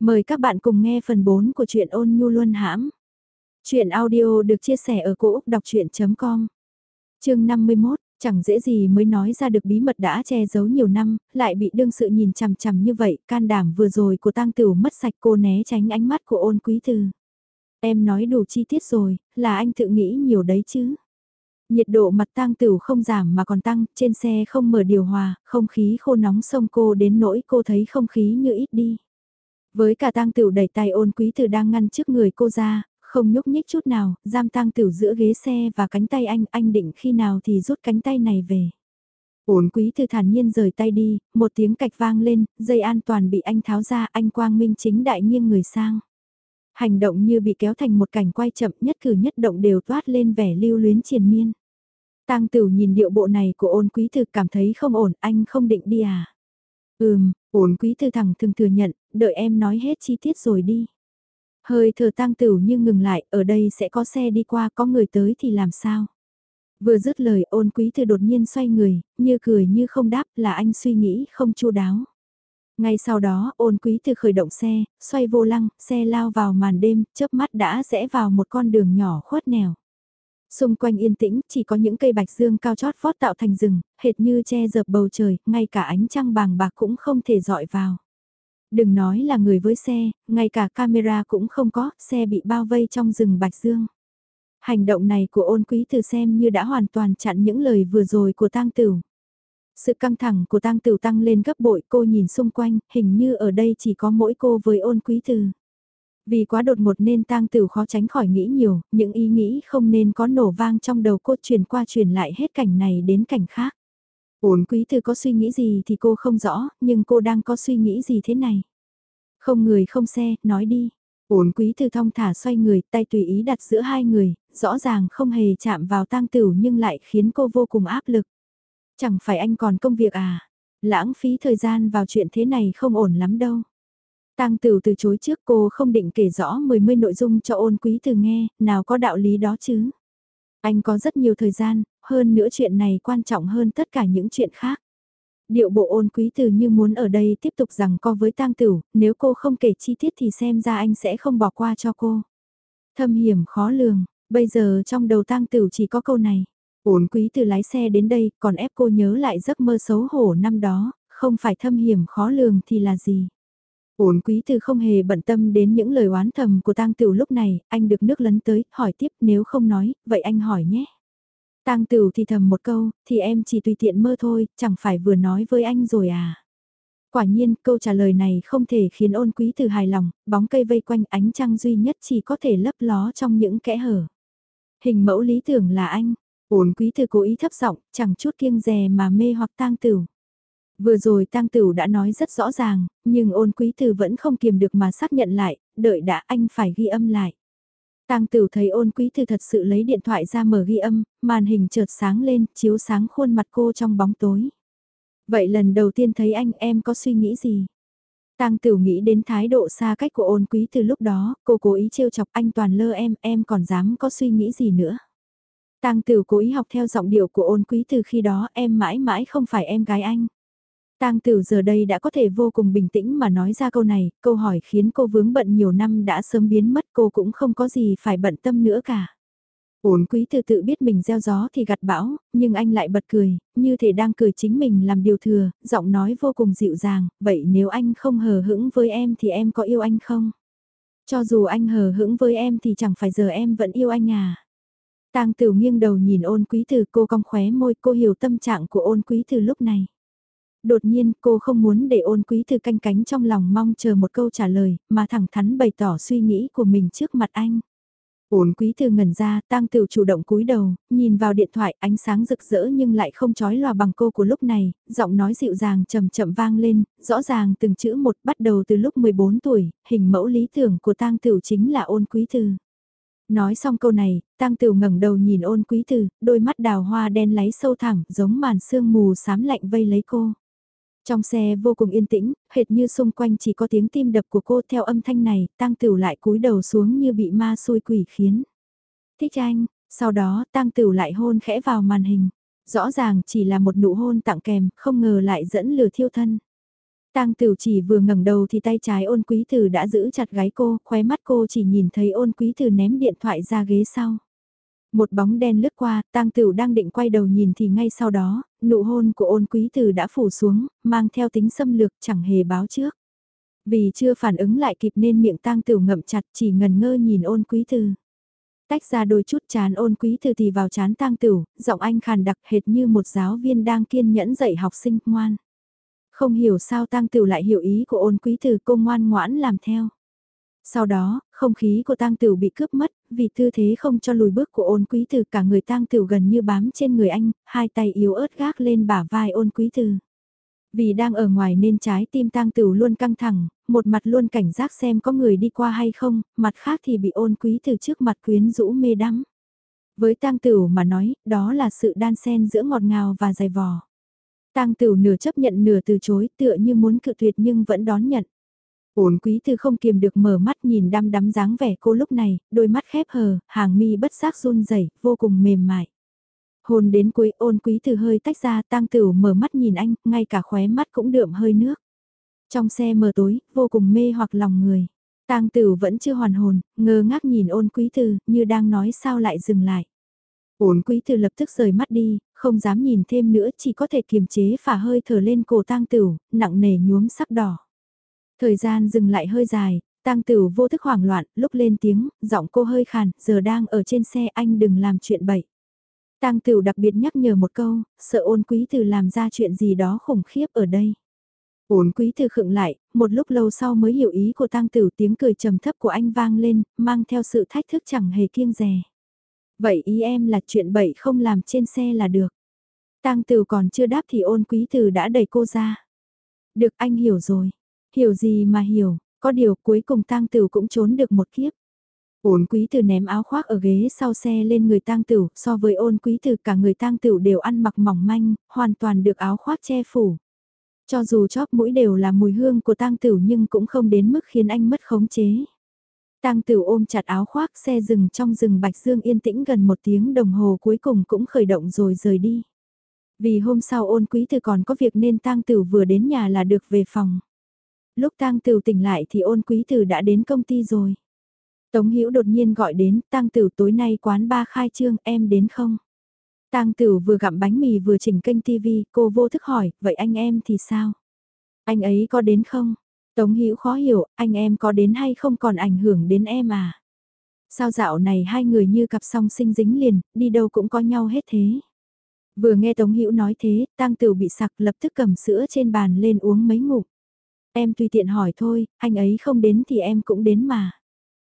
Mời các bạn cùng nghe phần 4 của truyện ôn nhu luân hãm. Chuyện audio được chia sẻ ở cỗ đọc chuyện.com Chương 51, chẳng dễ gì mới nói ra được bí mật đã che giấu nhiều năm, lại bị đương sự nhìn chằm chằm như vậy, can đảm vừa rồi của tang tửu mất sạch cô né tránh ánh mắt của ôn quý thư. Em nói đủ chi tiết rồi, là anh tự nghĩ nhiều đấy chứ. Nhiệt độ mặt tang tửu không giảm mà còn tăng, trên xe không mở điều hòa, không khí khô nóng sông cô đến nỗi cô thấy không khí như ít đi. Với cả tang tửu đẩy tay ôn quý từ đang ngăn trước người cô ra, không nhúc nhích chút nào, giam tang tửu giữa ghế xe và cánh tay anh, anh định khi nào thì rút cánh tay này về. Ôn quý từ thản nhiên rời tay đi, một tiếng cạch vang lên, dây an toàn bị anh tháo ra, anh quang minh chính đại nghiêng người sang. Hành động như bị kéo thành một cảnh quay chậm nhất cử nhất động đều toát lên vẻ lưu luyến triền miên. Tang Tửu nhìn điệu bộ này của ôn quý thực cảm thấy không ổn, anh không định đi à? Ừm, ổn quý thư thẳng thường thừa nhận, đợi em nói hết chi tiết rồi đi. Hơi thở tang tửu như ngừng lại, ở đây sẽ có xe đi qua, có người tới thì làm sao? Vừa dứt lời ôn quý thư đột nhiên xoay người, như cười như không đáp là anh suy nghĩ không chu đáo. Ngay sau đó ôn quý thư khởi động xe, xoay vô lăng, xe lao vào màn đêm, chớp mắt đã rẽ vào một con đường nhỏ khuất nẻo. Xung quanh yên tĩnh, chỉ có những cây bạch dương cao chót vót tạo thành rừng, hệt như che dợp bầu trời, ngay cả ánh trăng bàng bạc cũng không thể dọi vào. Đừng nói là người với xe, ngay cả camera cũng không có, xe bị bao vây trong rừng bạch dương. Hành động này của ôn quý từ xem như đã hoàn toàn chặn những lời vừa rồi của tang tửu. Sự căng thẳng của tang tửu tăng lên gấp bội cô nhìn xung quanh, hình như ở đây chỉ có mỗi cô với ôn quý từ. Vì quá đột ngột nên tang tử khó tránh khỏi nghĩ nhiều, những ý nghĩ không nên có nổ vang trong đầu cô truyền qua truyền lại hết cảnh này đến cảnh khác. Ổn quý thư có suy nghĩ gì thì cô không rõ, nhưng cô đang có suy nghĩ gì thế này. Không người không xe, nói đi. Ổn quý thư thong thả xoay người, tay tùy ý đặt giữa hai người, rõ ràng không hề chạm vào tang tử nhưng lại khiến cô vô cùng áp lực. Chẳng phải anh còn công việc à? Lãng phí thời gian vào chuyện thế này không ổn lắm đâu. Tang Tửu từ chối trước cô không định kể rõ mười mươi nội dung cho ôn quý từ nghe, nào có đạo lý đó chứ. Anh có rất nhiều thời gian, hơn nữa chuyện này quan trọng hơn tất cả những chuyện khác. Điệu bộ ôn quý từ như muốn ở đây tiếp tục rằng co với tang tửu, nếu cô không kể chi tiết thì xem ra anh sẽ không bỏ qua cho cô. Thâm hiểm khó lường, bây giờ trong đầu tang tửu chỉ có câu này. Ôn quý từ lái xe đến đây còn ép cô nhớ lại giấc mơ xấu hổ năm đó, không phải thâm hiểm khó lường thì là gì. Ôn quý từ không hề bận tâm đến những lời oán thầm của tang tửu lúc này, anh được nước lấn tới, hỏi tiếp nếu không nói, vậy anh hỏi nhé. Tang tửu thì thầm một câu, thì em chỉ tùy tiện mơ thôi, chẳng phải vừa nói với anh rồi à. Quả nhiên, câu trả lời này không thể khiến ôn quý từ hài lòng, bóng cây vây quanh ánh trăng duy nhất chỉ có thể lấp ló trong những kẽ hở. Hình mẫu lý tưởng là anh, ôn quý từ cố ý thấp giọng, chẳng chút kiêng dè mà mê hoặc tang tửu. Vừa rồi tăng Tửu đã nói rất rõ ràng, nhưng ôn quý tử vẫn không kiềm được mà xác nhận lại, đợi đã anh phải ghi âm lại. tăng Tửu thấy ôn quý tử thật sự lấy điện thoại ra mở ghi âm, màn hình chợt sáng lên, chiếu sáng khuôn mặt cô trong bóng tối. Vậy lần đầu tiên thấy anh em có suy nghĩ gì? tăng Tửu nghĩ đến thái độ xa cách của ôn quý từ lúc đó, cô cố ý trêu chọc anh toàn lơ em, em còn dám có suy nghĩ gì nữa. tăng Tửu cố ý học theo giọng điệu của ôn quý từ khi đó em mãi mãi không phải em gái anh. Tang Tử giờ đây đã có thể vô cùng bình tĩnh mà nói ra câu này, câu hỏi khiến cô vướng bận nhiều năm đã sớm biến mất cô cũng không có gì phải bận tâm nữa cả. Ổn quý từ tự biết mình gieo gió thì gặt bão, nhưng anh lại bật cười, như thể đang cười chính mình làm điều thừa, giọng nói vô cùng dịu dàng, vậy nếu anh không hờ hững với em thì em có yêu anh không? Cho dù anh hờ hững với em thì chẳng phải giờ em vẫn yêu anh à? Tang Tử nghiêng đầu nhìn ôn quý từ cô cong khóe môi cô hiểu tâm trạng của ôn quý từ lúc này. Đột nhiên cô không muốn để ôn quý thư canh cánh trong lòng mong chờ một câu trả lời, mà thẳng thắn bày tỏ suy nghĩ của mình trước mặt anh. Ôn quý thư ngẩn ra, tang tiểu chủ động cúi đầu, nhìn vào điện thoại ánh sáng rực rỡ nhưng lại không chói lòa bằng cô của lúc này, giọng nói dịu dàng chậm chậm vang lên, rõ ràng từng chữ một bắt đầu từ lúc 14 tuổi, hình mẫu lý tưởng của tang tiểu chính là ôn quý thư. Nói xong câu này, tang tiểu ngẩng đầu nhìn ôn quý thư, đôi mắt đào hoa đen láy sâu thẳng giống màn sương mù sám lạnh vây lấy cô. Trong xe vô cùng yên tĩnh, hệt như xung quanh chỉ có tiếng tim đập của cô theo âm thanh này, Tăng tửu lại cúi đầu xuống như bị ma xui quỷ khiến. Thích anh, sau đó Tăng tửu lại hôn khẽ vào màn hình. Rõ ràng chỉ là một nụ hôn tặng kèm, không ngờ lại dẫn lửa thiêu thân. Tang Tửu chỉ vừa ngẩng đầu thì tay trái ôn quý tử đã giữ chặt gáy cô, khóe mắt cô chỉ nhìn thấy ôn quý tử ném điện thoại ra ghế sau. Một bóng đen lướt qua, Tang Tửu đang định quay đầu nhìn thì ngay sau đó, nụ hôn của ôn quý tử đã phủ xuống, mang theo tính xâm lược chẳng hề báo trước. Vì chưa phản ứng lại kịp nên miệng Tang Tửu ngậm chặt chỉ ngần ngơ nhìn ôn quý tử. Tách ra đôi chút chán ôn quý từ thì vào chán tang tửu, giọng anh khàn đặc hệt như một giáo viên đang kiên nhẫn dạy học sinh ngoan. Không hiểu sao tang tửu lại hiểu ý của ôn quý từ cô ngoan ngoãn làm theo. Sau đó, không khí của tang tửu bị cướp mất, vì tư thế không cho lùi bước của ôn quý từ cả người tang tửu gần như bám trên người anh, hai tay yếu ớt gác lên bả vai ôn quý từ. Vì đang ở ngoài nên trái tim tang tửu luôn căng thẳng, một mặt luôn cảnh giác xem có người đi qua hay không, mặt khác thì bị ôn quý từ trước mặt quyến rũ mê đắm. Với tang tửu mà nói, đó là sự đan xen giữa ngọt ngào và dày vò. Tang tửu nửa chấp nhận nửa từ chối tựa như muốn cự tuyệt nhưng vẫn đón nhận. Ôn quý thư không kiềm được mở mắt nhìn đăm đắm dáng vẻ cô lúc này, đôi mắt khép hờ, hàng mi bất giác run rẩy vô cùng mềm mại. Hồn đến cuối ôn quý từ hơi tách ra tang tửu mở mắt nhìn anh, ngay cả khóe mắt cũng đượm hơi nước. Trong xe mờ tối, vô cùng mê hoặc lòng người. tang tửu vẫn chưa hoàn hồn, ngơ ngác nhìn ôn quý từ, như đang nói sao lại dừng lại. Ôn quý từ lập tức rời mắt đi, không dám nhìn thêm nữa chỉ có thể kiềm chế phả hơi thở lên cổ tang tửu, nặng nề nhuốm sắc đỏ. Thời gian dừng lại hơi dài, tang tửu vô thức hoảng loạn, lúc lên tiếng, giọng cô hơi khàn, giờ đang ở trên xe anh đừng làm chuyện bậy. Tang Tửu đặc biệt nhắc nhở một câu, sợ ôn quý từ làm ra chuyện gì đó khủng khiếp ở đây. Ôn quý từ khựng lại, một lúc lâu sau mới hiểu ý của Tang Tửu tiếng cười trầm thấp của anh vang lên, mang theo sự thách thức chẳng hề kiêng dè. Vậy ý em là chuyện bậy không làm trên xe là được. Tang Tửu còn chưa đáp thì ôn quý từ đã đẩy cô ra. Được anh hiểu rồi. Hiểu gì mà hiểu, có điều cuối cùng Tang Tửu cũng trốn được một kiếp. Ôn quý từ ném áo khoác ở ghế sau xe lên người tang tửu, so với ôn quý từ cả người tang tửu đều ăn mặc mỏng manh, hoàn toàn được áo khoác che phủ. Cho dù chóp mũi đều là mùi hương của tang tửu nhưng cũng không đến mức khiến anh mất khống chế. Tang tửu ôm chặt áo khoác xe dừng trong rừng Bạch Dương yên tĩnh gần một tiếng đồng hồ cuối cùng cũng khởi động rồi rời đi. Vì hôm sau ôn quý từ còn có việc nên tang tửu vừa đến nhà là được về phòng. Lúc tang tửu tỉnh lại thì ôn quý từ đã đến công ty rồi. Tống Hữu đột nhiên gọi đến, Tang Tử tối nay quán ba khai trương, em đến không? Tang Tử vừa gặm bánh mì vừa chỉnh kênh TV, cô vô thức hỏi, vậy anh em thì sao? Anh ấy có đến không? Tống Hữu khó hiểu, anh em có đến hay không còn ảnh hưởng đến em à? Sao dạo này hai người như cặp song sinh dính liền, đi đâu cũng có nhau hết thế. Vừa nghe Tống Hữu nói thế, Tang Tử bị sặc lập tức cầm sữa trên bàn lên uống mấy ngụm. Em tùy tiện hỏi thôi, anh ấy không đến thì em cũng đến mà.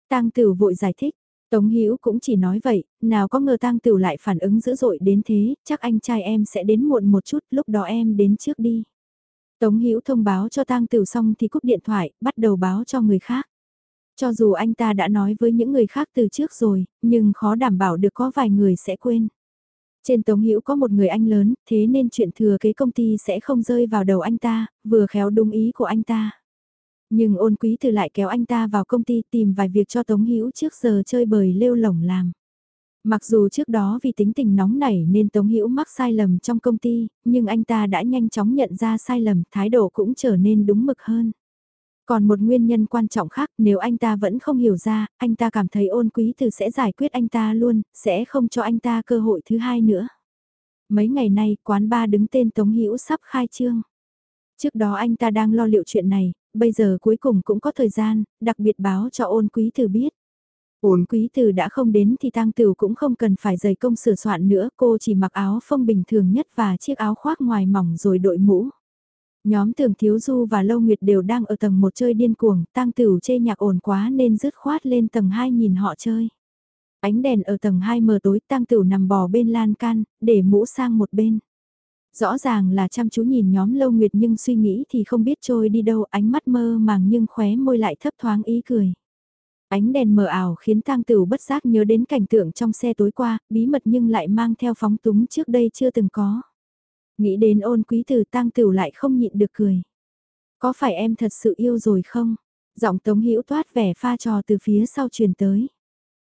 Tang Tửu vội giải thích, Tống Hữu cũng chỉ nói vậy, nào có ngờ Tang Tửu lại phản ứng dữ dội đến thế, chắc anh trai em sẽ đến muộn một chút, lúc đó em đến trước đi. Tống Hữu thông báo cho Tang Tửu xong thì cúp điện thoại, bắt đầu báo cho người khác. Cho dù anh ta đã nói với những người khác từ trước rồi, nhưng khó đảm bảo được có vài người sẽ quên. Trên Tống Hữu có một người anh lớn, thế nên chuyện thừa kế công ty sẽ không rơi vào đầu anh ta, vừa khéo đúng ý của anh ta. Nhưng ôn quý từ lại kéo anh ta vào công ty tìm vài việc cho Tống Hữu trước giờ chơi bời lêu lỏng làm. Mặc dù trước đó vì tính tình nóng nảy nên Tống Hữu mắc sai lầm trong công ty, nhưng anh ta đã nhanh chóng nhận ra sai lầm, thái độ cũng trở nên đúng mực hơn. Còn một nguyên nhân quan trọng khác nếu anh ta vẫn không hiểu ra, anh ta cảm thấy ôn quý từ sẽ giải quyết anh ta luôn, sẽ không cho anh ta cơ hội thứ hai nữa. Mấy ngày nay quán ba đứng tên Tống Hữu sắp khai trương. Trước đó anh ta đang lo liệu chuyện này, bây giờ cuối cùng cũng có thời gian, đặc biệt báo cho ôn quý từ biết. Ôn quý từ đã không đến thì tang tử cũng không cần phải rời công sửa soạn nữa, cô chỉ mặc áo phông bình thường nhất và chiếc áo khoác ngoài mỏng rồi đội mũ. Nhóm thường thiếu du và lâu nguyệt đều đang ở tầng một chơi điên cuồng, tang tửu chê nhạc ồn quá nên rứt khoát lên tầng 2 nhìn họ chơi. Ánh đèn ở tầng 2 mờ tối tang tửu nằm bò bên lan can, để mũ sang một bên. Rõ ràng là chăm chú nhìn nhóm lâu nguyệt nhưng suy nghĩ thì không biết trôi đi đâu ánh mắt mơ màng nhưng khóe môi lại thấp thoáng ý cười. Ánh đèn mờ ảo khiến tang tửu bất giác nhớ đến cảnh tượng trong xe tối qua, bí mật nhưng lại mang theo phóng túng trước đây chưa từng có. Nghĩ đến ôn quý từ tang tửu lại không nhịn được cười. Có phải em thật sự yêu rồi không? Giọng tống hữu toát vẻ pha trò từ phía sau truyền tới.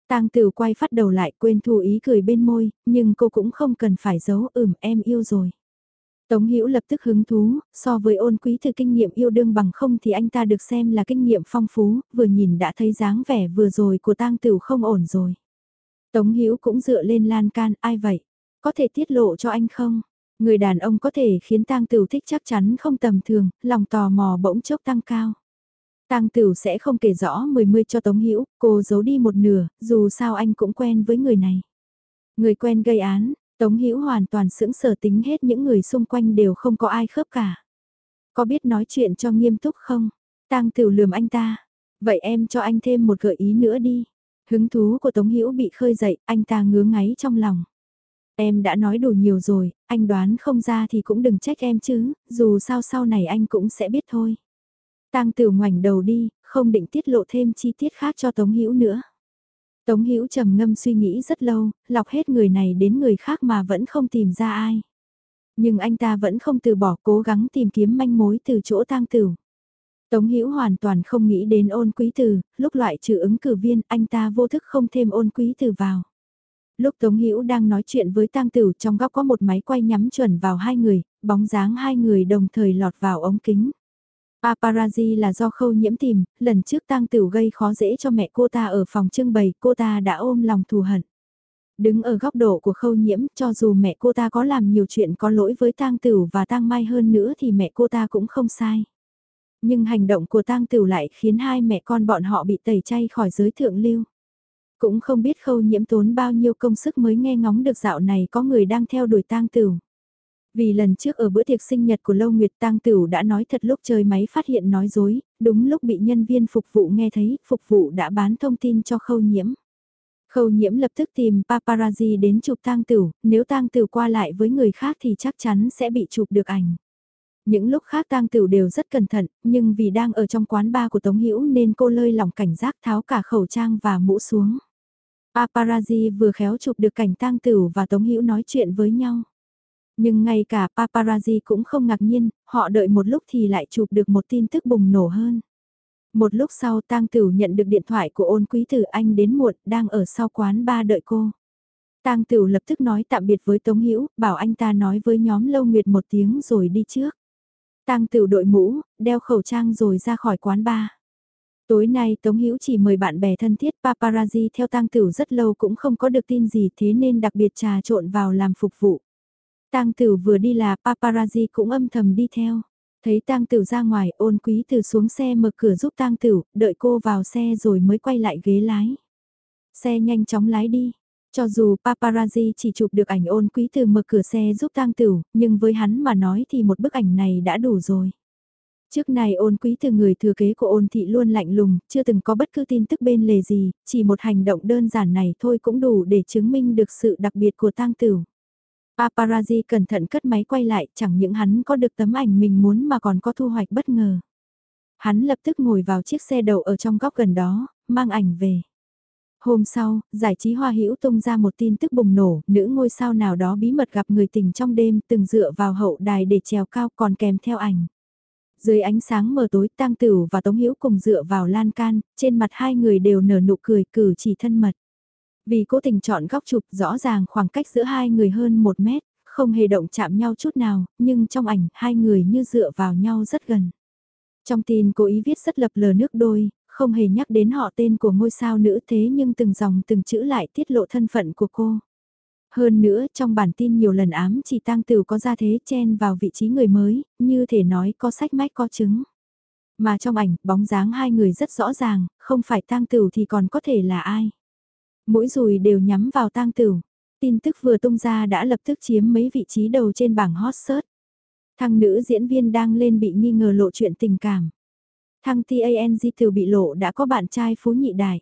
Tang Tửu quay phát đầu lại quên thu ý cười bên môi, nhưng cô cũng không cần phải giấu ửm em yêu rồi. Tống Hữu lập tức hứng thú, so với ôn quý từ kinh nghiệm yêu đương bằng không thì anh ta được xem là kinh nghiệm phong phú, vừa nhìn đã thấy dáng vẻ vừa rồi của tang tửu không ổn rồi. Tống Hữu cũng dựa lên lan can, ai vậy? Có thể tiết lộ cho anh không? Người đàn ông có thể khiến tang tửu thích chắc chắn không tầm thường, lòng tò mò bỗng chốc tăng cao. Tang Tửu sẽ không kể rõ mười mươi cho Tống Hữu, cô giấu đi một nửa, dù sao anh cũng quen với người này. Người quen gây án, Tống Hữu hoàn toàn sững sờ tính hết những người xung quanh đều không có ai khớp cả. Có biết nói chuyện cho nghiêm túc không? Tang Tửu lườm anh ta. Vậy em cho anh thêm một gợi ý nữa đi. Hứng thú của Tống Hữu bị khơi dậy, anh ta ngứa ngáy trong lòng. Em đã nói đủ nhiều rồi, anh đoán không ra thì cũng đừng trách em chứ, dù sao sau này anh cũng sẽ biết thôi. Tang Tửu ngoảnh đầu đi, không định tiết lộ thêm chi tiết khác cho Tống Hữu nữa. Tống Hữu trầm ngâm suy nghĩ rất lâu, lọc hết người này đến người khác mà vẫn không tìm ra ai. Nhưng anh ta vẫn không từ bỏ cố gắng tìm kiếm manh mối từ chỗ tang tửu. Tống Hữu hoàn toàn không nghĩ đến ôn quý từ, lúc loại trừ ứng cử viên anh ta vô thức không thêm ôn quý từ vào. Lúc Tống Hữu đang nói chuyện với tang tửu trong góc có một máy quay nhắm chuẩn vào hai người, bóng dáng hai người đồng thời lọt vào ống kính. Paparazzi là do khâu nhiễm tìm, lần trước tang tửu gây khó dễ cho mẹ cô ta ở phòng trưng bày, cô ta đã ôm lòng thù hận. Đứng ở góc độ của khâu nhiễm, cho dù mẹ cô ta có làm nhiều chuyện có lỗi với tang tửu và tang mai hơn nữa thì mẹ cô ta cũng không sai. Nhưng hành động của tang tửu lại khiến hai mẹ con bọn họ bị tẩy chay khỏi giới thượng lưu. Cũng không biết khâu nhiễm tốn bao nhiêu công sức mới nghe ngóng được dạo này có người đang theo đuổi tang tửu. Vì lần trước ở bữa tiệc sinh nhật của Lâu Nguyệt Tang Tửu đã nói thật lúc chơi máy phát hiện nói dối, đúng lúc bị nhân viên phục vụ nghe thấy, phục vụ đã bán thông tin cho khâu nhiễm. Khâu nhiễm lập tức tìm paparazzi đến chụp Tang Tửu, nếu Tang Tửu qua lại với người khác thì chắc chắn sẽ bị chụp được ảnh. Những lúc khác Tang Tửu đều rất cẩn thận, nhưng vì đang ở trong quán bar của Tống Hữu nên cô lơi lỏng cảnh giác tháo cả khẩu trang và mũ xuống. Paparazzi vừa khéo chụp được cảnh Tang Tửu và Tống Hữu nói chuyện với nhau. Nhưng ngay cả paparazzi cũng không ngạc nhiên, họ đợi một lúc thì lại chụp được một tin tức bùng nổ hơn. Một lúc sau tang Tửu nhận được điện thoại của ôn quý tử anh đến muộn, đang ở sau quán ba đợi cô. tang Tửu lập tức nói tạm biệt với Tống Hữu bảo anh ta nói với nhóm Lâu Nguyệt một tiếng rồi đi trước. tang Tửu đội mũ, đeo khẩu trang rồi ra khỏi quán ba. Tối nay Tống Hữu chỉ mời bạn bè thân thiết paparazzi theo tang Tửu rất lâu cũng không có được tin gì thế nên đặc biệt trà trộn vào làm phục vụ. Tang Tửu vừa đi là paparazzi cũng âm thầm đi theo. Thấy Tang Tửu ra ngoài, Ôn Quý Tử xuống xe mở cửa giúp Tang Tửu đợi cô vào xe rồi mới quay lại ghế lái. Xe nhanh chóng lái đi. Cho dù paparazzi chỉ chụp được ảnh Ôn Quý Tử mở cửa xe giúp Tang Tửu nhưng với hắn mà nói thì một bức ảnh này đã đủ rồi. Trước này ôn quý từ người thừa kế của ôn thị luôn lạnh lùng, chưa từng có bất cứ tin tức bên lề gì, chỉ một hành động đơn giản này thôi cũng đủ để chứng minh được sự đặc biệt của tang tử. Paparazzi cẩn thận cất máy quay lại, chẳng những hắn có được tấm ảnh mình muốn mà còn có thu hoạch bất ngờ. Hắn lập tức ngồi vào chiếc xe đầu ở trong góc gần đó, mang ảnh về. Hôm sau, giải trí hoa hữu tung ra một tin tức bùng nổ, nữ ngôi sao nào đó bí mật gặp người tình trong đêm từng dựa vào hậu đài để trèo cao còn kèm theo ảnh. Dưới ánh sáng mờ tối Tăng Tửu và Tống Hữu cùng dựa vào lan can, trên mặt hai người đều nở nụ cười cử chỉ thân mật. Vì cố tình chọn góc chụp rõ ràng khoảng cách giữa hai người hơn một mét, không hề động chạm nhau chút nào, nhưng trong ảnh hai người như dựa vào nhau rất gần. Trong tin cố ý viết rất lập lờ nước đôi, không hề nhắc đến họ tên của ngôi sao nữ thế nhưng từng dòng từng chữ lại tiết lộ thân phận của cô. Hơn nữa trong bản tin nhiều lần ám chỉ tang tửu có ra thế chen vào vị trí người mới, như thể nói có sách mách có chứng. Mà trong ảnh, bóng dáng hai người rất rõ ràng, không phải tang tửu thì còn có thể là ai. Mỗi rùi đều nhắm vào tang tửu. Tin tức vừa tung ra đã lập tức chiếm mấy vị trí đầu trên bảng hot search. Thằng nữ diễn viên đang lên bị nghi ngờ lộ chuyện tình cảm. Thằng TANG Tửu bị lộ đã có bạn trai phú nhị đại.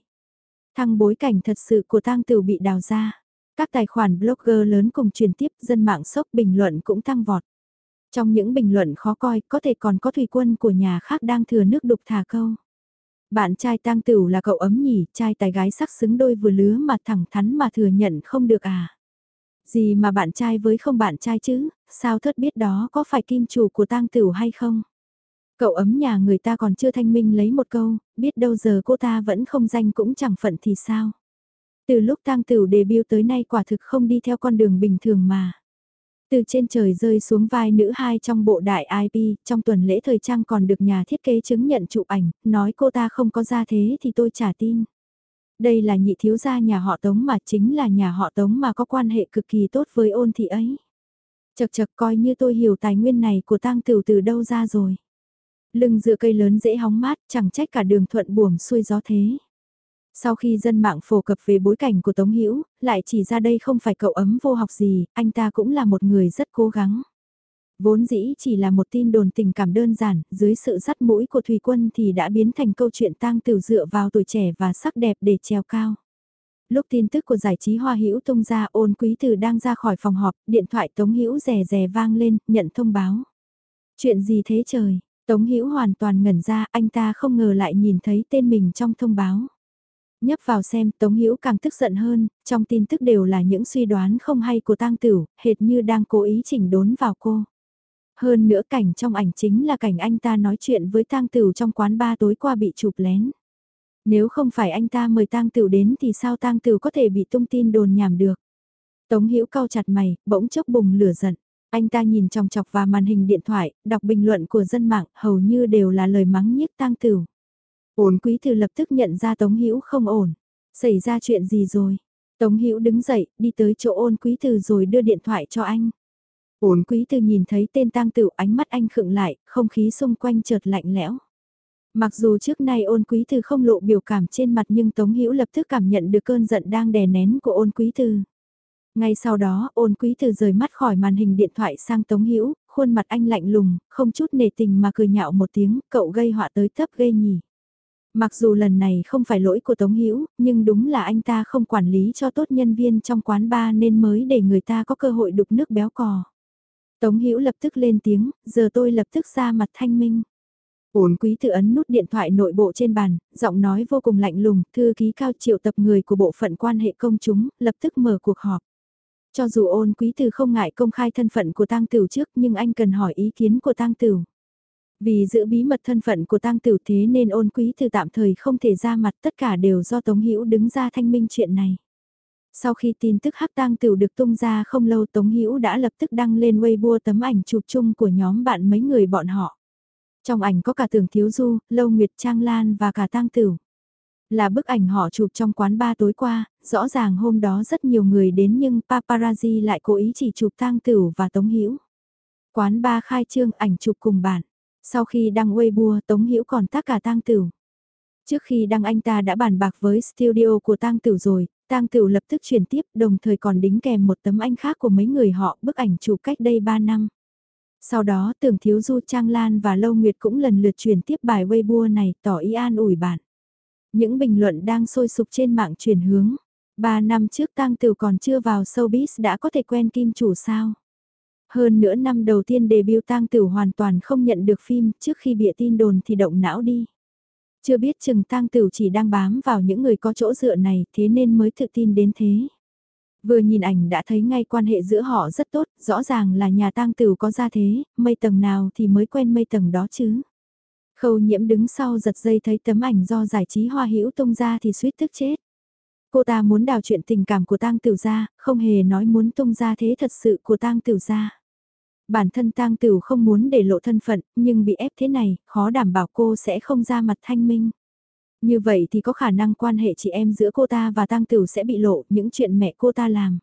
Thằng bối cảnh thật sự của tang Tửu bị đào ra. Các tài khoản blogger lớn cùng truyền tiếp dân mạng sốc bình luận cũng tăng vọt. Trong những bình luận khó coi có thể còn có thủy quân của nhà khác đang thừa nước đục thả câu. Bạn trai tang tửu là cậu ấm nhỉ, trai tài gái sắc xứng đôi vừa lứa mà thẳng thắn mà thừa nhận không được à. Gì mà bạn trai với không bạn trai chứ, sao thất biết đó có phải kim chủ của tang tửu hay không? Cậu ấm nhà người ta còn chưa thanh minh lấy một câu, biết đâu giờ cô ta vẫn không danh cũng chẳng phận thì sao? Từ lúc tang tửu debut tới nay quả thực không đi theo con đường bình thường mà. Từ trên trời rơi xuống vai nữ hai trong bộ đại IP, trong tuần lễ thời trang còn được nhà thiết kế chứng nhận chụp ảnh, nói cô ta không có ra thế thì tôi trả tin. Đây là nhị thiếu gia nhà họ Tống mà chính là nhà họ Tống mà có quan hệ cực kỳ tốt với ôn thị ấy. Chật chật coi như tôi hiểu tài nguyên này của tang tửu từ đâu ra rồi. Lưng dựa cây lớn dễ hóng mát, chẳng trách cả đường thuận buồm xuôi gió thế. Sau khi dân mạng phổ cập về bối cảnh của Tống Hữu lại chỉ ra đây không phải cậu ấm vô học gì, anh ta cũng là một người rất cố gắng. Vốn dĩ chỉ là một tin đồn tình cảm đơn giản, dưới sự dắt mũi của Thùy Quân thì đã biến thành câu chuyện tang tiểu dựa vào tuổi trẻ và sắc đẹp để treo cao. Lúc tin tức của giải trí Hoa Hữu tung ra ôn quý từ đang ra khỏi phòng họp, điện thoại Tống Hữu rè rè vang lên, nhận thông báo. Chuyện gì thế trời? Tống Hữu hoàn toàn ngẩn ra, anh ta không ngờ lại nhìn thấy tên mình trong thông báo. Nhấp vào xem, Tống Hữu càng tức giận hơn, trong tin tức đều là những suy đoán không hay của tang tử, hệt như đang cố ý chỉnh đốn vào cô. Hơn nữa cảnh trong ảnh chính là cảnh anh ta nói chuyện với tang tử trong quán ba tối qua bị chụp lén. Nếu không phải anh ta mời tang tử đến thì sao tang tử có thể bị tung tin đồn nhảm được. Tống Hữu cau chặt mày, bỗng chốc bùng lửa giận. Anh ta nhìn trong chọc vào màn hình điện thoại, đọc bình luận của dân mạng, hầu như đều là lời mắng nhiếc tang tử. Ôn quý từ lập tức nhận ra Tống Hữu không ổn. Xảy ra chuyện gì rồi? Tống Hữu đứng dậy, đi tới chỗ ôn quý từ rồi đưa điện thoại cho anh. Ôn quý từ nhìn thấy tên tang tử ánh mắt anh khựng lại, không khí xung quanh chợt lạnh lẽo. Mặc dù trước nay ôn quý từ không lộ biểu cảm trên mặt nhưng Tống Hữu lập tức cảm nhận được cơn giận đang đè nén của ôn quý từ. Ngay sau đó, ôn quý từ rời mắt khỏi màn hình điện thoại sang Tống Hữu khuôn mặt anh lạnh lùng, không chút nề tình mà cười nhạo một tiếng, cậu gây họa tới thấp gây nhỉ. Mặc dù lần này không phải lỗi của Tống Hữu nhưng đúng là anh ta không quản lý cho tốt nhân viên trong quán bar nên mới để người ta có cơ hội đục nước béo cò. Tống Hữu lập tức lên tiếng, giờ tôi lập tức ra mặt thanh minh. Ổn quý tự ấn nút điện thoại nội bộ trên bàn, giọng nói vô cùng lạnh lùng, thư ký cao triệu tập người của bộ phận quan hệ công chúng, lập tức mở cuộc họp. Cho dù ôn quý từ không ngại công khai thân phận của tang tử trước nhưng anh cần hỏi ý kiến của tang tử. Vì giữ bí mật thân phận của tang Tiểu thế nên ôn quý từ tạm thời không thể ra mặt tất cả đều do Tống Hữu đứng ra thanh minh chuyện này. Sau khi tin tức hắc tang Tiểu được tung ra không lâu Tống Hữu đã lập tức đăng lên Weibo tấm ảnh chụp chung của nhóm bạn mấy người bọn họ. Trong ảnh có cả Tưởng Thiếu Du, Lâu Nguyệt Trang Lan và cả tang Tiểu Là bức ảnh họ chụp trong quán ba tối qua, rõ ràng hôm đó rất nhiều người đến nhưng paparazzi lại cố ý chỉ chụp tang Tiểu và Tống Hữu. Quán ba khai trương ảnh chụp cùng bạn sau khi đăng Weibo Tống Hữu còn tác cả tang tửu. Trước khi đăng anh ta đã bàn bạc với studio của tang tửu rồi, tang tửu lập tức chuyển tiếp đồng thời còn đính kèm một tấm ảnh khác của mấy người họ bức ảnh chụp cách đây 3 năm. Sau đó tưởng thiếu du Trang Lan và Lâu Nguyệt cũng lần lượt chuyển tiếp bài Weibo này tỏ ý an ủi bạn. Những bình luận đang sôi sục trên mạng chuyển hướng. Ba năm trước tang tử còn chưa vào showbiz đã có thể quen kim chủ sao. Hơn nữa năm đầu tiên debut tang tử hoàn toàn không nhận được phim trước khi bịa tin đồn thì động não đi. Chưa biết chừng tang tử chỉ đang bám vào những người có chỗ dựa này thế nên mới tự tin đến thế. Vừa nhìn ảnh đã thấy ngay quan hệ giữa họ rất tốt, rõ ràng là nhà tang tử có ra thế, mây tầng nào thì mới quen mây tầng đó chứ. Khâu nhiễm đứng sau giật dây thấy tấm ảnh do giải trí hoa hữu tung ra thì suýt tức chết. Cô ta muốn đào chuyện tình cảm của tang tử ra, không hề nói muốn tung ra thế thật sự của tang tử ra. Bản thân tang tửu không muốn để lộ thân phận, nhưng bị ép thế này, khó đảm bảo cô sẽ không ra mặt thanh minh. Như vậy thì có khả năng quan hệ chị em giữa cô ta và tang tửu sẽ bị lộ những chuyện mẹ cô ta làm.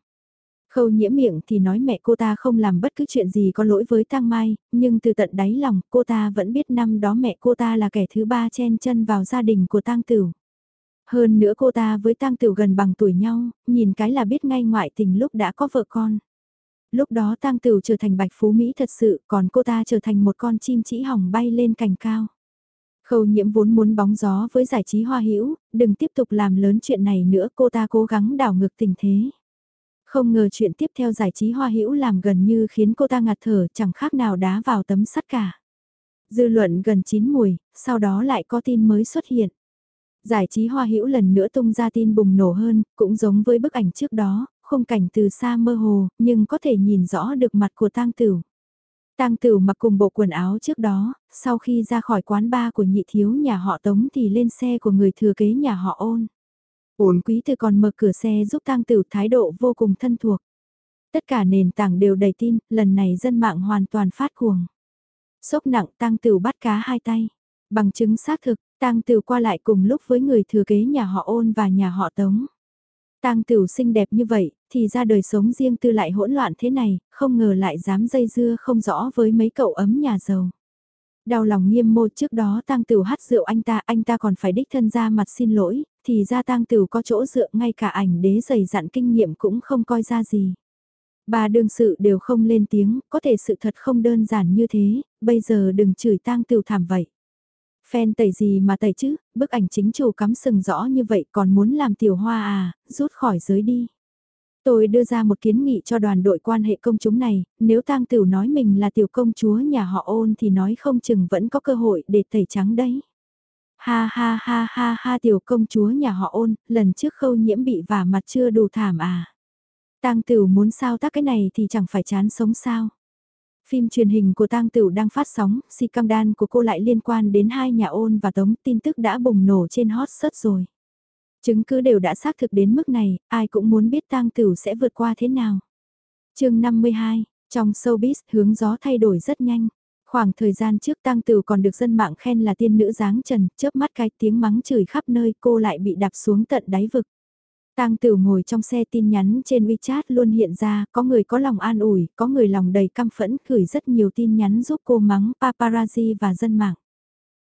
Khâu nhiễm miệng thì nói mẹ cô ta không làm bất cứ chuyện gì có lỗi với tăng Mai, nhưng từ tận đáy lòng cô ta vẫn biết năm đó mẹ cô ta là kẻ thứ ba chen chân vào gia đình của Tang Tửu. Hơn nữa cô ta với Tang Tửu gần bằng tuổi nhau, nhìn cái là biết ngay ngoại tình lúc đã có vợ con. Lúc đó Tang Tử trở thành bạch phú Mỹ thật sự, còn cô ta trở thành một con chim chỉ hỏng bay lên cành cao. Khâu nhiễm vốn muốn bóng gió với giải trí hoa hữu đừng tiếp tục làm lớn chuyện này nữa cô ta cố gắng đảo ngược tình thế. Không ngờ chuyện tiếp theo giải trí hoa hữu làm gần như khiến cô ta ngạt thở chẳng khác nào đá vào tấm sắt cả. Dư luận gần chín mùi, sau đó lại có tin mới xuất hiện. Giải trí hoa hữu lần nữa tung ra tin bùng nổ hơn, cũng giống với bức ảnh trước đó, khung cảnh từ xa mơ hồ, nhưng có thể nhìn rõ được mặt của tang tử. Tang tử mặc cùng bộ quần áo trước đó, sau khi ra khỏi quán bar của nhị thiếu nhà họ Tống thì lên xe của người thừa kế nhà họ ôn. ôn quý từ còn mở cửa xe giúp tang tử thái độ vô cùng thân thuộc. Tất cả nền tảng đều đầy tin, lần này dân mạng hoàn toàn phát cuồng. Sốc nặng tang tửu bắt cá hai tay. Bằng chứng xác thực, tang tửu qua lại cùng lúc với người thừa kế nhà họ ôn và nhà họ tống. Tang tửu xinh đẹp như vậy, thì ra đời sống riêng tư lại hỗn loạn thế này, không ngờ lại dám dây dưa không rõ với mấy cậu ấm nhà giàu. Đau lòng nghiêm mô trước đó tang tửu hát rượu anh ta, anh ta còn phải đích thân ra mặt xin lỗi, thì ra tang tửu có chỗ dựa ngay cả ảnh đế dày dặn kinh nghiệm cũng không coi ra gì. Bà đương sự đều không lên tiếng, có thể sự thật không đơn giản như thế, bây giờ đừng chửi tang tửu thảm vậy. Fan tẩy gì mà tẩy chứ, bức ảnh chính chủ cắm sừng rõ như vậy còn muốn làm tiểu hoa à, rút khỏi giới đi. Tôi đưa ra một kiến nghị cho đoàn đội quan hệ công chúng này, nếu tang tửu nói mình là tiểu công chúa nhà họ ôn thì nói không chừng vẫn có cơ hội để tẩy trắng đấy. Ha ha ha ha ha tiểu công chúa nhà họ ôn, lần trước khâu nhiễm bị vả mặt chưa đủ thảm à. Tang Tửu muốn sao tác cái này thì chẳng phải chán sống sao. Phim truyền hình của Tang Tửu đang phát sóng, si cam đan của cô lại liên quan đến hai nhà ôn và tống tin tức đã bùng nổ trên hot search rồi. Chứng cứ đều đã xác thực đến mức này, ai cũng muốn biết Tang Tửu sẽ vượt qua thế nào. chương 52, trong showbiz hướng gió thay đổi rất nhanh. Khoảng thời gian trước Tang Tửu còn được dân mạng khen là tiên nữ dáng trần, chớp mắt cái tiếng mắng chửi khắp nơi cô lại bị đạp xuống tận đáy vực. Tang Tửu ngồi trong xe tin nhắn trên WeChat luôn hiện ra, có người có lòng an ủi, có người lòng đầy căm phẫn gửi rất nhiều tin nhắn giúp cô mắng paparazzi và dân mạng.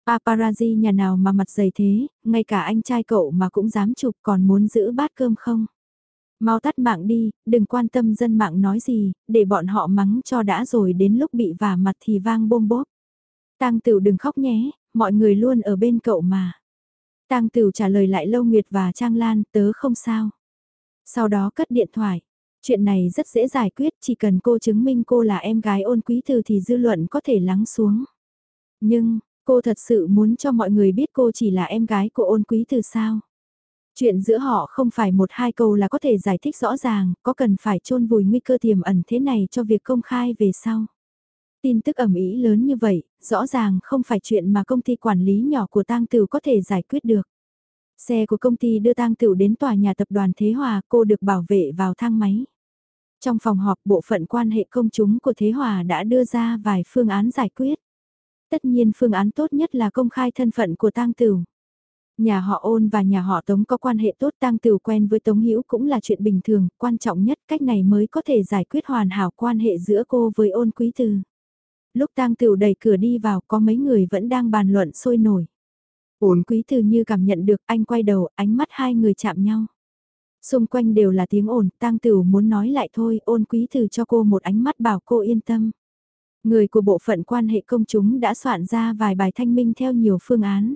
Paparazzi nhà nào mà mặt dày thế, ngay cả anh trai cậu mà cũng dám chụp còn muốn giữ bát cơm không? Mau tắt mạng đi, đừng quan tâm dân mạng nói gì, để bọn họ mắng cho đã rồi đến lúc bị vả mặt thì vang bôm bốp. Tang Tửu đừng khóc nhé, mọi người luôn ở bên cậu mà. Tang Tửu trả lời lại Lâu Nguyệt và Trang Lan, tớ không sao. Sau đó cất điện thoại. Chuyện này rất dễ giải quyết, chỉ cần cô chứng minh cô là em gái ôn quý Từ thì dư luận có thể lắng xuống. Nhưng, cô thật sự muốn cho mọi người biết cô chỉ là em gái của ôn quý Từ sao? Chuyện giữa họ không phải một hai câu là có thể giải thích rõ ràng, có cần phải chôn vùi nguy cơ tiềm ẩn thế này cho việc công khai về sau. Tin tức ẩm ý lớn như vậy, rõ ràng không phải chuyện mà công ty quản lý nhỏ của tang Tửu có thể giải quyết được. Xe của công ty đưa tang Tửu đến tòa nhà tập đoàn Thế Hòa, cô được bảo vệ vào thang máy. Trong phòng họp bộ phận quan hệ công chúng của Thế Hòa đã đưa ra vài phương án giải quyết. Tất nhiên phương án tốt nhất là công khai thân phận của tang Tửu. Nhà họ ôn và nhà họ Tống có quan hệ tốt tang Tửu quen với Tống Hữu cũng là chuyện bình thường, quan trọng nhất cách này mới có thể giải quyết hoàn hảo quan hệ giữa cô với ôn quý từ lúc tang tửu đẩy cửa đi vào có mấy người vẫn đang bàn luận sôi nổi. Ổn quý từ như cảm nhận được anh quay đầu, ánh mắt hai người chạm nhau. Xung quanh đều là tiếng ồn, tang tửu muốn nói lại thôi, ôn quý từ cho cô một ánh mắt bảo cô yên tâm. Người của bộ phận quan hệ công chúng đã soạn ra vài bài thanh minh theo nhiều phương án.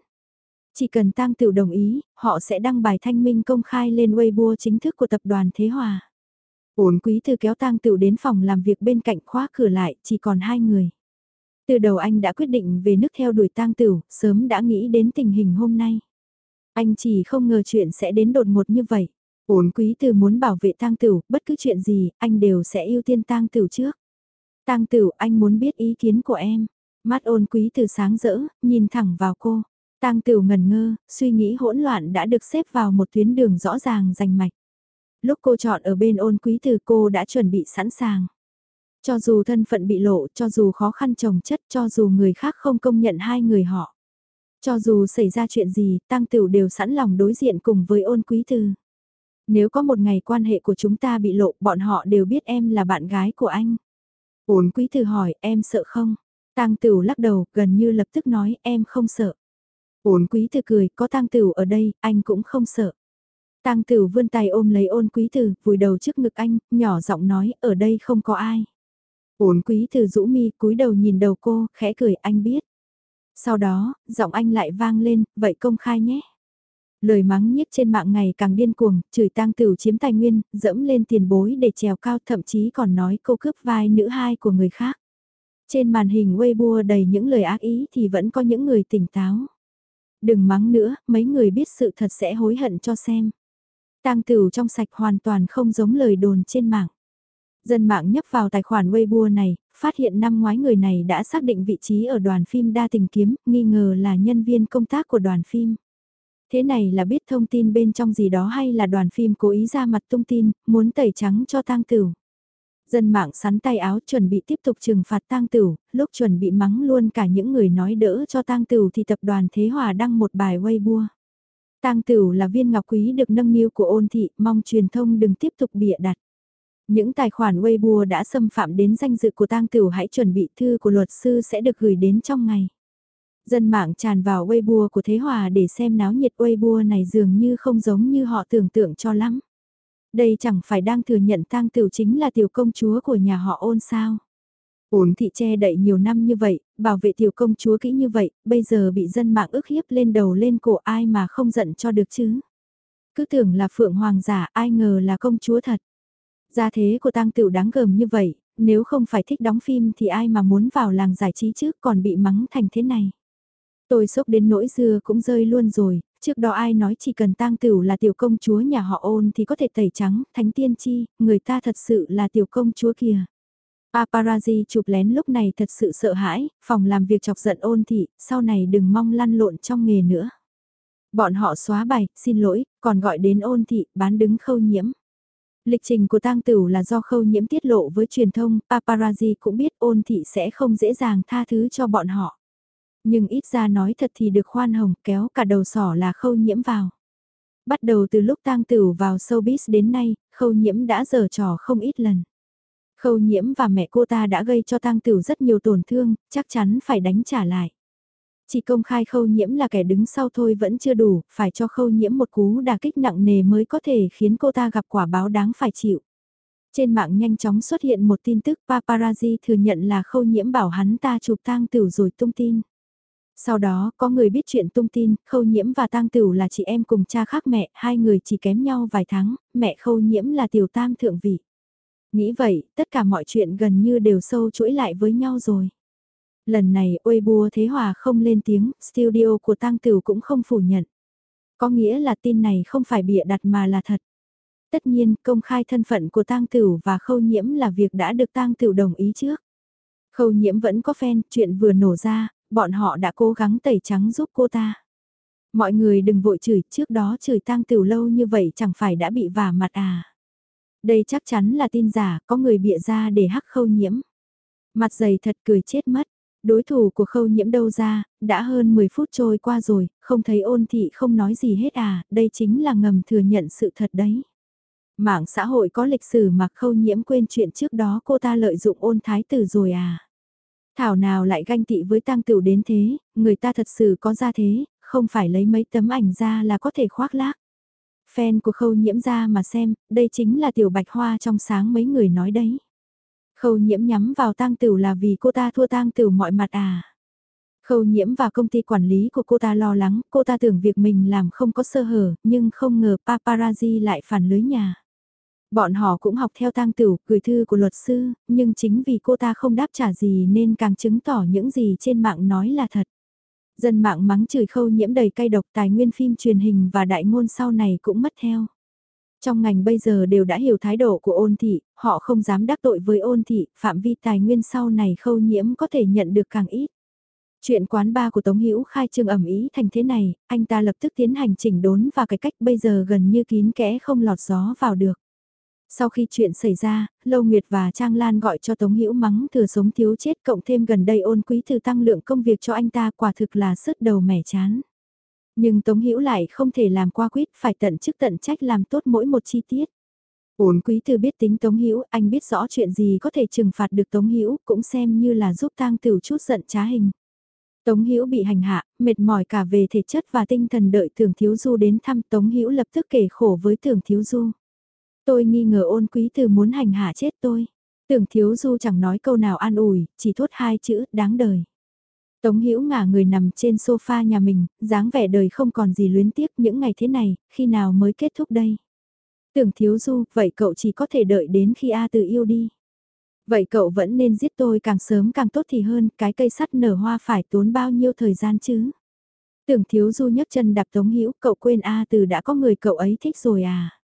Chỉ cần tang tửu đồng ý, họ sẽ đăng bài thanh minh công khai lên Weibo chính thức của tập đoàn Thế Hòa. Ổn quý từ kéo tang tửu đến phòng làm việc bên cạnh khóa cửa lại, chỉ còn hai người. Từ đầu anh đã quyết định về nước theo đuổi tang tửu, sớm đã nghĩ đến tình hình hôm nay. Anh chỉ không ngờ chuyện sẽ đến đột ngột như vậy. Ổn quý từ muốn bảo vệ tang tửu, bất cứ chuyện gì, anh đều sẽ ưu tiên tang tửu trước. Tang tửu, anh muốn biết ý kiến của em. Mắt ôn quý từ sáng rỡ, nhìn thẳng vào cô. Tang tửu ngần ngơ, suy nghĩ hỗn loạn đã được xếp vào một tuyến đường rõ ràng rành mạch. Lúc cô chọn ở bên ôn quý từ cô đã chuẩn bị sẵn sàng. Cho dù thân phận bị lộ, cho dù khó khăn trồng chất, cho dù người khác không công nhận hai người họ. Cho dù xảy ra chuyện gì, tăng tửu đều sẵn lòng đối diện cùng với ôn quý thư. Nếu có một ngày quan hệ của chúng ta bị lộ, bọn họ đều biết em là bạn gái của anh. Ôn quý thư hỏi, em sợ không? Tăng tửu lắc đầu, gần như lập tức nói, em không sợ. Ôn quý thư cười, có tăng tửu ở đây, anh cũng không sợ. Tăng tửu vươn tay ôm lấy ôn quý tử, vùi đầu trước ngực anh, nhỏ giọng nói, ở đây không có ai. Uốn quý từ rũ mi cúi đầu nhìn đầu cô, khẽ cười anh biết. Sau đó, giọng anh lại vang lên, vậy công khai nhé. Lời mắng nhiếc trên mạng ngày càng điên cuồng, chửi tang tửu chiếm tài nguyên, dẫm lên tiền bối để trèo cao thậm chí còn nói cô cướp vai nữ hai của người khác. Trên màn hình Weibo đầy những lời ác ý thì vẫn có những người tỉnh táo. Đừng mắng nữa, mấy người biết sự thật sẽ hối hận cho xem. Tang tửu trong sạch hoàn toàn không giống lời đồn trên mạng. Dân mạng nhấp vào tài khoản Weibo này, phát hiện năm ngoái người này đã xác định vị trí ở đoàn phim đa tình kiếm, nghi ngờ là nhân viên công tác của đoàn phim. Thế này là biết thông tin bên trong gì đó hay là đoàn phim cố ý ra mặt tung tin, muốn tẩy trắng cho tang tửu. Dân mạng sắn tay áo chuẩn bị tiếp tục trừng phạt tang tửu, lúc chuẩn bị mắng luôn cả những người nói đỡ cho tang tửu thì tập đoàn Thế Hòa đăng một bài Weibo. Tang tửu là viên ngọc quý được nâng niu của ôn thị, mong truyền thông đừng tiếp tục bịa đặt. Những tài khoản Weibo đã xâm phạm đến danh dự của tang tửu hãy chuẩn bị thư của luật sư sẽ được gửi đến trong ngày. Dân mạng tràn vào Weibo của Thế Hòa để xem náo nhiệt Weibo này dường như không giống như họ tưởng tượng cho lắm. Đây chẳng phải đang thừa nhận tang tửu chính là tiểu công chúa của nhà họ ôn sao. Ôn thị che đậy nhiều năm như vậy, bảo vệ tiểu công chúa kỹ như vậy, bây giờ bị dân mạng ức hiếp lên đầu lên cổ ai mà không giận cho được chứ. Cứ tưởng là phượng hoàng giả, ai ngờ là công chúa thật. Gia thế của tang tửu đáng gờm như vậy, nếu không phải thích đóng phim thì ai mà muốn vào làng giải trí chứ còn bị mắng thành thế này. Tôi sốc đến nỗi dưa cũng rơi luôn rồi, trước đó ai nói chỉ cần tang tửu là tiểu công chúa nhà họ ôn thì có thể tẩy trắng, thánh tiên chi, người ta thật sự là tiểu công chúa kìa. Paparazzi chụp lén lúc này thật sự sợ hãi, phòng làm việc chọc giận ôn thị, sau này đừng mong lăn lộn trong nghề nữa. Bọn họ xóa bài, xin lỗi, còn gọi đến ôn thị, bán đứng khâu nhiễm. Lịch trình của tang tửu là do khâu nhiễm tiết lộ với truyền thông, paparazzi cũng biết ôn thị sẽ không dễ dàng tha thứ cho bọn họ. Nhưng ít ra nói thật thì được khoan hồng kéo cả đầu sỏ là khâu nhiễm vào. Bắt đầu từ lúc tang tửu vào showbiz đến nay, khâu nhiễm đã giở trò không ít lần. Khâu nhiễm và mẹ cô ta đã gây cho tang tửu rất nhiều tổn thương, chắc chắn phải đánh trả lại. Chỉ công khai khâu nhiễm là kẻ đứng sau thôi vẫn chưa đủ, phải cho khâu nhiễm một cú đà kích nặng nề mới có thể khiến cô ta gặp quả báo đáng phải chịu. Trên mạng nhanh chóng xuất hiện một tin tức paparazzi thừa nhận là khâu nhiễm bảo hắn ta chụp tang tửu rồi tung tin. Sau đó, có người biết chuyện tung tin, khâu nhiễm và tang tửu là chị em cùng cha khác mẹ, hai người chỉ kém nhau vài tháng, mẹ khâu nhiễm là tiểu tam thượng vị. Nghĩ vậy, tất cả mọi chuyện gần như đều sâu chuỗi lại với nhau rồi. Lần này, ôi bùa thế hòa không lên tiếng, studio của tang tửu cũng không phủ nhận. Có nghĩa là tin này không phải bịa đặt mà là thật. Tất nhiên, công khai thân phận của tang tửu và khâu nhiễm là việc đã được tang tửu đồng ý trước. Khâu nhiễm vẫn có fan, chuyện vừa nổ ra, bọn họ đã cố gắng tẩy trắng giúp cô ta. Mọi người đừng vội chửi, trước đó chửi tang tử lâu như vậy chẳng phải đã bị vả mặt à. Đây chắc chắn là tin giả, có người bịa ra để hắc khâu nhiễm. Mặt dày thật cười chết mất. Đối thủ của khâu nhiễm đâu ra, đã hơn 10 phút trôi qua rồi, không thấy ôn thị không nói gì hết à, đây chính là ngầm thừa nhận sự thật đấy. Mạng xã hội có lịch sử mà khâu nhiễm quên chuyện trước đó cô ta lợi dụng ôn thái tử rồi à. Thảo nào lại ganh tị với tăng tửu đến thế, người ta thật sự có ra thế, không phải lấy mấy tấm ảnh ra là có thể khoác lác. Fan của khâu nhiễm ra mà xem, đây chính là tiểu bạch hoa trong sáng mấy người nói đấy. Khâu nhiễm nhắm vào tang tửu là vì cô ta thua tang tửu mọi mặt à. Khâu nhiễm và công ty quản lý của cô ta lo lắng, cô ta tưởng việc mình làm không có sơ hở, nhưng không ngờ paparazzi lại phản lưới nhà. Bọn họ cũng học theo tang tửu, gửi thư của luật sư, nhưng chính vì cô ta không đáp trả gì nên càng chứng tỏ những gì trên mạng nói là thật. Dân mạng mắng chửi khâu nhiễm đầy cay độc tài nguyên phim truyền hình và đại ngôn sau này cũng mất theo. Trong ngành bây giờ đều đã hiểu thái độ của ôn thị, họ không dám đắc tội với ôn thị, phạm vi tài nguyên sau này khâu nhiễm có thể nhận được càng ít. Chuyện quán ba của Tống Hữu khai trương ẩm ý thành thế này, anh ta lập tức tiến hành chỉnh đốn và cái cách bây giờ gần như kín kẽ không lọt gió vào được. Sau khi chuyện xảy ra, Lâu Nguyệt và Trang Lan gọi cho Tống Hữu mắng thừa sống thiếu chết cộng thêm gần đây ôn quý từ tăng lượng công việc cho anh ta quả thực là sứt đầu mẻ chán. Nhưng Tống Hữu lại không thể làm qua quyết phải tận chức tận trách làm tốt mỗi một chi tiết. Ôn quý từ biết tính Tống Hữu, anh biết rõ chuyện gì có thể trừng phạt được Tống Hữu, cũng xem như là giúp tang tửu chút giận trá hình. Tống Hữu bị hành hạ, mệt mỏi cả về thể chất và tinh thần đợi Tưởng Thiếu Du đến thăm Tống Hữu lập tức kể khổ với Tưởng Thiếu Du. Tôi nghi ngờ ôn quý từ muốn hành hạ chết tôi. Tưởng thiếu du chẳng nói câu nào an ủi, chỉ thốt hai chữ, đáng đời. Tống Hữu ngả người nằm trên sofa nhà mình, dáng vẻ đời không còn gì luyến tiếc những ngày thế này, khi nào mới kết thúc đây? Tưởng thiếu du, vậy cậu chỉ có thể đợi đến khi A tự yêu đi. Vậy cậu vẫn nên giết tôi càng sớm càng tốt thì hơn, cái cây sắt nở hoa phải tốn bao nhiêu thời gian chứ? Tưởng thiếu du nhấc chân đạp Tống Hữu cậu quên A từ đã có người cậu ấy thích rồi à?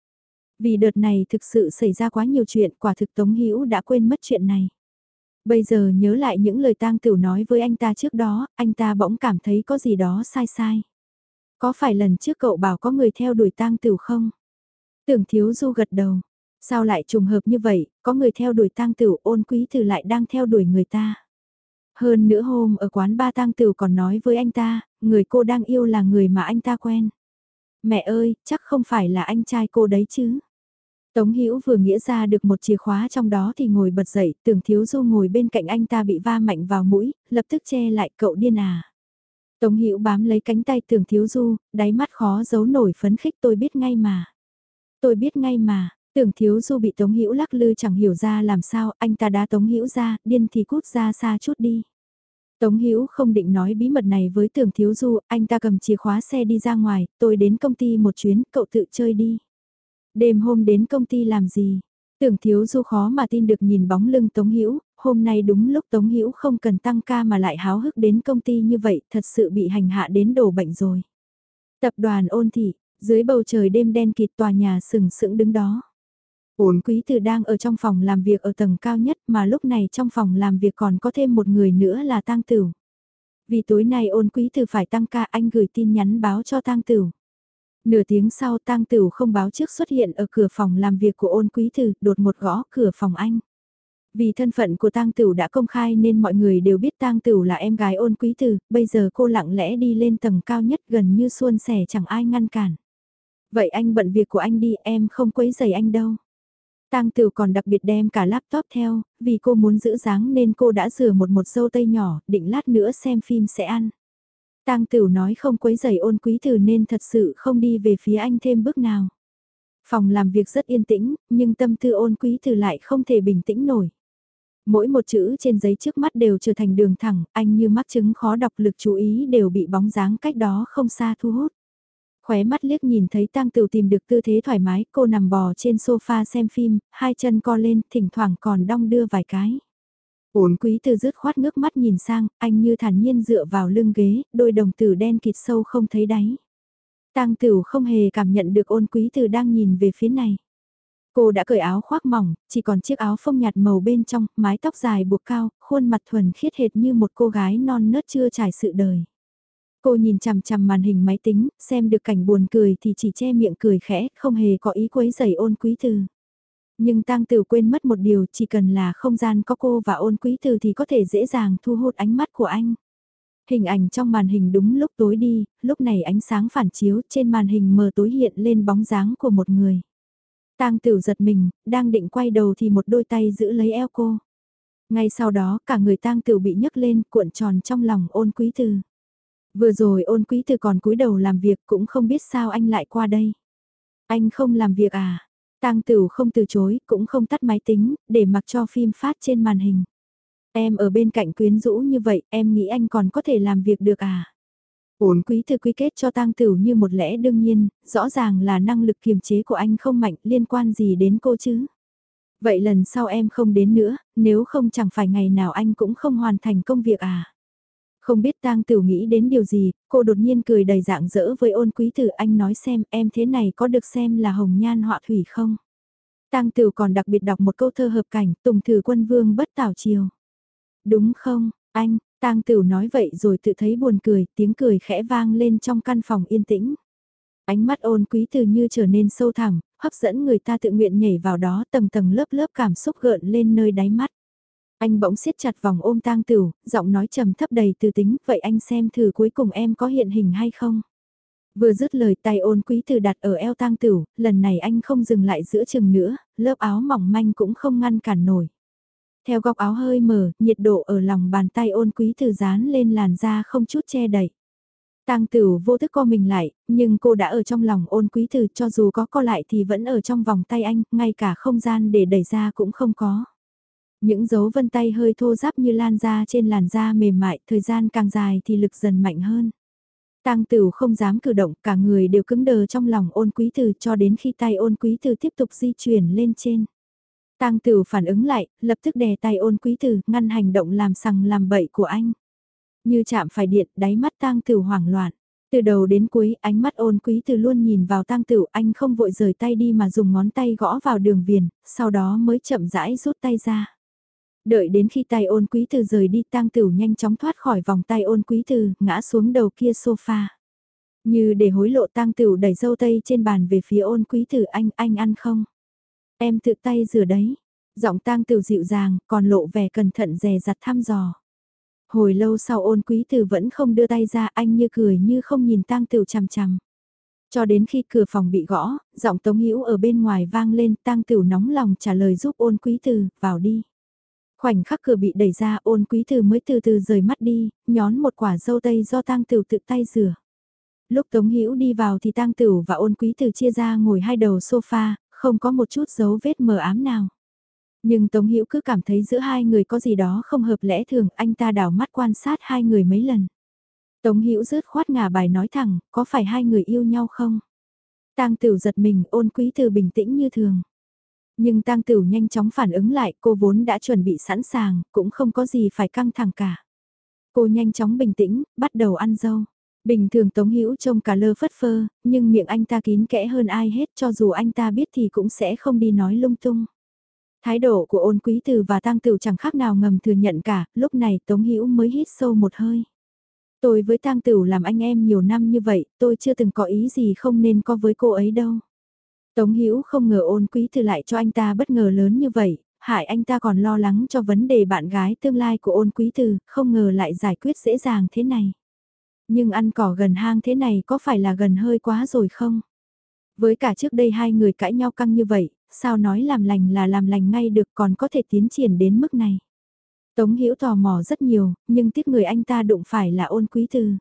Vì đợt này thực sự xảy ra quá nhiều chuyện, quả thực Tống Hữu đã quên mất chuyện này. Bây giờ nhớ lại những lời tang tửu nói với anh ta trước đó, anh ta bỗng cảm thấy có gì đó sai sai. Có phải lần trước cậu bảo có người theo đuổi tang tửu không? Tưởng thiếu du gật đầu. Sao lại trùng hợp như vậy, có người theo đuổi tang tửu ôn quý từ lại đang theo đuổi người ta. Hơn nữa hôm ở quán ba tang tửu còn nói với anh ta, người cô đang yêu là người mà anh ta quen. Mẹ ơi, chắc không phải là anh trai cô đấy chứ. Tống Hữu vừa nghĩa ra được một chìa khóa trong đó thì ngồi bật dậy, tưởng thiếu du ngồi bên cạnh anh ta bị va mạnh vào mũi, lập tức che lại cậu điên à. Tống Hữu bám lấy cánh tay tưởng thiếu du, đáy mắt khó giấu nổi phấn khích tôi biết ngay mà. Tôi biết ngay mà, tưởng thiếu du bị Tống Hữu lắc lư chẳng hiểu ra làm sao, anh ta đá Tống Hữu ra, điên thì cút ra xa chút đi. Tống Hữu không định nói bí mật này với tưởng thiếu du, anh ta cầm chìa khóa xe đi ra ngoài, tôi đến công ty một chuyến, cậu tự chơi đi. Đêm hôm đến công ty làm gì? Tưởng thiếu du khó mà tin được nhìn bóng lưng Tống Hữu hôm nay đúng lúc Tống Hữu không cần tăng ca mà lại háo hức đến công ty như vậy, thật sự bị hành hạ đến đổ bệnh rồi. Tập đoàn ôn thị, dưới bầu trời đêm đen kịt tòa nhà sừng sững đứng đó. Ôn quý Từ đang ở trong phòng làm việc ở tầng cao nhất mà lúc này trong phòng làm việc còn có thêm một người nữa là tang tửu. Vì tối nay ôn quý Từ phải tăng ca anh gửi tin nhắn báo cho tang tửu. Nửa tiếng sau tang tửu không báo trước xuất hiện ở cửa phòng làm việc của ôn quý tử, đột một gõ cửa phòng anh. Vì thân phận của tang tửu đã công khai nên mọi người đều biết tang tửu là em gái ôn quý tử, bây giờ cô lặng lẽ đi lên tầng cao nhất gần như suôn sẻ chẳng ai ngăn cản. Vậy anh bận việc của anh đi em không quấy giày anh đâu. Tang Tửu còn đặc biệt đem cả laptop theo, vì cô muốn giữ dáng nên cô đã rửa một một dâu tây nhỏ, định lát nữa xem phim sẽ ăn. Tang Tửu nói không quấy giày ôn quý tử nên thật sự không đi về phía anh thêm bước nào. Phòng làm việc rất yên tĩnh, nhưng tâm tư ôn quý tử lại không thể bình tĩnh nổi. Mỗi một chữ trên giấy trước mắt đều trở thành đường thẳng, anh như mắc chứng khó đọc lực chú ý đều bị bóng dáng cách đó không xa thu hút. Khóe mắt liếc nhìn thấy tang tửu tìm được tư thế thoải mái, cô nằm bò trên sofa xem phim, hai chân co lên, thỉnh thoảng còn đong đưa vài cái. Uốn quý từ rứt khoát ngước mắt nhìn sang, anh như thản nhiên dựa vào lưng ghế, đôi đồng tử đen kịt sâu không thấy đáy. Tang Tửu không hề cảm nhận được ôn quý từ đang nhìn về phía này. Cô đã cởi áo khoác mỏng, chỉ còn chiếc áo phông nhạt màu bên trong, mái tóc dài buộc cao, khuôn mặt thuần khiết hệt như một cô gái non nớt chưa trải sự đời. Cô nhìn chằm chằm màn hình máy tính, xem được cảnh buồn cười thì chỉ che miệng cười khẽ, không hề có ý quấy giày ôn quý từ. Nhưng tang tử quên mất một điều, chỉ cần là không gian có cô và ôn quý từ thì có thể dễ dàng thu hút ánh mắt của anh. Hình ảnh trong màn hình đúng lúc tối đi, lúc này ánh sáng phản chiếu trên màn hình mờ tối hiện lên bóng dáng của một người. Tang tử giật mình, đang định quay đầu thì một đôi tay giữ lấy eo cô. Ngay sau đó cả người Tang tử bị nhấc lên cuộn tròn trong lòng ôn quý từ. Vừa rồi ôn quý từ còn cúi đầu làm việc cũng không biết sao anh lại qua đây. Anh không làm việc à? Tang Tửu không từ chối, cũng không tắt máy tính, để mặc cho phim phát trên màn hình. Em ở bên cạnh quyến rũ như vậy, em nghĩ anh còn có thể làm việc được à? Ổn quý thư quy kết cho tang tửu như một lẽ đương nhiên, rõ ràng là năng lực kiềm chế của anh không mạnh liên quan gì đến cô chứ. Vậy lần sau em không đến nữa, nếu không chẳng phải ngày nào anh cũng không hoàn thành công việc à. Không biết tang tửu nghĩ đến điều gì, cô đột nhiên cười đầy dạng dỡ với ôn quý tử anh nói xem em thế này có được xem là hồng nhan họa thủy không. Tang tửu còn đặc biệt đọc một câu thơ hợp cảnh tùng thử quân vương bất tảo chiều. Đúng không, anh, Tang Tửu nói vậy rồi tự thấy buồn cười, tiếng cười khẽ vang lên trong căn phòng yên tĩnh. Ánh mắt ôn quý từ như trở nên sâu thẳm, hấp dẫn người ta tự nguyện nhảy vào đó tầng tầng lớp lớp cảm xúc gợn lên nơi đáy mắt. Anh bỗng siết chặt vòng ôm tang tửu, giọng nói trầm thấp đầy từ tính, vậy anh xem thử cuối cùng em có hiện hình hay không? Vừa dứt lời tay ôn quý từ đặt ở eo tang tửu, lần này anh không dừng lại giữa chừng nữa, lớp áo mỏng manh cũng không ngăn cản nổi. Theo góc áo hơi mở, nhiệt độ ở lòng bàn tay ôn quý từ dán lên làn da không chút che đậy. Tang tử vô thức co mình lại, nhưng cô đã ở trong lòng ôn quý từ cho dù có co lại thì vẫn ở trong vòng tay anh, ngay cả không gian để đẩy ra cũng không có. Những dấu vân tay hơi thô ráp như lan ra trên làn da mềm mại, thời gian càng dài thì lực dần mạnh hơn. Tang Tử không dám cử động, cả người đều cứng đờ trong lòng ôn quý từ cho đến khi tay ôn quý từ tiếp tục di chuyển lên trên. Tang Tử phản ứng lại, lập tức đè tay ôn quý từ ngăn hành động làm sằng làm bậy của anh. Như chạm phải điện, đáy mắt Tang Tử hoảng loạn. Từ đầu đến cuối, ánh mắt ôn quý từ luôn nhìn vào Tang Tử, anh không vội rời tay đi mà dùng ngón tay gõ vào đường viền, sau đó mới chậm rãi rút tay ra. Đợi đến khi tay ôn quý từ rời đi Tang Tử nhanh chóng thoát khỏi vòng tay ôn quý từ, ngã xuống đầu kia sofa. Như để hối lộ Tang Tử đẩy dâu tây trên bàn về phía ôn quý từ. anh, anh ăn không? Em tự tay rửa đấy. Giọng tang tửu dịu dàng, còn lộ vẻ cẩn thận dè dặt thăm dò. Hồi lâu sau ôn quý từ vẫn không đưa tay ra anh như cười như không nhìn tang tửu chằm chằm. Cho đến khi cửa phòng bị gõ, giọng Tống Hữu ở bên ngoài vang lên, Tang Tửu nóng lòng trả lời giúp Ôn Quý Từ, vào đi. Khoảnh khắc cửa bị đẩy ra, Ôn Quý Từ mới từ từ rời mắt đi, nhón một quả dâu tây do Tang Tiểu tự tay rửa. Lúc Tống Hữu đi vào thì Tang Tiểu và Ôn Quý Từ chia ra ngồi hai đầu sofa, không có một chút dấu vết mờ ám nào. Nhưng Tống Hữu cứ cảm thấy giữa hai người có gì đó không hợp lẽ thường, anh ta đảo mắt quan sát hai người mấy lần. Tống Hữu rớt khoát ngả bài nói thẳng, có phải hai người yêu nhau không? Tang Tửu giật mình, ôn quý từ bình tĩnh như thường. Nhưng Tang Tửu nhanh chóng phản ứng lại, cô vốn đã chuẩn bị sẵn sàng, cũng không có gì phải căng thẳng cả. Cô nhanh chóng bình tĩnh, bắt đầu ăn dâu. Bình thường Tống Hữu trông cả lơ phất phơ, nhưng miệng anh ta kín kẽ hơn ai hết cho dù anh ta biết thì cũng sẽ không đi nói lung tung. Thái độ của ôn quý từ và tang tửu chẳng khác nào ngầm thừa nhận cả, lúc này Tống Hữu mới hít sâu một hơi. Tôi với tang tửu làm anh em nhiều năm như vậy, tôi chưa từng có ý gì không nên có với cô ấy đâu. Tống Hữu không ngờ ôn quý từ lại cho anh ta bất ngờ lớn như vậy, hại anh ta còn lo lắng cho vấn đề bạn gái tương lai của ôn quý từ, không ngờ lại giải quyết dễ dàng thế này. Nhưng ăn cỏ gần hang thế này có phải là gần hơi quá rồi không? Với cả trước đây hai người cãi nhau căng như vậy, sao nói làm lành là làm lành ngay được còn có thể tiến triển đến mức này? Tống Hữu tò mò rất nhiều, nhưng tiếc người anh ta đụng phải là ôn quý từ.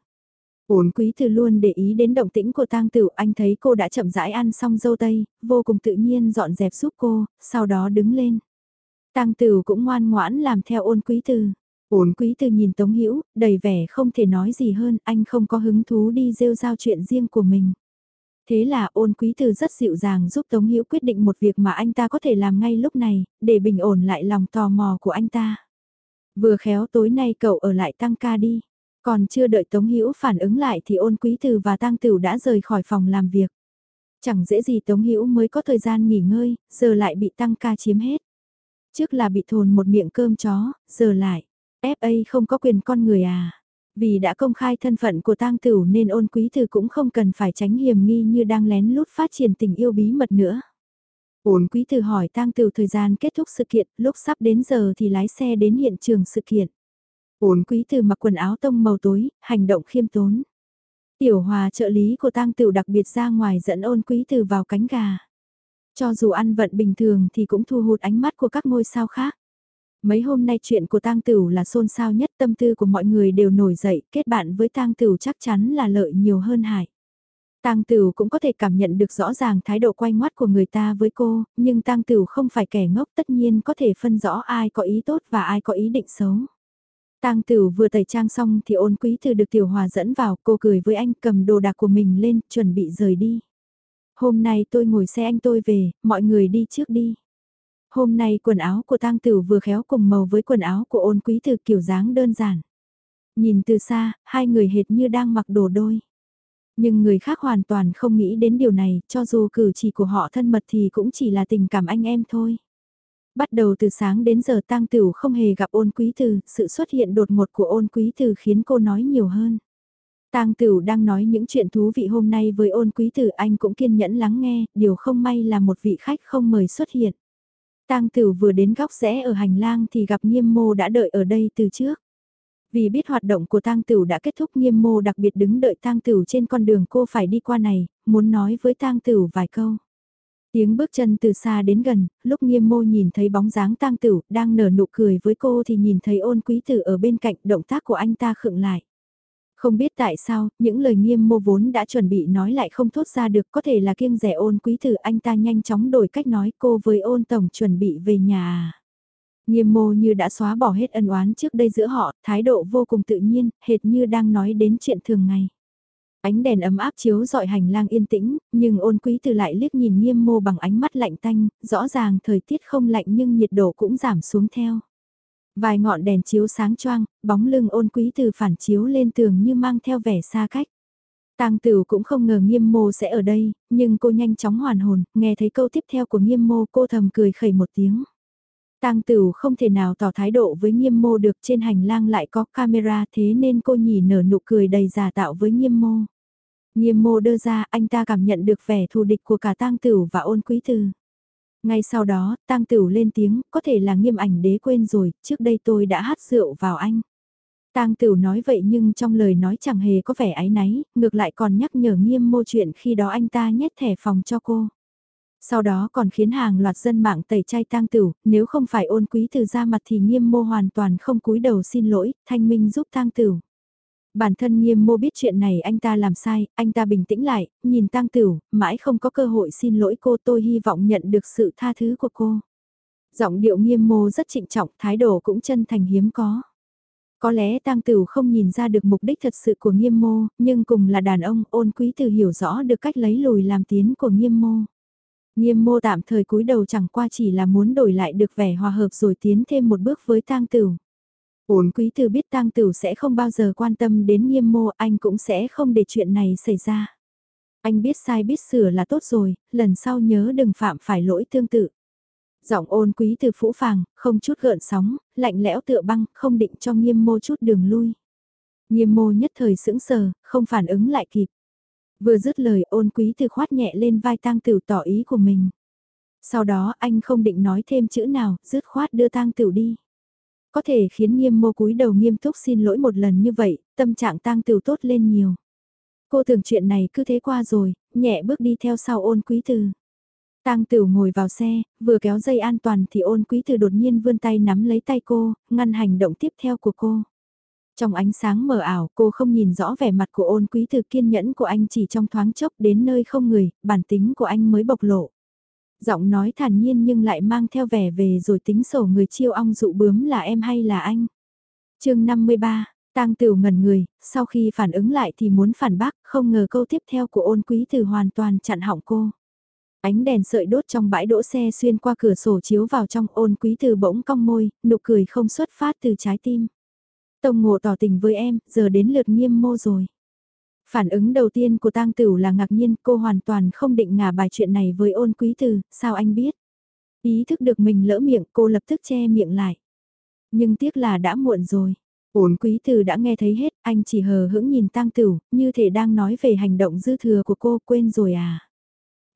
Ôn quý từ luôn để ý đến động tĩnh của tang tử, anh thấy cô đã chậm rãi ăn xong dâu tây, vô cùng tự nhiên dọn dẹp giúp cô, sau đó đứng lên. Tang tử cũng ngoan ngoãn làm theo ôn quý từ. Ôn quý từ nhìn Tống Hữu đầy vẻ không thể nói gì hơn, anh không có hứng thú đi rêu giao chuyện riêng của mình. Thế là ôn quý từ rất dịu dàng giúp Tống Hữu quyết định một việc mà anh ta có thể làm ngay lúc này, để bình ổn lại lòng tò mò của anh ta. Vừa khéo tối nay cậu ở lại tăng ca đi. Còn chưa đợi Tống Hữu phản ứng lại thì ôn quý từ và Tang tửu đã rời khỏi phòng làm việc. Chẳng dễ gì Tống Hữu mới có thời gian nghỉ ngơi, giờ lại bị tăng ca chiếm hết. Trước là bị thồn một miệng cơm chó, giờ lại. FA không có quyền con người à. Vì đã công khai thân phận của tang tửu nên ôn quý từ cũng không cần phải tránh hiểm nghi như đang lén lút phát triển tình yêu bí mật nữa. Ôn quý từ hỏi tang Tửu thời gian kết thúc sự kiện, lúc sắp đến giờ thì lái xe đến hiện trường sự kiện. Ôn quý từ mặc quần áo tông màu tối, hành động khiêm tốn. Tiểu hòa trợ lý của tang tử đặc biệt ra ngoài dẫn ôn quý từ vào cánh gà. Cho dù ăn vận bình thường thì cũng thu hút ánh mắt của các ngôi sao khác. Mấy hôm nay chuyện của tang tử là xôn xao nhất tâm tư của mọi người đều nổi dậy, kết bạn với tang tử chắc chắn là lợi nhiều hơn hại. Tang Tửu cũng có thể cảm nhận được rõ ràng thái độ quay ngoắt của người ta với cô, nhưng Tang Tửu không phải kẻ ngốc tất nhiên có thể phân rõ ai có ý tốt và ai có ý định xấu. Tang Tửu vừa tẩy trang xong thì ôn quý Từ được Tiểu Hòa dẫn vào, cô cười với anh cầm đồ đạc của mình lên, chuẩn bị rời đi. Hôm nay tôi ngồi xe anh tôi về, mọi người đi trước đi. Hôm nay quần áo của Tang Tửu vừa khéo cùng màu với quần áo của ôn quý Từ kiểu dáng đơn giản. Nhìn từ xa, hai người hệt như đang mặc đồ đôi. Nhưng người khác hoàn toàn không nghĩ đến điều này, cho dù cử chỉ của họ thân mật thì cũng chỉ là tình cảm anh em thôi. Bắt đầu từ sáng đến giờ tang tửu không hề gặp ôn quý từ, sự xuất hiện đột ngột của ôn quý từ khiến cô nói nhiều hơn. Tang Tửu đang nói những chuyện thú vị hôm nay với ôn quý tử anh cũng kiên nhẫn lắng nghe, điều không may là một vị khách không mời xuất hiện. Tang Tửu vừa đến góc rẽ ở hành lang thì gặp Nghiêm Mô đã đợi ở đây từ trước. Vì biết hoạt động của tang tửu đã kết thúc nghiêm mô đặc biệt đứng đợi tang tửu trên con đường cô phải đi qua này, muốn nói với tang tửu vài câu. Tiếng bước chân từ xa đến gần, lúc nghiêm mô nhìn thấy bóng dáng tang tử đang nở nụ cười với cô thì nhìn thấy ôn quý tử ở bên cạnh động tác của anh ta khựng lại. Không biết tại sao, những lời nghiêm mô vốn đã chuẩn bị nói lại không thốt ra được có thể là kiêng rẻ ôn quý tử anh ta nhanh chóng đổi cách nói cô với ôn tổng chuẩn bị về nhà. À? Nghiêm mô như đã xóa bỏ hết ân oán trước đây giữa họ, thái độ vô cùng tự nhiên, hệt như đang nói đến chuyện thường ngày. Ánh đèn ấm áp chiếu dọi hành lang yên tĩnh, nhưng ôn quý từ lại liếc nhìn nghiêm mô bằng ánh mắt lạnh tanh, rõ ràng thời tiết không lạnh nhưng nhiệt độ cũng giảm xuống theo. Vài ngọn đèn chiếu sáng choang, bóng lưng ôn quý từ phản chiếu lên tường như mang theo vẻ xa cách. Tang Tử cũng không ngờ Nghiêm Mô sẽ ở đây, nhưng cô nhanh chóng hoàn hồn, nghe thấy câu tiếp theo của Nghiêm Mô cô thầm cười khẩy một tiếng. Tang Tửu không thể nào tỏ thái độ với nghiêm mô được trên hành lang lại có camera thế nên cô nhỉ nở nụ cười đầy giả tạo với nghiêm mô. Nghiêm mô đưa ra anh ta cảm nhận được vẻ thù địch của cả Tang Tửu và ôn quý từ. Ngay sau đó, tang tửu lên tiếng, có thể là nghiêm ảnh đế quên rồi, trước đây tôi đã hát rượu vào anh. Tang Tửu nói vậy nhưng trong lời nói chẳng hề có vẻ ái náy, ngược lại còn nhắc nhở nghiêm mô chuyện khi đó anh ta nhét thẻ phòng cho cô. Sau đó còn khiến hàng loạt dân mạng tẩy chay Tang Tửu, nếu không phải ôn quý từ ra mặt thì nghiêm mô hoàn toàn không cúi đầu xin lỗi, thanh minh giúp Tang Tửu. Bản thân nghiêm mô biết chuyện này anh ta làm sai, anh ta bình tĩnh lại, nhìn Tang Tửu, mãi không có cơ hội xin lỗi cô tôi hy vọng nhận được sự tha thứ của cô. Giọng điệu nghiêm mô rất trịnh trọng, thái độ cũng chân thành hiếm có. Có lẽ tang tử không nhìn ra được mục đích thật sự của nghiêm mô, nhưng cùng là đàn ông ôn quý từ hiểu rõ được cách lấy lùi làm tiến của nghiêm mô. Nghiêm mô tạm thời cúi đầu chẳng qua chỉ là muốn đổi lại được vẻ hòa hợp rồi tiến thêm một bước với tang tử. Ôn quý Từ biết tang tử sẽ không bao giờ quan tâm đến nghiêm mô anh cũng sẽ không để chuyện này xảy ra. Anh biết sai biết sửa là tốt rồi, lần sau nhớ đừng phạm phải lỗi tương tự. Giọng ôn quý từ phũ phàng, không chút gợn sóng, lạnh lẽo tựa băng, không định cho nghiêm mô chút đường lui. Nghiêm mô nhất thời sững sờ, không phản ứng lại kịp. Vừa dứt lời ôn quý từ khoát nhẹ lên vai tang tửu tỏ ý của mình. Sau đó anh không định nói thêm chữ nào, dứt khoát đưa tang tửu đi. Có thể khiến nghiêm mô cúi đầu nghiêm túc xin lỗi một lần như vậy, tâm trạng tang tiểu tốt lên nhiều. Cô tưởng chuyện này cứ thế qua rồi, nhẹ bước đi theo sau ôn quý từ. Tang Tửu ngồi vào xe, vừa kéo dây an toàn thì ôn quý từ đột nhiên vươn tay nắm lấy tay cô, ngăn hành động tiếp theo của cô. Trong ánh sáng mờ ảo, cô không nhìn rõ vẻ mặt của ôn quý từ kiên nhẫn của anh chỉ trong thoáng chốc đến nơi không người, bản tính của anh mới bộc lộ. Giọng nói thản nhiên nhưng lại mang theo vẻ về rồi tính sổ người chiêu ong dụ bướm là em hay là anh. chương 53, Tang Tửu ngẩn người, sau khi phản ứng lại thì muốn phản bác, không ngờ câu tiếp theo của ôn quý từ hoàn toàn chặn họng cô. Ánh đèn sợi đốt trong bãi đỗ xe xuyên qua cửa sổ chiếu vào trong ôn quý từ bỗng cong môi, nụ cười không xuất phát từ trái tim. Tông ngộ tỏ tình với em, giờ đến lượt nghiêm mô rồi. Phản ứng đầu tiên của tang tửu là ngạc nhiên, cô hoàn toàn không định ngả bài chuyện này với ôn quý từ, sao anh biết? Ý thức được mình lỡ miệng, cô lập tức che miệng lại. Nhưng tiếc là đã muộn rồi. Ôn quý từ đã nghe thấy hết, anh chỉ hờ hững nhìn tang tửu, như thể đang nói về hành động dư thừa của cô quên rồi à.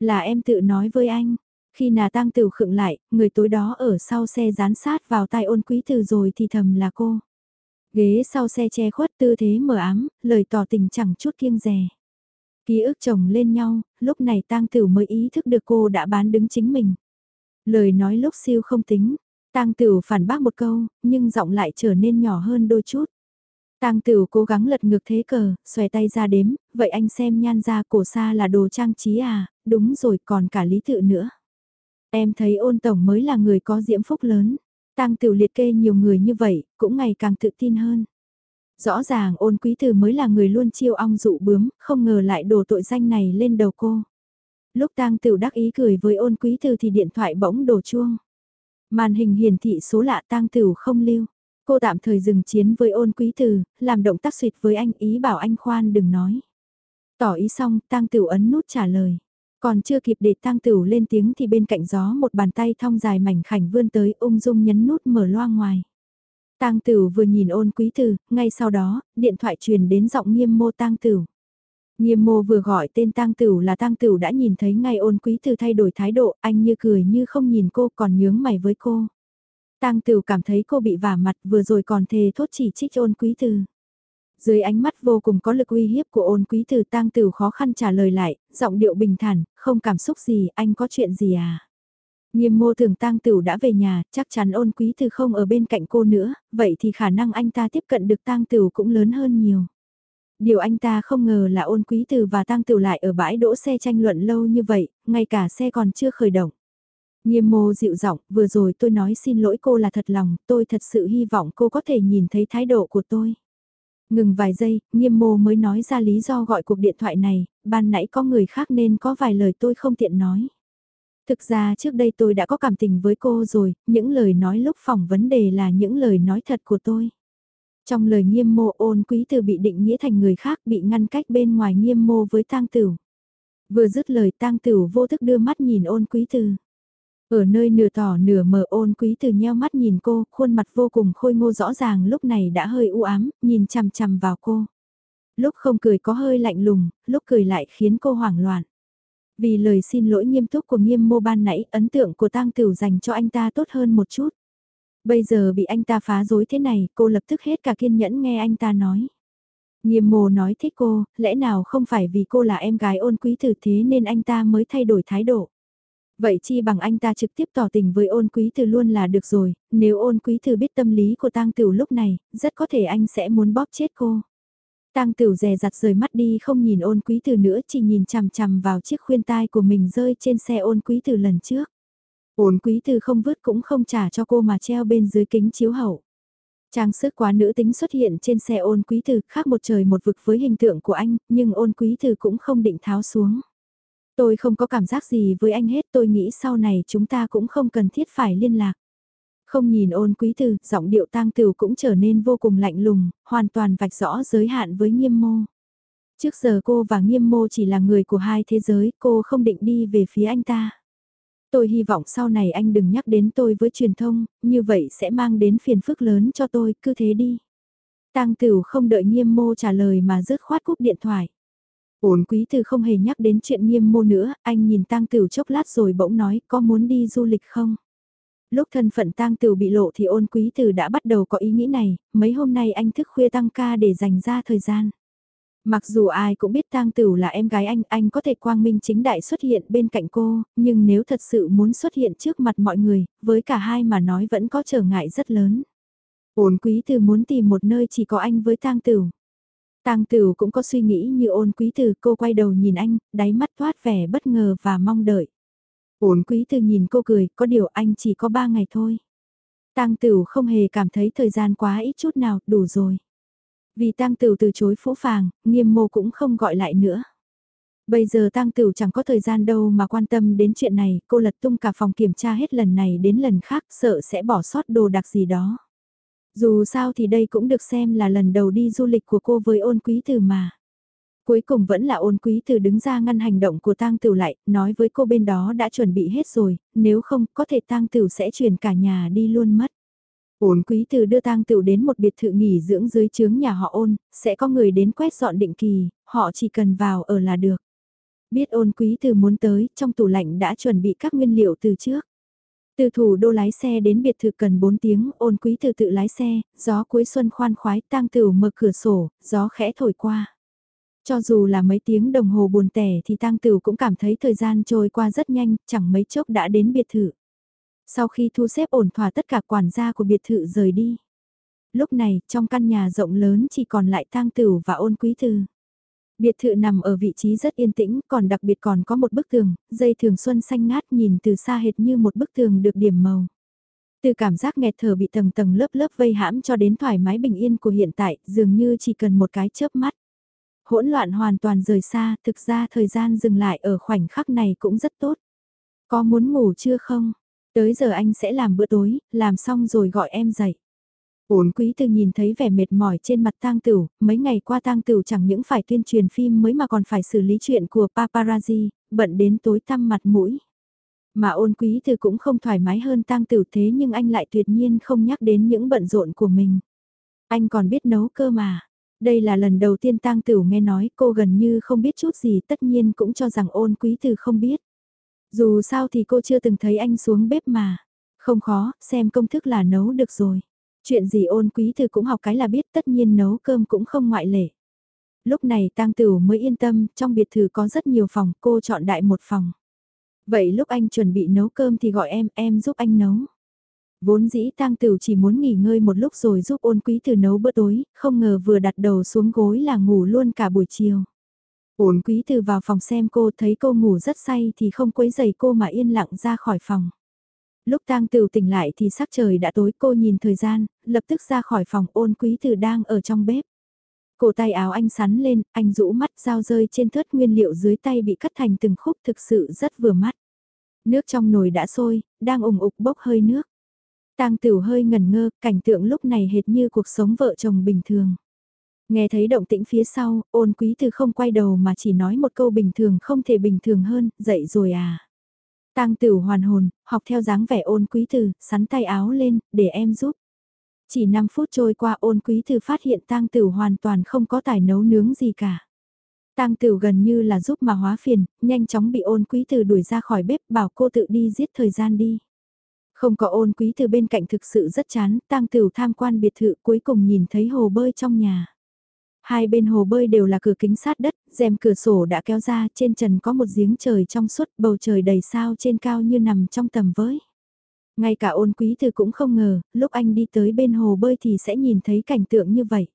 Là em tự nói với anh. Khi nà tăng tử khựng lại, người tối đó ở sau xe dán sát vào tai ôn quý từ rồi thì thầm là cô. Ghế sau xe che khuất tư thế mờ ám, lời tỏ tình chẳng chút kiêng rè. Ký ức chồng lên nhau, lúc này tang tử mới ý thức được cô đã bán đứng chính mình. Lời nói lúc siêu không tính, tang tử phản bác một câu, nhưng giọng lại trở nên nhỏ hơn đôi chút. Tang Tửu cố gắng lật ngược thế cờ, xòe tay ra đếm, vậy anh xem nhan ra cổ xa là đồ trang trí à, đúng rồi còn cả lý tự nữa. Em thấy ôn tổng mới là người có diễm phúc lớn. Tang Tiểu liệt kê nhiều người như vậy, cũng ngày càng tự tin hơn. Rõ ràng ôn quý Từ mới là người luôn chiêu ong dụ bướm, không ngờ lại đổ tội danh này lên đầu cô. Lúc Tang Tiểu đắc ý cười với ôn quý Từ thì điện thoại bỗng đổ chuông. Màn hình hiển thị số lạ Tang Tiểu không lưu. Cô tạm thời dừng chiến với ôn quý từ, làm động tác suyệt với anh ý bảo anh khoan đừng nói. Tỏ ý xong, tang Tiểu ấn nút trả lời. Còn chưa kịp để tang tửu lên tiếng thì bên cạnh gió một bàn tay thong dài mảnh khảnh vươn tới ung dung nhấn nút mở loa ngoài. Tang Tửu vừa nhìn ôn quý từ, ngay sau đó, điện thoại truyền đến giọng nghiêm mô Tang Tửu. Nghiêm mô vừa gọi tên Tang Tửu là Tang Tửu đã nhìn thấy ngay ôn quý từ thay đổi thái độ, anh như cười như không nhìn cô còn nhướng mày với cô. Tang Tửu cảm thấy cô bị vả mặt vừa rồi còn thề thốt chỉ trích ôn quý từ. Dưới ánh mắt vô cùng có lực uy hiếp của ôn quý từ Tang tử khó khăn trả lời lại, giọng điệu bình thản, không cảm xúc gì, anh có chuyện gì à? Nghiêm mô thường Tang tử đã về nhà, chắc chắn ôn quý từ không ở bên cạnh cô nữa, vậy thì khả năng anh ta tiếp cận được Tang tử cũng lớn hơn nhiều. Điều anh ta không ngờ là ôn quý từ và Tang tử lại ở bãi đỗ xe tranh luận lâu như vậy, ngay cả xe còn chưa khởi động. Nghiêm mô dịu giọng, vừa rồi tôi nói xin lỗi cô là thật lòng, tôi thật sự hy vọng cô có thể nhìn thấy thái độ của tôi. Ngừng vài giây, nghiêm mô mới nói ra lý do gọi cuộc điện thoại này, ban nãy có người khác nên có vài lời tôi không tiện nói. Thực ra trước đây tôi đã có cảm tình với cô rồi, những lời nói lúc phỏng vấn đề là những lời nói thật của tôi. Trong lời nghiêm mô ôn quý từ bị định nghĩa thành người khác bị ngăn cách bên ngoài nghiêm mô với tang tử. Vừa dứt lời tang tử vô thức đưa mắt nhìn ôn quý từ. Ở nơi nửa tỏ nửa mờ ôn quý từ nheo mắt nhìn cô, khuôn mặt vô cùng khôi ngô rõ ràng lúc này đã hơi u ám, nhìn chằm chằm vào cô. Lúc không cười có hơi lạnh lùng, lúc cười lại khiến cô hoảng loạn. Vì lời xin lỗi nghiêm túc của nghiêm mô ban nãy, ấn tượng của tang tửu dành cho anh ta tốt hơn một chút. Bây giờ bị anh ta phá dối thế này, cô lập tức hết cả kiên nhẫn nghe anh ta nói. Nghiêm mô nói thích cô, lẽ nào không phải vì cô là em gái ôn quý tử thế nên anh ta mới thay đổi thái độ. Vậy chi bằng anh ta trực tiếp tỏ tình với ôn quý từ luôn là được rồi, nếu ôn quý từ biết tâm lý của tang tửu lúc này, rất có thể anh sẽ muốn bóp chết cô. Tang tửu dè dặt rời mắt đi không nhìn ôn quý từ nữa chỉ nhìn chằm chằm vào chiếc khuyên tai của mình rơi trên xe ôn quý từ lần trước. Ôn quý từ không vứt cũng không trả cho cô mà treo bên dưới kính chiếu hậu. Trang sức quá nữ tính xuất hiện trên xe ôn quý từ khác một trời một vực với hình tượng của anh, nhưng ôn quý từ cũng không định tháo xuống. Tôi không có cảm giác gì với anh hết tôi nghĩ sau này chúng ta cũng không cần thiết phải liên lạc. Không nhìn ôn quý từ, giọng điệu tang tử cũng trở nên vô cùng lạnh lùng, hoàn toàn vạch rõ giới hạn với nghiêm mô. Trước giờ cô và nghiêm mô chỉ là người của hai thế giới, cô không định đi về phía anh ta. Tôi hy vọng sau này anh đừng nhắc đến tôi với truyền thông, như vậy sẽ mang đến phiền phức lớn cho tôi, cứ thế đi. Tang Tửu không đợi Nghiêm Mô trả lời mà rứt khoát cúp điện thoại. Ổn quý từ không hề nhắc đến chuyện Nghiêm Mô nữa, anh nhìn Tang Tửu chốc lát rồi bỗng nói có muốn đi du lịch không? Lúc thân phận Tang Tửu bị lộ thì ôn quý từ đã bắt đầu có ý nghĩ này, mấy hôm nay anh thức khuya tăng ca để dành ra thời gian. Mặc dù ai cũng biết tang tửu là em gái anh, anh có thể quang minh chính đại xuất hiện bên cạnh cô, nhưng nếu thật sự muốn xuất hiện trước mặt mọi người, với cả hai mà nói vẫn có trở ngại rất lớn. Ôn quý từ muốn tìm một nơi chỉ có anh với tang tửu. Tang tửu cũng có suy nghĩ như ôn quý từ, cô quay đầu nhìn anh, đáy mắt thoát vẻ bất ngờ và mong đợi. Ôn quý từ nhìn cô cười, có điều anh chỉ có ba ngày thôi. Tang tửu không hề cảm thấy thời gian quá ít chút nào, đủ rồi. Vì tang tửu từ chối phũ phàng, nghiêm mô cũng không gọi lại nữa. Bây giờ tang tửu chẳng có thời gian đâu mà quan tâm đến chuyện này, cô lật tung cả phòng kiểm tra hết lần này đến lần khác sợ sẽ bỏ sót đồ đặc gì đó. Dù sao thì đây cũng được xem là lần đầu đi du lịch của cô với ôn quý từ mà. Cuối cùng vẫn là ôn quý từ đứng ra ngăn hành động của tang tửu lại, nói với cô bên đó đã chuẩn bị hết rồi, nếu không có thể tang tửu sẽ chuyển cả nhà đi luôn mất. Ôn quý từ đưa tang tựu đến một biệt thự nghỉ dưỡng dưới chướng nhà họ ôn, sẽ có người đến quét dọn định kỳ, họ chỉ cần vào ở là được. Biết ôn quý từ muốn tới, trong tủ lạnh đã chuẩn bị các nguyên liệu từ trước. Từ thủ đô lái xe đến biệt thự cần 4 tiếng, ôn quý từ tự lái xe, gió cuối xuân khoan khoái tang tửu mở cửa sổ, gió khẽ thổi qua. Cho dù là mấy tiếng đồng hồ buồn tẻ thì tang tửu cũng cảm thấy thời gian trôi qua rất nhanh, chẳng mấy chốc đã đến biệt thự. Sau khi thu xếp ổn thỏa tất cả quản gia của biệt thự rời đi. Lúc này, trong căn nhà rộng lớn chỉ còn lại tang tửu và ôn quý thư. Biệt thự nằm ở vị trí rất yên tĩnh, còn đặc biệt còn có một bức tường, dây thường xuân xanh ngát nhìn từ xa hệt như một bức tường được điểm màu. Từ cảm giác nghẹt thở bị tầng tầng lớp lớp vây hãm cho đến thoải mái bình yên của hiện tại, dường như chỉ cần một cái chớp mắt. Hỗn loạn hoàn toàn rời xa, thực ra thời gian dừng lại ở khoảnh khắc này cũng rất tốt. Có muốn ngủ chưa không? Tới giờ anh sẽ làm bữa tối, làm xong rồi gọi em dậy. Ôn quý từ nhìn thấy vẻ mệt mỏi trên mặt tang tửu, mấy ngày qua tang tửu chẳng những phải tuyên truyền phim mới mà còn phải xử lý chuyện của paparazzi, bận đến tối tăm mặt mũi. Mà ôn quý từ cũng không thoải mái hơn tang tửu thế nhưng anh lại tuyệt nhiên không nhắc đến những bận rộn của mình. Anh còn biết nấu cơ mà. Đây là lần đầu tiên tang tửu nghe nói cô gần như không biết chút gì tất nhiên cũng cho rằng ôn quý từ không biết. Dù sao thì cô chưa từng thấy anh xuống bếp mà. Không khó, xem công thức là nấu được rồi. Chuyện gì ôn quý thư cũng học cái là biết tất nhiên nấu cơm cũng không ngoại lệ. Lúc này tang tửu mới yên tâm, trong biệt thự có rất nhiều phòng, cô chọn đại một phòng. Vậy lúc anh chuẩn bị nấu cơm thì gọi em, em giúp anh nấu. Vốn dĩ tang tửu chỉ muốn nghỉ ngơi một lúc rồi giúp ôn quý từ nấu bữa tối, không ngờ vừa đặt đầu xuống gối là ngủ luôn cả buổi chiều. ôn quý từ vào phòng xem cô thấy cô ngủ rất say thì không quấy giày cô mà yên lặng ra khỏi phòng. Lúc tang tửu tỉnh lại thì sắc trời đã tối cô nhìn thời gian, lập tức ra khỏi phòng ôn quý từ đang ở trong bếp. Cổ tay áo anh sắn lên, anh rũ mắt dao rơi trên thớt nguyên liệu dưới tay bị cắt thành từng khúc thực sự rất vừa mắt. Nước trong nồi đã sôi, đang ủng ục bốc hơi nước. Tang Tửu hơi ngẩn ngơ, cảnh tượng lúc này hệt như cuộc sống vợ chồng bình thường. Nghe thấy động tĩnh phía sau, ôn quý từ không quay đầu mà chỉ nói một câu bình thường không thể bình thường hơn, dậy rồi à. Tang Tửu hoàn hồn, học theo dáng vẻ ôn quý từ, sắn tay áo lên, để em giúp. Chỉ 5 phút trôi qua ôn quý từ phát hiện Tang Tửu hoàn toàn không có tài nấu nướng gì cả. Tang Tửu gần như là giúp mà hóa phiền, nhanh chóng bị ôn quý từ đuổi ra khỏi bếp bảo cô tự đi giết thời gian đi. Không có ôn quý từ bên cạnh thực sự rất chán, Tang Tửu tham quan biệt thự cuối cùng nhìn thấy hồ bơi trong nhà. Hai bên hồ bơi đều là cửa kính sát đất, rèm cửa sổ đã kéo ra, trên trần có một giếng trời trong suốt, bầu trời đầy sao trên cao như nằm trong tầm với. Ngay cả ôn quý thư cũng không ngờ, lúc anh đi tới bên hồ bơi thì sẽ nhìn thấy cảnh tượng như vậy.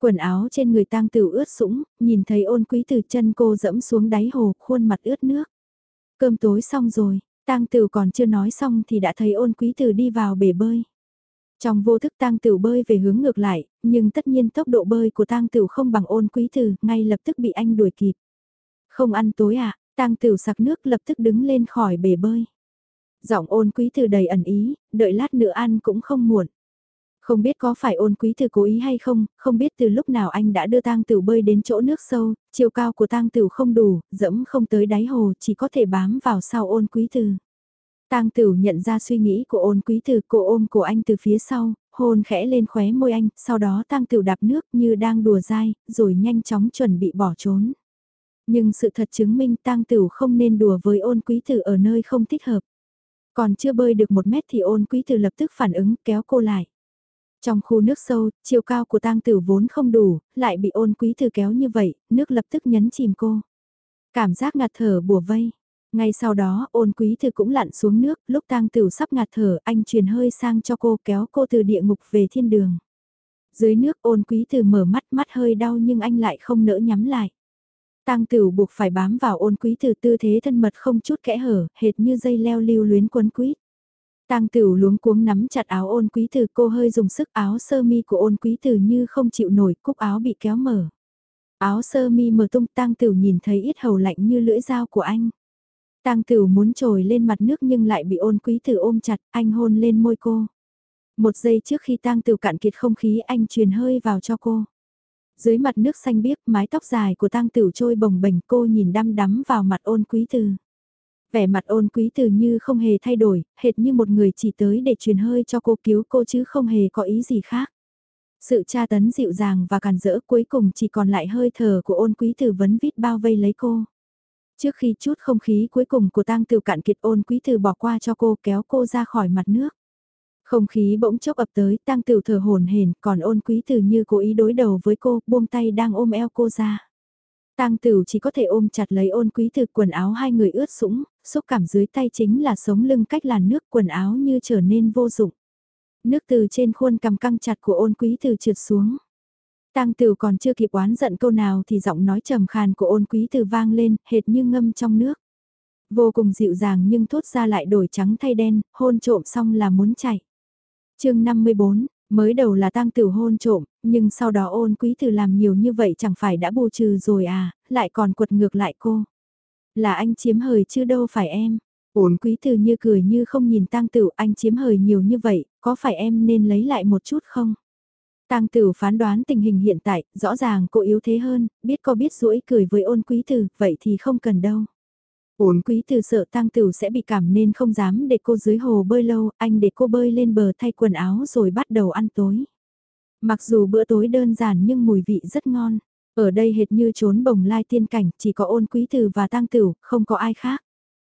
Quần áo trên người tang tử ướt sũng, nhìn thấy ôn quý từ chân cô dẫm xuống đáy hồ, khuôn mặt ướt nước. Cơm tối xong rồi, tang tử còn chưa nói xong thì đã thấy ôn quý từ đi vào bể bơi. Trong vô thức tang tử bơi về hướng ngược lại, nhưng tất nhiên tốc độ bơi của tang tử không bằng ôn quý từ, ngay lập tức bị anh đuổi kịp. Không ăn tối à, tang tử sặc nước lập tức đứng lên khỏi bể bơi. Giọng ôn quý từ đầy ẩn ý, đợi lát nữa ăn cũng không muộn. Không biết có phải ôn quý từ cố ý hay không, không biết từ lúc nào anh đã đưa tang tử bơi đến chỗ nước sâu, chiều cao của tang tử không đủ, dẫm không tới đáy hồ, chỉ có thể bám vào sau ôn quý từ. Tang tử nhận ra suy nghĩ của ôn quý từ, cô ôm cổ anh từ phía sau, hôn khẽ lên khóe môi anh, sau đó tang tử đạp nước như đang đùa dai, rồi nhanh chóng chuẩn bị bỏ trốn. Nhưng sự thật chứng minh tang tử không nên đùa với ôn quý tử ở nơi không thích hợp. Còn chưa bơi được một mét thì ôn quý tử lập tức phản ứng kéo cô lại. Trong khu nước sâu, chiều cao của tang tử vốn không đủ, lại bị ôn quý tử kéo như vậy, nước lập tức nhấn chìm cô. Cảm giác ngạt thở bùa vây. Ngay sau đó, ôn quý thư cũng lặn xuống nước, lúc tang tửu sắp ngạt thở, anh truyền hơi sang cho cô kéo cô từ địa ngục về thiên đường. Dưới nước ôn quý thư mở mắt mắt hơi đau nhưng anh lại không nỡ nhắm lại. Tang tửu buộc phải bám vào ôn quý từ tư thế thân mật không chút kẽ hở, hệt như dây leo lưu luyến quấn quýt. Tang Tửu luống cuống nắm chặt áo ôn quý từ cô hơi dùng sức áo sơ mi của ôn quý từ như không chịu nổi cúc áo bị kéo mở. Áo sơ mi mở tung Tang Tửu nhìn thấy ít hầu lạnh như lưỡi dao của anh. Tang Tửu muốn trồi lên mặt nước nhưng lại bị ôn quý tử ôm chặt anh hôn lên môi cô. Một giây trước khi Tang Tửu cạn kiệt không khí anh truyền hơi vào cho cô. Dưới mặt nước xanh biếc mái tóc dài của Tang Tửu trôi bồng bềnh cô nhìn đăm đắm vào mặt ôn quý tử. Vẻ mặt ôn quý từ như không hề thay đổi, hệt như một người chỉ tới để truyền hơi cho cô cứu cô chứ không hề có ý gì khác. Sự tra tấn dịu dàng và càn rỡ cuối cùng chỉ còn lại hơi thở của ôn quý từ vấn vít bao vây lấy cô. Trước khi chút không khí cuối cùng của tang tiểu cạn kiệt ôn quý từ bỏ qua cho cô kéo cô ra khỏi mặt nước. Không khí bỗng chốc ập tới, tang tiểu thở hồn hển, còn ôn quý từ như cố ý đối đầu với cô, buông tay đang ôm eo cô ra. Tang tử chỉ có thể ôm chặt lấy ôn quý từ quần áo hai người ướt sũng, xúc cảm dưới tay chính là sống lưng cách làn nước quần áo như trở nên vô dụng. Nước từ trên khuôn cầm căng chặt của ôn quý từ trượt xuống. Tang Tửu còn chưa kịp oán giận câu nào thì giọng nói trầm khàn của ôn quý từ vang lên, hệt như ngâm trong nước. Vô cùng dịu dàng nhưng thốt ra lại đổi trắng thay đen, hôn trộm xong là muốn chạy. chương 54, Mới đầu là tang tử hôn trộm, nhưng sau đó ôn quý Từ làm nhiều như vậy chẳng phải đã bù trừ rồi à, lại còn quật ngược lại cô. Là anh chiếm hời chứ đâu phải em. Ôn quý Từ như cười như không nhìn tang tử anh chiếm hời nhiều như vậy, có phải em nên lấy lại một chút không? Tang tử phán đoán tình hình hiện tại, rõ ràng cô yếu thế hơn, biết có biết rũi cười với ôn quý tử, vậy thì không cần đâu. Ôn quý từ sợ tang tửu sẽ bị cảm nên không dám để cô dưới hồ bơi lâu, anh để cô bơi lên bờ thay quần áo rồi bắt đầu ăn tối. Mặc dù bữa tối đơn giản nhưng mùi vị rất ngon. Ở đây hệt như trốn bồng lai tiên cảnh, chỉ có ôn quý từ và tang tửu, không có ai khác.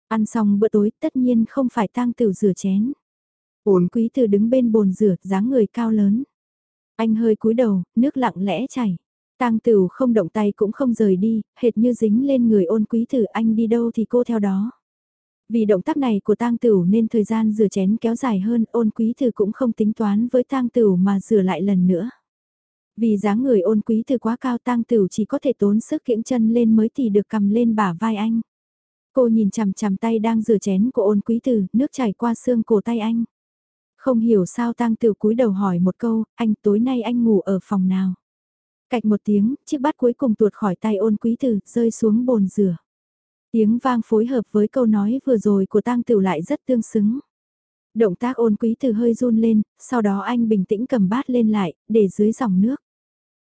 Ăn xong bữa tối tất nhiên không phải tang tửu rửa chén. Ôn quý từ đứng bên bồn rửa, dáng người cao lớn. Anh hơi cúi đầu, nước lặng lẽ chảy. Tang Tửu không động tay cũng không rời đi, hệt như dính lên người ôn quý tử anh đi đâu thì cô theo đó. Vì động tác này của Tang Tửu nên thời gian rửa chén kéo dài hơn, ôn quý tử cũng không tính toán với Tang Tửu mà rửa lại lần nữa. Vì dáng người ôn quý tử quá cao Tang Tửu chỉ có thể tốn sức kiễng chân lên mới thì được cầm lên bả vai anh. Cô nhìn chằm chằm tay đang rửa chén của ôn quý tử, nước chảy qua xương cổ tay anh. Không hiểu sao Tang tử cúi đầu hỏi một câu, anh tối nay anh ngủ ở phòng nào? Cạch một tiếng, chiếc bát cuối cùng tuột khỏi tay ôn quý tử, rơi xuống bồn rửa. Tiếng vang phối hợp với câu nói vừa rồi của tang tử lại rất tương xứng. Động tác ôn quý tử hơi run lên, sau đó anh bình tĩnh cầm bát lên lại, để dưới dòng nước.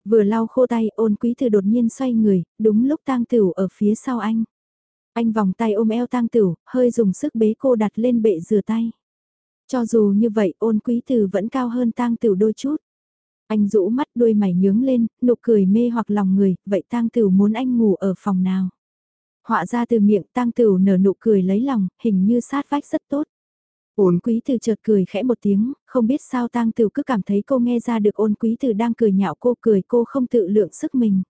Vừa lau khô tay ôn quý tử đột nhiên xoay người, đúng lúc tang tửu ở phía sau anh. Anh vòng tay ôm eo tang tửu, hơi dùng sức bế cô đặt lên bệ rửa tay. Cho dù như vậy ôn quý tử vẫn cao hơn tang tửu đôi chút. Anh rũ mắt đuôi mày nhướng lên, nụ cười mê hoặc lòng người, vậy tang tử muốn anh ngủ ở phòng nào? Họa ra từ miệng tang tử nở nụ cười lấy lòng, hình như sát vách rất tốt. Ôn quý từ chợt cười khẽ một tiếng, không biết sao tang tử cứ cảm thấy cô nghe ra được ôn quý từ đang cười nhạo cô cười cô không tự lượng sức mình.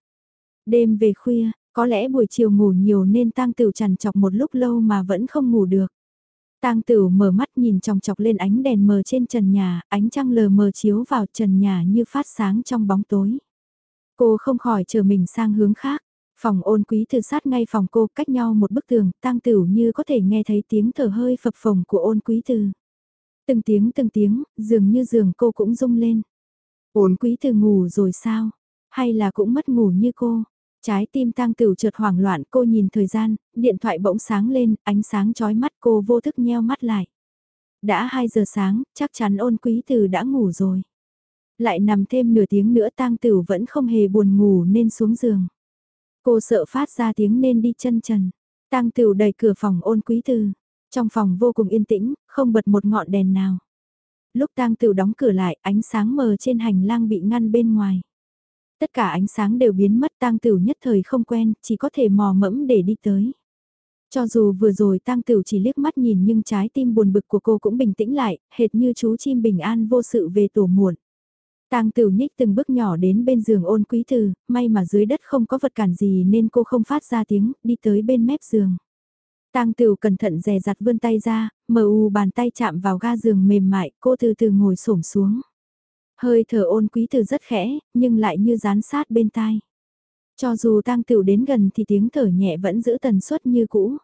Đêm về khuya, có lẽ buổi chiều ngủ nhiều nên tang tử trằn chọc một lúc lâu mà vẫn không ngủ được. Tang Tử mở mắt nhìn chòng chọc lên ánh đèn mờ trên trần nhà, ánh trăng lờ mờ chiếu vào trần nhà như phát sáng trong bóng tối. Cô không khỏi chờ mình sang hướng khác. Phòng ôn quý Thư sát ngay phòng cô cách nhau một bức tường, Tang Tử như có thể nghe thấy tiếng thở hơi phập phồng của ôn quý Thư. Từng tiếng từng tiếng, dường như giường cô cũng rung lên. Ôn quý Thư ngủ rồi sao? Hay là cũng mất ngủ như cô? Trái tim tang tửu chợt hoảng loạn cô nhìn thời gian, điện thoại bỗng sáng lên, ánh sáng chói mắt cô vô thức nheo mắt lại. Đã 2 giờ sáng, chắc chắn ôn quý từ đã ngủ rồi. Lại nằm thêm nửa tiếng nữa tang tửu vẫn không hề buồn ngủ nên xuống giường. Cô sợ phát ra tiếng nên đi chân trần. Tang tửu đẩy cửa phòng ôn quý từ. Trong phòng vô cùng yên tĩnh, không bật một ngọn đèn nào. Lúc tang tửu đóng cửa lại, ánh sáng mờ trên hành lang bị ngăn bên ngoài tất cả ánh sáng đều biến mất tang tửu nhất thời không quen, chỉ có thể mò mẫm để đi tới. Cho dù vừa rồi tang tửu chỉ liếc mắt nhìn nhưng trái tim buồn bực của cô cũng bình tĩnh lại, hệt như chú chim bình an vô sự về tổ muộn. Tang Tửu nhích từng bước nhỏ đến bên giường ôn quý từ, may mà dưới đất không có vật cản gì nên cô không phát ra tiếng, đi tới bên mép giường. Tang Tửu cẩn thận dè dặt vươn tay ra, mờ u bàn tay chạm vào ga giường mềm mại, cô từ từ ngồi xổm xuống. Hơi thở ôn quý từ rất khẽ, nhưng lại như dán sát bên tai. Cho dù tang tửu đến gần thì tiếng thở nhẹ vẫn giữ tần suất như cũ.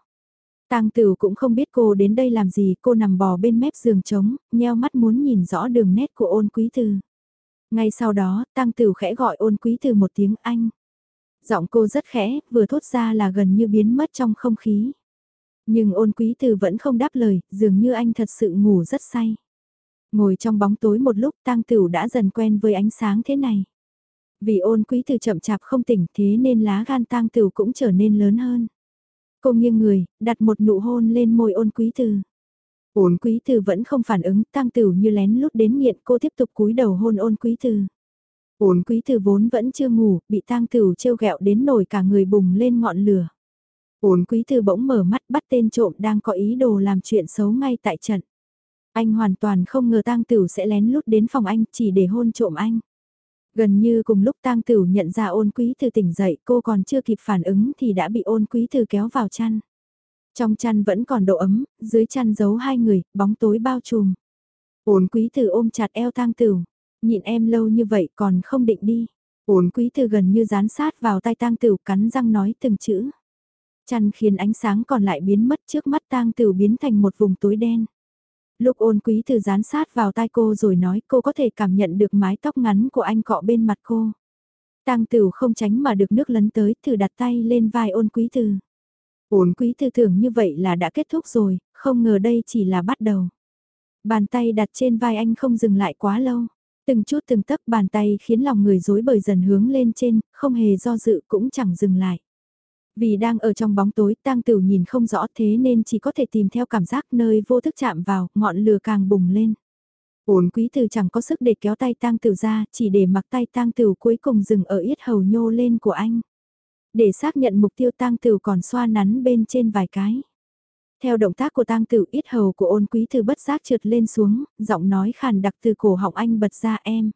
Tang Tửu cũng không biết cô đến đây làm gì, cô nằm bò bên mép giường trống, nheo mắt muốn nhìn rõ đường nét của ôn quý từ. Ngay sau đó, Tang Tửu khẽ gọi ôn quý từ một tiếng anh. Giọng cô rất khẽ, vừa thốt ra là gần như biến mất trong không khí. Nhưng ôn quý từ vẫn không đáp lời, dường như anh thật sự ngủ rất say. Ngồi trong bóng tối một lúc tang tửu đã dần quen với ánh sáng thế này. Vì ôn quý từ chậm chạp không tỉnh thế nên lá gan tang tửu cũng trở nên lớn hơn. Cô nghiêng người, đặt một nụ hôn lên môi ôn quý từ. Ôn quý từ vẫn không phản ứng, tang tửu như lén lút đến nghiện cô tiếp tục cúi đầu hôn ôn quý từ. Ôn quý từ vốn vẫn chưa ngủ, bị tang tửu trêu ghẹo đến nổi cả người bùng lên ngọn lửa. Ôn quý từ bỗng mở mắt bắt tên trộm đang có ý đồ làm chuyện xấu ngay tại trận. Anh hoàn toàn không ngờ tang tửu sẽ lén lút đến phòng anh chỉ để hôn trộm anh. Gần như cùng lúc tang tửu nhận ra ôn quý từ tỉnh dậy cô còn chưa kịp phản ứng thì đã bị ôn quý từ kéo vào chăn. Trong chăn vẫn còn độ ấm, dưới chăn giấu hai người, bóng tối bao trùm. Ôn quý từ ôm chặt eo tang tửu, nhịn em lâu như vậy còn không định đi. Ôn quý từ gần như dán sát vào tay tang tửu cắn răng nói từng chữ. Chăn khiến ánh sáng còn lại biến mất trước mắt tang tửu biến thành một vùng tối đen. Lúc ôn quý từ dán sát vào tai cô rồi nói cô có thể cảm nhận được mái tóc ngắn của anh cọ bên mặt cô. Tang Tửu không tránh mà được nước lấn tới, thử đặt tay lên vai ôn quý từ. Ôn quý từ tưởng như vậy là đã kết thúc rồi, không ngờ đây chỉ là bắt đầu. Bàn tay đặt trên vai anh không dừng lại quá lâu. Từng chút từng tấc bàn tay khiến lòng người dối bời dần hướng lên trên, không hề do dự cũng chẳng dừng lại. Vì đang ở trong bóng tối tang tửu nhìn không rõ thế nên chỉ có thể tìm theo cảm giác nơi vô thức chạm vào, ngọn lửa càng bùng lên. Ổn quý tử chẳng có sức để kéo tay tang tửu ra, chỉ để mặc tay tang tửu cuối cùng dừng ở yết hầu nhô lên của anh. Để xác nhận mục tiêu tang tửu còn xoa nắn bên trên vài cái. Theo động tác của tang tửu yết hầu của ôn quý tử bất giác trượt lên xuống, giọng nói khàn đặc từ cổ họng anh bật ra em.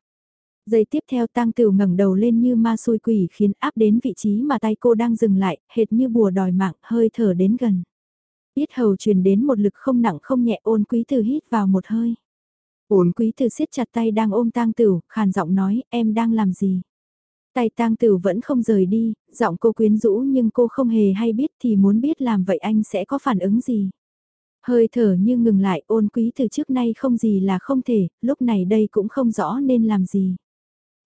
Giây tiếp theo tang tửu ngẩng đầu lên như ma xui quỷ khiến áp đến vị trí mà tay cô đang dừng lại, hệt như bùa đòi mạng, hơi thở đến gần. Yết hầu truyền đến một lực không nặng không nhẹ ôn quý từ hít vào một hơi. Ôn quý từ siết chặt tay đang ôm tang tửu, khàn giọng nói, em đang làm gì? Tay tang tửu vẫn không rời đi, giọng cô quyến rũ nhưng cô không hề hay biết thì muốn biết làm vậy anh sẽ có phản ứng gì. Hơi thở như ngừng lại ôn quý từ trước nay không gì là không thể, lúc này đây cũng không rõ nên làm gì.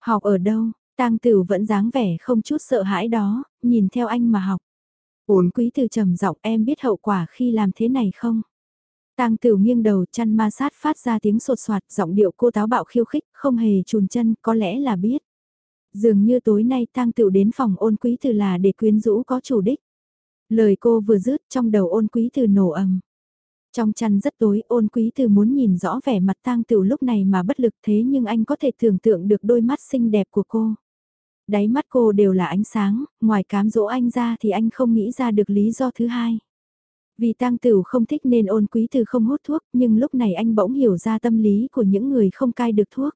Học ở đâu, tang Tử vẫn dáng vẻ không chút sợ hãi đó, nhìn theo anh mà học. Ổn quý từ trầm giọng em biết hậu quả khi làm thế này không? Tang Tử nghiêng đầu chăn ma sát phát ra tiếng sột soạt, giọng điệu cô táo bạo khiêu khích, không hề chùn chân, có lẽ là biết. Dường như tối nay Tang Tử đến phòng ôn quý từ là để quyến rũ có chủ đích. Lời cô vừa dứt trong đầu ôn quý từ nổ ầm. Trong chăn rất tối ôn quý từ muốn nhìn rõ vẻ mặt tang tửu lúc này mà bất lực thế nhưng anh có thể tưởng tượng được đôi mắt xinh đẹp của cô. Đáy mắt cô đều là ánh sáng, ngoài cám dỗ anh ra thì anh không nghĩ ra được lý do thứ hai. Vì tang tửu không thích nên ôn quý từ không hút thuốc nhưng lúc này anh bỗng hiểu ra tâm lý của những người không cai được thuốc.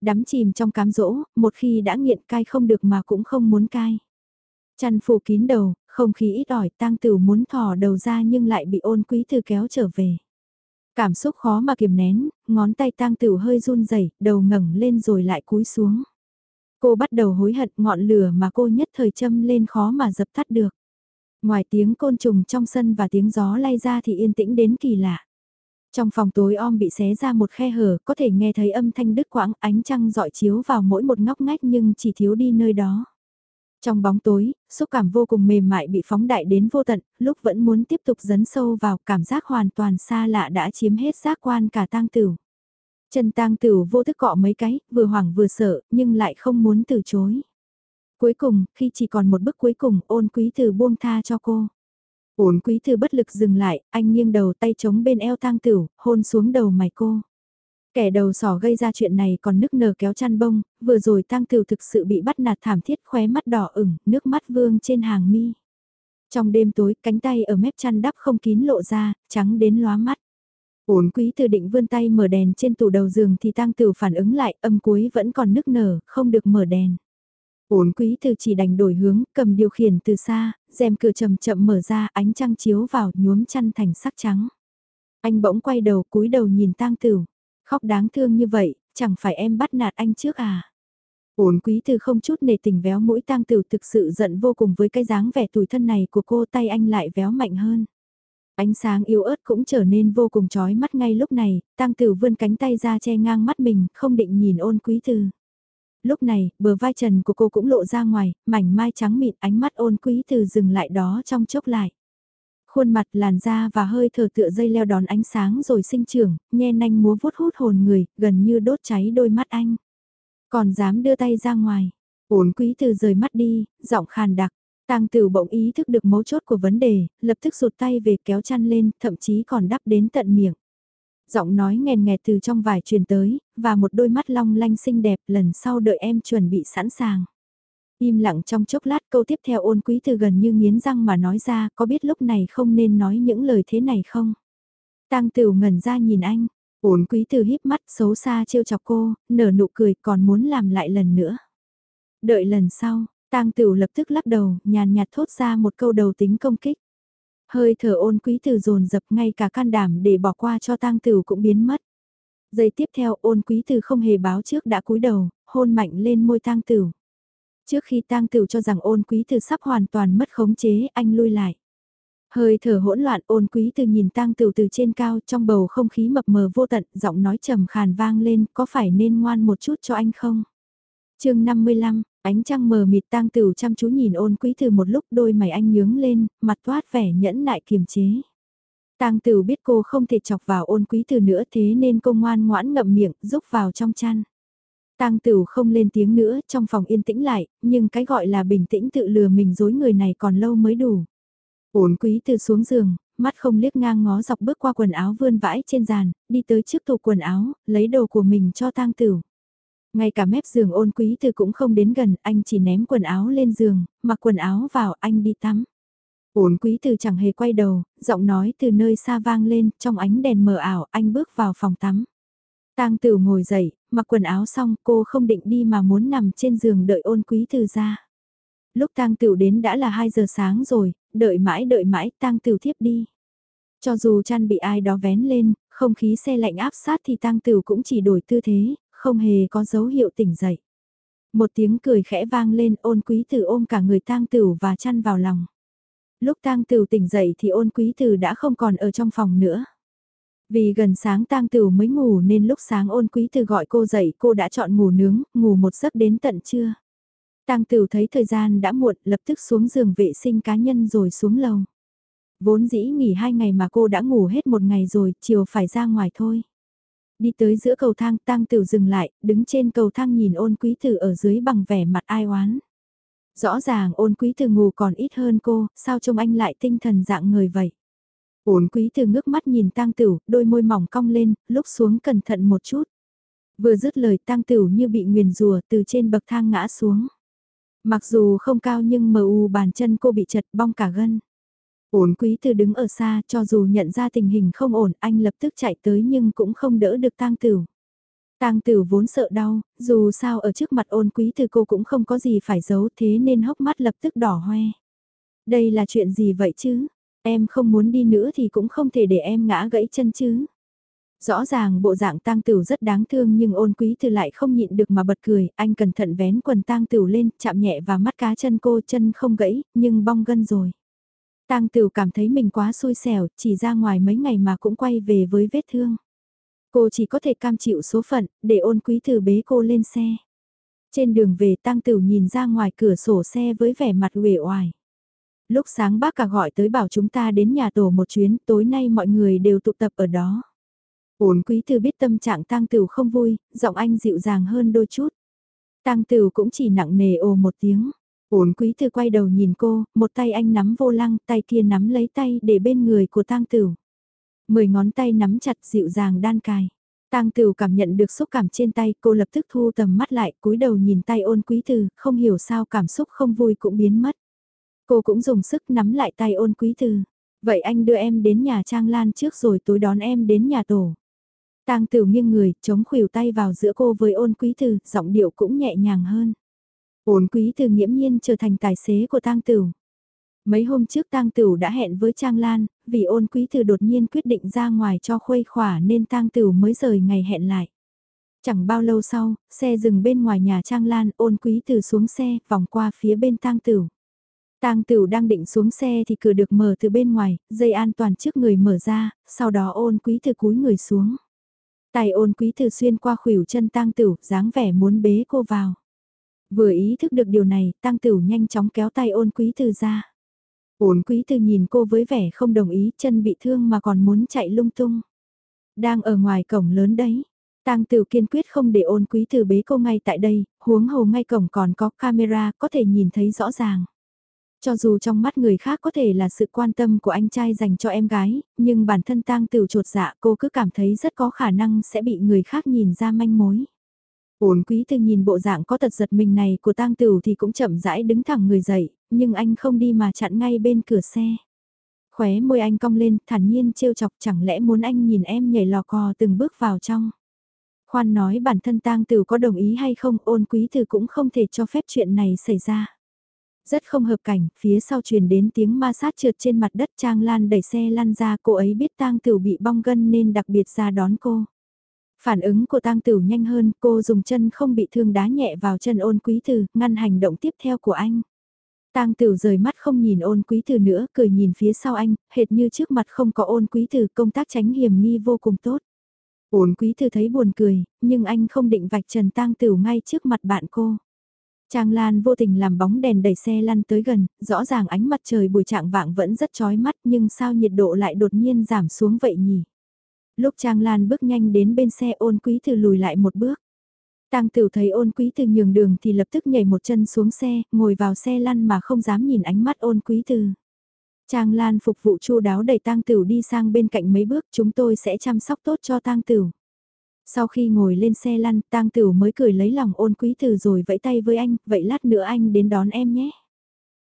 Đắm chìm trong cám dỗ, một khi đã nghiện cai không được mà cũng không muốn cai. Chăn phủ kín đầu, không khí ít ỏi tang tửu muốn thò đầu ra nhưng lại bị ôn quý từ kéo trở về. Cảm xúc khó mà kiềm nén, ngón tay tang tửu hơi run rẩy, đầu ngẩng lên rồi lại cúi xuống. Cô bắt đầu hối hận ngọn lửa mà cô nhất thời châm lên khó mà dập tắt được. Ngoài tiếng côn trùng trong sân và tiếng gió lay ra thì yên tĩnh đến kỳ lạ. Trong phòng tối om bị xé ra một khe hở, có thể nghe thấy âm thanh đứt quãng ánh trăng dọi chiếu vào mỗi một ngóc ngách nhưng chỉ thiếu đi nơi đó. Trong bóng tối, xúc cảm vô cùng mềm mại bị phóng đại đến vô tận, lúc vẫn muốn tiếp tục dấn sâu vào cảm giác hoàn toàn xa lạ đã chiếm hết giác quan cả tang tử. Chân tang tử vô thức cọ mấy cái, vừa hoảng vừa sợ, nhưng lại không muốn từ chối. Cuối cùng, khi chỉ còn một bước cuối cùng, ôn quý từ buông tha cho cô. Ôn quý từ bất lực dừng lại, anh nghiêng đầu tay chống bên eo tang tử, hôn xuống đầu mày cô. Kẻ đầu sỏ gây ra chuyện này còn nức nở kéo chăn bông, vừa rồi tang tử thực sự bị bắt nạt thảm thiết khóe mắt đỏ ửng, nước mắt vương trên hàng mi. Trong đêm tối, cánh tay ở mép chăn đắp không kín lộ ra, trắng đến lóa mắt. Ổn quý từ định vươn tay mở đèn trên tủ đầu giường thì tang tử phản ứng lại, âm cuối vẫn còn nức nở, không được mở đèn. Ổn quý từ chỉ đành đổi hướng, cầm điều khiển từ xa, rèm cửa chậm chậm mở ra, ánh trăng chiếu vào, nhuốm chăn thành sắc trắng. Anh bỗng quay đầu, cúi đầu nhìn tang tử. Khóc đáng thương như vậy, chẳng phải em bắt nạt anh trước à? Ổn quý từ không chút nề tình véo mũi tang tử thực sự giận vô cùng với cái dáng vẻ tủi thân này của cô tay anh lại véo mạnh hơn. Ánh sáng yếu ớt cũng trở nên vô cùng chói mắt ngay lúc này, tang tử vươn cánh tay ra che ngang mắt mình, không định nhìn ôn quý từ. Lúc này, bờ vai trần của cô cũng lộ ra ngoài, mảnh mai trắng mịn ánh mắt ôn quý từ dừng lại đó trong chốc lại. Khuôn mặt làn da và hơi thở tựa dây leo đón ánh sáng rồi sinh trưởng, nhe nanh múa vuốt hút hồn người, gần như đốt cháy đôi mắt anh. Còn dám đưa tay ra ngoài. Ổn quý từ rời mắt đi, giọng khàn đặc. Tang tử bỗng ý thức được mấu chốt của vấn đề, lập tức rụt tay về kéo chăn lên, thậm chí còn đắp đến tận miệng. Giọng nói nghèn nghẹt từ trong vải truyền tới, và một đôi mắt long lanh xinh đẹp lần sau đợi em chuẩn bị sẵn sàng. Im lặng trong chốc lát câu tiếp theo ôn quý từ gần như nghiến răng mà nói ra có biết lúc này không nên nói những lời thế này không? Tăng Tửu ngẩn ra nhìn anh, ôn quý từ híp mắt xấu xa trêu chọc cô, nở nụ cười còn muốn làm lại lần nữa. Đợi lần sau, tang Tửu lập tức lắc đầu, nhàn nhạt thốt ra một câu đầu tính công kích. Hơi thở ôn quý từ dồn dập ngay cả can đảm để bỏ qua cho tang Tửu cũng biến mất. Giây tiếp theo ôn quý từ không hề báo trước đã cúi đầu, hôn mạnh lên môi tang Tửu. Trước khi tang tử cho rằng ôn quý từ sắp hoàn toàn mất khống chế, anh lui lại. Hơi thở hỗn loạn ôn quý từ nhìn tang tử từ trên cao trong bầu không khí mập mờ vô tận, giọng nói trầm khàn vang lên, có phải nên ngoan một chút cho anh không? chương 55, ánh trăng mờ mịt tang tử chăm chú nhìn ôn quý từ một lúc đôi mày anh nhướng lên, mặt toát vẻ nhẫn nại kiềm chế. Tang tử biết cô không thể chọc vào ôn quý từ nữa thế nên cô ngoan ngoãn ngậm miệng, rúc vào trong chăn. Tang Tửu không lên tiếng nữa, trong phòng yên tĩnh lại, nhưng cái gọi là bình tĩnh tự lừa mình dối người này còn lâu mới đủ. Ổn quý từ xuống giường, mắt không liếc ngang ngó dọc bước qua quần áo vươn vãi trên giàn, đi tới trước tủ quần áo, lấy đồ của mình cho Tang Tửu. Ngay cả mép giường ôn quý từ cũng không đến gần, anh chỉ ném quần áo lên giường, mặc quần áo vào anh đi tắm. Ôn quý từ chẳng hề quay đầu, giọng nói từ nơi xa vang lên, trong ánh đèn mờ ảo, anh bước vào phòng tắm. Tang Tử ngồi dậy, mặc quần áo xong cô không định đi mà muốn nằm trên giường đợi ôn quý từ ra. Lúc Tang tửu đến đã là 2 giờ sáng rồi, đợi mãi đợi mãi Tang tửu thiếp đi. Cho dù chăn bị ai đó vén lên, không khí xe lạnh áp sát thì Tang tửu cũng chỉ đổi tư thế, không hề có dấu hiệu tỉnh dậy. Một tiếng cười khẽ vang lên ôn quý tử ôm cả người Tang tửu và chăn vào lòng. Lúc Tang tửu tỉnh dậy thì ôn quý tử đã không còn ở trong phòng nữa. Vì gần sáng tang tửu mới ngủ nên lúc sáng ôn quý từ gọi cô dậy cô đã chọn ngủ nướng, ngủ một giấc đến tận trưa. Tang tửu thấy thời gian đã muộn lập tức xuống giường vệ sinh cá nhân rồi xuống lầu. Vốn dĩ nghỉ hai ngày mà cô đã ngủ hết một ngày rồi, chiều phải ra ngoài thôi. Đi tới giữa cầu thang tang tửu dừng lại, đứng trên cầu thang nhìn ôn quý tử ở dưới bằng vẻ mặt ai oán. Rõ ràng ôn quý từ ngủ còn ít hơn cô, sao trông anh lại tinh thần dạng người vậy? Ôn quý từ ngước mắt nhìn tang tửu, đôi môi mỏng cong lên, lúc xuống cẩn thận một chút. Vừa dứt lời tang tửu như bị nguyền rùa từ trên bậc thang ngã xuống. Mặc dù không cao nhưng mờ u bàn chân cô bị chật bong cả gân. Ôn quý từ đứng ở xa cho dù nhận ra tình hình không ổn anh lập tức chạy tới nhưng cũng không đỡ được tang tửu. Tang Tử vốn sợ đau, dù sao ở trước mặt ôn quý từ cô cũng không có gì phải giấu thế nên hốc mắt lập tức đỏ hoe. Đây là chuyện gì vậy chứ? Em không muốn đi nữa thì cũng không thể để em ngã gãy chân chứ. Rõ ràng bộ dạng tang tửu rất đáng thương nhưng ôn quý từ lại không nhịn được mà bật cười, anh cẩn thận vén quần tang tửu lên, chạm nhẹ vào mắt cá chân cô chân không gãy, nhưng bong gân rồi. Tang tửu cảm thấy mình quá xui xẻo, chỉ ra ngoài mấy ngày mà cũng quay về với vết thương. Cô chỉ có thể cam chịu số phận, để ôn quý từ bế cô lên xe. Trên đường về tang Tửu nhìn ra ngoài cửa sổ xe với vẻ mặt uể oải. Lúc sáng bác cả gọi tới bảo chúng ta đến nhà tổ một chuyến, tối nay mọi người đều tụ tập ở đó. Ôn quý từ biết tâm trạng tang Tửu không vui, giọng anh dịu dàng hơn đôi chút. tang Tửu cũng chỉ nặng nề ồ một tiếng. Ôn quý từ quay đầu nhìn cô, một tay anh nắm vô lăng, tay kia nắm lấy tay để bên người của tang Tửu. Mười ngón tay nắm chặt dịu dàng đan cài. Tang Tửu cảm nhận được xúc cảm trên tay, cô lập tức thu tầm mắt lại, cúi đầu nhìn tay ôn quý từ, không hiểu sao cảm xúc không vui cũng biến mất. Cô cũng dùng sức nắm lại tay ôn quý từ. Vậy anh đưa em đến nhà Trang Lan trước rồi tối đón em đến nhà tổ. Tang tử nghiêng người, chống khuỷu tay vào giữa cô với ôn quý từ, giọng điệu cũng nhẹ nhàng hơn. Ôn quý từ nghiễm nhiên trở thành tài xế của Tang tử Mấy hôm trước Tang Tửu đã hẹn với Trang Lan, vì ôn quý từ đột nhiên quyết định ra ngoài cho khuây khỏa nên Tang Tửu mới rời ngày hẹn lại. Chẳng bao lâu sau, xe dừng bên ngoài nhà Trang Lan, ôn quý từ xuống xe, vòng qua phía bên Tang Tửu. Tang Tửu đang định xuống xe thì cửa được mở từ bên ngoài, dây an toàn trước người mở ra, sau đó ôn quý từ cúi người xuống. Tay ôn quý từ xuyên qua khuỷu chân Tang Tửu, dáng vẻ muốn bế cô vào. Vừa ý thức được điều này, Tang Tửu nhanh chóng kéo tay ôn quý từ ra. Ôn quý từ nhìn cô với vẻ không đồng ý, chân bị thương mà còn muốn chạy lung tung. Đang ở ngoài cổng lớn đấy. Tang Tửu kiên quyết không để ôn quý từ bế cô ngay tại đây, huống hồ ngay cổng còn có camera có thể nhìn thấy rõ ràng. Cho dù trong mắt người khác có thể là sự quan tâm của anh trai dành cho em gái, nhưng bản thân tang tiểu trột dạ cô cứ cảm thấy rất có khả năng sẽ bị người khác nhìn ra manh mối. Ổn quý từ nhìn bộ dạng có tật giật mình này của tang tiểu thì cũng chậm rãi đứng thẳng người dậy, nhưng anh không đi mà chặn ngay bên cửa xe. Khóe môi anh cong lên, thản nhiên trêu chọc chẳng lẽ muốn anh nhìn em nhảy lò cò từng bước vào trong. Khoan nói bản thân tang tiểu có đồng ý hay không ôn quý từ cũng không thể cho phép chuyện này xảy ra. Rất không hợp cảnh, phía sau truyền đến tiếng ma sát trượt trên mặt đất Trang Lan đẩy xe lăn ra cô ấy biết tang tử bị bong gân nên đặc biệt ra đón cô. Phản ứng của tang tử nhanh hơn, cô dùng chân không bị thương đá nhẹ vào chân ôn quý tử, ngăn hành động tiếp theo của anh. Tang Tửu rời mắt không nhìn ôn quý từ nữa, cười nhìn phía sau anh, hệt như trước mặt không có ôn quý từ công tác tránh hiểm nghi vô cùng tốt. Ôn quý từ thấy buồn cười, nhưng anh không định vạch trần Tang Tửu ngay trước mặt bạn cô. Trang Lan vô tình làm bóng đèn đẩy xe lăn tới gần, rõ ràng ánh mặt trời buổi trạng vạng vẫn rất chói mắt nhưng sao nhiệt độ lại đột nhiên giảm xuống vậy nhỉ? Lúc Trang Lan bước nhanh đến bên xe ôn quý từ lùi lại một bước. Tang Tửu thấy ôn quý từ nhường đường thì lập tức nhảy một chân xuống xe, ngồi vào xe lăn mà không dám nhìn ánh mắt ôn quý từ. Trang Lan phục vụ chu đáo đẩy Tang Tửu đi sang bên cạnh mấy bước chúng tôi sẽ chăm sóc tốt cho Tang Tửu. Sau khi ngồi lên xe lăn, Tang Tửu mới cười lấy lòng ôn quý từ rồi vẫy tay với anh, vậy lát nữa anh đến đón em nhé.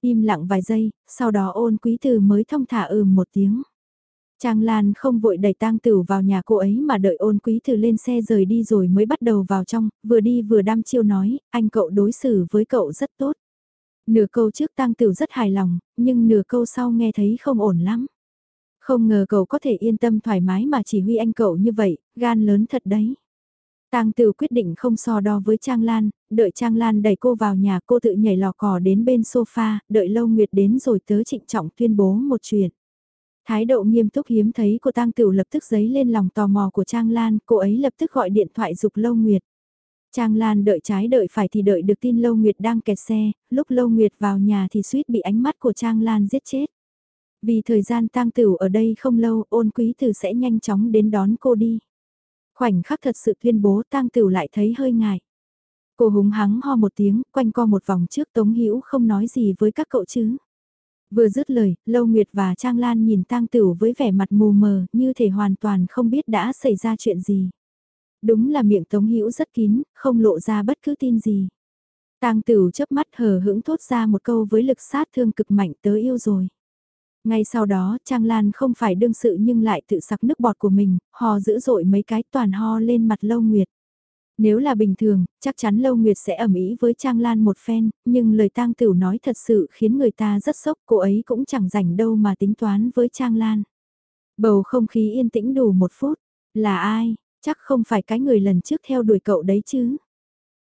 Im lặng vài giây, sau đó ôn quý từ mới thông thả ừm một tiếng. Trang Lan không vội đẩy tang tử vào nhà cô ấy mà đợi ôn quý từ lên xe rời đi rồi mới bắt đầu vào trong, vừa đi vừa đam chiêu nói, anh cậu đối xử với cậu rất tốt. Nửa câu trước tang tử rất hài lòng, nhưng nửa câu sau nghe thấy không ổn lắm. Không ngờ cậu có thể yên tâm thoải mái mà chỉ huy anh cậu như vậy, gan lớn thật đấy. Tang Tử quyết định không so đo với Trang Lan, đợi Trang Lan đẩy cô vào nhà cô tự nhảy lò cò đến bên sofa, đợi Lâu Nguyệt đến rồi tớ trịnh trọng tuyên bố một chuyện. Thái độ nghiêm túc hiếm thấy của Tang Tửu lập tức dấy lên lòng tò mò của Trang Lan, cô ấy lập tức gọi điện thoại dục Lâu Nguyệt. Trang Lan đợi trái đợi phải thì đợi được tin Lâu Nguyệt đang kẹt xe, lúc Lâu Nguyệt vào nhà thì suýt bị ánh mắt của Trang Lan giết chết. Vì thời gian tang tửu ở đây không lâu, ôn quý tử sẽ nhanh chóng đến đón cô đi. Khoảnh khắc thật sự tuyên bố tang tửu lại thấy hơi ngại. Cô húng hắng ho một tiếng, quanh co một vòng trước Tống Hữu không nói gì với các cậu chứ. Vừa dứt lời, Lâu Nguyệt và Trang Lan nhìn tang tửu với vẻ mặt mù mờ, như thể hoàn toàn không biết đã xảy ra chuyện gì. Đúng là miệng Tống Hữu rất kín, không lộ ra bất cứ tin gì. Tang Tửu chớp mắt hờ hững thốt ra một câu với lực sát thương cực mạnh tớ yêu rồi. Ngay sau đó, Trang Lan không phải đương sự nhưng lại tự sặc nước bọt của mình, ho dữ dội mấy cái toàn ho lên mặt Lâu Nguyệt. Nếu là bình thường, chắc chắn Lâu Nguyệt sẽ ẩm ý với Trang Lan một phen, nhưng lời tang tửu nói thật sự khiến người ta rất sốc, cô ấy cũng chẳng rảnh đâu mà tính toán với Trang Lan. Bầu không khí yên tĩnh đủ một phút, là ai, chắc không phải cái người lần trước theo đuổi cậu đấy chứ.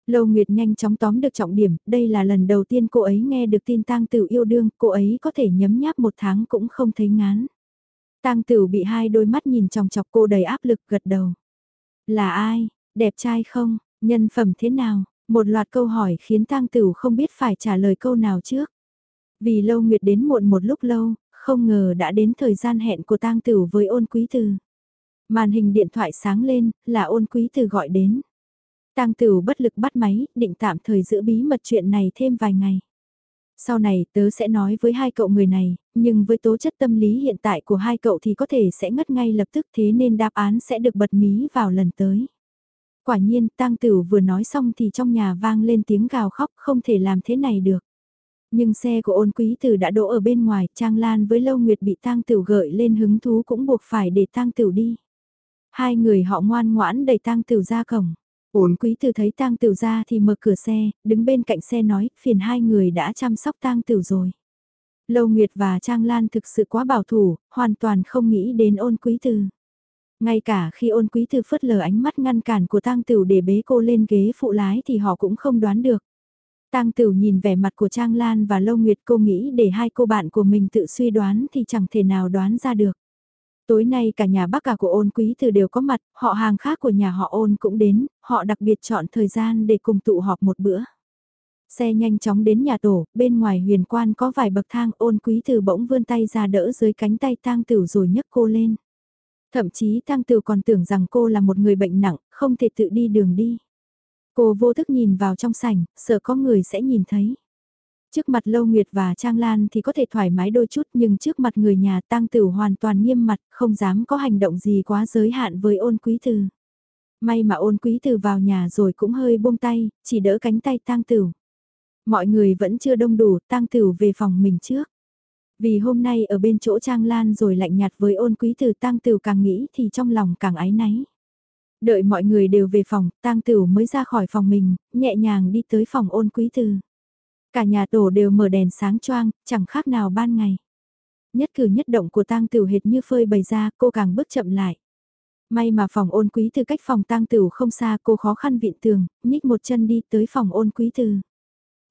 Lâu Nguyệt nhanh chóng tóm được trọng điểm, đây là lần đầu tiên cô ấy nghe được tin tang tửu yêu đương, cô ấy có thể nhấm nháp một tháng cũng không thấy ngán. Tang tửu bị hai đôi mắt nhìn chòng chọc cô đầy áp lực gật đầu. Là ai, đẹp trai không, nhân phẩm thế nào, một loạt câu hỏi khiến tang tửu không biết phải trả lời câu nào trước. Vì Lâu Nguyệt đến muộn một lúc lâu, không ngờ đã đến thời gian hẹn của tang tửu với ôn quý từ. Màn hình điện thoại sáng lên, là ôn quý từ gọi đến. Tang Tửu bất lực bắt máy, định tạm thời giữ bí mật chuyện này thêm vài ngày. Sau này tớ sẽ nói với hai cậu người này, nhưng với tố chất tâm lý hiện tại của hai cậu thì có thể sẽ ngất ngay lập tức thế nên đáp án sẽ được bật mí vào lần tới. Quả nhiên, Tang Tửu vừa nói xong thì trong nhà vang lên tiếng gào khóc không thể làm thế này được. Nhưng xe của ôn quý tử đã đỗ ở bên ngoài, Trang Lan với Lâu Nguyệt bị Tang Tửu gợi lên hứng thú cũng buộc phải để Tang Tửu đi. Hai người họ ngoan ngoãn đẩy Tang Tửu ra cổng. Ổn quý từ thấy tang tiểu ra thì mở cửa xe, đứng bên cạnh xe nói, phiền hai người đã chăm sóc tang tiểu rồi. Lâu Nguyệt và Trang Lan thực sự quá bảo thủ, hoàn toàn không nghĩ đến ôn quý từ. Ngay cả khi ôn quý từ phớt lờ ánh mắt ngăn cản của tang tiểu để bế cô lên ghế phụ lái thì họ cũng không đoán được. Tang tiểu nhìn vẻ mặt của Trang Lan và Lâu Nguyệt cô nghĩ để hai cô bạn của mình tự suy đoán thì chẳng thể nào đoán ra được. Tối nay cả nhà bác cả của ôn quý từ đều có mặt, họ hàng khác của nhà họ ôn cũng đến, họ đặc biệt chọn thời gian để cùng tụ họp một bữa. Xe nhanh chóng đến nhà tổ, bên ngoài huyền quan có vài bậc thang ôn quý từ bỗng vươn tay ra đỡ dưới cánh tay tang tử rồi nhấc cô lên. Thậm chí tang tử còn tưởng rằng cô là một người bệnh nặng, không thể tự đi đường đi. Cô vô thức nhìn vào trong sảnh, sợ có người sẽ nhìn thấy. Trước mặt Lâu Nguyệt và Trang Lan thì có thể thoải mái đôi chút nhưng trước mặt người nhà tang tử hoàn toàn nghiêm mặt, không dám có hành động gì quá giới hạn với ôn quý từ. May mà ôn quý từ vào nhà rồi cũng hơi buông tay, chỉ đỡ cánh tay tang tử. Mọi người vẫn chưa đông đủ, tang tử về phòng mình trước. Vì hôm nay ở bên chỗ Trang Lan rồi lạnh nhạt với ôn quý từ tang tử càng nghĩ thì trong lòng càng ái náy. Đợi mọi người đều về phòng, tang tử mới ra khỏi phòng mình, nhẹ nhàng đi tới phòng ôn quý từ. Cả nhà tổ đều mở đèn sáng choang, chẳng khác nào ban ngày. Nhất cử nhất động của tang tửu hệt như phơi bày ra, cô càng bước chậm lại. May mà phòng ôn quý từ cách phòng tang tửu không xa cô khó khăn vịn tường, nhích một chân đi tới phòng ôn quý từ.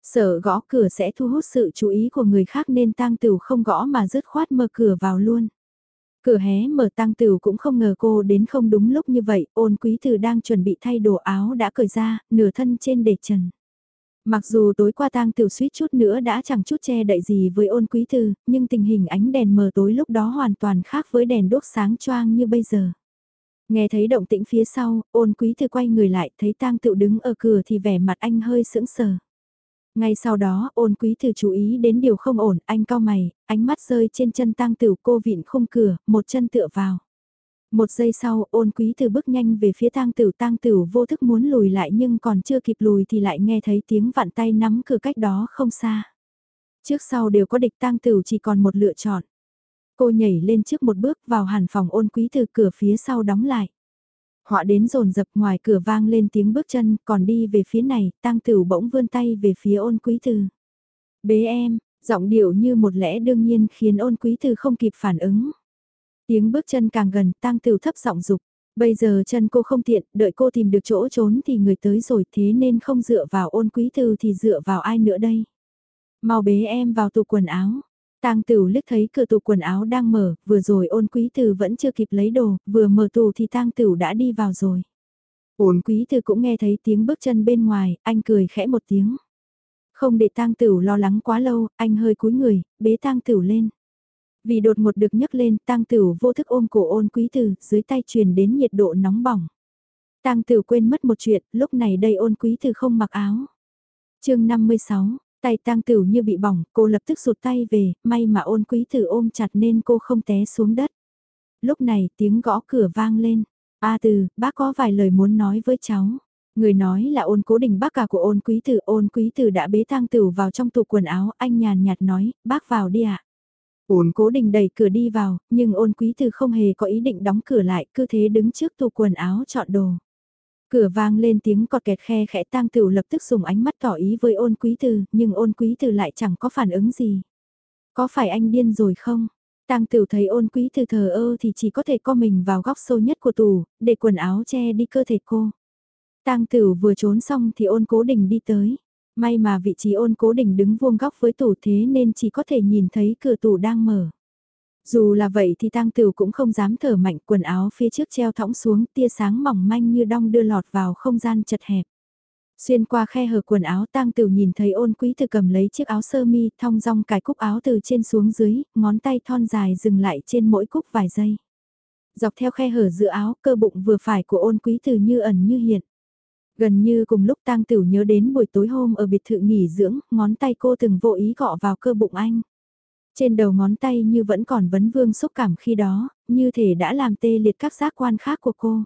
Sợ gõ cửa sẽ thu hút sự chú ý của người khác nên tang tửu không gõ mà dứt khoát mở cửa vào luôn. Cửa hé mở tang tửu cũng không ngờ cô đến không đúng lúc như vậy, ôn quý từ đang chuẩn bị thay đồ áo đã cởi ra, nửa thân trên để trần. Mặc dù tối qua tang tiểu suýt chút nữa đã chẳng chút che đậy gì với ôn quý thư, nhưng tình hình ánh đèn mờ tối lúc đó hoàn toàn khác với đèn đốt sáng choang như bây giờ. Nghe thấy động tĩnh phía sau, ôn quý thư quay người lại, thấy tang tiểu đứng ở cửa thì vẻ mặt anh hơi sững sờ. Ngay sau đó, ôn quý thư chú ý đến điều không ổn, anh cao mày, ánh mắt rơi trên chân tang tử cô vịn khung cửa, một chân tựa vào. Một giây sau, ôn quý từ bước nhanh về phía tang tử tang tử vô thức muốn lùi lại nhưng còn chưa kịp lùi thì lại nghe thấy tiếng vặn tay nắm cửa cách đó không xa. Trước sau đều có địch tang tử chỉ còn một lựa chọn. Cô nhảy lên trước một bước vào hàn phòng ôn quý từ cửa phía sau đóng lại. Họ đến rồn dập ngoài cửa vang lên tiếng bước chân, còn đi về phía này, tang tử bỗng vươn tay về phía ôn quý từ. Bế em, giọng điệu như một lẽ đương nhiên khiến ôn quý từ không kịp phản ứng. Tiếng bước chân càng gần, tang tiểu thấp giọng dục. Bây giờ chân cô không tiện, đợi cô tìm được chỗ trốn thì người tới rồi thế nên không dựa vào ôn quý từ thì dựa vào ai nữa đây. Mau bế em vào tủ quần áo. Tang tửu liếc thấy cửa tủ quần áo đang mở, vừa rồi ôn quý từ vẫn chưa kịp lấy đồ, vừa mở tủ thì Tang tửu đã đi vào rồi. Ôn quý từ cũng nghe thấy tiếng bước chân bên ngoài, anh cười khẽ một tiếng. Không để Tang tửu lo lắng quá lâu, anh hơi cúi người, bế Tang tửu lên. Vì đột ngột được nhấc lên, tang tử vô thức ôm cổ ôn quý tử, dưới tay truyền đến nhiệt độ nóng bỏng. Tang tử quên mất một chuyện, lúc này đây ôn quý tử không mặc áo. chương 56, Tay tang tửu như bị bỏng, cô lập tức rụt tay về, may mà ôn quý tử ôm chặt nên cô không té xuống đất. Lúc này tiếng gõ cửa vang lên. A từ, bác có vài lời muốn nói với cháu. Người nói là ôn cố đình bác cả của ôn quý tử. Ôn quý tử đã bế tang tửu vào trong tủ quần áo. Anh nhàn nhạt nói, bác vào đi ạ. Ôn cố định đẩy cửa đi vào, nhưng ôn quý từ không hề có ý định đóng cửa lại, cứ thế đứng trước tủ quần áo chọn đồ. Cửa vang lên tiếng cọt kẹt khe khẽ tang tửu lập tức dùng ánh mắt tỏ ý với ôn quý từ, nhưng ôn quý từ lại chẳng có phản ứng gì. Có phải anh điên rồi không? Tang Tửu thấy ôn quý từ thờ ơ thì chỉ có thể co mình vào góc sâu nhất của tủ, để quần áo che đi cơ thể cô. Tang Tửu vừa trốn xong thì ôn cố đình đi tới. May mà vị trí ôn cố định đứng vuông góc với tủ thế nên chỉ có thể nhìn thấy cửa tủ đang mở. Dù là vậy thì Tang Tửu cũng không dám thở mạnh quần áo phía trước treo thõng xuống tia sáng mỏng manh như đong đưa lọt vào không gian chật hẹp. Xuyên qua khe hở quần áo tang tửu nhìn thấy ôn quý từ cầm lấy chiếc áo sơ mi thong dong cài cúc áo từ trên xuống dưới, ngón tay thon dài dừng lại trên mỗi cúc vài giây. Dọc theo khe hở giữa áo cơ bụng vừa phải của ôn quý từ như ẩn như hiện. Gần như cùng lúc tang tửu nhớ đến buổi tối hôm ở biệt thự nghỉ dưỡng, ngón tay cô từng vô ý gọ vào cơ bụng anh. Trên đầu ngón tay như vẫn còn vấn vương xúc cảm khi đó, như thể đã làm tê liệt các giác quan khác của cô.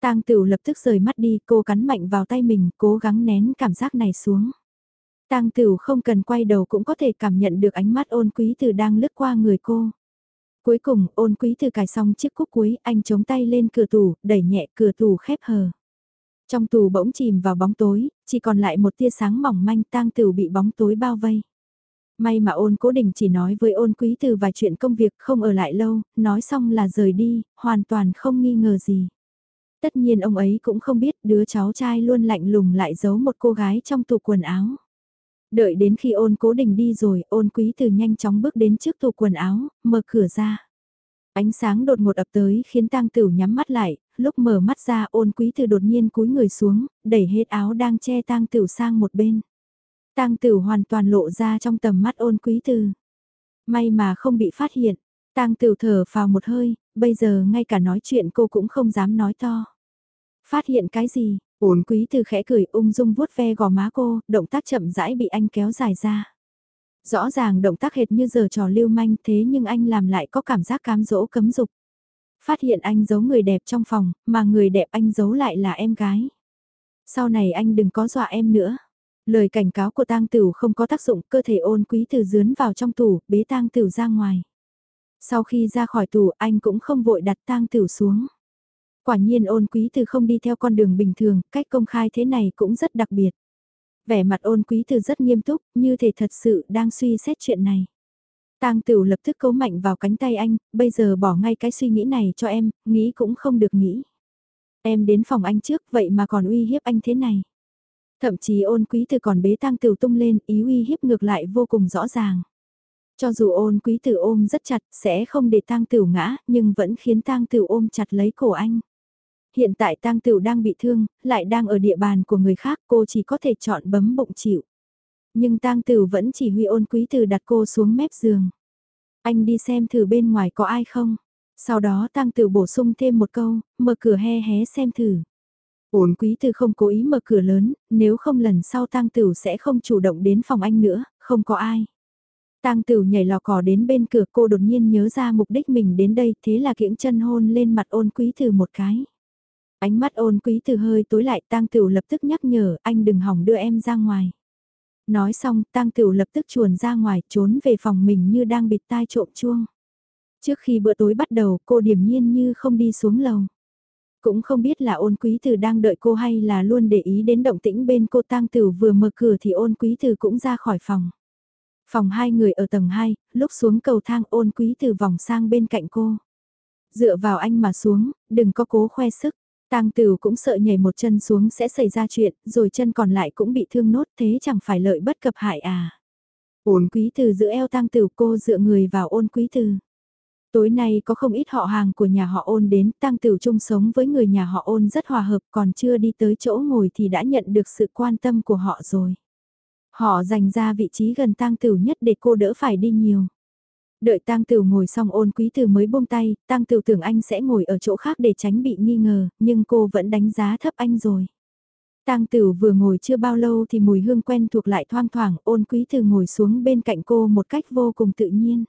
Tang Tửu lập tức rời mắt đi, cô cắn mạnh vào tay mình, cố gắng nén cảm giác này xuống. Tang Tửu không cần quay đầu cũng có thể cảm nhận được ánh mắt ôn quý từ đang lướt qua người cô. Cuối cùng, ôn quý từ cài xong chiếc cúc cuối, anh chống tay lên cửa tủ, đẩy nhẹ cửa tủ khép hờ. Trong tù bỗng chìm vào bóng tối, chỉ còn lại một tia sáng mỏng manh tang tử bị bóng tối bao vây. May mà ôn cố định chỉ nói với ôn quý từ vài chuyện công việc không ở lại lâu, nói xong là rời đi, hoàn toàn không nghi ngờ gì. Tất nhiên ông ấy cũng không biết đứa cháu trai luôn lạnh lùng lại giấu một cô gái trong tủ quần áo. Đợi đến khi ôn cố định đi rồi, ôn quý từ nhanh chóng bước đến trước tủ quần áo, mở cửa ra. Ánh sáng đột ngột ập tới khiến tang tửu nhắm mắt lại, lúc mở mắt ra ôn quý từ đột nhiên cúi người xuống, đẩy hết áo đang che tang tửu sang một bên. Tang tửu hoàn toàn lộ ra trong tầm mắt ôn quý từ. May mà không bị phát hiện, tang tửu thở vào một hơi, bây giờ ngay cả nói chuyện cô cũng không dám nói to. Phát hiện cái gì? Ôn quý từ khẽ cười ung dung vuốt ve gò má cô, động tác chậm rãi bị anh kéo dài ra. Rõ ràng động tác hệt như giờ trò lưu manh thế nhưng anh làm lại có cảm giác cám dỗ cấm dục. Phát hiện anh giấu người đẹp trong phòng, mà người đẹp anh giấu lại là em gái. Sau này anh đừng có dọa em nữa. Lời cảnh cáo của tang tửu không có tác dụng, cơ thể ôn quý từ dướn vào trong tủ, bế tang tửu ra ngoài. Sau khi ra khỏi tủ anh cũng không vội đặt tang tửu xuống. Quả nhiên ôn quý từ không đi theo con đường bình thường, cách công khai thế này cũng rất đặc biệt. Vẻ mặt ôn quý từ rất nghiêm túc, như thể thật sự đang suy xét chuyện này. Tang Tửu lập tức cấu mạnh vào cánh tay anh, bây giờ bỏ ngay cái suy nghĩ này cho em, nghĩ cũng không được nghĩ. Em đến phòng anh trước, vậy mà còn uy hiếp anh thế này. Thậm chí ôn quý từ còn bế Tang Tửu tung lên, ý uy hiếp ngược lại vô cùng rõ ràng. Cho dù ôn quý tử ôm rất chặt, sẽ không để Tang Tửu ngã, nhưng vẫn khiến Tang Tửu ôm chặt lấy cổ anh hiện tại tang tửu đang bị thương, lại đang ở địa bàn của người khác cô chỉ có thể chọn bấm bụng chịu. Nhưng tang tửu vẫn chỉ huy ôn quý từ đặt cô xuống mép giường. Anh đi xem thử bên ngoài có ai không. Sau đó tang tửu bổ sung thêm một câu, mở cửa he hé xem thử. Ôn quý từ không cố ý mở cửa lớn, nếu không lần sau tang tửu sẽ không chủ động đến phòng anh nữa, không có ai. Tang Tửu nhảy lò cò đến bên cửa cô đột nhiên nhớ ra mục đích mình đến đây thế là kiễng chân hôn lên mặt ôn quý từ một cái. Ánh mắt ôn quý từ hơi tối lại tang tửu lập tức nhắc nhở anh đừng hỏng đưa em ra ngoài. Nói xong tang tửu lập tức chuồn ra ngoài trốn về phòng mình như đang bịt tai trộm chuông. Trước khi bữa tối bắt đầu cô điềm nhiên như không đi xuống lầu. Cũng không biết là ôn quý từ đang đợi cô hay là luôn để ý đến động tĩnh bên cô tang tửu vừa mở cửa thì ôn quý từ cũng ra khỏi phòng. Phòng hai người ở tầng 2, lúc xuống cầu thang ôn quý từ vòng sang bên cạnh cô. Dựa vào anh mà xuống, đừng có cố khoe sức. Tang Tửu cũng sợ nhảy một chân xuống sẽ xảy ra chuyện, rồi chân còn lại cũng bị thương nốt thế chẳng phải lợi bất cập hại à. Ôn quý từ giữa eo Tang Tửu cô dựa người vào ôn quý từ. Tối nay có không ít họ hàng của nhà họ ôn đến, Tang Tửu chung sống với người nhà họ ôn rất hòa hợp còn chưa đi tới chỗ ngồi thì đã nhận được sự quan tâm của họ rồi. Họ dành ra vị trí gần Tang Tửu nhất để cô đỡ phải đi nhiều. Đợi tang Tửu ngồi xong ôn quý từ mới buông tay, tang Tửu tưởng anh sẽ ngồi ở chỗ khác để tránh bị nghi ngờ, nhưng cô vẫn đánh giá thấp anh rồi. Tang Tử vừa ngồi chưa bao lâu thì mùi hương quen thuộc lại thoang thoảng, ôn quý từ ngồi xuống bên cạnh cô một cách vô cùng tự nhiên.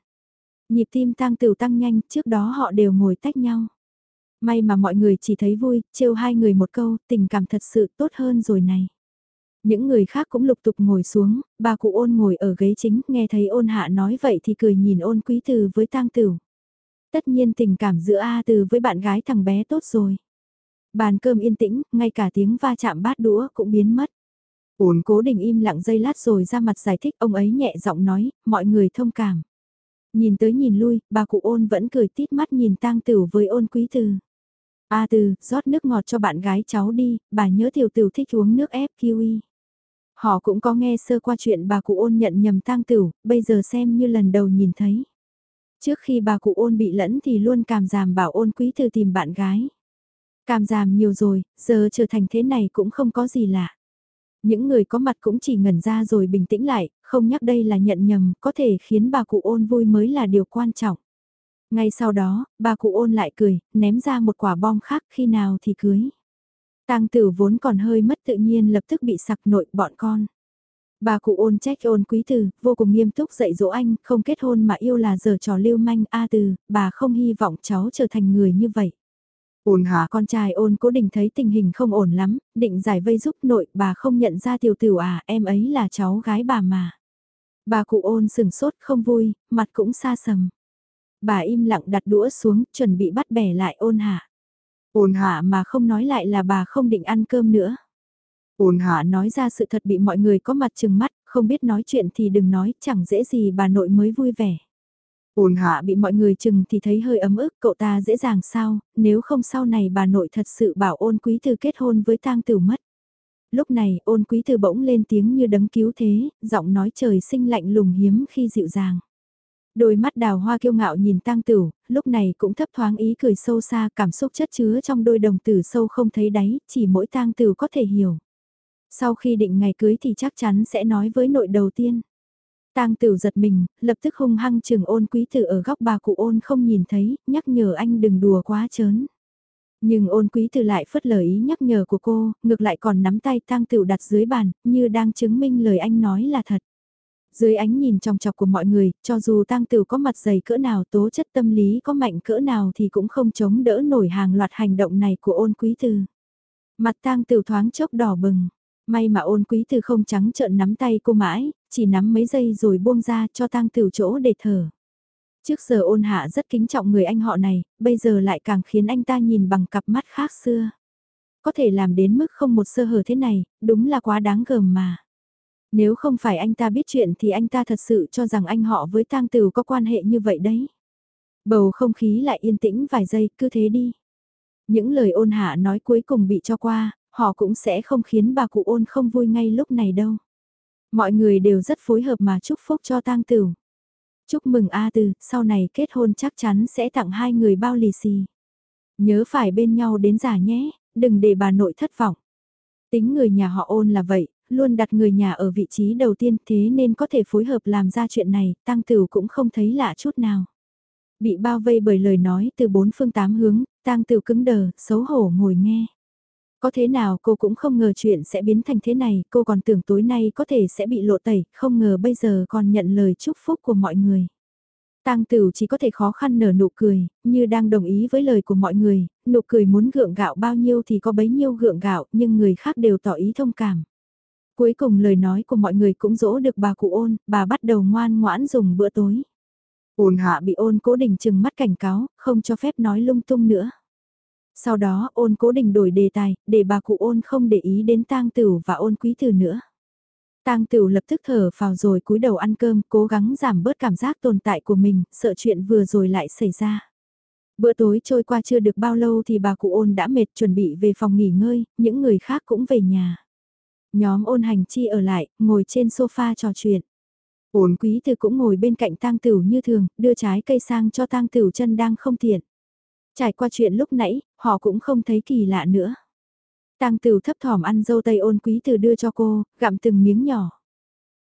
Nhịp tim Tang Tử tăng nhanh, trước đó họ đều ngồi tách nhau. May mà mọi người chỉ thấy vui, trêu hai người một câu, tình cảm thật sự tốt hơn rồi này. Những người khác cũng lục tục ngồi xuống, bà cụ ôn ngồi ở ghế chính, nghe thấy ôn hạ nói vậy thì cười nhìn ôn quý từ với tang tử. Tất nhiên tình cảm giữa A từ với bạn gái thằng bé tốt rồi. Bàn cơm yên tĩnh, ngay cả tiếng va chạm bát đũa cũng biến mất. Ôn cố định im lặng giây lát rồi ra mặt giải thích ông ấy nhẹ giọng nói, mọi người thông cảm. Nhìn tới nhìn lui, bà cụ ôn vẫn cười tít mắt nhìn tang tử với ôn quý từ. A từ, rót nước ngọt cho bạn gái cháu đi, bà nhớ tiểu tử thích uống nước ép kiwi. Họ cũng có nghe sơ qua chuyện bà cụ ôn nhận nhầm tang tử, bây giờ xem như lần đầu nhìn thấy. Trước khi bà cụ ôn bị lẫn thì luôn cảm giảm bảo ôn quý từ tìm bạn gái. Cảm giảm nhiều rồi, giờ trở thành thế này cũng không có gì lạ. Những người có mặt cũng chỉ ngẩn ra rồi bình tĩnh lại, không nhắc đây là nhận nhầm, có thể khiến bà cụ ôn vui mới là điều quan trọng. Ngay sau đó, bà cụ ôn lại cười, ném ra một quả bom khác khi nào thì cưới. Tang tử vốn còn hơi mất tự nhiên lập tức bị sặc nội bọn con. Bà cụ ôn trách ôn quý tử, vô cùng nghiêm túc dạy dỗ anh, không kết hôn mà yêu là giờ trò lưu manh A từ, bà không hy vọng cháu trở thành người như vậy. Ôn hả con trai ôn cố định thấy tình hình không ổn lắm, định giải vây giúp nội, bà không nhận ra tiểu tử à, em ấy là cháu gái bà mà. Bà cụ ôn sừng sốt không vui, mặt cũng xa sầm. Bà im lặng đặt đũa xuống, chuẩn bị bắt bẻ lại ôn hạ. Ôn hạ mà không nói lại là bà không định ăn cơm nữa. Ôn hạ nói ra sự thật bị mọi người có mặt chừng mắt, không biết nói chuyện thì đừng nói, chẳng dễ gì bà nội mới vui vẻ. Ôn hạ bị mọi người chừng thì thấy hơi ấm ức, cậu ta dễ dàng sao, nếu không sau này bà nội thật sự bảo ôn quý từ kết hôn với tang tử mất. Lúc này ôn quý từ bỗng lên tiếng như đấng cứu thế, giọng nói trời sinh lạnh lùng hiếm khi dịu dàng. Đôi mắt đào hoa kiêu ngạo nhìn tang tử, lúc này cũng thấp thoáng ý cười sâu xa cảm xúc chất chứa trong đôi đồng tử sâu không thấy đáy, chỉ mỗi tang tử có thể hiểu. Sau khi định ngày cưới thì chắc chắn sẽ nói với nội đầu tiên. Tang tử giật mình, lập tức hung hăng chừng ôn quý tử ở góc bà cụ ôn không nhìn thấy, nhắc nhở anh đừng đùa quá chớn. Nhưng ôn quý tử lại phất lời ý nhắc nhở của cô, ngược lại còn nắm tay tang tử đặt dưới bàn, như đang chứng minh lời anh nói là thật. Dưới ánh nhìn trong chọc của mọi người, cho dù tang tử có mặt dày cỡ nào tố chất tâm lý có mạnh cỡ nào thì cũng không chống đỡ nổi hàng loạt hành động này của ôn quý tử. Mặt tang tử thoáng chốc đỏ bừng. May mà ôn quý tử không trắng trợn nắm tay cô mãi, chỉ nắm mấy giây rồi buông ra cho tang tử chỗ để thở. Trước giờ ôn hạ rất kính trọng người anh họ này, bây giờ lại càng khiến anh ta nhìn bằng cặp mắt khác xưa. Có thể làm đến mức không một sơ hở thế này, đúng là quá đáng gờm mà. Nếu không phải anh ta biết chuyện thì anh ta thật sự cho rằng anh họ với tang tử có quan hệ như vậy đấy. Bầu không khí lại yên tĩnh vài giây, cứ thế đi. Những lời ôn hạ nói cuối cùng bị cho qua, họ cũng sẽ không khiến bà cụ ôn không vui ngay lúc này đâu. Mọi người đều rất phối hợp mà chúc phúc cho tang tử. Chúc mừng A Từ, sau này kết hôn chắc chắn sẽ tặng hai người bao lì xì. Nhớ phải bên nhau đến già nhé, đừng để bà nội thất vọng. Tính người nhà họ ôn là vậy, luôn đặt người nhà ở vị trí đầu tiên thế nên có thể phối hợp làm ra chuyện này, tăng tử cũng không thấy lạ chút nào. Bị bao vây bởi lời nói từ bốn phương tám hướng, tăng tử cứng đờ, xấu hổ ngồi nghe. Có thế nào cô cũng không ngờ chuyện sẽ biến thành thế này, cô còn tưởng tối nay có thể sẽ bị lộ tẩy, không ngờ bây giờ còn nhận lời chúc phúc của mọi người. Tang Tửu chỉ có thể khó khăn nở nụ cười, như đang đồng ý với lời của mọi người, nụ cười muốn gượng gạo bao nhiêu thì có bấy nhiêu gượng gạo, nhưng người khác đều tỏ ý thông cảm. Cuối cùng lời nói của mọi người cũng dỗ được bà cụ ôn, bà bắt đầu ngoan ngoãn dùng bữa tối. Ôn hạ bị ôn cố đình chừng mắt cảnh cáo, không cho phép nói lung tung nữa. Sau đó ôn cố đình đổi đề tài, để bà cụ ôn không để ý đến tang tửu và ôn quý tử nữa. Tang Tửu lập tức thở vào rồi cúi đầu ăn cơm, cố gắng giảm bớt cảm giác tồn tại của mình, sợ chuyện vừa rồi lại xảy ra. Bữa tối trôi qua chưa được bao lâu thì bà cụ ôn đã mệt chuẩn bị về phòng nghỉ ngơi, những người khác cũng về nhà. Nhóm ôn hành chi ở lại, ngồi trên sofa trò chuyện. Ôn quý từ cũng ngồi bên cạnh tang tửu như thường, đưa trái cây sang cho tang tửu chân đang không tiện. Trải qua chuyện lúc nãy, họ cũng không thấy kỳ lạ nữa. Tang Tửu thấp thỏm ăn dâu tây ôn quý từ đưa cho cô, gặm từng miếng nhỏ.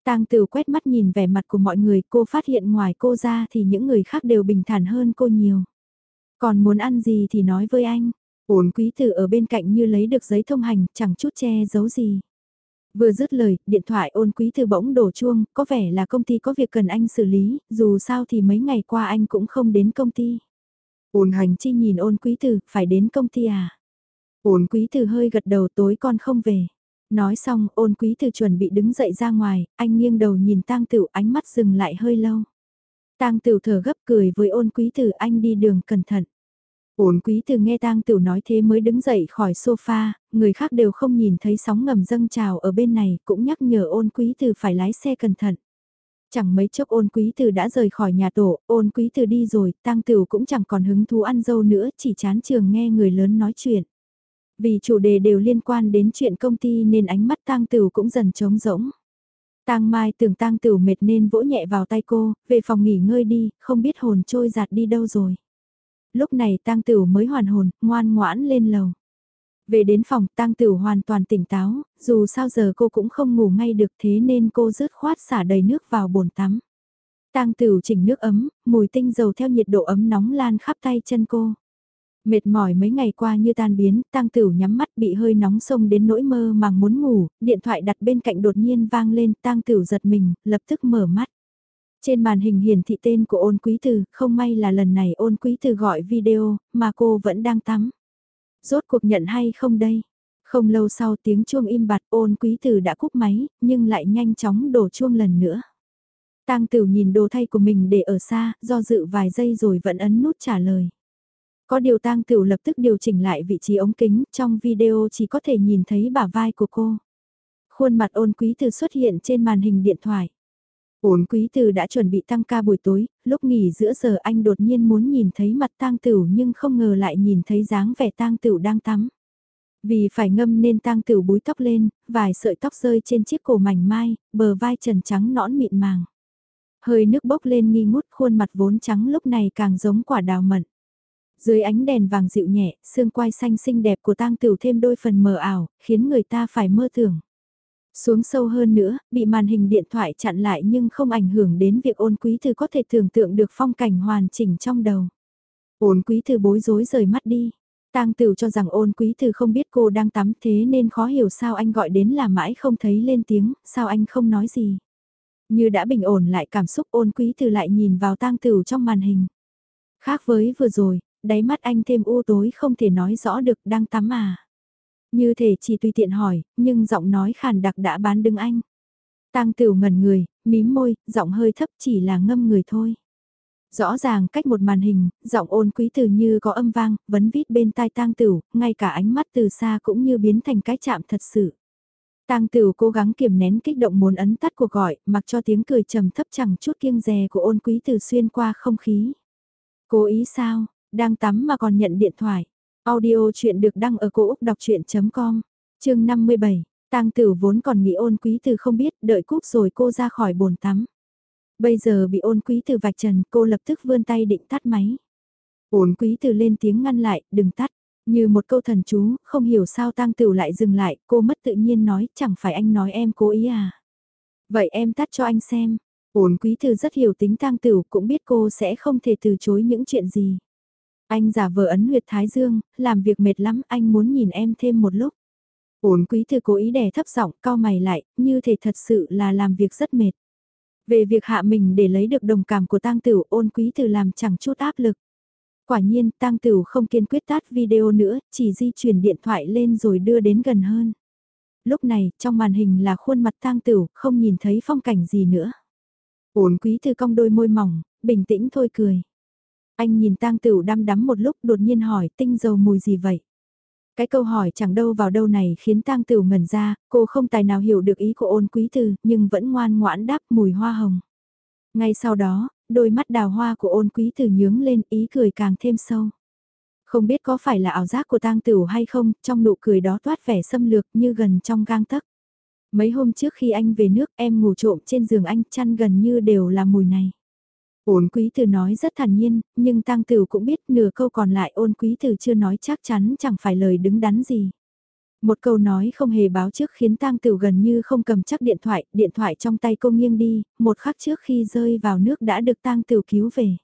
Tang Tửu quét mắt nhìn vẻ mặt của mọi người, cô phát hiện ngoài cô ra thì những người khác đều bình thản hơn cô nhiều. Còn muốn ăn gì thì nói với anh. Ôn quý tử ở bên cạnh như lấy được giấy thông hành, chẳng chút che giấu gì. Vừa dứt lời, điện thoại ôn quý thư bỗng đổ chuông, có vẻ là công ty có việc cần anh xử lý, dù sao thì mấy ngày qua anh cũng không đến công ty. Ôn hành chi nhìn ôn quý thư, phải đến công ty à? Ôn quý thư hơi gật đầu tối con không về. Nói xong ôn quý thư chuẩn bị đứng dậy ra ngoài, anh nghiêng đầu nhìn tang tửu ánh mắt dừng lại hơi lâu. Tang tửu thở gấp cười với ôn quý thư anh đi đường cẩn thận. Ôn quý từ nghe tang tiểu nói thế mới đứng dậy khỏi sofa, người khác đều không nhìn thấy sóng ngầm dâng trào ở bên này cũng nhắc nhở ôn quý từ phải lái xe cẩn thận. Chẳng mấy chốc ôn quý từ đã rời khỏi nhà tổ, ôn quý từ đi rồi, tang tiểu cũng chẳng còn hứng thú ăn dâu nữa, chỉ chán trường nghe người lớn nói chuyện. Vì chủ đề đều liên quan đến chuyện công ty nên ánh mắt tang tiểu cũng dần trống rỗng. Tang Mai tưởng Tang Tiểu mệt nên vỗ nhẹ vào tay cô, về phòng nghỉ ngơi đi, không biết hồn trôi giạt đi đâu rồi. Lúc này tang tửu mới hoàn hồn, ngoan ngoãn lên lầu. Về đến phòng tang tửu hoàn toàn tỉnh táo, dù sao giờ cô cũng không ngủ ngay được thế nên cô rớt khoát xả đầy nước vào bồn tắm. Tang tửu chỉnh nước ấm, mùi tinh dầu theo nhiệt độ ấm nóng lan khắp tay chân cô. Mệt mỏi mấy ngày qua như tan biến, tang tửu nhắm mắt bị hơi nóng sông đến nỗi mơ màng muốn ngủ, điện thoại đặt bên cạnh đột nhiên vang lên, tang tửu giật mình, lập tức mở mắt. Trên màn hình hiển thị tên của ôn quý từ, không may là lần này ôn quý từ gọi video, mà cô vẫn đang tắm. Rốt cuộc nhận hay không đây? Không lâu sau tiếng chuông im bặt ôn quý từ đã cúp máy, nhưng lại nhanh chóng đổ chuông lần nữa. Tang Tử nhìn đồ thay của mình để ở xa, do dự vài giây rồi vẫn ấn nút trả lời. Có điều Tang Tử lập tức điều chỉnh lại vị trí ống kính, trong video chỉ có thể nhìn thấy bả vai của cô. Khuôn mặt ôn quý từ xuất hiện trên màn hình điện thoại. Ôn quý từ đã chuẩn bị tăng ca buổi tối, lúc nghỉ giữa giờ anh đột nhiên muốn nhìn thấy mặt tang tửu nhưng không ngờ lại nhìn thấy dáng vẻ tang tửu đang tắm. Vì phải ngâm nên tang tửu búi tóc lên, vài sợi tóc rơi trên chiếc cổ mảnh mai, bờ vai trần trắng nõn mịn màng. Hơi nước bốc lên nghi ngút khuôn mặt vốn trắng lúc này càng giống quả đào mận. Dưới ánh đèn vàng dịu nhẹ, xương quai xanh xinh đẹp của tang tửu thêm đôi phần mờ ảo, khiến người ta phải mơ tưởng. Xuống sâu hơn nữa, bị màn hình điện thoại chặn lại nhưng không ảnh hưởng đến việc ôn quý thư có thể tưởng tượng được phong cảnh hoàn chỉnh trong đầu. Ôn quý thư bối rối rời mắt đi. Tang Tửu cho rằng ôn quý thư không biết cô đang tắm thế nên khó hiểu sao anh gọi đến là mãi không thấy lên tiếng, sao anh không nói gì. Như đã bình ổn lại cảm xúc ôn quý thư lại nhìn vào tang Tửu trong màn hình. Khác với vừa rồi, đáy mắt anh thêm u tối không thể nói rõ được đang tắm à. Như thể chỉ tùy tiện hỏi, nhưng giọng nói khàn đặc đã bán đứng anh. Tang Tửu ngẩn người, mím môi, giọng hơi thấp chỉ là ngâm người thôi. Rõ ràng cách một màn hình, giọng ôn quý từ như có âm vang, vấn vít bên tai Tang Tửu, ngay cả ánh mắt từ xa cũng như biến thành cái chạm thật sự. Tang Tửu cố gắng kiềm nén kích động muốn ấn tắt cuộc gọi, mặc cho tiếng cười trầm thấp chẳng chút kiêng dè của ôn quý từ xuyên qua không khí. Cố ý sao, đang tắm mà còn nhận điện thoại. Audio chuyện được đăng ở cổ Úc đọc chuyện.com, chương 57, tang tử vốn còn nghĩ ôn quý từ không biết, đợi cúp rồi cô ra khỏi bồn tắm. Bây giờ bị ôn quý từ vạch trần, cô lập tức vươn tay định tắt máy. Ôn quý từ lên tiếng ngăn lại, đừng tắt. Như một câu thần chú, không hiểu sao tang tử lại dừng lại, cô mất tự nhiên nói, chẳng phải anh nói em cố ý à. Vậy em tắt cho anh xem. Ôn quý từ rất hiểu tính tang tử, cũng biết cô sẽ không thể từ chối những chuyện gì. Anh giả vờ ấn huyệt thái dương, làm việc mệt lắm, anh muốn nhìn em thêm một lúc. Ổn quý thư cố ý đè thấp giọng cao mày lại, như thể thật sự là làm việc rất mệt. Về việc hạ mình để lấy được đồng cảm của tang tửu ôn quý thư làm chẳng chút áp lực. Quả nhiên tang tửu không kiên quyết tắt video nữa, chỉ di chuyển điện thoại lên rồi đưa đến gần hơn. Lúc này, trong màn hình là khuôn mặt tang tửu, không nhìn thấy phong cảnh gì nữa. Ôn quý thư cong đôi môi mỏng, bình tĩnh thôi cười. Anh nhìn tang tửu đăm đắm một lúc đột nhiên hỏi tinh dầu mùi gì vậy? Cái câu hỏi chẳng đâu vào đâu này khiến tang tửu ngẩn ra, cô không tài nào hiểu được ý của ôn quý từ, nhưng vẫn ngoan ngoãn đáp mùi hoa hồng. Ngay sau đó, đôi mắt đào hoa của ôn quý từ nhướng lên ý cười càng thêm sâu. Không biết có phải là ảo giác của tang tửu hay không, trong nụ cười đó toát vẻ xâm lược như gần trong gang tấc. Mấy hôm trước khi anh về nước em ngủ trộm trên giường anh chăn gần như đều là mùi này. Ôn quý tử nói rất thản nhiên, nhưng tăng tử cũng biết nửa câu còn lại ôn quý tử chưa nói chắc chắn chẳng phải lời đứng đắn gì. Một câu nói không hề báo trước khiến tang tử gần như không cầm chắc điện thoại, điện thoại trong tay cô nghiêng đi, một khắc trước khi rơi vào nước đã được tang tử cứu về.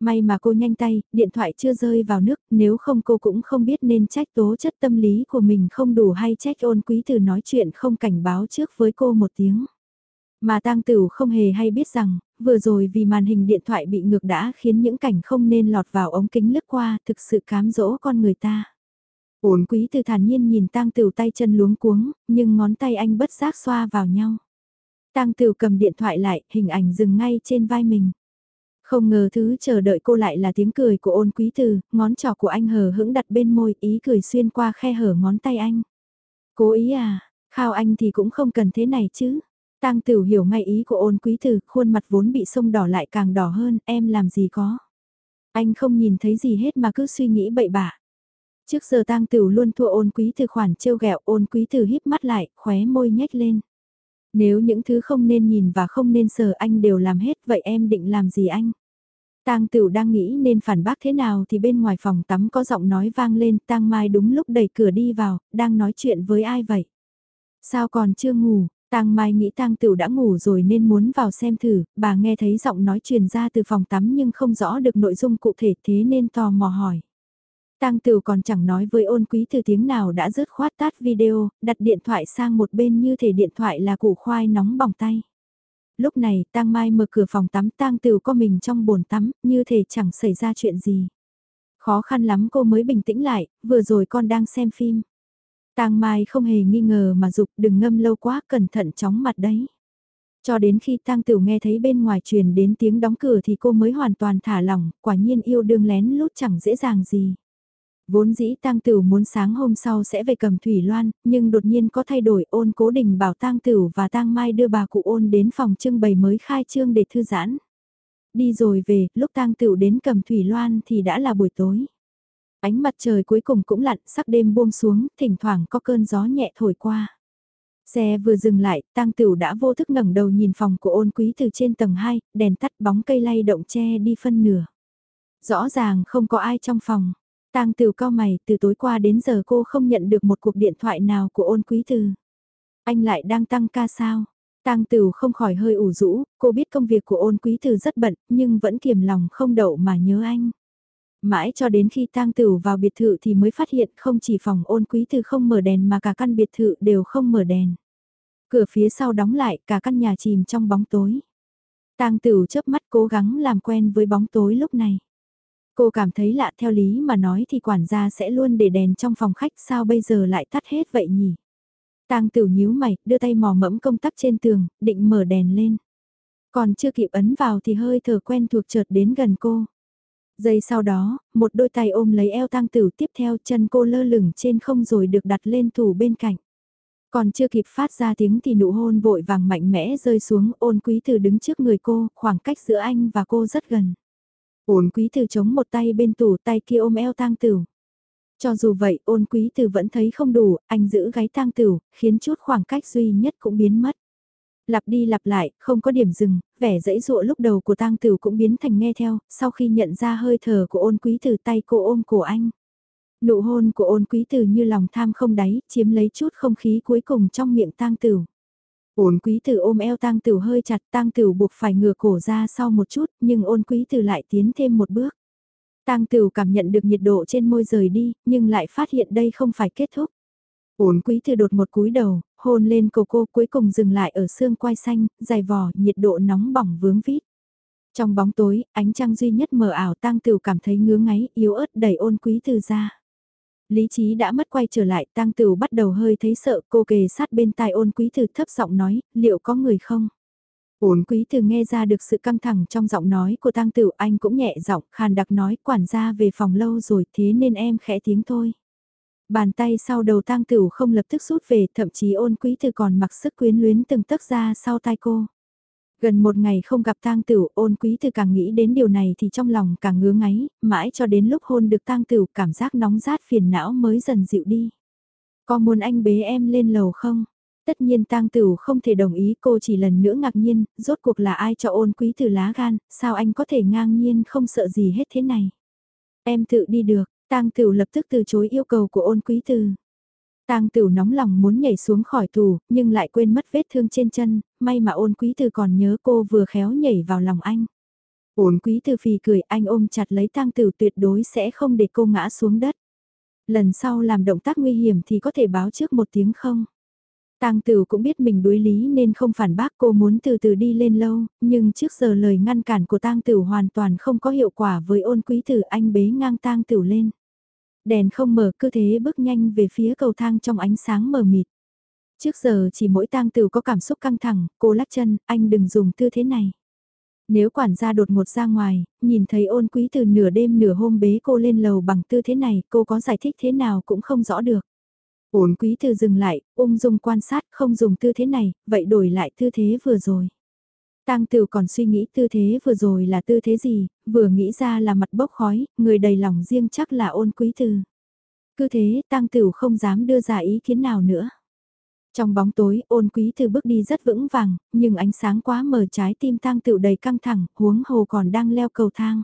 May mà cô nhanh tay, điện thoại chưa rơi vào nước, nếu không cô cũng không biết nên trách tố chất tâm lý của mình không đủ hay trách ôn quý từ nói chuyện không cảnh báo trước với cô một tiếng. Mà tang tử không hề hay biết rằng, vừa rồi vì màn hình điện thoại bị ngược đã khiến những cảnh không nên lọt vào ống kính lướt qua thực sự cám dỗ con người ta. ổn quý từ thản nhiên nhìn tang tửu tay chân luống cuống, nhưng ngón tay anh bất giác xoa vào nhau. Tang tửu cầm điện thoại lại, hình ảnh dừng ngay trên vai mình. Không ngờ thứ chờ đợi cô lại là tiếng cười của ôn quý từ, ngón trỏ của anh hờ hững đặt bên môi, ý cười xuyên qua khe hở ngón tay anh. Cố ý à, khao anh thì cũng không cần thế này chứ. Tang Tửu hiểu ngay ý của ôn quý từ, khuôn mặt vốn bị sông đỏ lại càng đỏ hơn, em làm gì có. Anh không nhìn thấy gì hết mà cứ suy nghĩ bậy bạ. Trước giờ Tang Tửu luôn thua ôn quý từ khoản trêu ghẹo ôn quý từ híp mắt lại, khóe môi nhếch lên. Nếu những thứ không nên nhìn và không nên sờ anh đều làm hết vậy em định làm gì anh? Tang Tửu đang nghĩ nên phản bác thế nào thì bên ngoài phòng tắm có giọng nói vang lên, Tang Mai đúng lúc đẩy cửa đi vào, đang nói chuyện với ai vậy? Sao còn chưa ngủ? Tang Mai nghĩ Tang Tửu đã ngủ rồi nên muốn vào xem thử, bà nghe thấy giọng nói truyền ra từ phòng tắm nhưng không rõ được nội dung cụ thể thế nên tò mò hỏi. Tang Tửu còn chẳng nói với ôn quý từ tiếng nào đã rớt khoát tát video, đặt điện thoại sang một bên như thể điện thoại là củ khoai nóng bỏng tay. Lúc này Tang Mai mở cửa phòng tắm Tang Tửu co mình trong bồn tắm, như thể chẳng xảy ra chuyện gì. Khó khăn lắm cô mới bình tĩnh lại, vừa rồi con đang xem phim. Tang Mai không hề nghi ngờ mà dục đừng ngâm lâu quá cẩn thận chóng mặt đấy. Cho đến khi Tang Tửu nghe thấy bên ngoài truyền đến tiếng đóng cửa thì cô mới hoàn toàn thả lỏng, quả nhiên yêu đương lén lút chẳng dễ dàng gì. Vốn dĩ Tang Tửu muốn sáng hôm sau sẽ về cầm Thủy Loan, nhưng đột nhiên có thay đổi ôn cố định bảo Tang Tửu và Tang Mai đưa bà cụ ôn đến phòng trưng bày mới khai trương để thư giãn. Đi rồi về, lúc Tang Tửu đến cầm Thủy Loan thì đã là buổi tối. Ánh mặt trời cuối cùng cũng lặn, sắc đêm buông xuống, thỉnh thoảng có cơn gió nhẹ thổi qua. Xe vừa dừng lại, Tang Tửu đã vô thức ngẩng đầu nhìn phòng của ôn quý từ trên tầng 2, đèn tắt bóng cây lay động che đi phân nửa. Rõ ràng không có ai trong phòng. Tang Tửu cao mày, từ tối qua đến giờ cô không nhận được một cuộc điện thoại nào của ôn quý từ. Anh lại đang tăng ca sao? Tang Tửu không khỏi hơi ủ rũ, cô biết công việc của ôn quý từ rất bận, nhưng vẫn kiềm lòng không đậu mà nhớ anh. Mãi cho đến khi tang tửu vào biệt thự thì mới phát hiện không chỉ phòng ôn quý từ không mở đèn mà cả căn biệt thự đều không mở đèn. Cửa phía sau đóng lại cả căn nhà chìm trong bóng tối. Tang tửu chớp mắt cố gắng làm quen với bóng tối lúc này. Cô cảm thấy lạ theo lý mà nói thì quản gia sẽ luôn để đèn trong phòng khách sao bây giờ lại tắt hết vậy nhỉ? Tang Tửu nhíu mày, đưa tay mò mẫm công tắc trên tường, định mở đèn lên. Còn chưa kịp ấn vào thì hơi thở quen thuộc chợt đến gần cô. Giây sau đó, một đôi tay ôm lấy eo tang tử tiếp theo chân cô lơ lửng trên không rồi được đặt lên tủ bên cạnh. Còn chưa kịp phát ra tiếng thì nụ hôn vội vàng mạnh mẽ rơi xuống ôn quý từ đứng trước người cô, khoảng cách giữa anh và cô rất gần. Ôn quý từ chống một tay bên tủ tay kia ôm eo tang tử. Cho dù vậy ôn quý từ vẫn thấy không đủ, anh giữ gáy tang tử, khiến chút khoảng cách duy nhất cũng biến mất. Lặp đi lặp lại, không có điểm dừng, vẻ dãy dụa lúc đầu của tang tử cũng biến thành nghe theo, sau khi nhận ra hơi thở của ôn quý từ tay cô ôm cổ anh. Nụ hôn của ôn quý từ như lòng tham không đáy, chiếm lấy chút không khí cuối cùng trong miệng tang tử. Ôn quý từ ôm eo tang tử hơi chặt, tang tử buộc phải ngửa cổ ra sau một chút, nhưng ôn quý từ lại tiến thêm một bước. Tang tử cảm nhận được nhiệt độ trên môi rời đi, nhưng lại phát hiện đây không phải kết thúc. Ôn quý từ đột một cúi đầu, hôn lên cổ cô cuối cùng dừng lại ở xương quai xanh, dài vò, nhiệt độ nóng bỏng vướng vít. Trong bóng tối, ánh trăng duy nhất mờ ảo tang tửu cảm thấy ngứa ngáy, yếu ớt đẩy ôn quý từ ra. Lý trí đã mất quay trở lại, tang tửu bắt đầu hơi thấy sợ, cô kề sát bên tai ôn quý từ thấp giọng nói, liệu có người không? Ôn quý từ nghe ra được sự căng thẳng trong giọng nói của tang tửu anh cũng nhẹ giọng, khàn đặc nói quản gia về phòng lâu rồi thế nên em khẽ tiếng thôi. Bàn tay sau đầu tang tửu không lập tức rút về, thậm chí ôn quý từ còn mặc sức quyến luyến từng tấc ra sau tai cô. Gần một ngày không gặp tang tửu, ôn quý từ càng nghĩ đến điều này thì trong lòng càng ngứa ngáy, mãi cho đến lúc hôn được tang tửu cảm giác nóng rát phiền não mới dần dịu đi. Có muốn anh bế em lên lầu không? Tất nhiên tang tửu không thể đồng ý cô chỉ lần nữa ngạc nhiên, rốt cuộc là ai cho ôn quý từ lá gan, sao anh có thể ngang nhiên không sợ gì hết thế này. Em tự đi được, Tang Tửu lập tức từ chối yêu cầu của ôn quý từ. Tang Tửu nóng lòng muốn nhảy xuống khỏi tù, nhưng lại quên mất vết thương trên chân, may mà ôn quý từ còn nhớ cô vừa khéo nhảy vào lòng anh. Ôn quý từ phì cười anh ôm chặt lấy tang Tửu tuyệt đối sẽ không để cô ngã xuống đất. Lần sau làm động tác nguy hiểm thì có thể báo trước một tiếng không? Tang Tửu cũng biết mình đối lý nên không phản bác cô muốn từ từ đi lên lâu, nhưng trước giờ lời ngăn cản của Tang Tửu hoàn toàn không có hiệu quả với ôn quý tử anh bế ngang Tang Tửu lên. Đèn không mở cứ thế bước nhanh về phía cầu thang trong ánh sáng mờ mịt. Trước giờ chỉ mỗi Tang Tử có cảm xúc căng thẳng, cô lắc chân, anh đừng dùng tư thế này. Nếu quản gia đột ngột ra ngoài, nhìn thấy ôn quý từ nửa đêm nửa hôm bế cô lên lầu bằng tư thế này, cô có giải thích thế nào cũng không rõ được. Ôn quý từ dừng lại, ung dung quan sát, không dùng tư thế này, vậy đổi lại tư thế vừa rồi. Tang Tửu còn suy nghĩ tư thế vừa rồi là tư thế gì, vừa nghĩ ra là mặt bốc khói, người đầy lòng riêng chắc là ôn quý từ. Cứ thế Tang Tửu không dám đưa ra ý kiến nào nữa. Trong bóng tối, ôn quý từ bước đi rất vững vàng, nhưng ánh sáng quá mờ trái tim tang Tửu đầy căng thẳng, huống hồ còn đang leo cầu thang.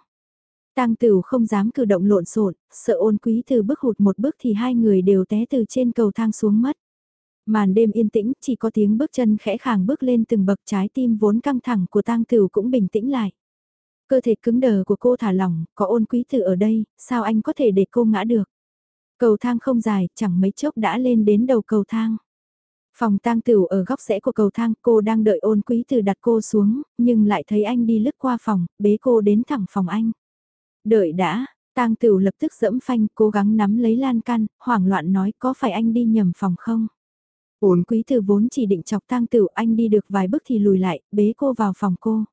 Tang Tửu không dám cử động lộn xộn, sợ ôn quý từ bước hụt một bước thì hai người đều té từ trên cầu thang xuống mất. Màn đêm yên tĩnh, chỉ có tiếng bước chân khẽ khàng bước lên từng bậc trái tim vốn căng thẳng của tang tử cũng bình tĩnh lại. Cơ thể cứng đờ của cô thả lỏng, có ôn quý tử ở đây, sao anh có thể để cô ngã được? Cầu thang không dài, chẳng mấy chốc đã lên đến đầu cầu thang. Phòng tang tửu ở góc rẽ của cầu thang cô đang đợi ôn quý từ đặt cô xuống, nhưng lại thấy anh đi lướt qua phòng, bế cô đến thẳng phòng anh. Đợi đã, tang tửu lập tức dẫm phanh cố gắng nắm lấy lan can, hoảng loạn nói có phải anh đi nhầm phòng không? Ôn quý từ vốn chỉ định chọc tang tửu anh đi được vài bước thì lùi lại, bế cô vào phòng cô.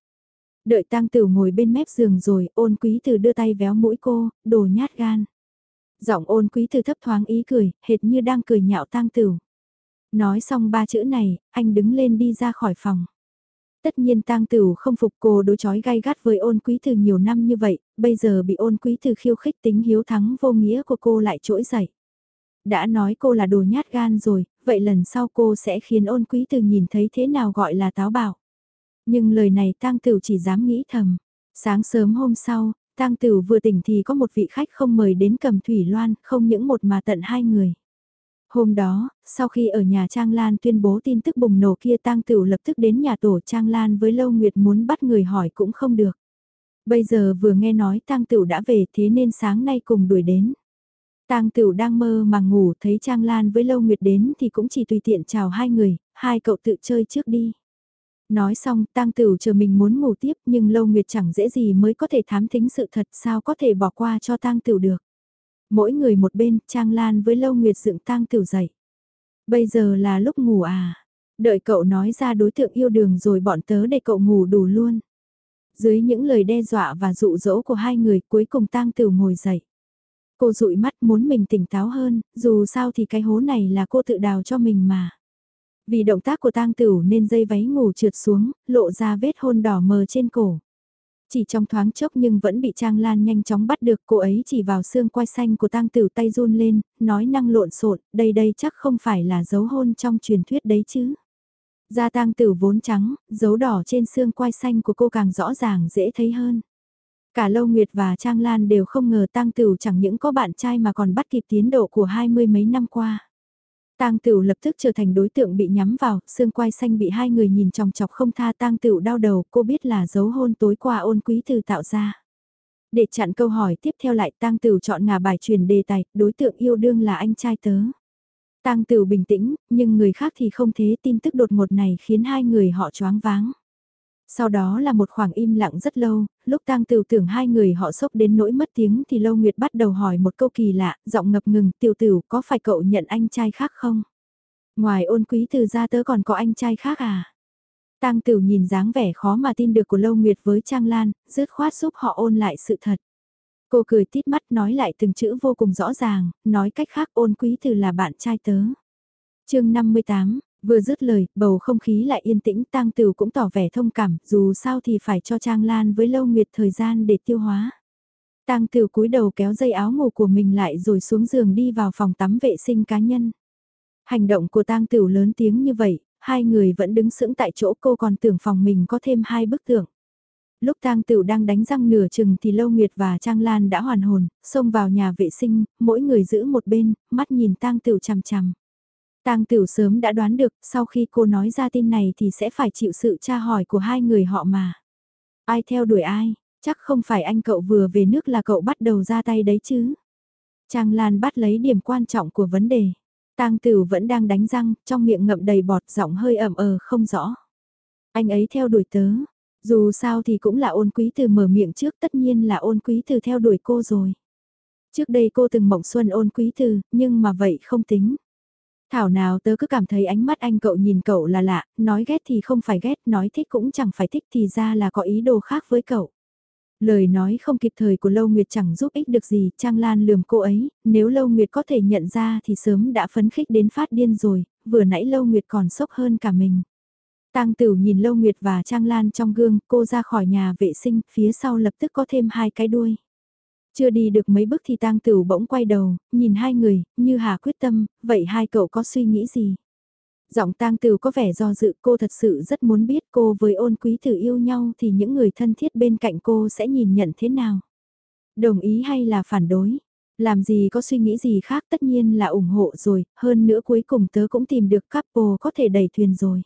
Đợi tang tửu ngồi bên mép giường rồi, ôn quý từ đưa tay véo mũi cô, đồ nhát gan. Giọng ôn quý từ thấp thoáng ý cười, hệt như đang cười nhạo tang tửu. Nói xong ba chữ này, anh đứng lên đi ra khỏi phòng. Tất nhiên tang tử không phục cô đối chói gai gắt với ôn quý từ nhiều năm như vậy, bây giờ bị ôn quý từ khiêu khích tính hiếu thắng vô nghĩa của cô lại trỗi dậy. Đã nói cô là đồ nhát gan rồi, vậy lần sau cô sẽ khiến ôn quý từ nhìn thấy thế nào gọi là táo bạo. Nhưng lời này tang tử chỉ dám nghĩ thầm. Sáng sớm hôm sau, tang tử vừa tỉnh thì có một vị khách không mời đến cầm thủy loan, không những một mà tận hai người. Hôm đó, sau khi ở nhà Trang Lan tuyên bố tin tức bùng nổ kia tang tửu lập tức đến nhà tổ Trang Lan với Lâu Nguyệt muốn bắt người hỏi cũng không được. Bây giờ vừa nghe nói tang tửu đã về thế nên sáng nay cùng đuổi đến. Tang Tửu đang mơ mà ngủ thấy Trang Lan với Lâu Nguyệt đến thì cũng chỉ tùy tiện chào hai người, hai cậu tự chơi trước đi. Nói xong Tang Tửu chờ mình muốn ngủ tiếp nhưng Lâu Nguyệt chẳng dễ gì mới có thể thám thính sự thật sao có thể bỏ qua cho Tang Tửu được. Mỗi người một bên, Trang Lan với Lâu Nguyệt dựng tang Tửu dậy. Bây giờ là lúc ngủ à? Đợi cậu nói ra đối tượng yêu đường rồi bọn tớ để cậu ngủ đủ luôn. Dưới những lời đe dọa và dụ dỗ của hai người cuối cùng tang Tửu ngồi dậy. Cô dụi mắt muốn mình tỉnh táo hơn, dù sao thì cái hố này là cô tự đào cho mình mà. Vì động tác của tang tửu nên dây váy ngủ trượt xuống, lộ ra vết hôn đỏ mờ trên cổ. Chỉ trong thoáng chốc nhưng vẫn bị Trang Lan nhanh chóng bắt được cô ấy chỉ vào xương quai xanh của tang tửu tay run lên, nói năng lộn xộn đây đây chắc không phải là dấu hôn trong truyền thuyết đấy chứ. Da tang tửu vốn trắng, dấu đỏ trên xương quai xanh của cô càng rõ ràng dễ thấy hơn. Cả Lâu Nguyệt và Trang Lan đều không ngờ tang Tửu chẳng những có bạn trai mà còn bắt kịp tiến độ của hai mươi mấy năm qua. Tang Tửu lập tức trở thành đối tượng bị nhắm vào, xương quai xanh bị hai người nhìn chòng chọc không tha Tang Tửu đau đầu, cô biết là dấu hôn tối qua ôn quý từ tạo ra. Để chặn câu hỏi tiếp theo lại Tang Tửu chọn ngả bài truyền đề tài, đối tượng yêu đương là anh trai tớ. Tang Tửu bình tĩnh, nhưng người khác thì không thế tin tức đột ngột này khiến hai người họ choáng váng. Sau đó là một khoảng im lặng rất lâu, lúc tang tiểu tưởng hai người họ sốc đến nỗi mất tiếng thì Lâu Nguyệt bắt đầu hỏi một câu kỳ lạ, giọng ngập ngừng, tiểu tử có phải cậu nhận anh trai khác không? Ngoài ôn quý từ ra tớ còn có anh trai khác à? Tang tiểu nhìn dáng vẻ khó mà tin được của Lâu Nguyệt với Trang Lan, dứt khoát giúp họ ôn lại sự thật. Cô cười tít mắt nói lại từng chữ vô cùng rõ ràng, nói cách khác ôn quý từ là bạn trai tớ. chương 58, Vừa dứt lời, bầu không khí lại yên tĩnh tang tử cũng tỏ vẻ thông cảm, dù sao thì phải cho Trang Lan với Lâu Nguyệt thời gian để tiêu hóa. Tang tửu cúi đầu kéo dây áo ngủ của mình lại rồi xuống giường đi vào phòng tắm vệ sinh cá nhân. Hành động của tang tửu lớn tiếng như vậy, hai người vẫn đứng sững tại chỗ cô còn tưởng phòng mình có thêm hai bức tượng. Lúc tang tửu đang đánh răng nửa chừng thì Lâu Nguyệt và Trang Lan đã hoàn hồn, xông vào nhà vệ sinh, mỗi người giữ một bên, mắt nhìn tang tửu chằm chằm. Tang Tiểu sớm đã đoán được, sau khi cô nói ra tin này thì sẽ phải chịu sự tra hỏi của hai người họ mà. Ai theo đuổi ai? Chắc không phải anh cậu vừa về nước là cậu bắt đầu ra tay đấy chứ. Trang Lan bắt lấy điểm quan trọng của vấn đề. Tang Tửu vẫn đang đánh răng, trong miệng ngậm đầy bọt, giọng hơi ẩm ờ không rõ. Anh ấy theo đuổi tớ. Dù sao thì cũng là ôn quý từ mở miệng trước tất nhiên là ôn quý từ theo đuổi cô rồi. Trước đây cô từng mộng xuân ôn quý từ, nhưng mà vậy không tính. Thảo nào tớ cứ cảm thấy ánh mắt anh cậu nhìn cậu là lạ, nói ghét thì không phải ghét, nói thích cũng chẳng phải thích thì ra là có ý đồ khác với cậu. Lời nói không kịp thời của Lâu Nguyệt chẳng giúp ích được gì, Trang Lan lườm cô ấy, nếu Lâu Nguyệt có thể nhận ra thì sớm đã phấn khích đến phát điên rồi, vừa nãy Lâu Nguyệt còn sốc hơn cả mình. Tang Tử nhìn Lâu Nguyệt và Trang Lan trong gương, cô ra khỏi nhà vệ sinh, phía sau lập tức có thêm hai cái đuôi. Chưa đi được mấy bước thì Tang Tử bỗng quay đầu, nhìn hai người, như hà quyết tâm, vậy hai cậu có suy nghĩ gì? Giọng tang tửu có vẻ do dự cô thật sự rất muốn biết cô với ôn quý tử yêu nhau thì những người thân thiết bên cạnh cô sẽ nhìn nhận thế nào. Đồng ý hay là phản đối? Làm gì có suy nghĩ gì khác tất nhiên là ủng hộ rồi, hơn nữa cuối cùng tớ cũng tìm được couple có thể đẩy thuyền rồi.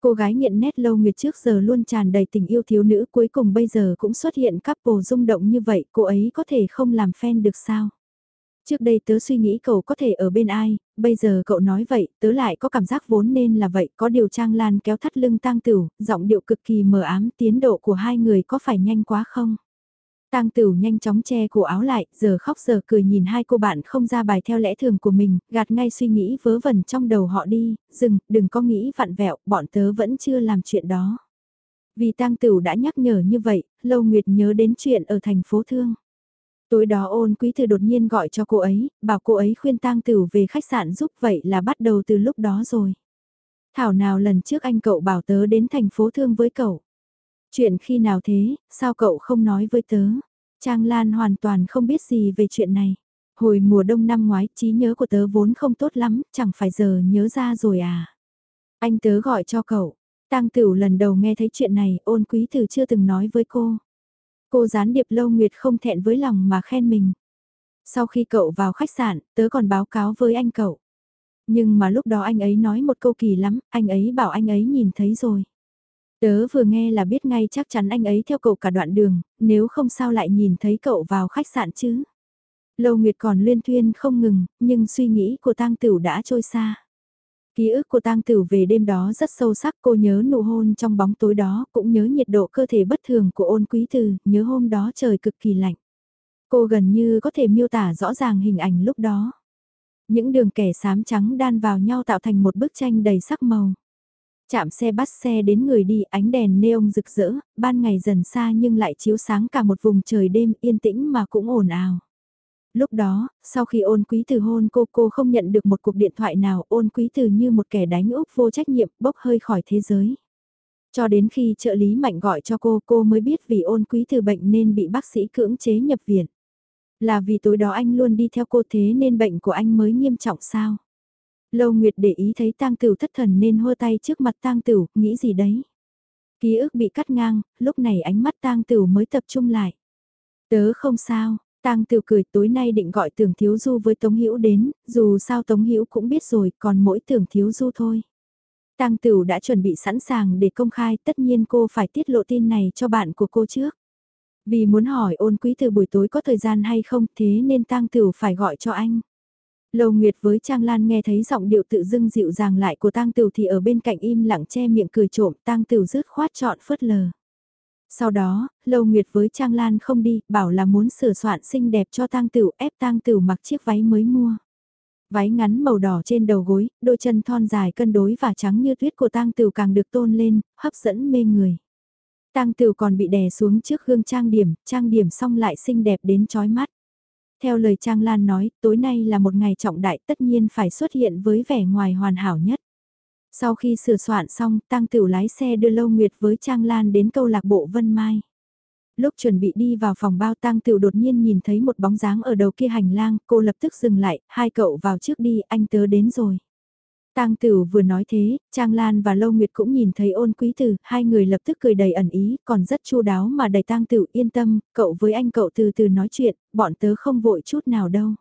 Cô gái nghiện nét lâu nguyệt trước giờ luôn tràn đầy tình yêu thiếu nữ cuối cùng bây giờ cũng xuất hiện couple rung động như vậy cô ấy có thể không làm fan được sao? Trước đây tớ suy nghĩ cậu có thể ở bên ai, bây giờ cậu nói vậy, tớ lại có cảm giác vốn nên là vậy, có điều Trang Lan kéo thắt lưng tang tửu, giọng điệu cực kỳ mờ ám, tiến độ của hai người có phải nhanh quá không? Tang Tửu nhanh chóng che cổ áo lại, giờ khóc giờ cười nhìn hai cô bạn không ra bài theo lẽ thường của mình, gạt ngay suy nghĩ vớ vẩn trong đầu họ đi, dừng, đừng có nghĩ vặn vẹo, bọn tớ vẫn chưa làm chuyện đó. Vì Tang Tửu đã nhắc nhở như vậy, Lâu Nguyệt nhớ đến chuyện ở thành phố Thương. Tối đó ôn quý thư đột nhiên gọi cho cô ấy, bảo cô ấy khuyên tang tử về khách sạn giúp vậy là bắt đầu từ lúc đó rồi. Thảo nào lần trước anh cậu bảo tớ đến thành phố thương với cậu. Chuyện khi nào thế, sao cậu không nói với tớ? Trang Lan hoàn toàn không biết gì về chuyện này. Hồi mùa đông năm ngoái, trí nhớ của tớ vốn không tốt lắm, chẳng phải giờ nhớ ra rồi à. Anh tớ gọi cho cậu. Tang Tửu lần đầu nghe thấy chuyện này, ôn quý tử chưa từng nói với cô. Cô gián điệp lâu nguyệt không thẹn với lòng mà khen mình. Sau khi cậu vào khách sạn, tớ còn báo cáo với anh cậu. Nhưng mà lúc đó anh ấy nói một câu kỳ lắm, anh ấy bảo anh ấy nhìn thấy rồi. Tớ vừa nghe là biết ngay chắc chắn anh ấy theo cậu cả đoạn đường, nếu không sao lại nhìn thấy cậu vào khách sạn chứ. Lâu Nguyệt còn liên thuyên không ngừng, nhưng suy nghĩ của tang tửu đã trôi xa. Ký ức của tang tử về đêm đó rất sâu sắc cô nhớ nụ hôn trong bóng tối đó, cũng nhớ nhiệt độ cơ thể bất thường của ôn quý từ, nhớ hôm đó trời cực kỳ lạnh. Cô gần như có thể miêu tả rõ ràng hình ảnh lúc đó. Những đường kẻ xám trắng đan vào nhau tạo thành một bức tranh đầy sắc màu. Chạm xe bắt xe đến người đi ánh đèn neon rực rỡ, ban ngày dần xa nhưng lại chiếu sáng cả một vùng trời đêm yên tĩnh mà cũng ồn ào. Lúc đó, sau khi ôn quý từ hôn cô cô không nhận được một cuộc điện thoại nào ôn quý từ như một kẻ đánh úp vô trách nhiệm bốc hơi khỏi thế giới. Cho đến khi trợ lý mạnh gọi cho cô cô mới biết vì ôn quý từ bệnh nên bị bác sĩ cưỡng chế nhập viện. Là vì tối đó anh luôn đi theo cô thế nên bệnh của anh mới nghiêm trọng sao? Lâu Nguyệt để ý thấy tang tửu thất thần nên hô tay trước mặt tang tửu, nghĩ gì đấy? Ký ức bị cắt ngang, lúc này ánh mắt tang tửu mới tập trung lại. Tớ không sao, Tang Tửu cười tối nay định gọi Tưởng Thiếu Du với Tống Hữu đến, dù sao Tống Hữu cũng biết rồi, còn mỗi Tưởng Thiếu Du thôi. Tang Tửu đã chuẩn bị sẵn sàng để công khai, tất nhiên cô phải tiết lộ tin này cho bạn của cô trước. Vì muốn hỏi ôn quý từ buổi tối có thời gian hay không thế nên Tang Tửu phải gọi cho anh. Lâu Nguyệt với Trang Lan nghe thấy giọng điệu tự dưng dịu dàng lại của Tang Tửu thì ở bên cạnh im lặng che miệng cười trộm Tang Tửu rứt khoát chọn phớt lờ. Sau đó, Lâu Nguyệt với Trang Lan không đi, bảo là muốn sửa soạn xinh đẹp cho tang tửu ép tang tửu mặc chiếc váy mới mua. Váy ngắn màu đỏ trên đầu gối, đôi chân thon dài cân đối và trắng như tuyết của tang tửu càng được tôn lên, hấp dẫn mê người. Tang tửu còn bị đè xuống trước gương trang điểm, trang điểm xong lại xinh đẹp đến chói mắt. Theo lời Trang Lan nói, tối nay là một ngày trọng đại tất nhiên phải xuất hiện với vẻ ngoài hoàn hảo nhất. Sau khi sửa soạn xong, Tăng Tửu lái xe đưa Lâu Nguyệt với Trang Lan đến câu lạc bộ Vân Mai. Lúc chuẩn bị đi vào phòng bao Tăng Tửu đột nhiên nhìn thấy một bóng dáng ở đầu kia hành lang, cô lập tức dừng lại, hai cậu vào trước đi, anh tớ đến rồi. Tang Tửu vừa nói thế, Trang Lan và Lâu Nguyệt cũng nhìn thấy ôn quý tử, hai người lập tức cười đầy ẩn ý, còn rất chu đáo mà đầy Tang Tửu yên tâm, cậu với anh cậu từ từ nói chuyện, bọn tớ không vội chút nào đâu.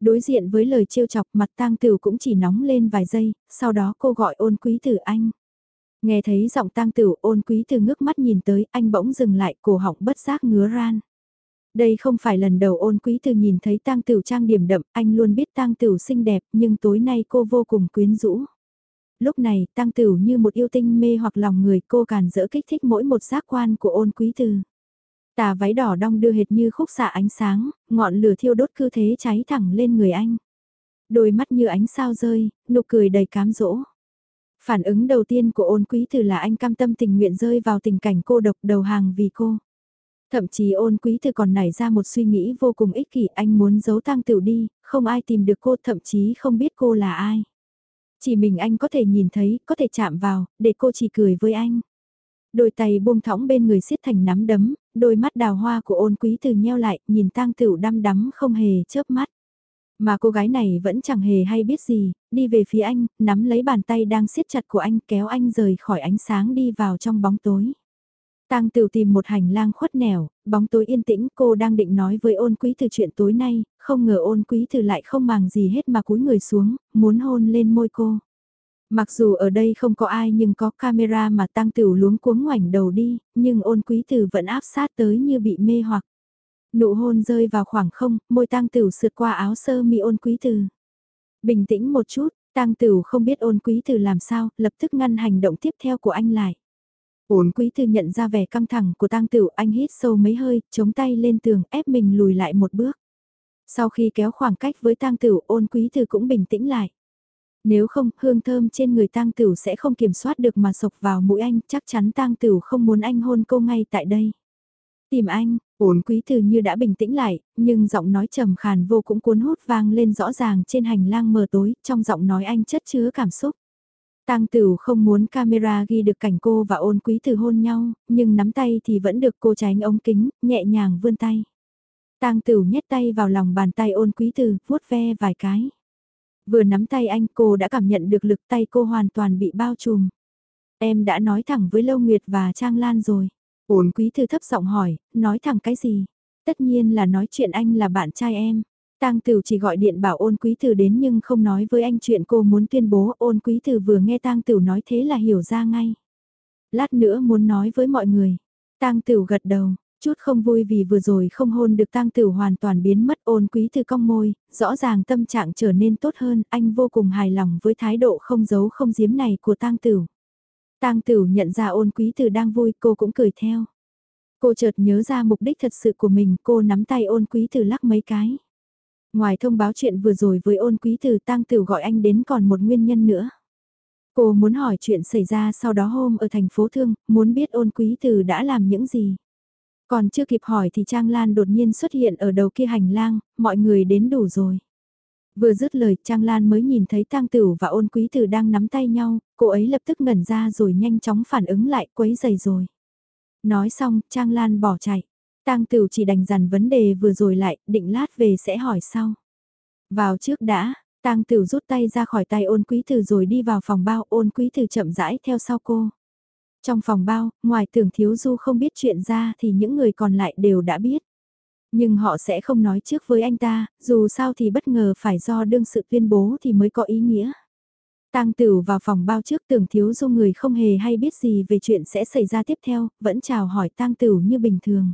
Đối diện với lời trêu chọc mặt tang tử cũng chỉ nóng lên vài giây, sau đó cô gọi ôn quý tử anh. Nghe thấy giọng tang tử ôn quý từ ngước mắt nhìn tới, anh bỗng dừng lại, cổ họng bất giác ngứa ran. Đây không phải lần đầu ôn quý từ nhìn thấy tang tửu trang điểm đậm, anh luôn biết tang tửu xinh đẹp, nhưng tối nay cô vô cùng quyến rũ. Lúc này, tang tửu như một yêu tinh mê hoặc lòng người cô càn dỡ kích thích mỗi một giác quan của ôn quý từ. Tà váy đỏ đong đưa hệt như khúc xạ ánh sáng, ngọn lửa thiêu đốt cứ thế cháy thẳng lên người anh. Đôi mắt như ánh sao rơi, nụ cười đầy cám dỗ. Phản ứng đầu tiên của ôn quý từ là anh cam tâm tình nguyện rơi vào tình cảnh cô độc đầu hàng vì cô. Thậm chí ôn quý từ còn nảy ra một suy nghĩ vô cùng ích kỷ anh muốn giấu tang tiểu đi, không ai tìm được cô thậm chí không biết cô là ai. Chỉ mình anh có thể nhìn thấy, có thể chạm vào, để cô chỉ cười với anh. Đôi tay buông thõng bên người siết thành nắm đấm, đôi mắt đào hoa của ôn quý từ nheo lại, nhìn tang tiểu đăm đắm không hề chớp mắt. Mà cô gái này vẫn chẳng hề hay biết gì, đi về phía anh, nắm lấy bàn tay đang siết chặt của anh kéo anh rời khỏi ánh sáng đi vào trong bóng tối. Tang Tửu tìm một hành lang khuất nẻo, bóng tối yên tĩnh, cô đang định nói với ôn quý từ chuyện tối nay, không ngờ ôn quý từ lại không màng gì hết mà cúi người xuống, muốn hôn lên môi cô. Mặc dù ở đây không có ai nhưng có camera mà Tang Tửu luống cuống ngoảnh đầu đi, nhưng ôn quý từ vẫn áp sát tới như bị mê hoặc. Nụ hôn rơi vào khoảng không, môi Tang Tửu sượt qua áo sơ mi ôn quý từ. Bình tĩnh một chút, Tang Tửu không biết ôn quý từ làm sao, lập tức ngăn hành động tiếp theo của anh lại. Ôn quý từ nhận ra vẻ căng thẳng của Tang Tửu, anh hít sâu mấy hơi, chống tay lên tường, ép mình lùi lại một bước. Sau khi kéo khoảng cách với Tang Tửu, ôn quý từ cũng bình tĩnh lại. Nếu không, hương thơm trên người tang tửu sẽ không kiểm soát được mà sộc vào mũi anh, chắc chắn tang tửu không muốn anh hôn cô ngay tại đây. Tìm anh, ổn quý từ như đã bình tĩnh lại, nhưng giọng nói trầm khàn vô cũng cuốn hút vang lên rõ ràng trên hành lang mờ tối, trong giọng nói anh chất chứa cảm xúc. Tang Tửu không muốn camera ghi được cảnh cô và ôn quý từ hôn nhau, nhưng nắm tay thì vẫn được cô tránh ống kính, nhẹ nhàng vươn tay. Tang Tửu nhét tay vào lòng bàn tay ôn quý từ, vuốt ve vài cái. Vừa nắm tay anh cô đã cảm nhận được lực tay cô hoàn toàn bị bao trùm. Em đã nói thẳng với Lâu Nguyệt và Trang Lan rồi. Ôn quý thư thấp giọng hỏi, nói thẳng cái gì? Tất nhiên là nói chuyện anh là bạn trai em. Tang Tử chỉ gọi điện bảo ôn quý tử đến nhưng không nói với anh chuyện cô muốn tuyên bố ôn quý tử vừa nghe Tang Tử nói thế là hiểu ra ngay. Lát nữa muốn nói với mọi người. Tang Tử gật đầu, Chút không vui vì vừa rồi không hôn được tang tử hoàn toàn biến mất ôn quý Từ cong môi, rõ ràng tâm trạng trở nên tốt hơn, anh vô cùng hài lòng với thái độ không giấu không giếm này của tang tử. Tang tử nhận ra ôn quý tử đang vui cô cũng cười theo. Cô chợt nhớ ra mục đích thật sự của mình cô nắm tay ôn quý tử lắc mấy cái. Ngoài thông báo chuyện vừa rồi với ôn quý từ tang tử gọi anh đến còn một nguyên nhân nữa. Cô muốn hỏi chuyện xảy ra sau đó hôm ở thành phố Thương, muốn biết ôn quý từ đã làm những gì. Còn chưa kịp hỏi thì Trang Lan đột nhiên xuất hiện ở đầu kia hành lang, mọi người đến đủ rồi. Vừa dứt lời Trang Lan mới nhìn thấy Tang Tửu và ôn quý tử đang nắm tay nhau, cô ấy lập tức ngẩn ra rồi nhanh chóng phản ứng lại quấy giày rồi. Nói xong, Trang Lan bỏ chạy. Tang Tửu chỉ đành dằn vấn đề vừa rồi lại, định lát về sẽ hỏi sau. Vào trước đã, Tang Tửu rút tay ra khỏi tay ôn quý tử rồi đi vào phòng bao ôn quý tử chậm rãi theo sau cô. Trong phòng bao, ngoài tưởng thiếu du không biết chuyện ra thì những người còn lại đều đã biết. Nhưng họ sẽ không nói trước với anh ta, dù sao thì bất ngờ phải do đương sự tuyên bố thì mới có ý nghĩa. Tang Tửu vào phòng bao trước tưởng thiếu du người không hề hay biết gì về chuyện sẽ xảy ra tiếp theo, vẫn chào hỏi Tang Tửu như bình thường.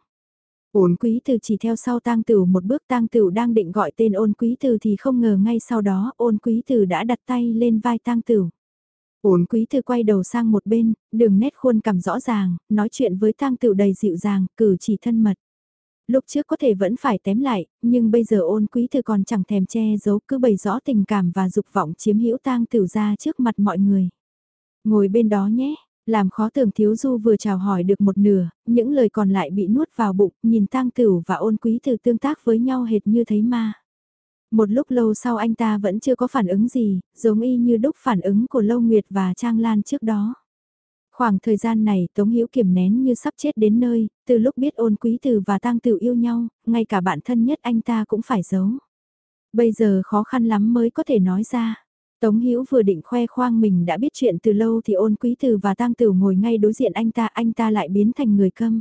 Ôn quý từ chỉ theo sau tang tửu một bước tang tửu đang định gọi tên ôn quý từ thì không ngờ ngay sau đó ôn quý từ đã đặt tay lên vai tang tửu. Ôn quý Từ quay đầu sang một bên, đường nét khuôn cằm rõ ràng, nói chuyện với tang Tửu đầy dịu dàng, cử chỉ thân mật. Lúc trước có thể vẫn phải tém lại, nhưng bây giờ ôn quý Từ còn chẳng thèm che giấu cứ bày rõ tình cảm và dục vọng chiếm hữu tang Tửu ra trước mặt mọi người. Ngồi bên đó nhé, làm khó tưởng thiếu du vừa chào hỏi được một nửa, những lời còn lại bị nuốt vào bụng, nhìn tang tửu và ôn quý từ tương tác với nhau hệt như thấy ma. Một lúc lâu sau anh ta vẫn chưa có phản ứng gì, giống y như đúc phản ứng của Lâu Nguyệt và Trang Lan trước đó. Khoảng thời gian này Tống Hữu kiềm nén như sắp chết đến nơi, từ lúc biết ôn quý từ và tang tử yêu nhau, ngay cả bạn thân nhất anh ta cũng phải giấu. Bây giờ khó khăn lắm mới có thể nói ra. Tống Hữu vừa định khoe khoang mình đã biết chuyện từ lâu thì ôn quý từ và tang tử ngồi ngay đối diện anh ta, anh ta lại biến thành người câm.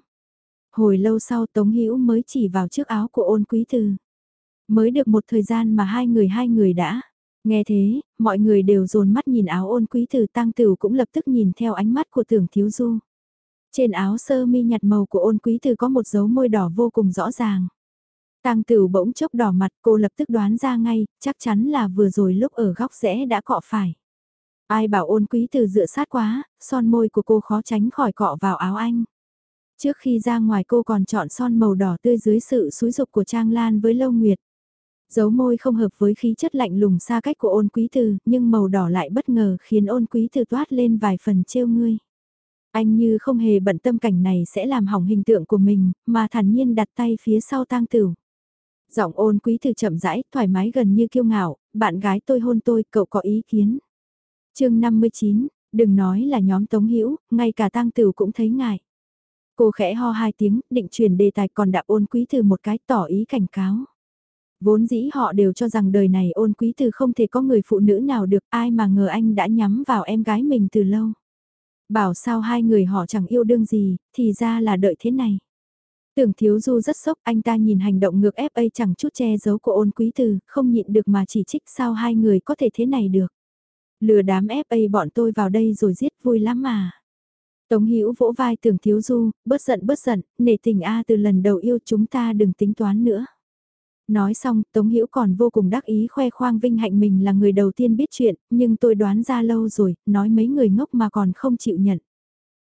Hồi lâu sau Tống Hữu mới chỉ vào chiếc áo của ôn quý từ. Mới được một thời gian mà hai người hai người đã. Nghe thế, mọi người đều dồn mắt nhìn áo ôn quý từ Tang tử cũng lập tức nhìn theo ánh mắt của tưởng thiếu du. Trên áo sơ mi nhạt màu của ôn quý từ có một dấu môi đỏ vô cùng rõ ràng. Tang tử bỗng chốc đỏ mặt cô lập tức đoán ra ngay, chắc chắn là vừa rồi lúc ở góc rẽ đã cọ phải. Ai bảo ôn quý từ dựa sát quá, son môi của cô khó tránh khỏi cọ vào áo anh. Trước khi ra ngoài cô còn chọn son màu đỏ tươi dưới sự xúi dục của Trang Lan với Lâu Nguyệt. Dấu môi không hợp với khí chất lạnh lùng xa cách của ôn quý từ, nhưng màu đỏ lại bất ngờ khiến ôn quý từ toát lên vài phần trêu ngươi. Anh như không hề bận tâm cảnh này sẽ làm hỏng hình tượng của mình, mà thản nhiên đặt tay phía sau tang tử. Giọng ôn quý từ chậm rãi, thoải mái gần như kiêu ngạo, bạn gái tôi hôn tôi, cậu có ý kiến. chương 59, đừng nói là nhóm Tống Hữu ngay cả tang tử cũng thấy ngại. Cô khẽ ho hai tiếng, định chuyển đề tài còn đạp ôn quý từ một cái tỏ ý cảnh cáo. Vốn dĩ họ đều cho rằng đời này ôn quý từ không thể có người phụ nữ nào được ai mà ngờ anh đã nhắm vào em gái mình từ lâu. Bảo sao hai người họ chẳng yêu đương gì, thì ra là đợi thế này. Tưởng thiếu du rất sốc, anh ta nhìn hành động ngược FA chẳng chút che giấu của ôn quý từ, không nhịn được mà chỉ trích sao hai người có thể thế này được. Lừa đám FA bọn tôi vào đây rồi giết vui lắm mà. Tống Hữu vỗ vai tưởng thiếu du, bớt giận bớt giận, nể tình A từ lần đầu yêu chúng ta đừng tính toán nữa. Nói xong, Tống Hữu còn vô cùng đắc ý khoe khoang vinh hạnh mình là người đầu tiên biết chuyện, nhưng tôi đoán ra lâu rồi, nói mấy người ngốc mà còn không chịu nhận.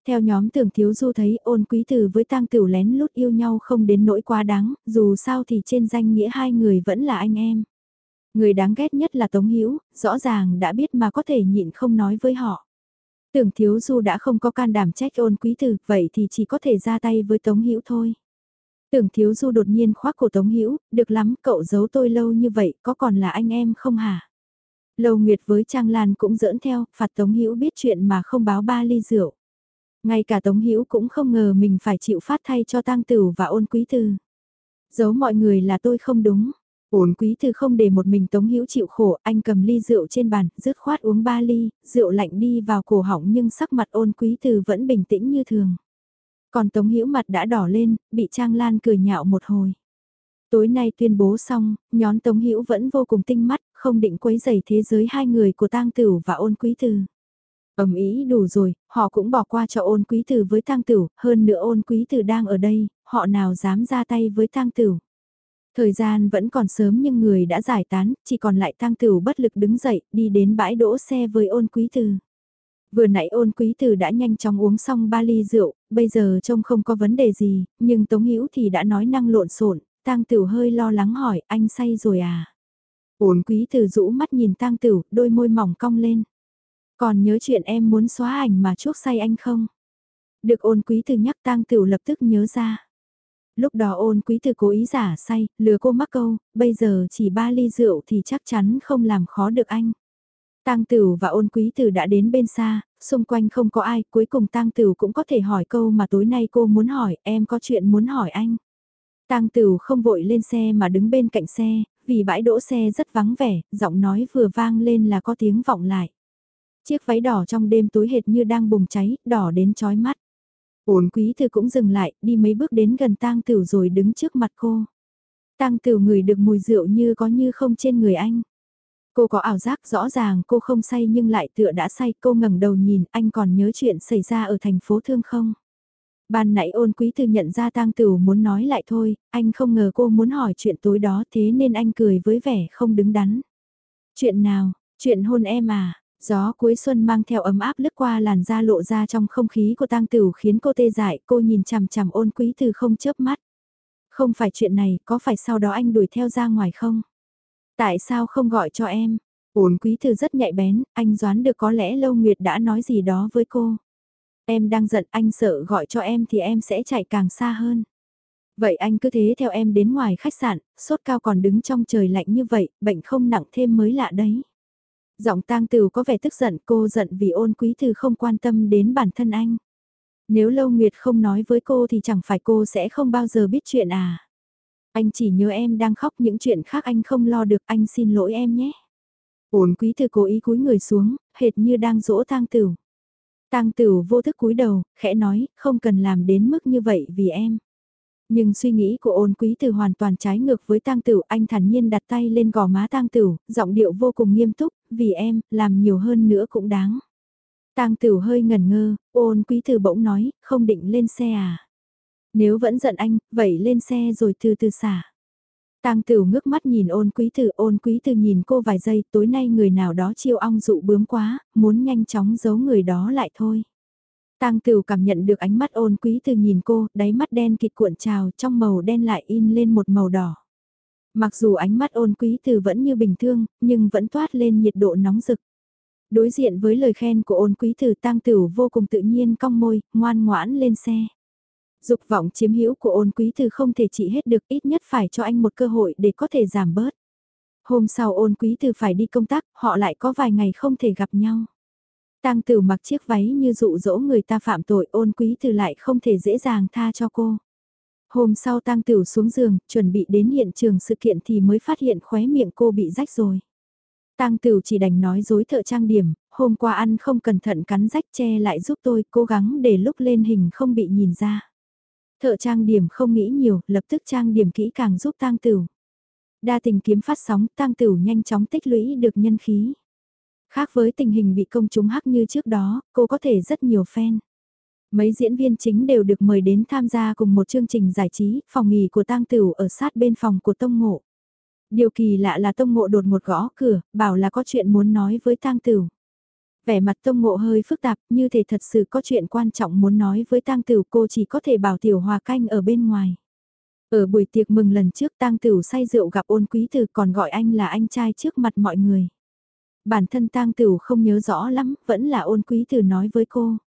Theo nhóm tưởng thiếu du thấy ôn quý tử với tang tửu lén lút yêu nhau không đến nỗi quá đáng, dù sao thì trên danh nghĩa hai người vẫn là anh em. Người đáng ghét nhất là Tống Hữu rõ ràng đã biết mà có thể nhịn không nói với họ. Tưởng thiếu du đã không có can đảm trách ôn quý tử, vậy thì chỉ có thể ra tay với Tống Hữu thôi. Tưởng thiếu du đột nhiên khoác cổ Tống Hữu được lắm, cậu giấu tôi lâu như vậy, có còn là anh em không hả? Lâu Nguyệt với Trang Lan cũng giỡn theo, phạt Tống Hữu biết chuyện mà không báo ba ly rượu. Ngay cả Tống Hữu cũng không ngờ mình phải chịu phát thay cho Tang Tử và Ôn Quý từ Giấu mọi người là tôi không đúng. Ôn Quý từ không để một mình Tống Hữu chịu khổ, anh cầm ly rượu trên bàn, dứt khoát uống ba ly, rượu lạnh đi vào cổ họng nhưng sắc mặt Ôn Quý từ vẫn bình tĩnh như thường. Còn Tống Hữu mặt đã đỏ lên, bị Trang Lan cười nhạo một hồi. Tối nay tuyên bố xong, nhón Tống Hữu vẫn vô cùng tinh mắt, không định quấy rầy thế giới hai người của Tang Tử và Ôn Quý từ ầm ý đủ rồi, họ cũng bỏ qua cho ôn quý tử với tang tử, hơn nữa ôn quý tử đang ở đây, họ nào dám ra tay với tang tử. Thời gian vẫn còn sớm nhưng người đã giải tán, chỉ còn lại tang tử bất lực đứng dậy, đi đến bãi đỗ xe với ôn quý tử. Vừa nãy ôn quý tử đã nhanh chóng uống xong ba ly rượu, bây giờ trông không có vấn đề gì, nhưng Tống Hữu thì đã nói năng lộn xộn, tang tử hơi lo lắng hỏi, anh say rồi à? Ôn quý tử rũ mắt nhìn tang tử, đôi môi mỏng cong lên. Còn nhớ chuyện em muốn xóa ảnh mà chuốc say anh không? Được ôn quý từ nhắc tang tửu lập tức nhớ ra. Lúc đó ôn quý từ cố ý giả say, lừa cô mắc câu, bây giờ chỉ ba ly rượu thì chắc chắn không làm khó được anh. Tang Tửu và Ôn Quý Tử đã đến bên xa, xung quanh không có ai, cuối cùng Tang Tửu cũng có thể hỏi câu mà tối nay cô muốn hỏi, em có chuyện muốn hỏi anh. Tang Tửu không vội lên xe mà đứng bên cạnh xe, vì bãi đỗ xe rất vắng vẻ, giọng nói vừa vang lên là có tiếng vọng lại. Chiếc váy đỏ trong đêm tối hệt như đang bùng cháy, đỏ đến chói mắt. Ổn quý thư cũng dừng lại, đi mấy bước đến gần tang tửu rồi đứng trước mặt cô. Tang tửu ngửi được mùi rượu như có như không trên người anh. Cô có ảo giác rõ ràng cô không say nhưng lại tựa đã say cô ngẩng đầu nhìn anh còn nhớ chuyện xảy ra ở thành phố thương không. Ban nãy ôn quý thư nhận ra tang tửu muốn nói lại thôi, anh không ngờ cô muốn hỏi chuyện tối đó thế nên anh cười với vẻ không đứng đắn. Chuyện nào, chuyện hôn em à, Gió cuối xuân mang theo ấm áp lướt qua làn da lộ ra trong không khí của tang tửu khiến cô tê dại, cô nhìn chằm chằm ôn quý từ không chớp mắt. Không phải chuyện này, có phải sau đó anh đuổi theo ra ngoài không? Tại sao không gọi cho em? Ôn quý từ rất nhạy bén, anh đoán được có lẽ Lâu Nguyệt đã nói gì đó với cô. Em đang giận anh sợ gọi cho em thì em sẽ chạy càng xa hơn. Vậy anh cứ thế theo em đến ngoài khách sạn, sốt cao còn đứng trong trời lạnh như vậy, bệnh không nặng thêm mới lạ đấy. Giọng tang tửu có vẻ tức giận cô giận vì ôn quý từ không quan tâm đến bản thân anh. Nếu Lâu Nguyệt không nói với cô thì chẳng phải cô sẽ không bao giờ biết chuyện à. Anh chỉ nhớ em đang khóc những chuyện khác anh không lo được anh xin lỗi em nhé. Ôn quý từ cố ý cúi người xuống, hệt như đang dỗ tang tử. Tang tử vô thức cúi đầu, khẽ nói, không cần làm đến mức như vậy vì em. Nhưng suy nghĩ của ôn quý từ hoàn toàn trái ngược với tang tử, anh thản nhiên đặt tay lên gò má tang tử, giọng điệu vô cùng nghiêm túc, vì em, làm nhiều hơn nữa cũng đáng. Tang Tửu hơi ngẩn ngơ, ôn quý từ bỗng nói, không định lên xe à. Nếu vẫn giận anh, vậy lên xe rồi từ từ xả. Tang Tửu ngước mắt nhìn ôn quý Từ, ôn quý Từ nhìn cô vài giây, tối nay người nào đó chiêu ong dụ bướm quá, muốn nhanh chóng giấu người đó lại thôi. Tang Tửu cảm nhận được ánh mắt ôn quý Từ nhìn cô, đáy mắt đen kịt cuộn trào, trong màu đen lại in lên một màu đỏ. Mặc dù ánh mắt ôn quý Từ vẫn như bình thường, nhưng vẫn toát lên nhiệt độ nóng rực. Đối diện với lời khen của ôn quý Từ, Tang Tử vô cùng tự nhiên cong môi, ngoan ngoãn lên xe. Dục vọng chiếm hữu của ôn quý từ không thể trị hết được ít nhất phải cho anh một cơ hội để có thể giảm bớt. Hôm sau ôn quý từ phải đi công tác, họ lại có vài ngày không thể gặp nhau. Tang tử mặc chiếc váy như dụ dỗ người ta phạm tội ôn quý từ lại không thể dễ dàng tha cho cô. Hôm sau tang tửu xuống giường, chuẩn bị đến hiện trường sự kiện thì mới phát hiện khóe miệng cô bị rách rồi. Tang tửu chỉ đành nói dối thợ trang điểm, hôm qua ăn không cẩn thận cắn rách che lại giúp tôi cố gắng để lúc lên hình không bị nhìn ra. Thợ trang điểm không nghĩ nhiều, lập tức trang điểm kỹ càng giúp tang tửu. Đa tình kiếm phát sóng, tang tửu nhanh chóng tích lũy được nhân khí. Khác với tình hình bị công chúng hắc như trước đó, cô có thể rất nhiều fan. Mấy diễn viên chính đều được mời đến tham gia cùng một chương trình giải trí, phòng nghỉ của tang tửu ở sát bên phòng của Tông Ngộ. Điều kỳ lạ là Tông Ngộ đột một gõ cửa, bảo là có chuyện muốn nói với tang tửu vẻ mặt tông ngộ hơi phức tạp, như thể thật sự có chuyện quan trọng muốn nói với tang tửu cô chỉ có thể bảo tiểu hòa canh ở bên ngoài. Ở buổi tiệc mừng lần trước tang tửu say rượu gặp ôn quý tử còn gọi anh là anh trai trước mặt mọi người. Bản thân tang tửu không nhớ rõ lắm, vẫn là ôn quý tử nói với cô.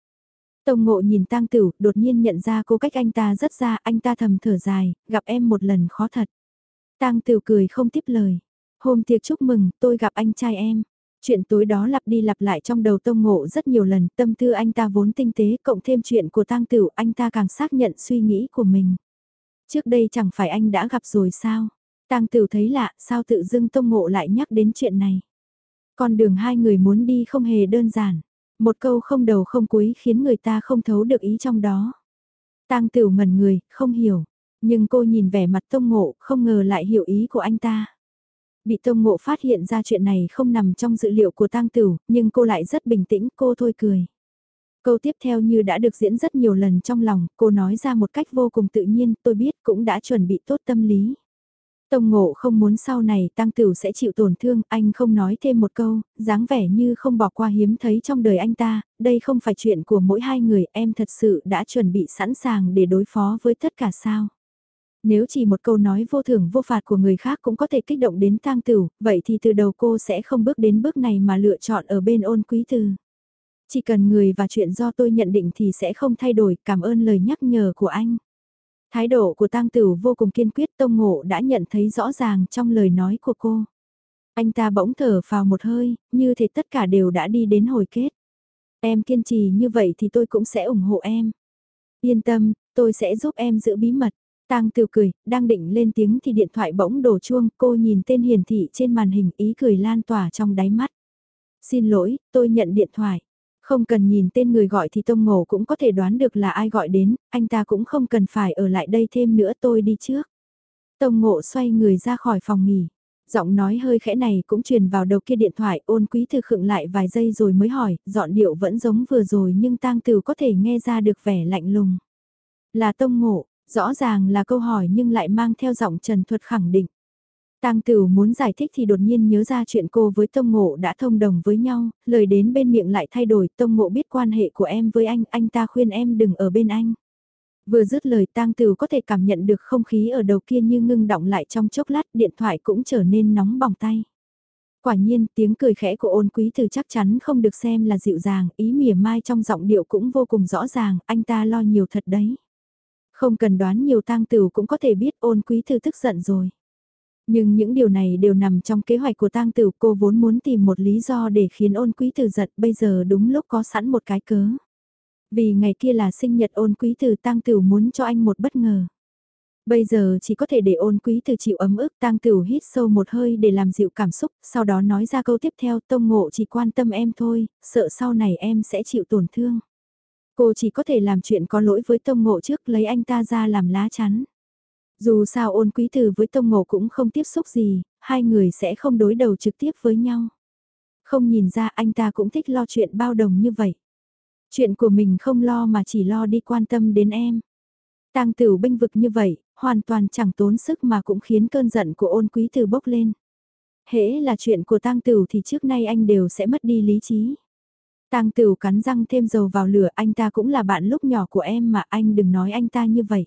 Tông ngộ nhìn tang tửu, đột nhiên nhận ra cô cách anh ta rất xa, anh ta thầm thở dài, gặp em một lần khó thật. Tang tửu cười không tiếp lời. Hôm tiệc chúc mừng, tôi gặp anh trai em. Chuyện tối đó lặp đi lặp lại trong đầu tông ngộ rất nhiều lần, tâm tư anh ta vốn tinh tế, cộng thêm chuyện của tang tử, anh ta càng xác nhận suy nghĩ của mình. Trước đây chẳng phải anh đã gặp rồi sao? Tang tử thấy lạ, sao tự dưng tông ngộ lại nhắc đến chuyện này? Con đường hai người muốn đi không hề đơn giản. Một câu không đầu không cuối khiến người ta không thấu được ý trong đó. Tang Tửu ngẩn người, không hiểu. Nhưng cô nhìn vẻ mặt tông ngộ, không ngờ lại hiểu ý của anh ta. Bị Tông Ngộ phát hiện ra chuyện này không nằm trong dự liệu của tang Tửu, nhưng cô lại rất bình tĩnh, cô thôi cười. Câu tiếp theo như đã được diễn rất nhiều lần trong lòng, cô nói ra một cách vô cùng tự nhiên, tôi biết cũng đã chuẩn bị tốt tâm lý. Tông ngộ không muốn sau này tăng tửu sẽ chịu tổn thương, anh không nói thêm một câu, dáng vẻ như không bỏ qua hiếm thấy trong đời anh ta, đây không phải chuyện của mỗi hai người, em thật sự đã chuẩn bị sẵn sàng để đối phó với tất cả sao. Nếu chỉ một câu nói vô thưởng vô phạt của người khác cũng có thể kích động đến tang tửu, vậy thì từ đầu cô sẽ không bước đến bước này mà lựa chọn ở bên ôn quý tư. Chỉ cần người và chuyện do tôi nhận định thì sẽ không thay đổi, cảm ơn lời nhắc nhở của anh. Thái độ của tang tửu vô cùng kiên quyết tông ngộ đã nhận thấy rõ ràng trong lời nói của cô. Anh ta bỗng thở vào một hơi, như thế tất cả đều đã đi đến hồi kết. Em kiên trì như vậy thì tôi cũng sẽ ủng hộ em. Yên tâm, tôi sẽ giúp em giữ bí mật. Tang Tiêu cười, đang định lên tiếng thì điện thoại bỗng đổ chuông, cô nhìn tên hiển thị trên màn hình ý cười lan tỏa trong đáy mắt. Xin lỗi, tôi nhận điện thoại. Không cần nhìn tên người gọi thì Tông Ngộ cũng có thể đoán được là ai gọi đến, anh ta cũng không cần phải ở lại đây thêm nữa tôi đi trước. Tông Ngộ xoay người ra khỏi phòng nghỉ. Giọng nói hơi khẽ này cũng truyền vào đầu kia điện thoại ôn quý thư khựng lại vài giây rồi mới hỏi, dọn điệu vẫn giống vừa rồi nhưng tang tử có thể nghe ra được vẻ lạnh lùng. Là Tông Ngộ, Rõ ràng là câu hỏi nhưng lại mang theo giọng trần thuật khẳng định. Tang Tửu muốn giải thích thì đột nhiên nhớ ra chuyện cô với Tông Ngộ đã thông đồng với nhau, lời đến bên miệng lại thay đổi, Tông Ngộ biết quan hệ của em với anh, anh ta khuyên em đừng ở bên anh. Vừa dứt lời Tang Tửu có thể cảm nhận được không khí ở đầu kia như ngưng động lại trong chốc lát, điện thoại cũng trở nên nóng bỏng tay. Quả nhiên, tiếng cười khẽ của ôn quý từ chắc chắn không được xem là dịu dàng, ý mỉa mai trong giọng điệu cũng vô cùng rõ ràng, anh ta lo nhiều thật đấy. Không cần đoán nhiều tang tử cũng có thể biết ôn quý thư tức giận rồi. Nhưng những điều này đều nằm trong kế hoạch của tang tử cô vốn muốn tìm một lý do để khiến ôn quý tử giận bây giờ đúng lúc có sẵn một cái cớ. Vì ngày kia là sinh nhật ôn quý tử tang tử muốn cho anh một bất ngờ. Bây giờ chỉ có thể để ôn quý tử chịu ấm ức tang tử hít sâu một hơi để làm dịu cảm xúc, sau đó nói ra câu tiếp theo tông ngộ chỉ quan tâm em thôi, sợ sau này em sẽ chịu tổn thương. Cô chỉ có thể làm chuyện có lỗi với Tông Ngộ trước lấy anh ta ra làm lá chắn. Dù sao ôn quý từ với Tông Ngộ cũng không tiếp xúc gì, hai người sẽ không đối đầu trực tiếp với nhau. Không nhìn ra anh ta cũng thích lo chuyện bao đồng như vậy. Chuyện của mình không lo mà chỉ lo đi quan tâm đến em. Tang tử bênh vực như vậy, hoàn toàn chẳng tốn sức mà cũng khiến cơn giận của ôn quý từ bốc lên. Hễ là chuyện của Tang tử thì trước nay anh đều sẽ mất đi lý trí. Tang tử cắn răng thêm dầu vào lửa, anh ta cũng là bạn lúc nhỏ của em mà anh đừng nói anh ta như vậy.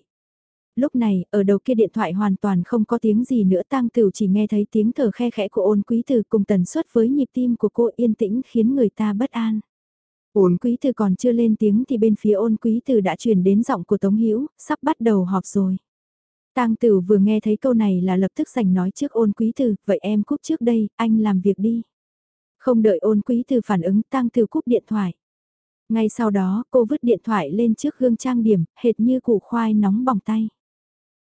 Lúc này, ở đầu kia điện thoại hoàn toàn không có tiếng gì nữa tang tửu chỉ nghe thấy tiếng thở khe khẽ của ôn quý từ cùng tần suất với nhịp tim của cô yên tĩnh khiến người ta bất an. Ôn quý từ còn chưa lên tiếng thì bên phía ôn quý từ đã truyền đến giọng của Tống Hữu sắp bắt đầu họp rồi. Tang Tử vừa nghe thấy câu này là lập tức giành nói trước ôn quý từ, vậy em cúp trước đây, anh làm việc đi. Không đợi ôn quý từ phản ứng Tang Tử cúp điện thoại. Ngay sau đó cô vứt điện thoại lên trước gương trang điểm, hệt như củ khoai nóng bỏng tay.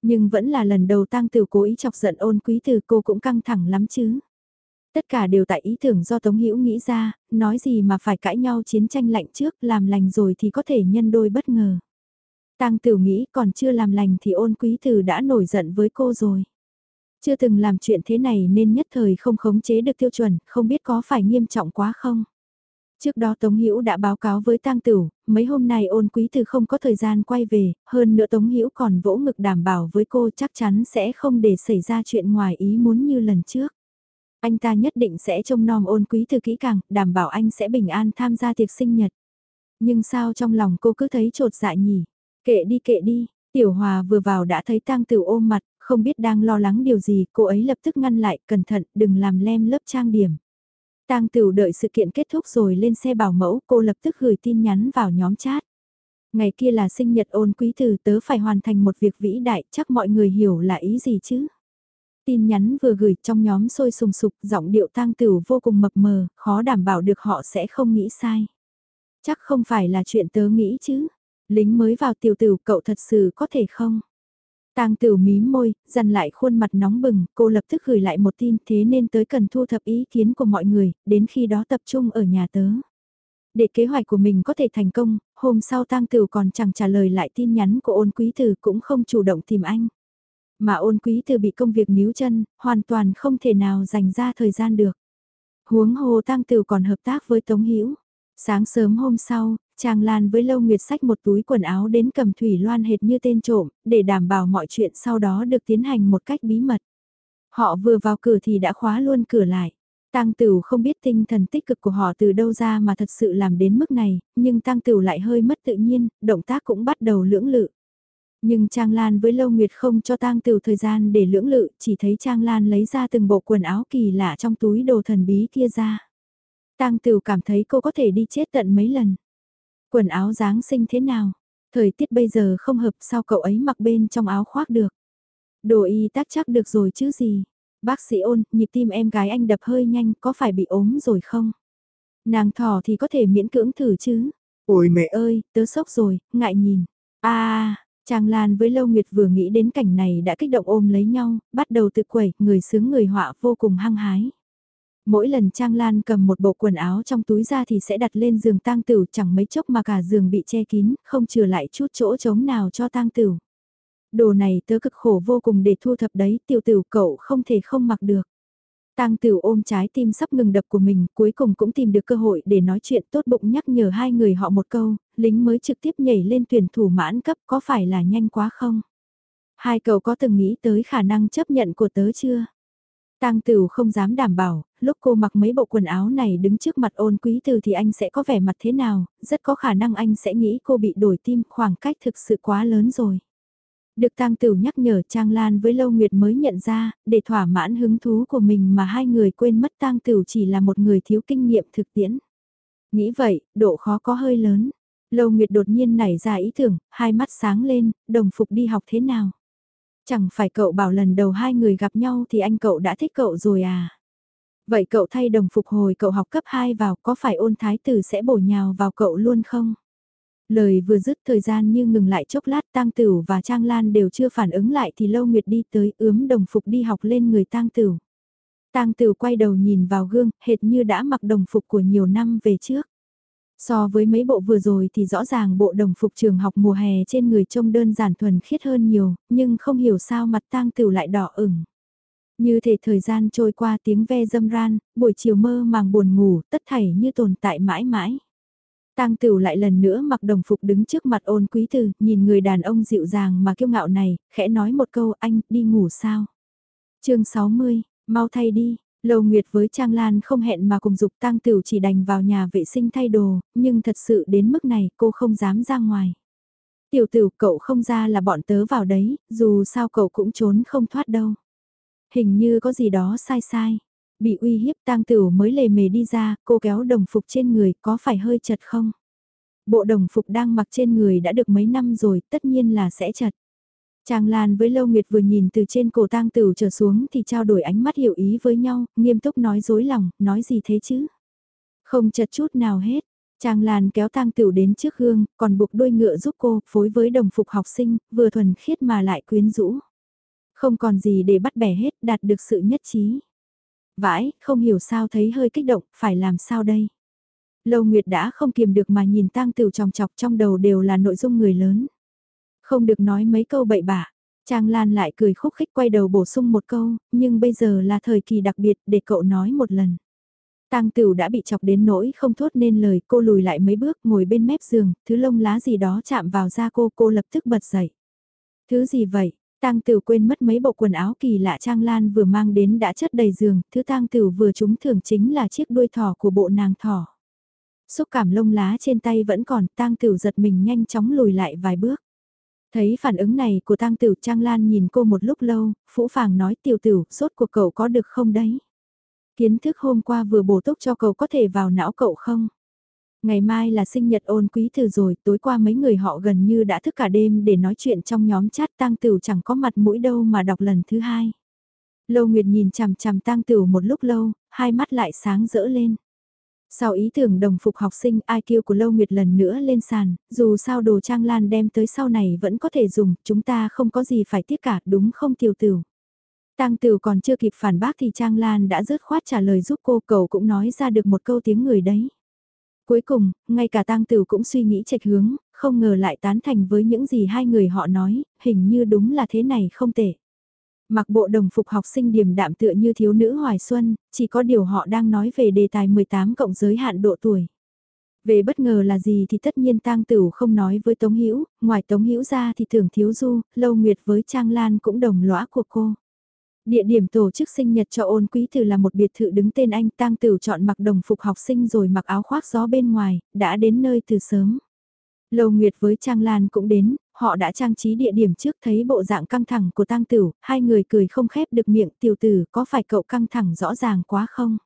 Nhưng vẫn là lần đầu tang tử cố ý chọc giận ôn quý từ cô cũng căng thẳng lắm chứ. Tất cả đều tại ý tưởng do Tống Hữu nghĩ ra, nói gì mà phải cãi nhau chiến tranh lạnh trước, làm lành rồi thì có thể nhân đôi bất ngờ. Tang Tử nghĩ còn chưa làm lành thì ôn quý từ đã nổi giận với cô rồi. Chưa từng làm chuyện thế này nên nhất thời không khống chế được tiêu chuẩn, không biết có phải nghiêm trọng quá không. Trước đó Tống Hữu đã báo cáo với Tang Tửu, mấy hôm nay ôn quý từ không có thời gian quay về, hơn nữa Tống Hữu còn vỗ ngực đảm bảo với cô chắc chắn sẽ không để xảy ra chuyện ngoài ý muốn như lần trước. Anh ta nhất định sẽ trông nom ôn quý từ kỹ càng, đảm bảo anh sẽ bình an tham gia tiệc sinh nhật. Nhưng sao trong lòng cô cứ thấy trột dạ nhỉ? Kệ đi kệ đi, Tiểu Hòa vừa vào đã thấy Tang Tửu ôm mặt, không biết đang lo lắng điều gì, cô ấy lập tức ngăn lại, cẩn thận, đừng làm lem lớp trang điểm. Tang Tửu đợi sự kiện kết thúc rồi lên xe bảo mẫu, cô lập tức gửi tin nhắn vào nhóm chat. Ngày kia là sinh nhật ôn quý Từ, tớ phải hoàn thành một việc vĩ đại, chắc mọi người hiểu là ý gì chứ. Tin nhắn vừa gửi trong nhóm sôi sùng sục, giọng điệu tang tửu vô cùng mập mờ, khó đảm bảo được họ sẽ không nghĩ sai. Chắc không phải là chuyện tớ nghĩ chứ. Lính mới vào tiểu tử cậu thật sự có thể không? Tang Tử mím môi, dằn lại khuôn mặt nóng bừng, cô lập tức gửi lại một tin thế nên tới cần thu thập ý kiến của mọi người, đến khi đó tập trung ở nhà tớ. Để kế hoạch của mình có thể thành công, hôm sau Tang Tử còn chẳng trả lời lại tin nhắn của ôn quý tử cũng không chủ động tìm anh. Mà ôn quý tử bị công việc níu chân, hoàn toàn không thể nào dành ra thời gian được. Huống hồ Tang Tử còn hợp tác với Tống Hữu Sáng sớm hôm sau, Trang Lan với Lâu Nguyệt sách một túi quần áo đến cầm thủy loan hệt như tên trộm, để đảm bảo mọi chuyện sau đó được tiến hành một cách bí mật. Họ vừa vào cửa thì đã khóa luôn cửa lại. Tăng Tửu không biết tinh thần tích cực của họ từ đâu ra mà thật sự làm đến mức này, nhưng Tăng Tửu lại hơi mất tự nhiên, động tác cũng bắt đầu lưỡng lự. Nhưng Trang Lan với Lâu Nguyệt không cho Tăng Tửu thời gian để lưỡng lự, chỉ thấy Trang Lan lấy ra từng bộ quần áo kỳ lạ trong túi đồ thần bí kia ra. Tăng Tửu cảm thấy cô có thể đi chết tận mấy lần. Quần áo Giáng sinh thế nào? Thời tiết bây giờ không hợp sao cậu ấy mặc bên trong áo khoác được. Đồ y tác chắc được rồi chứ gì. Bác sĩ ôn, nhịp tim em gái anh đập hơi nhanh, có phải bị ốm rồi không? Nàng thỏ thì có thể miễn cưỡng thử chứ. Ôi mẹ ơi, tớ sốc rồi, ngại nhìn. À, Trang Lan với Lâu Nguyệt vừa nghĩ đến cảnh này đã kích động ôm lấy nhau, bắt đầu tự quẩy, người sướng người họa vô cùng hăng hái. Mỗi lần Trang Lan cầm một bộ quần áo trong túi ra thì sẽ đặt lên giường tang tửu chẳng mấy chốc mà cả giường bị che kín, không trừ lại chút chỗ trống nào cho tang tửu. Đồ này tớ cực khổ vô cùng để thu thập đấy, tiểu tửu cậu không thể không mặc được. Tang Tửu ôm trái tim sắp ngừng đập của mình, cuối cùng cũng tìm được cơ hội để nói chuyện tốt bụng nhắc nhở hai người họ một câu, lính mới trực tiếp nhảy lên tuyển thủ mãn cấp có phải là nhanh quá không? Hai cậu có từng nghĩ tới khả năng chấp nhận của tớ chưa? Tang Tửu không dám đảm bảo, lúc cô mặc mấy bộ quần áo này đứng trước mặt ôn quý từ thì anh sẽ có vẻ mặt thế nào, rất có khả năng anh sẽ nghĩ cô bị đổi tim khoảng cách thực sự quá lớn rồi. Được Tang Tửu nhắc nhở Trang Lan với Lâu Nguyệt mới nhận ra, để thỏa mãn hứng thú của mình mà hai người quên mất Tang Tửu chỉ là một người thiếu kinh nghiệm thực tiễn. Nghĩ vậy, độ khó có hơi lớn. Lâu Nguyệt đột nhiên nảy ra ý tưởng, hai mắt sáng lên, đồng phục đi học thế nào? Chẳng phải cậu bảo lần đầu hai người gặp nhau thì anh cậu đã thích cậu rồi à? Vậy cậu thay đồng phục hồi cậu học cấp 2 vào có phải ôn thái tử sẽ bổ nhào vào cậu luôn không? Lời vừa dứt thời gian như ngừng lại chốc lát tang tửu và trang lan đều chưa phản ứng lại thì lâu nguyệt đi tới ướm đồng phục đi học lên người tang tửu. Tang tửu quay đầu nhìn vào gương hệt như đã mặc đồng phục của nhiều năm về trước. So với mấy bộ vừa rồi thì rõ ràng bộ đồng phục trường học mùa hè trên người trông đơn giản thuần khiết hơn nhiều, nhưng không hiểu sao mặt tang tửu lại đỏ ửng. Như thể thời gian trôi qua tiếng ve dâm ran, buổi chiều mơ màng buồn ngủ, tất thảy như tồn tại mãi mãi. Tang Tửu lại lần nữa mặc đồng phục đứng trước mặt ôn quý tử, nhìn người đàn ông dịu dàng mà kiêu ngạo này, khẽ nói một câu anh, đi ngủ sao? chương 60, mau thay đi, Lâu Nguyệt với Trang Lan không hẹn mà cùng dục Tang Tửu chỉ đành vào nhà vệ sinh thay đồ, nhưng thật sự đến mức này cô không dám ra ngoài. Tiểu Tửu, cậu không ra là bọn tớ vào đấy, dù sao cậu cũng trốn không thoát đâu. Hình như có gì đó sai sai. Bị uy hiếp tang tửu mới lề mề đi ra, cô kéo đồng phục trên người có phải hơi chật không? Bộ đồng phục đang mặc trên người đã được mấy năm rồi, tất nhiên là sẽ chật. Trang Lan với Lâu Nguyệt vừa nhìn từ trên cổ tang tửu trở xuống thì trao đổi ánh mắt hiểu ý với nhau, nghiêm túc nói dối lòng, nói gì thế chứ? Không chật chút nào hết. Trang Lan kéo tang tửu đến trước gương, còn buộc đôi ngựa giúp cô, phối với đồng phục học sinh, vừa thuần khiết mà lại quyến rũ. Không còn gì để bắt bẻ hết, đạt được sự nhất trí. Vãi, không hiểu sao thấy hơi kích động, phải làm sao đây? Lâu Nguyệt đã không kiềm được mà nhìn tang tửu tròng chọc trong đầu đều là nội dung người lớn. Không được nói mấy câu bậy bạ. Trang Lan lại cười khúc khích quay đầu bổ sung một câu, nhưng bây giờ là thời kỳ đặc biệt để cậu nói một lần. Tang Tửu đã bị chọc đến nỗi không thốt nên lời, cô lùi lại mấy bước, ngồi bên mép giường, thứ lông lá gì đó chạm vào da cô, cô lập tức bật dậy. Thứ gì vậy? Tang Tửu quên mất mấy bộ quần áo kỳ lạ Trang Lan vừa mang đến đã chất đầy giường, thứ Tang Tửu vừa trúng thưởng chính là chiếc đuôi thỏ của bộ nàng thỏ. Xúc cảm lông lá trên tay vẫn còn, Tang Tửu giật mình nhanh chóng lùi lại vài bước. Thấy phản ứng này của Tang Tửu Trang Lan nhìn cô một lúc lâu, Phũ Phàng nói tiểu tửu, sốt của cậu có được không đấy? Kiến thức hôm qua vừa bổ túc cho cậu có thể vào não cậu không? Ngày mai là sinh nhật ôn quý từ rồi, tối qua mấy người họ gần như đã thức cả đêm để nói chuyện trong nhóm chat tang tửu chẳng có mặt mũi đâu mà đọc lần thứ hai. Lâu Nguyệt nhìn chằm chằm tang tửu một lúc lâu, hai mắt lại sáng rỡ lên. Sau ý tưởng đồng phục học sinh IQ của Lâu Nguyệt lần nữa lên sàn, dù sao đồ trang lan đem tới sau này vẫn có thể dùng, chúng ta không có gì phải tiếc cả, đúng không tiểu tửu? Tang Tửu còn chưa kịp phản bác thì Trang Lan đã rớt khoát trả lời giúp cô, cậu cũng nói ra được một câu tiếng người đấy. Cuối cùng, ngay cả Tang Tửu cũng suy nghĩ trạch hướng, không ngờ lại tán thành với những gì hai người họ nói, hình như đúng là thế này không tệ. Mặc bộ đồng phục học sinh điềm đạm tựa như thiếu nữ hoài xuân, chỉ có điều họ đang nói về đề tài 18 cộng giới hạn độ tuổi. Về bất ngờ là gì thì tất nhiên Tang Tửu không nói với Tống Hữu, ngoài Tống Hữu ra thì Tưởng Thiếu Du, Lâu Nguyệt với Trang Lan cũng đồng lõa của cô. Địa điểm tổ chức sinh nhật cho ôn quý tử là một biệt thự đứng tên anh tang tử chọn mặc đồng phục học sinh rồi mặc áo khoác gió bên ngoài, đã đến nơi từ sớm. lầu Nguyệt với Trang Lan cũng đến, họ đã trang trí địa điểm trước thấy bộ dạng căng thẳng của tang tử, hai người cười không khép được miệng tiểu tử có phải cậu căng thẳng rõ ràng quá không?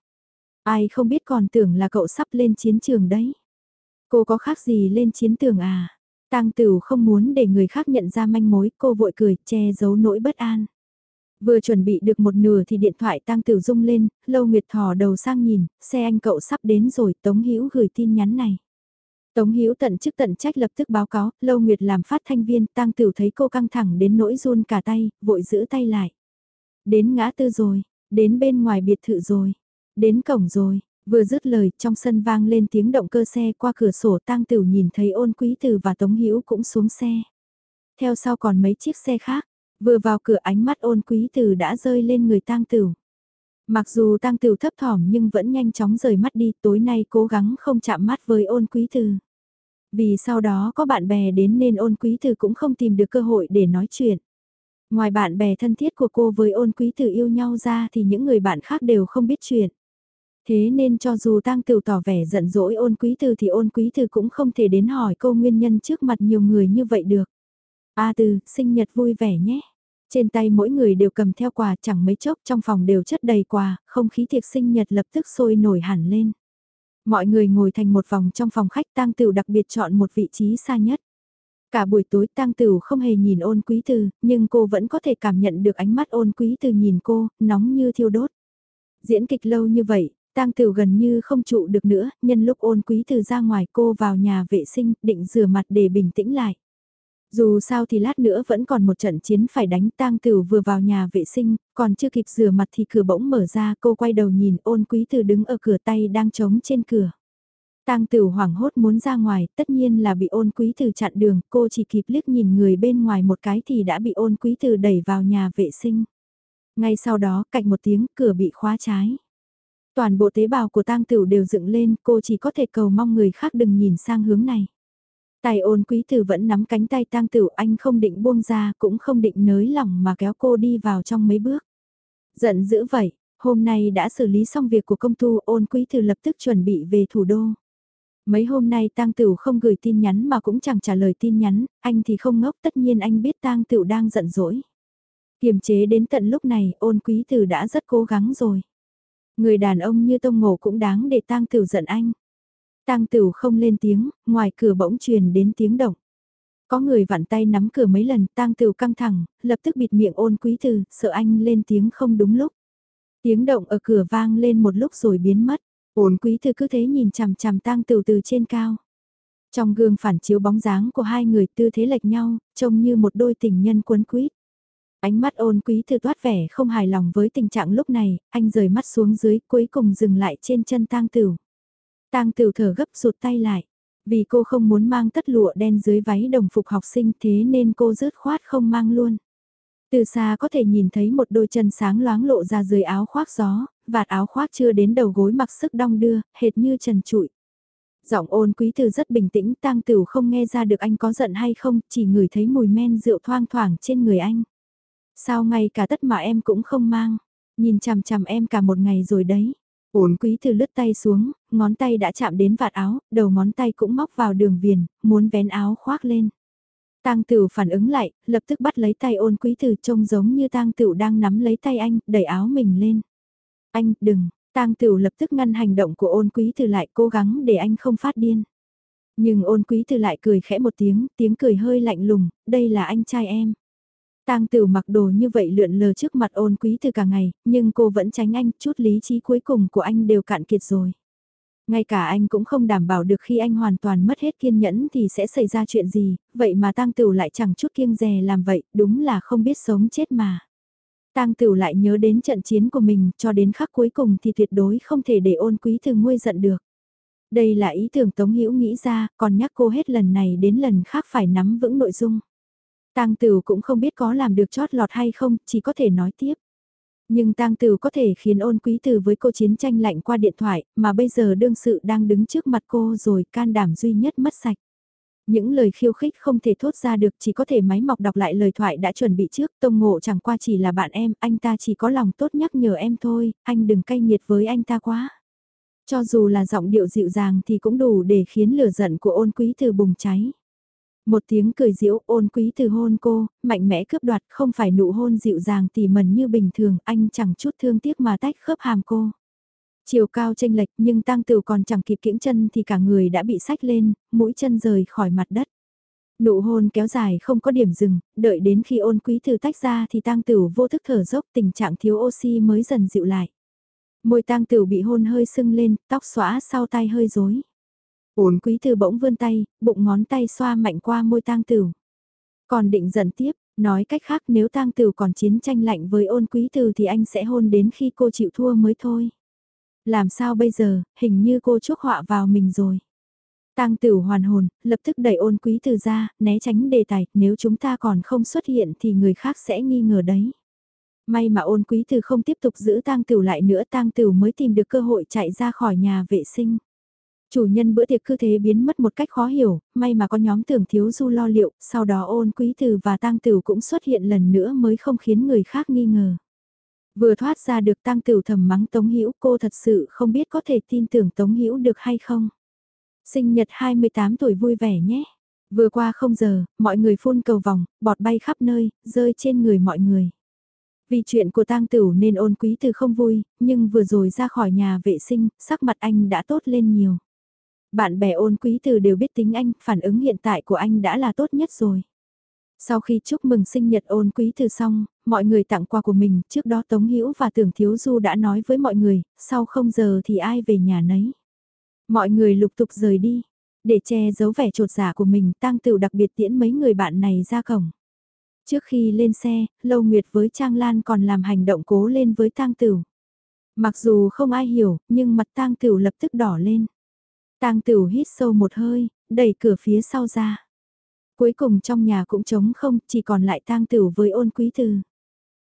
Ai không biết còn tưởng là cậu sắp lên chiến trường đấy. Cô có khác gì lên chiến trường à? Tang tử không muốn để người khác nhận ra manh mối, cô vội cười, che giấu nỗi bất an. Vừa chuẩn bị được một nửa thì điện thoại tăng tiểu rung lên, Lâu Nguyệt thò đầu sang nhìn, xe anh cậu sắp đến rồi, Tống Hữu gửi tin nhắn này. Tống Hữu tận chức tận trách lập tức báo cáo, Lâu Nguyệt làm phát thanh viên, tăng tiểu thấy cô căng thẳng đến nỗi run cả tay, vội giữ tay lại. Đến ngã tư rồi, đến bên ngoài biệt thự rồi, đến cổng rồi, vừa dứt lời trong sân vang lên tiếng động cơ xe qua cửa sổ tăng tiểu nhìn thấy ôn quý tử và Tống Hữu cũng xuống xe. Theo sau còn mấy chiếc xe khác, Vừa vào cửa ánh mắt ôn quý từ đã rơi lên người tang tửu. Mặc dù tang tửu thấp thỏm nhưng vẫn nhanh chóng rời mắt đi tối nay cố gắng không chạm mắt với ôn quý từ. Vì sau đó có bạn bè đến nên ôn quý từ cũng không tìm được cơ hội để nói chuyện. Ngoài bạn bè thân thiết của cô với ôn quý từ yêu nhau ra thì những người bạn khác đều không biết chuyện. Thế nên cho dù tang tửu tỏ vẻ giận dỗi ôn quý từ thì ôn quý từ cũng không thể đến hỏi cô nguyên nhân trước mặt nhiều người như vậy được. A từ, sinh nhật vui vẻ nhé. Trên tay mỗi người đều cầm theo quà chẳng mấy chốc trong phòng đều chất đầy quà, không khí tiệc sinh nhật lập tức sôi nổi hẳn lên. Mọi người ngồi thành một vòng trong phòng khách tang tửu đặc biệt chọn một vị trí xa nhất. Cả buổi tối tang tửu không hề nhìn ôn quý từ, nhưng cô vẫn có thể cảm nhận được ánh mắt ôn quý từ nhìn cô, nóng như thiêu đốt. Diễn kịch lâu như vậy, tang tửu gần như không trụ được nữa, nhân lúc ôn quý từ ra ngoài cô vào nhà vệ sinh, định rửa mặt để bình tĩnh lại. Dù sao thì lát nữa vẫn còn một trận chiến phải đánh tang tử vừa vào nhà vệ sinh, còn chưa kịp rửa mặt thì cửa bỗng mở ra cô quay đầu nhìn ôn quý tử đứng ở cửa tay đang trống trên cửa. Tang Tử hoảng hốt muốn ra ngoài, tất nhiên là bị ôn quý từ chặn đường, cô chỉ kịp liếc nhìn người bên ngoài một cái thì đã bị ôn quý từ đẩy vào nhà vệ sinh. Ngay sau đó, cạnh một tiếng, cửa bị khóa trái. Toàn bộ tế bào của tang Tử đều dựng lên, cô chỉ có thể cầu mong người khác đừng nhìn sang hướng này. Tài ôn quý tử vẫn nắm cánh tay tang Tử, anh không định buông ra, cũng không định nới lỏng mà kéo cô đi vào trong mấy bước. Giận dữ vậy, hôm nay đã xử lý xong việc của công tu ôn quý tử lập tức chuẩn bị về thủ đô. Mấy hôm nay tang Tửu không gửi tin nhắn mà cũng chẳng trả lời tin nhắn, anh thì không ngốc tất nhiên anh biết tang Tửu đang giận dỗi. Kiềm chế đến tận lúc này ôn quý tử đã rất cố gắng rồi. Người đàn ông như tông ngộ cũng đáng để tang Tửu giận anh. Tang Tửu không lên tiếng, ngoài cửa bỗng truyền đến tiếng động. Có người vặn tay nắm cửa mấy lần, tang Tửu căng thẳng, lập tức bịt miệng ôn quý từ, sợ anh lên tiếng không đúng lúc. Tiếng động ở cửa vang lên một lúc rồi biến mất. Ôn quý từ cứ thế nhìn chằm chằm tang tửu từ trên cao. Trong gương phản chiếu bóng dáng của hai người tư thế lệch nhau, trông như một đôi tình nhân cuốn quýt. Ánh mắt ôn quý thư toát vẻ không hài lòng với tình trạng lúc này, anh rời mắt xuống dưới cuối cùng dừng lại trên chân tang tửu. Tang tửu thở gấp rụt tay lại. Vì cô không muốn mang tất lụa đen dưới váy đồng phục học sinh thế nên cô rớt khoát không mang luôn. Từ xa có thể nhìn thấy một đôi chân sáng loáng lộ ra dưới áo khoác gió, vạt áo khoác chưa đến đầu gối mặc sức đong đưa, hệt như trần trụi. Giọng ôn quý từ rất bình tĩnh, tang tửu không nghe ra được anh có giận hay không, chỉ ngửi thấy mùi men rượu thoang thoảng trên người anh. Sao ngay cả tất mà em cũng không mang, nhìn chằm chằm em cả một ngày rồi đấy. Ôn quý từ lướt tay xuống, ngón tay đã chạm đến vạt áo, đầu ngón tay cũng móc vào đường viền, muốn vén áo khoác lên. Tang Tửu phản ứng lại, lập tức bắt lấy tay ôn quý từ trông giống như Tang Tửu đang nắm lấy tay anh, đẩy áo mình lên. Anh, đừng, Tang Tửu lập tức ngăn hành động của ôn quý từ lại cố gắng để anh không phát điên. Nhưng ôn quý từ lại cười khẽ một tiếng, tiếng cười hơi lạnh lùng, đây là anh trai em. Tang Tửu mặc đồ như vậy lượn lờ trước mặt ôn quý từ cả ngày, nhưng cô vẫn tránh anh, chút lý trí cuối cùng của anh đều cạn kiệt rồi. Ngay cả anh cũng không đảm bảo được khi anh hoàn toàn mất hết kiên nhẫn thì sẽ xảy ra chuyện gì, vậy mà Tang Tửu lại chẳng chút kiêng dè làm vậy, đúng là không biết sống chết mà. Tang Tửu lại nhớ đến trận chiến của mình, cho đến khắc cuối cùng thì tuyệt đối không thể để ôn quý từ nguôi giận được. Đây là ý tưởng Tống Hữu nghĩ ra, còn nhắc cô hết lần này đến lần khác phải nắm vững nội dung. Tang Tửu cũng không biết có làm được chót lọt hay không, chỉ có thể nói tiếp. Nhưng tang Tửu có thể khiến ôn quý tử với cô chiến tranh lạnh qua điện thoại, mà bây giờ đương sự đang đứng trước mặt cô rồi can đảm duy nhất mất sạch. Những lời khiêu khích không thể thốt ra được chỉ có thể máy mọc đọc lại lời thoại đã chuẩn bị trước. Tông ngộ chẳng qua chỉ là bạn em, anh ta chỉ có lòng tốt nhắc nhở em thôi, anh đừng cay nghiệt với anh ta quá. Cho dù là giọng điệu dịu dàng thì cũng đủ để khiến lửa giận của ôn quý từ bùng cháy. Một tiếng cười diễu ôn quý từ hôn cô, mạnh mẽ cướp đoạt không phải nụ hôn dịu dàng tỉ mẩn như bình thường, anh chẳng chút thương tiếc mà tách khớp hàm cô. Chiều cao tranh lệch nhưng tăng tửu còn chẳng kịp kiễng chân thì cả người đã bị sách lên, mũi chân rời khỏi mặt đất. Nụ hôn kéo dài không có điểm dừng, đợi đến khi ôn quý từ tách ra thì tăng tửu vô thức thở dốc tình trạng thiếu oxy mới dần dịu lại. Môi tang tửu bị hôn hơi sưng lên, tóc xóa sau tay hơi rối. Ôn quý từ bỗng vươn tay, bụng ngón tay xoa mạnh qua môi tang tử. Còn định giận tiếp, nói cách khác nếu tang tử còn chiến tranh lạnh với ôn quý từ thì anh sẽ hôn đến khi cô chịu thua mới thôi. Làm sao bây giờ, hình như cô chuốc họa vào mình rồi. Tang tử hoàn hồn, lập tức đẩy ôn quý từ ra, né tránh đề tài, nếu chúng ta còn không xuất hiện thì người khác sẽ nghi ngờ đấy. May mà ôn quý từ không tiếp tục giữ tang tử lại nữa tang tử mới tìm được cơ hội chạy ra khỏi nhà vệ sinh. Chủ nhân bữa tiệc cứ thế biến mất một cách khó hiểu, may mà có nhóm tưởng thiếu du lo liệu, sau đó ôn quý tử và tang tử cũng xuất hiện lần nữa mới không khiến người khác nghi ngờ. Vừa thoát ra được tang tử thầm mắng Tống Hữu cô thật sự không biết có thể tin tưởng Tống Hữu được hay không. Sinh nhật 28 tuổi vui vẻ nhé. Vừa qua không giờ, mọi người phun cầu vòng, bọt bay khắp nơi, rơi trên người mọi người. Vì chuyện của tang tửu nên ôn quý từ không vui, nhưng vừa rồi ra khỏi nhà vệ sinh, sắc mặt anh đã tốt lên nhiều. Bạn bè ôn quý từ đều biết tính anh, phản ứng hiện tại của anh đã là tốt nhất rồi. Sau khi chúc mừng sinh nhật ôn quý từ xong, mọi người tặng quà của mình, trước đó Tống Hữu và Tưởng Thiếu Du đã nói với mọi người, sau không giờ thì ai về nhà nấy. Mọi người lục tục rời đi, để che giấu vẻ trột giả của mình tang Tửu đặc biệt tiễn mấy người bạn này ra cổng. Trước khi lên xe, Lâu Nguyệt với Trang Lan còn làm hành động cố lên với tang tửu. Mặc dù không ai hiểu, nhưng mặt tang tửu lập tức đỏ lên. Tang Tửu hít sâu một hơi, đẩy cửa phía sau ra. Cuối cùng trong nhà cũng trống không, chỉ còn lại Tang Tửu với ôn quý từ.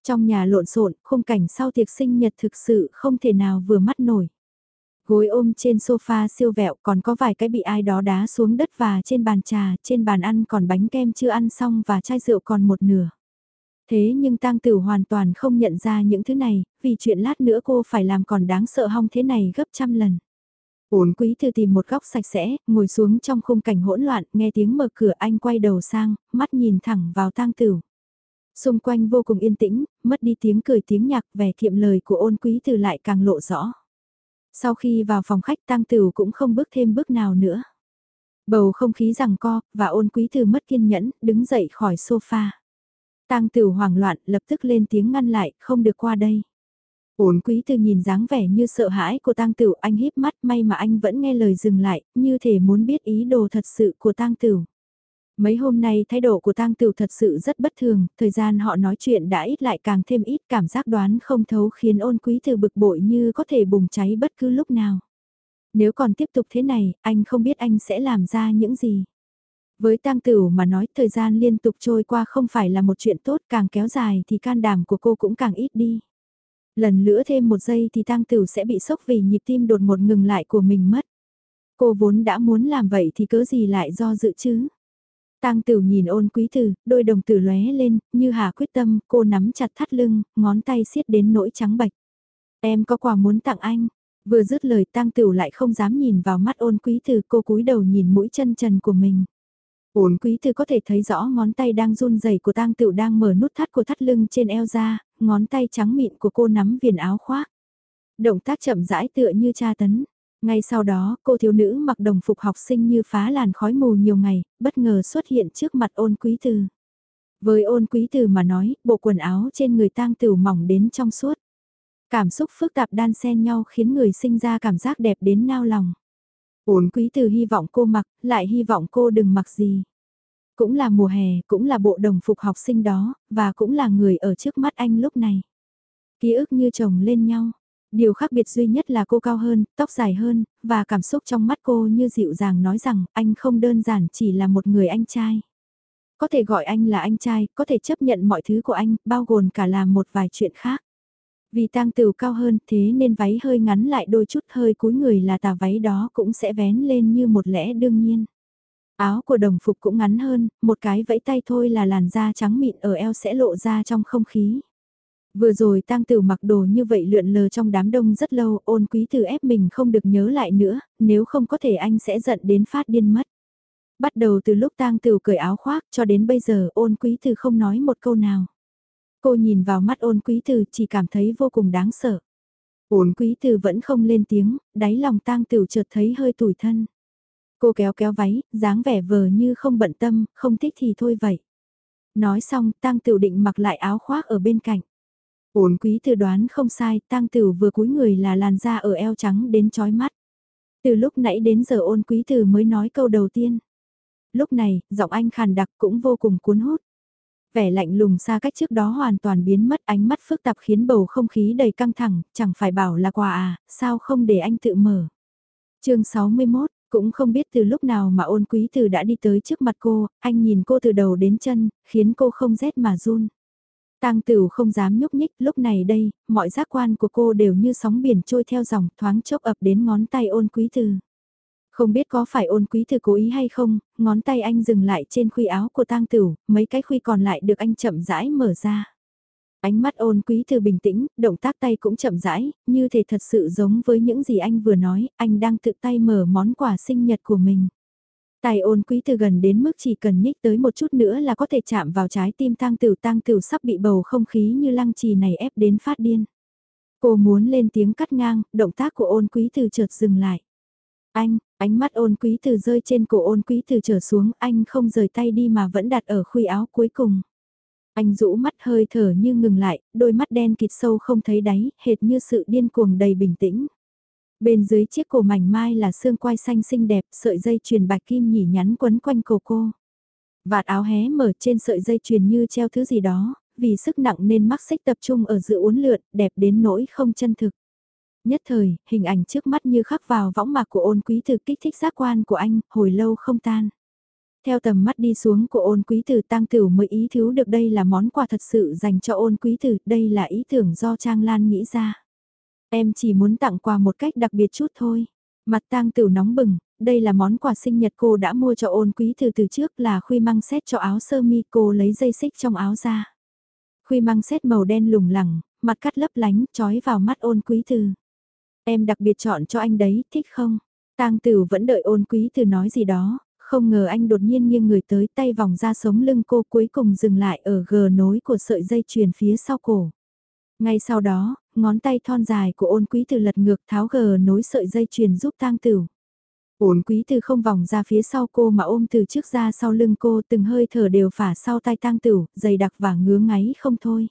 Trong nhà lộn xộn, khung cảnh sau tiệc sinh nhật thực sự không thể nào vừa mắt nổi. Gối ôm trên sofa siêu vẹo còn có vài cái bị ai đó đá xuống đất và trên bàn trà, trên bàn ăn còn bánh kem chưa ăn xong và chai rượu còn một nửa. Thế nhưng tang tử hoàn toàn không nhận ra những thứ này, vì chuyện lát nữa cô phải làm còn đáng sợ hong thế này gấp trăm lần. Ôn quý thư tìm một góc sạch sẽ, ngồi xuống trong khung cảnh hỗn loạn, nghe tiếng mở cửa anh quay đầu sang, mắt nhìn thẳng vào tang tử. Xung quanh vô cùng yên tĩnh, mất đi tiếng cười tiếng nhạc vẻ kiệm lời của ôn quý từ lại càng lộ rõ. Sau khi vào phòng khách tang tử cũng không bước thêm bước nào nữa. Bầu không khí rằng co, và ôn quý từ mất kiên nhẫn, đứng dậy khỏi sofa. Tang tử hoảng loạn lập tức lên tiếng ngăn lại, không được qua đây. Ôn quý từ nhìn dáng vẻ như sợ hãi của tang tử anh híp mắt may mà anh vẫn nghe lời dừng lại, như thể muốn biết ý đồ thật sự của tang tử. Mấy hôm nay thái độ của tang tử thật sự rất bất thường, thời gian họ nói chuyện đã ít lại càng thêm ít cảm giác đoán không thấu khiến ôn quý từ bực bội như có thể bùng cháy bất cứ lúc nào. Nếu còn tiếp tục thế này, anh không biết anh sẽ làm ra những gì. Với tang tử mà nói thời gian liên tục trôi qua không phải là một chuyện tốt càng kéo dài thì can đảm của cô cũng càng ít đi. Lần nữa thêm một giây thì tang tử sẽ bị sốc vì nhịp tim đột một ngừng lại của mình mất. Cô vốn đã muốn làm vậy thì cớ gì lại do dự chứ. Tang Tử nhìn ôn quý tử, đôi đồng tử lóe lên, như hà quyết tâm, cô nắm chặt thắt lưng, ngón tay siết đến nỗi trắng bạch. Em có quà muốn tặng anh. Vừa dứt lời Tang Tử lại không dám nhìn vào mắt ôn quý tử, cô cúi đầu nhìn mũi chân trần của mình. Ôn quý Từ có thể thấy rõ ngón tay đang run rẩy của Tang tựu đang mở nút thắt của thắt lưng trên eo ra, ngón tay trắng mịn của cô nắm viền áo khoác. Động tác chậm rãi tựa như tra tấn. Ngay sau đó, cô thiếu nữ mặc đồng phục học sinh như phá làn khói mù nhiều ngày, bất ngờ xuất hiện trước mặt ôn quý từ. Với ôn quý từ mà nói, bộ quần áo trên người tang tửu mỏng đến trong suốt. Cảm xúc phức tạp đan xen nhau khiến người sinh ra cảm giác đẹp đến nao lòng. Uốn quý từ hy vọng cô mặc, lại hy vọng cô đừng mặc gì. Cũng là mùa hè, cũng là bộ đồng phục học sinh đó, và cũng là người ở trước mắt anh lúc này. Ký ức như chồng lên nhau. Điều khác biệt duy nhất là cô cao hơn, tóc dài hơn, và cảm xúc trong mắt cô như dịu dàng nói rằng anh không đơn giản chỉ là một người anh trai. Có thể gọi anh là anh trai, có thể chấp nhận mọi thứ của anh, bao gồm cả làm một vài chuyện khác. Vì tang tửu cao hơn thế nên váy hơi ngắn lại đôi chút hơi cúi người là tà váy đó cũng sẽ vén lên như một lẽ đương nhiên. Áo của đồng phục cũng ngắn hơn, một cái vẫy tay thôi là làn da trắng mịn ở eo sẽ lộ ra trong không khí. Vừa rồi tang tử mặc đồ như vậy lượn lờ trong đám đông rất lâu, ôn quý tử ép mình không được nhớ lại nữa, nếu không có thể anh sẽ giận đến phát điên mất. Bắt đầu từ lúc tang tử cởi áo khoác cho đến bây giờ ôn quý tử không nói một câu nào. Cô nhìn vào mắt ôn quý từ chỉ cảm thấy vô cùng đáng sợ. Ôn quý từ vẫn không lên tiếng, đáy lòng tang tử chợt thấy hơi tủi thân. Cô kéo kéo váy, dáng vẻ vờ như không bận tâm, không thích thì thôi vậy. Nói xong, tang tử định mặc lại áo khoác ở bên cạnh. Ổn quý từ đoán không sai, tang tử vừa cúi người là làn da ở eo trắng đến chói mắt. Từ lúc nãy đến giờ ôn quý từ mới nói câu đầu tiên. Lúc này, giọng anh khàn đặc cũng vô cùng cuốn hút. Vẻ lạnh lùng xa cách trước đó hoàn toàn biến mất ánh mắt phức tạp khiến bầu không khí đầy căng thẳng, chẳng phải bảo là quà à, sao không để anh tự mở. chương 61, cũng không biết từ lúc nào mà ôn quý từ đã đi tới trước mặt cô, anh nhìn cô từ đầu đến chân, khiến cô không rét mà run. Tang Tửu không dám nhúc nhích, lúc này đây, mọi giác quan của cô đều như sóng biển trôi theo dòng, thoáng chốc ập đến ngón tay ôn quý từ. Không biết có phải ôn quý thư cố ý hay không, ngón tay anh dừng lại trên khuy áo của Tang Tửu, mấy cái khuy còn lại được anh chậm rãi mở ra. Ánh mắt ôn quý thư bình tĩnh, động tác tay cũng chậm rãi, như thể thật sự giống với những gì anh vừa nói, anh đang tự tay mở món quà sinh nhật của mình. Tài ôn quý từ gần đến mức chỉ cần nhích tới một chút nữa là có thể chạm vào trái tim tang tửu tang tửu sắp bị bầu không khí như lăng trì này ép đến phát điên. Cô muốn lên tiếng cắt ngang, động tác của ôn quý từ chợt dừng lại. Anh, ánh mắt ôn quý từ rơi trên cổ ôn quý từ trở xuống, anh không rời tay đi mà vẫn đặt ở khuy áo cuối cùng. Anh rũ mắt hơi thở như ngừng lại, đôi mắt đen kịt sâu không thấy đáy, hệt như sự điên cuồng đầy bình tĩnh. Bên dưới chiếc cổ mảnh mai là xương quai xanh xinh đẹp, sợi dây chuyền bạch kim nhỉ nhắn quấn quanh cổ cô. Vạt áo hé mở trên sợi dây chuyền như treo thứ gì đó, vì sức nặng nên mắc xích tập trung ở giữa uốn lượn, đẹp đến nỗi không chân thực. Nhất thời, hình ảnh trước mắt như khắc vào võng mạc của ôn quý từ kích thích giác quan của anh, hồi lâu không tan. Theo tầm mắt đi xuống của ôn quý tử tăng tử mới ý thiếu được đây là món quà thật sự dành cho ôn quý tử, đây là ý tưởng do Trang Lan nghĩ ra. Em chỉ muốn tặng quà một cách đặc biệt chút thôi. Mặt tang tử nóng bừng, đây là món quà sinh nhật cô đã mua cho ôn quý từ từ trước là khuy măng xét cho áo sơ mi cô lấy dây xích trong áo ra. Khuy măng xét màu đen lủng lẳng, mặt cắt lấp lánh, trói vào mắt ôn quý từ. Em đặc biệt chọn cho anh đấy, thích không? Tang tử vẫn đợi ôn quý từ nói gì đó, không ngờ anh đột nhiên nghiêng người tới tay vòng ra sống lưng cô cuối cùng dừng lại ở gờ nối của sợi dây chuyền phía sau cổ. Ngay sau đó, ngón tay thon dài của ôn quý từ lật ngược tháo gờ nối sợi dây chuyền giúp tang tử. Ôn quý từ không vòng ra phía sau cô mà ôm từ trước ra sau lưng cô từng hơi thở đều phả sau tay tang tử, dày đặc và ngứa ngáy không thôi.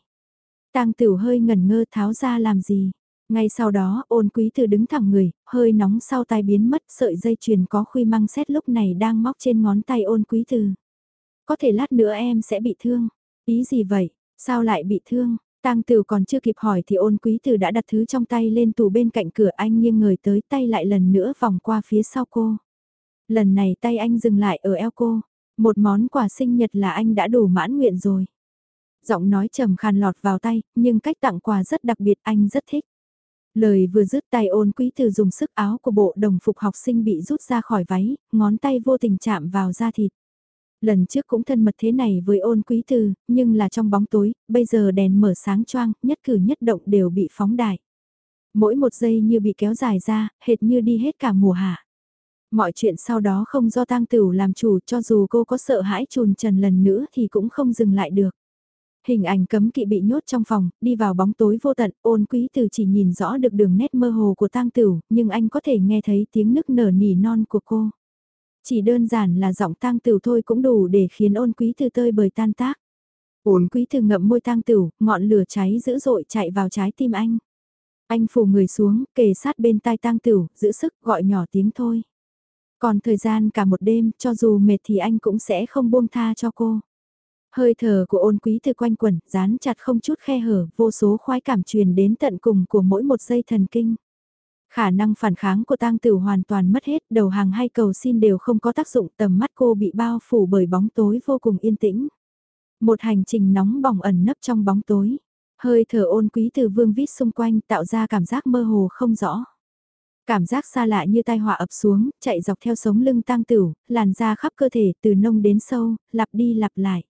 Tang tử hơi ngẩn ngơ tháo ra làm gì. Ngay sau đó ôn quý từ đứng thẳng người, hơi nóng sau tai biến mất sợi dây chuyền có khuy măng xét lúc này đang móc trên ngón tay ôn quý từ. Có thể lát nữa em sẽ bị thương. Ý gì vậy? Sao lại bị thương? Tang Tử còn chưa kịp hỏi thì ôn quý từ đã đặt thứ trong tay lên tủ bên cạnh cửa anh nghiêng người tới tay lại lần nữa vòng qua phía sau cô. Lần này tay anh dừng lại ở eo cô. Một món quà sinh nhật là anh đã đủ mãn nguyện rồi. Giọng nói trầm khàn lọt vào tay, nhưng cách tặng quà rất đặc biệt anh rất thích. Lời vừa dứt tay ôn quý từ dùng sức áo của bộ đồng phục học sinh bị rút ra khỏi váy, ngón tay vô tình chạm vào da thịt. Lần trước cũng thân mật thế này với ôn quý từ, nhưng là trong bóng tối, bây giờ đèn mở sáng choang, nhất cử nhất động đều bị phóng đại. Mỗi một giây như bị kéo dài ra, hệt như đi hết cả mùa hạ. Mọi chuyện sau đó không do tang tửu làm chủ cho dù cô có sợ hãi trùn trần lần nữa thì cũng không dừng lại được. Hình ảnh cấm kỵ bị nhốt trong phòng, đi vào bóng tối vô tận, ôn quý từ chỉ nhìn rõ được đường nét mơ hồ của tang tửu, nhưng anh có thể nghe thấy tiếng nức nở nỉ non của cô. Chỉ đơn giản là giọng tang tửu thôi cũng đủ để khiến ôn quý từ tơi bời tan tác. Ôn quý từ ngậm môi tang tửu, ngọn lửa cháy dữ dội chạy vào trái tim anh. Anh phủ người xuống, kề sát bên tai tang tửu, giữ sức gọi nhỏ tiếng thôi. Còn thời gian cả một đêm, cho dù mệt thì anh cũng sẽ không buông tha cho cô. Hơi thở của ôn quý từ quanh quẩn, dán chặt không chút khe hở, vô số khoái cảm truyền đến tận cùng của mỗi một giây thần kinh. Khả năng phản kháng của tang tử hoàn toàn mất hết, đầu hàng hay cầu xin đều không có tác dụng tầm mắt cô bị bao phủ bởi bóng tối vô cùng yên tĩnh. Một hành trình nóng bỏng ẩn nấp trong bóng tối. Hơi thở ôn quý từ vương vít xung quanh tạo ra cảm giác mơ hồ không rõ. Cảm giác xa lạ như tai họa ập xuống, chạy dọc theo sống lưng tang tửu, làn ra khắp cơ thể từ nông đến sâu, lặp đi lặp lại.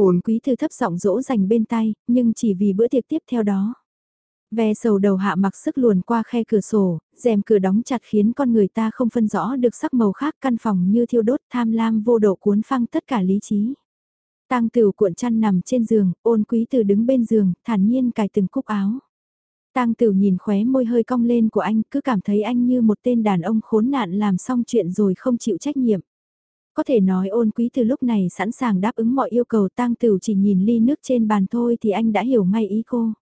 Ôn quý thư thấp giọng dỗ dành bên tay, nhưng chỉ vì bữa tiệc tiếp theo đó. Ve sầu đầu hạ mặc sức luồn qua khe cửa sổ, rèm cửa đóng chặt khiến con người ta không phân rõ được sắc màu khác căn phòng như thiêu đốt tham lam vô độ cuốn phăng tất cả lý trí. Tang Tửu cuộn chăn nằm trên giường, ôn quý từ đứng bên giường, thản nhiên cài từng cúc áo. Tang Tửu nhìn khóe môi hơi cong lên của anh, cứ cảm thấy anh như một tên đàn ông khốn nạn làm xong chuyện rồi không chịu trách nhiệm. Có thể nói ôn quý từ lúc này sẵn sàng đáp ứng mọi yêu cầu Tang Tửu chỉ nhìn ly nước trên bàn thôi thì anh đã hiểu ngay ý cô.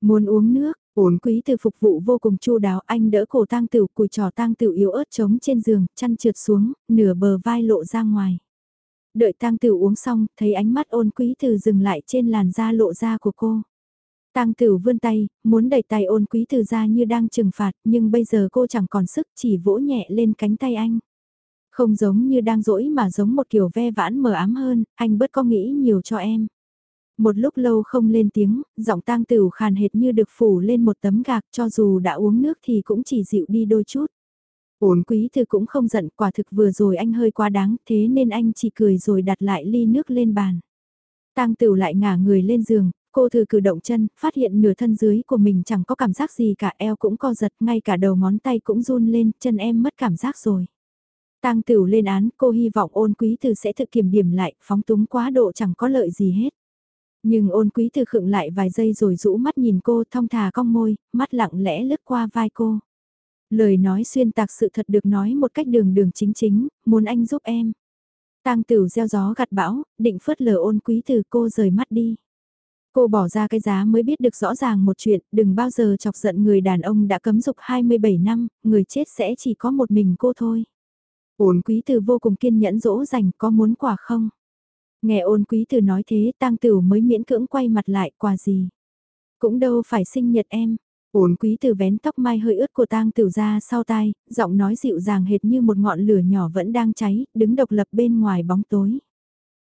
Muốn uống nước, ôn quý từ phục vụ vô cùng chu đáo anh đỡ cổ tang tửu cùi trò tang tửu yếu ớt trống trên giường, chăn trượt xuống, nửa bờ vai lộ ra ngoài. Đợi tang tửu uống xong, thấy ánh mắt ôn quý từ dừng lại trên làn da lộ ra của cô. Tang Tửu vươn tay, muốn đẩy tay ôn quý từ ra như đang trừng phạt, nhưng bây giờ cô chẳng còn sức chỉ vỗ nhẹ lên cánh tay anh. Không giống như đang dỗi mà giống một kiểu ve vãn mờ ám hơn, anh bớt có nghĩ nhiều cho em. Một lúc lâu không lên tiếng, giọng tang tửu khàn hệt như được phủ lên một tấm gạc cho dù đã uống nước thì cũng chỉ dịu đi đôi chút. Ổn quý thư cũng không giận quả thực vừa rồi anh hơi quá đáng thế nên anh chỉ cười rồi đặt lại ly nước lên bàn. Tang tửu lại ngả người lên giường, cô thử cử động chân, phát hiện nửa thân dưới của mình chẳng có cảm giác gì cả eo cũng co giật, ngay cả đầu ngón tay cũng run lên, chân em mất cảm giác rồi. Tang tửu lên án, cô hy vọng ôn quý từ sẽ thực kiểm điểm lại, phóng túng quá độ chẳng có lợi gì hết. Nhưng ôn quý từ khựng lại vài giây rồi rũ mắt nhìn cô thong thả cong môi, mắt lặng lẽ lướt qua vai cô. Lời nói xuyên tạc sự thật được nói một cách đường đường chính chính, muốn anh giúp em. Tang tửu gieo gió gặt bão, định phớt lờ ôn quý từ cô rời mắt đi. Cô bỏ ra cái giá mới biết được rõ ràng một chuyện, đừng bao giờ chọc giận người đàn ông đã cấm dục 27 năm, người chết sẽ chỉ có một mình cô thôi. Ôn quý từ vô cùng kiên nhẫn dỗ dành, có muốn quả không? Nghe ôn quý từ nói thế tang tửu mới miễn cưỡng quay mặt lại quà gì. Cũng đâu phải sinh nhật em. Ôn quý từ vén tóc mai hơi ướt của tang tử ra sau tai, giọng nói dịu dàng hệt như một ngọn lửa nhỏ vẫn đang cháy, đứng độc lập bên ngoài bóng tối.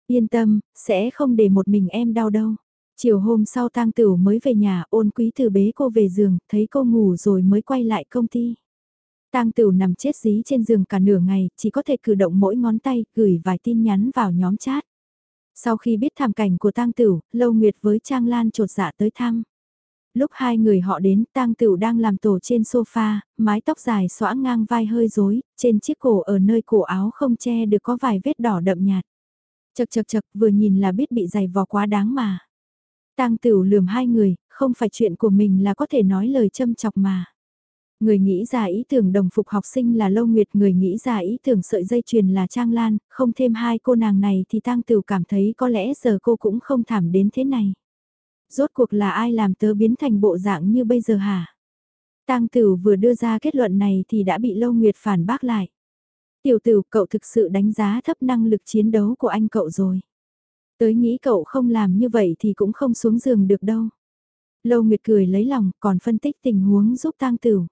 Yên tâm, sẽ không để một mình em đau đâu. Chiều hôm sau tang tử mới về nhà, ôn quý từ bế cô về giường, thấy cô ngủ rồi mới quay lại công ty. Tang Tửu nằm chết dí trên giường cả nửa ngày, chỉ có thể cử động mỗi ngón tay, gửi vài tin nhắn vào nhóm chat. Sau khi biết thảm cảnh của Tang Tửu, Lâu Nguyệt với Trang Lan trột dạ tới thăm. Lúc hai người họ đến, Tang Tửu đang làm tổ trên sofa, mái tóc dài xõa ngang vai hơi rối, trên chiếc cổ ở nơi cổ áo không che được có vài vết đỏ đậm nhạt. Chật chật chật, vừa nhìn là biết bị giày vò quá đáng mà. Tang Tửu lườm hai người, không phải chuyện của mình là có thể nói lời châm chọc mà. Người nghĩ ra ý tưởng đồng phục học sinh là Lâu Nguyệt, người nghĩ ra ý tưởng sợi dây chuyền là Trang Lan, không thêm hai cô nàng này thì Tang Tửu cảm thấy có lẽ giờ cô cũng không thảm đến thế này. Rốt cuộc là ai làm tớ biến thành bộ dạng như bây giờ hả? Tang Tửu vừa đưa ra kết luận này thì đã bị Lâu Nguyệt phản bác lại. Tiểu Tửu, cậu thực sự đánh giá thấp năng lực chiến đấu của anh cậu rồi. Tới nghĩ cậu không làm như vậy thì cũng không xuống giường được đâu. Lâu Nguyệt cười lấy lòng, còn phân tích tình huống giúp Tang Tửu.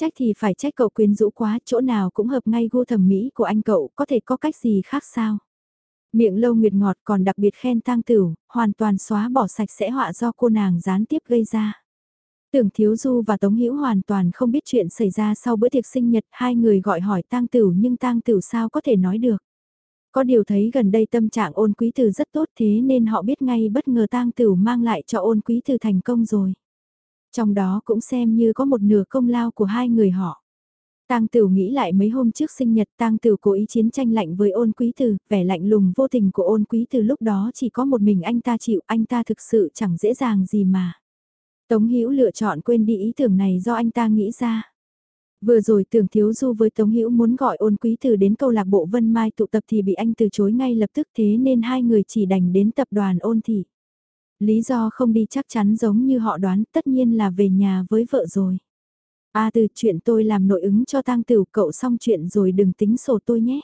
Trách thì phải trách cậu quyến rũ quá, chỗ nào cũng hợp ngay gu thẩm mỹ của anh cậu, có thể có cách gì khác sao? Miệng lâu nguyệt ngọt còn đặc biệt khen tang tử hoàn toàn xóa bỏ sạch sẽ họa do cô nàng gián tiếp gây ra. Tưởng Thiếu Du và Tống Hữu hoàn toàn không biết chuyện xảy ra sau bữa tiệc sinh nhật, hai người gọi hỏi tang tửu nhưng tang tửu sao có thể nói được. Có điều thấy gần đây tâm trạng ôn quý từ rất tốt thế nên họ biết ngay bất ngờ tang tửu mang lại cho ôn quý từ thành công rồi. Trong đó cũng xem như có một nửa công lao của hai người họ. Tang Tửu nghĩ lại mấy hôm trước sinh nhật Tang Tửu cố ý chiến tranh lạnh với ôn quý từ, vẻ lạnh lùng vô tình của ôn quý từ lúc đó chỉ có một mình anh ta chịu, anh ta thực sự chẳng dễ dàng gì mà. Tống Hữu lựa chọn quên đi ý tưởng này do anh ta nghĩ ra. Vừa rồi tưởng thiếu du với Tống Hữu muốn gọi ôn quý từ đến câu lạc bộ Vân Mai tụ tập thì bị anh từ chối ngay lập tức thế nên hai người chỉ đành đến tập đoàn ôn thị. Lý do không đi chắc chắn giống như họ đoán tất nhiên là về nhà với vợ rồi. À từ chuyện tôi làm nội ứng cho tang tử cậu xong chuyện rồi đừng tính sổ tôi nhé.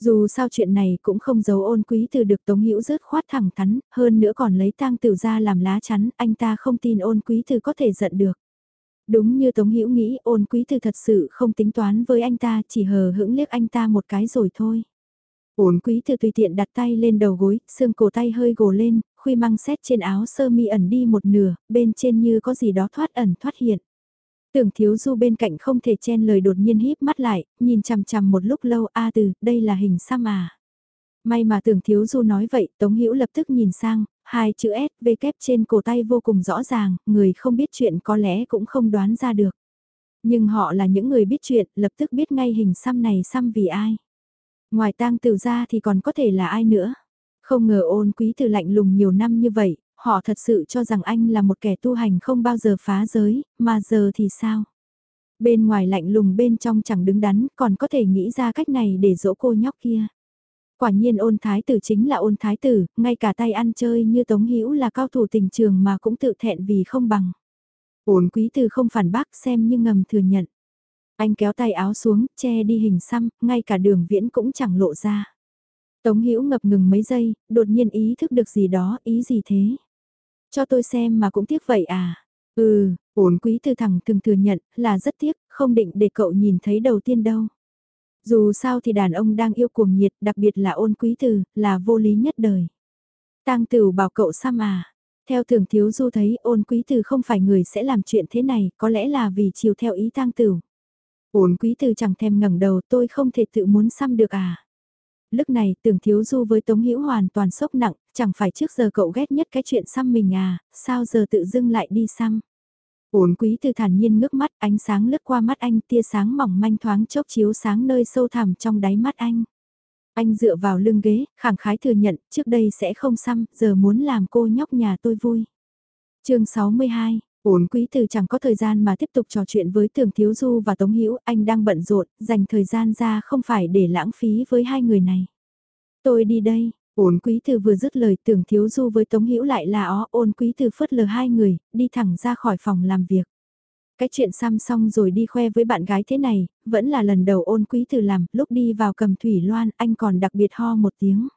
Dù sao chuyện này cũng không giấu ôn quý từ được Tống Hữu rớt khoát thẳng thắn, hơn nữa còn lấy tang tử ra làm lá chắn, anh ta không tin ôn quý từ có thể giận được. Đúng như Tống Hữu nghĩ ôn quý từ thật sự không tính toán với anh ta, chỉ hờ hững liếc anh ta một cái rồi thôi. Ôn quý từ tùy tiện đặt tay lên đầu gối, xương cổ tay hơi gồ lên, khuy măng xét trên áo sơ mi ẩn đi một nửa, bên trên như có gì đó thoát ẩn thoát hiện. Tưởng thiếu du bên cạnh không thể chen lời đột nhiên híp mắt lại, nhìn chằm chằm một lúc lâu a từ, đây là hình xăm à. May mà tưởng thiếu du nói vậy, Tống Hữu lập tức nhìn sang, hai chữ S, V kép trên cổ tay vô cùng rõ ràng, người không biết chuyện có lẽ cũng không đoán ra được. Nhưng họ là những người biết chuyện, lập tức biết ngay hình xăm này xăm vì ai. Ngoài tang tử ra thì còn có thể là ai nữa. Không ngờ ôn quý từ lạnh lùng nhiều năm như vậy, họ thật sự cho rằng anh là một kẻ tu hành không bao giờ phá giới, mà giờ thì sao? Bên ngoài lạnh lùng bên trong chẳng đứng đắn, còn có thể nghĩ ra cách này để dỗ cô nhóc kia. Quả nhiên ôn thái tử chính là ôn thái tử, ngay cả tay ăn chơi như Tống Hữu là cao thủ tình trường mà cũng tự thẹn vì không bằng. Ôn quý từ không phản bác xem như ngầm thừa nhận. Anh kéo tay áo xuống, che đi hình xăm, ngay cả đường viễn cũng chẳng lộ ra. Tống Hữu ngập ngừng mấy giây, đột nhiên ý thức được gì đó, ý gì thế? Cho tôi xem mà cũng tiếc vậy à? Ừ, ổn quý từ thẳng từng thừa nhận là rất tiếc, không định để cậu nhìn thấy đầu tiên đâu. Dù sao thì đàn ông đang yêu cuồng nhiệt, đặc biệt là ôn quý từ, là vô lý nhất đời. Tang Tửu bảo cậu xăm à? Theo thường thiếu du thấy ôn quý từ không phải người sẽ làm chuyện thế này, có lẽ là vì chiều theo ý Tang Tửu. Ôn quý từ chẳng thèm ngẩng đầu tôi không thể tự muốn xăm được à? Lúc này tưởng thiếu du với Tống Hữu hoàn toàn sốc nặng, chẳng phải trước giờ cậu ghét nhất cái chuyện xăm mình à, sao giờ tự dưng lại đi xăm. Ổn quý từ thản nhiên ngước mắt ánh sáng lướt qua mắt anh tia sáng mỏng manh thoáng chốc chiếu sáng nơi sâu thẳm trong đáy mắt anh. Anh dựa vào lưng ghế, khẳng khái thừa nhận trước đây sẽ không xăm, giờ muốn làm cô nhóc nhà tôi vui. chương 62 Ổn quý từ chẳng có thời gian mà tiếp tục trò chuyện với Tường Thiếu Du và Tống Hữu anh đang bận rộn, dành thời gian ra không phải để lãng phí với hai người này. Tôi đi đây, Ôn quý từ vừa dứt lời Tường Thiếu Du với Tống Hữu lại là ó ôn quý từ phớt lờ hai người, đi thẳng ra khỏi phòng làm việc. Cái chuyện xăm xong rồi đi khoe với bạn gái thế này, vẫn là lần đầu ôn quý từ làm, lúc đi vào cầm thủy loan anh còn đặc biệt ho một tiếng.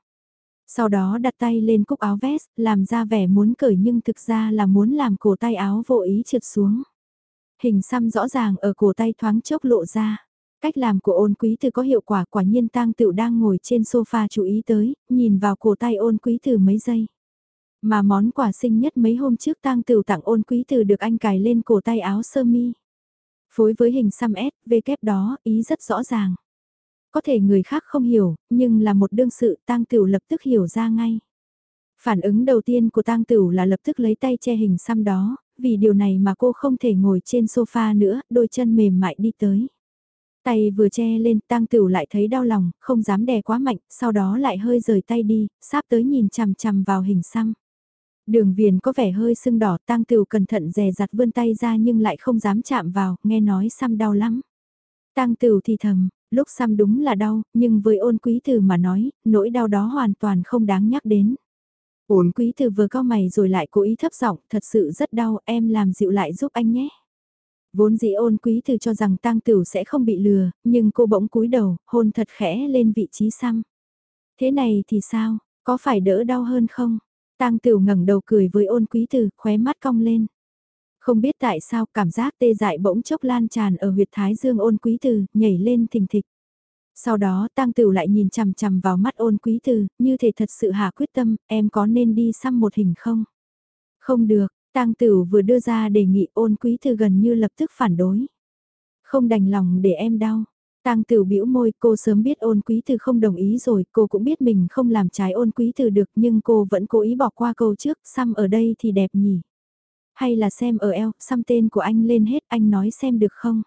Sau đó đặt tay lên cúc áo vest, làm ra vẻ muốn cởi nhưng thực ra là muốn làm cổ tay áo vô ý trượt xuống. Hình xăm rõ ràng ở cổ tay thoáng chốc lộ ra. Cách làm của ôn quý từ có hiệu quả quả nhiên tang tựu đang ngồi trên sofa chú ý tới, nhìn vào cổ tay ôn quý từ mấy giây. Mà món quà sinh nhất mấy hôm trước tang tựu tặng ôn quý từ được anh cài lên cổ tay áo sơ mi. Phối với hình xăm S, V kép đó, ý rất rõ ràng. Có thể người khác không hiểu, nhưng là một đương sự tang tửu lập tức hiểu ra ngay. Phản ứng đầu tiên của tang tửu là lập tức lấy tay che hình xăm đó, vì điều này mà cô không thể ngồi trên sofa nữa, đôi chân mềm mại đi tới. Tay vừa che lên, tang tửu lại thấy đau lòng, không dám đè quá mạnh, sau đó lại hơi rời tay đi, sắp tới nhìn chằm chằm vào hình xăm. Đường viền có vẻ hơi sưng đỏ, tang tửu cẩn thận dè dặt vươn tay ra nhưng lại không dám chạm vào, nghe nói xăm đau lắm. Tang tửu thì thầm, lúc xăm đúng là đau, nhưng với ôn quý từ mà nói, nỗi đau đó hoàn toàn không đáng nhắc đến. Ôn quý từ vừa cao mày rồi lại cố ý thấp giọng, thật sự rất đau, em làm dịu lại giúp anh nhé. Vốn dĩ ôn quý từ cho rằng tang tửu sẽ không bị lừa, nhưng cô bỗng cúi đầu, hôn thật khẽ lên vị trí xăm. Thế này thì sao, có phải đỡ đau hơn không? Tang tửu ngẩng đầu cười với ôn quý từ khóe mắt cong lên. Không biết tại sao cảm giác tê dại bỗng chốc lan tràn ở huyệt thái dương ôn quý từ nhảy lên thình thịch. Sau đó tang tửu lại nhìn chằm chằm vào mắt ôn quý từ như thể thật sự hạ quyết tâm, em có nên đi xăm một hình không? Không được, tang tửu vừa đưa ra đề nghị ôn quý từ gần như lập tức phản đối. Không đành lòng để em đau. Tang Tửu bĩu môi, cô sớm biết Ôn Quý Từ không đồng ý rồi, cô cũng biết mình không làm trái Ôn Quý Từ được, nhưng cô vẫn cố ý bỏ qua câu trước, xăm ở đây thì đẹp nhỉ. Hay là xem ở eo, xăm tên của anh lên hết, anh nói xem được không?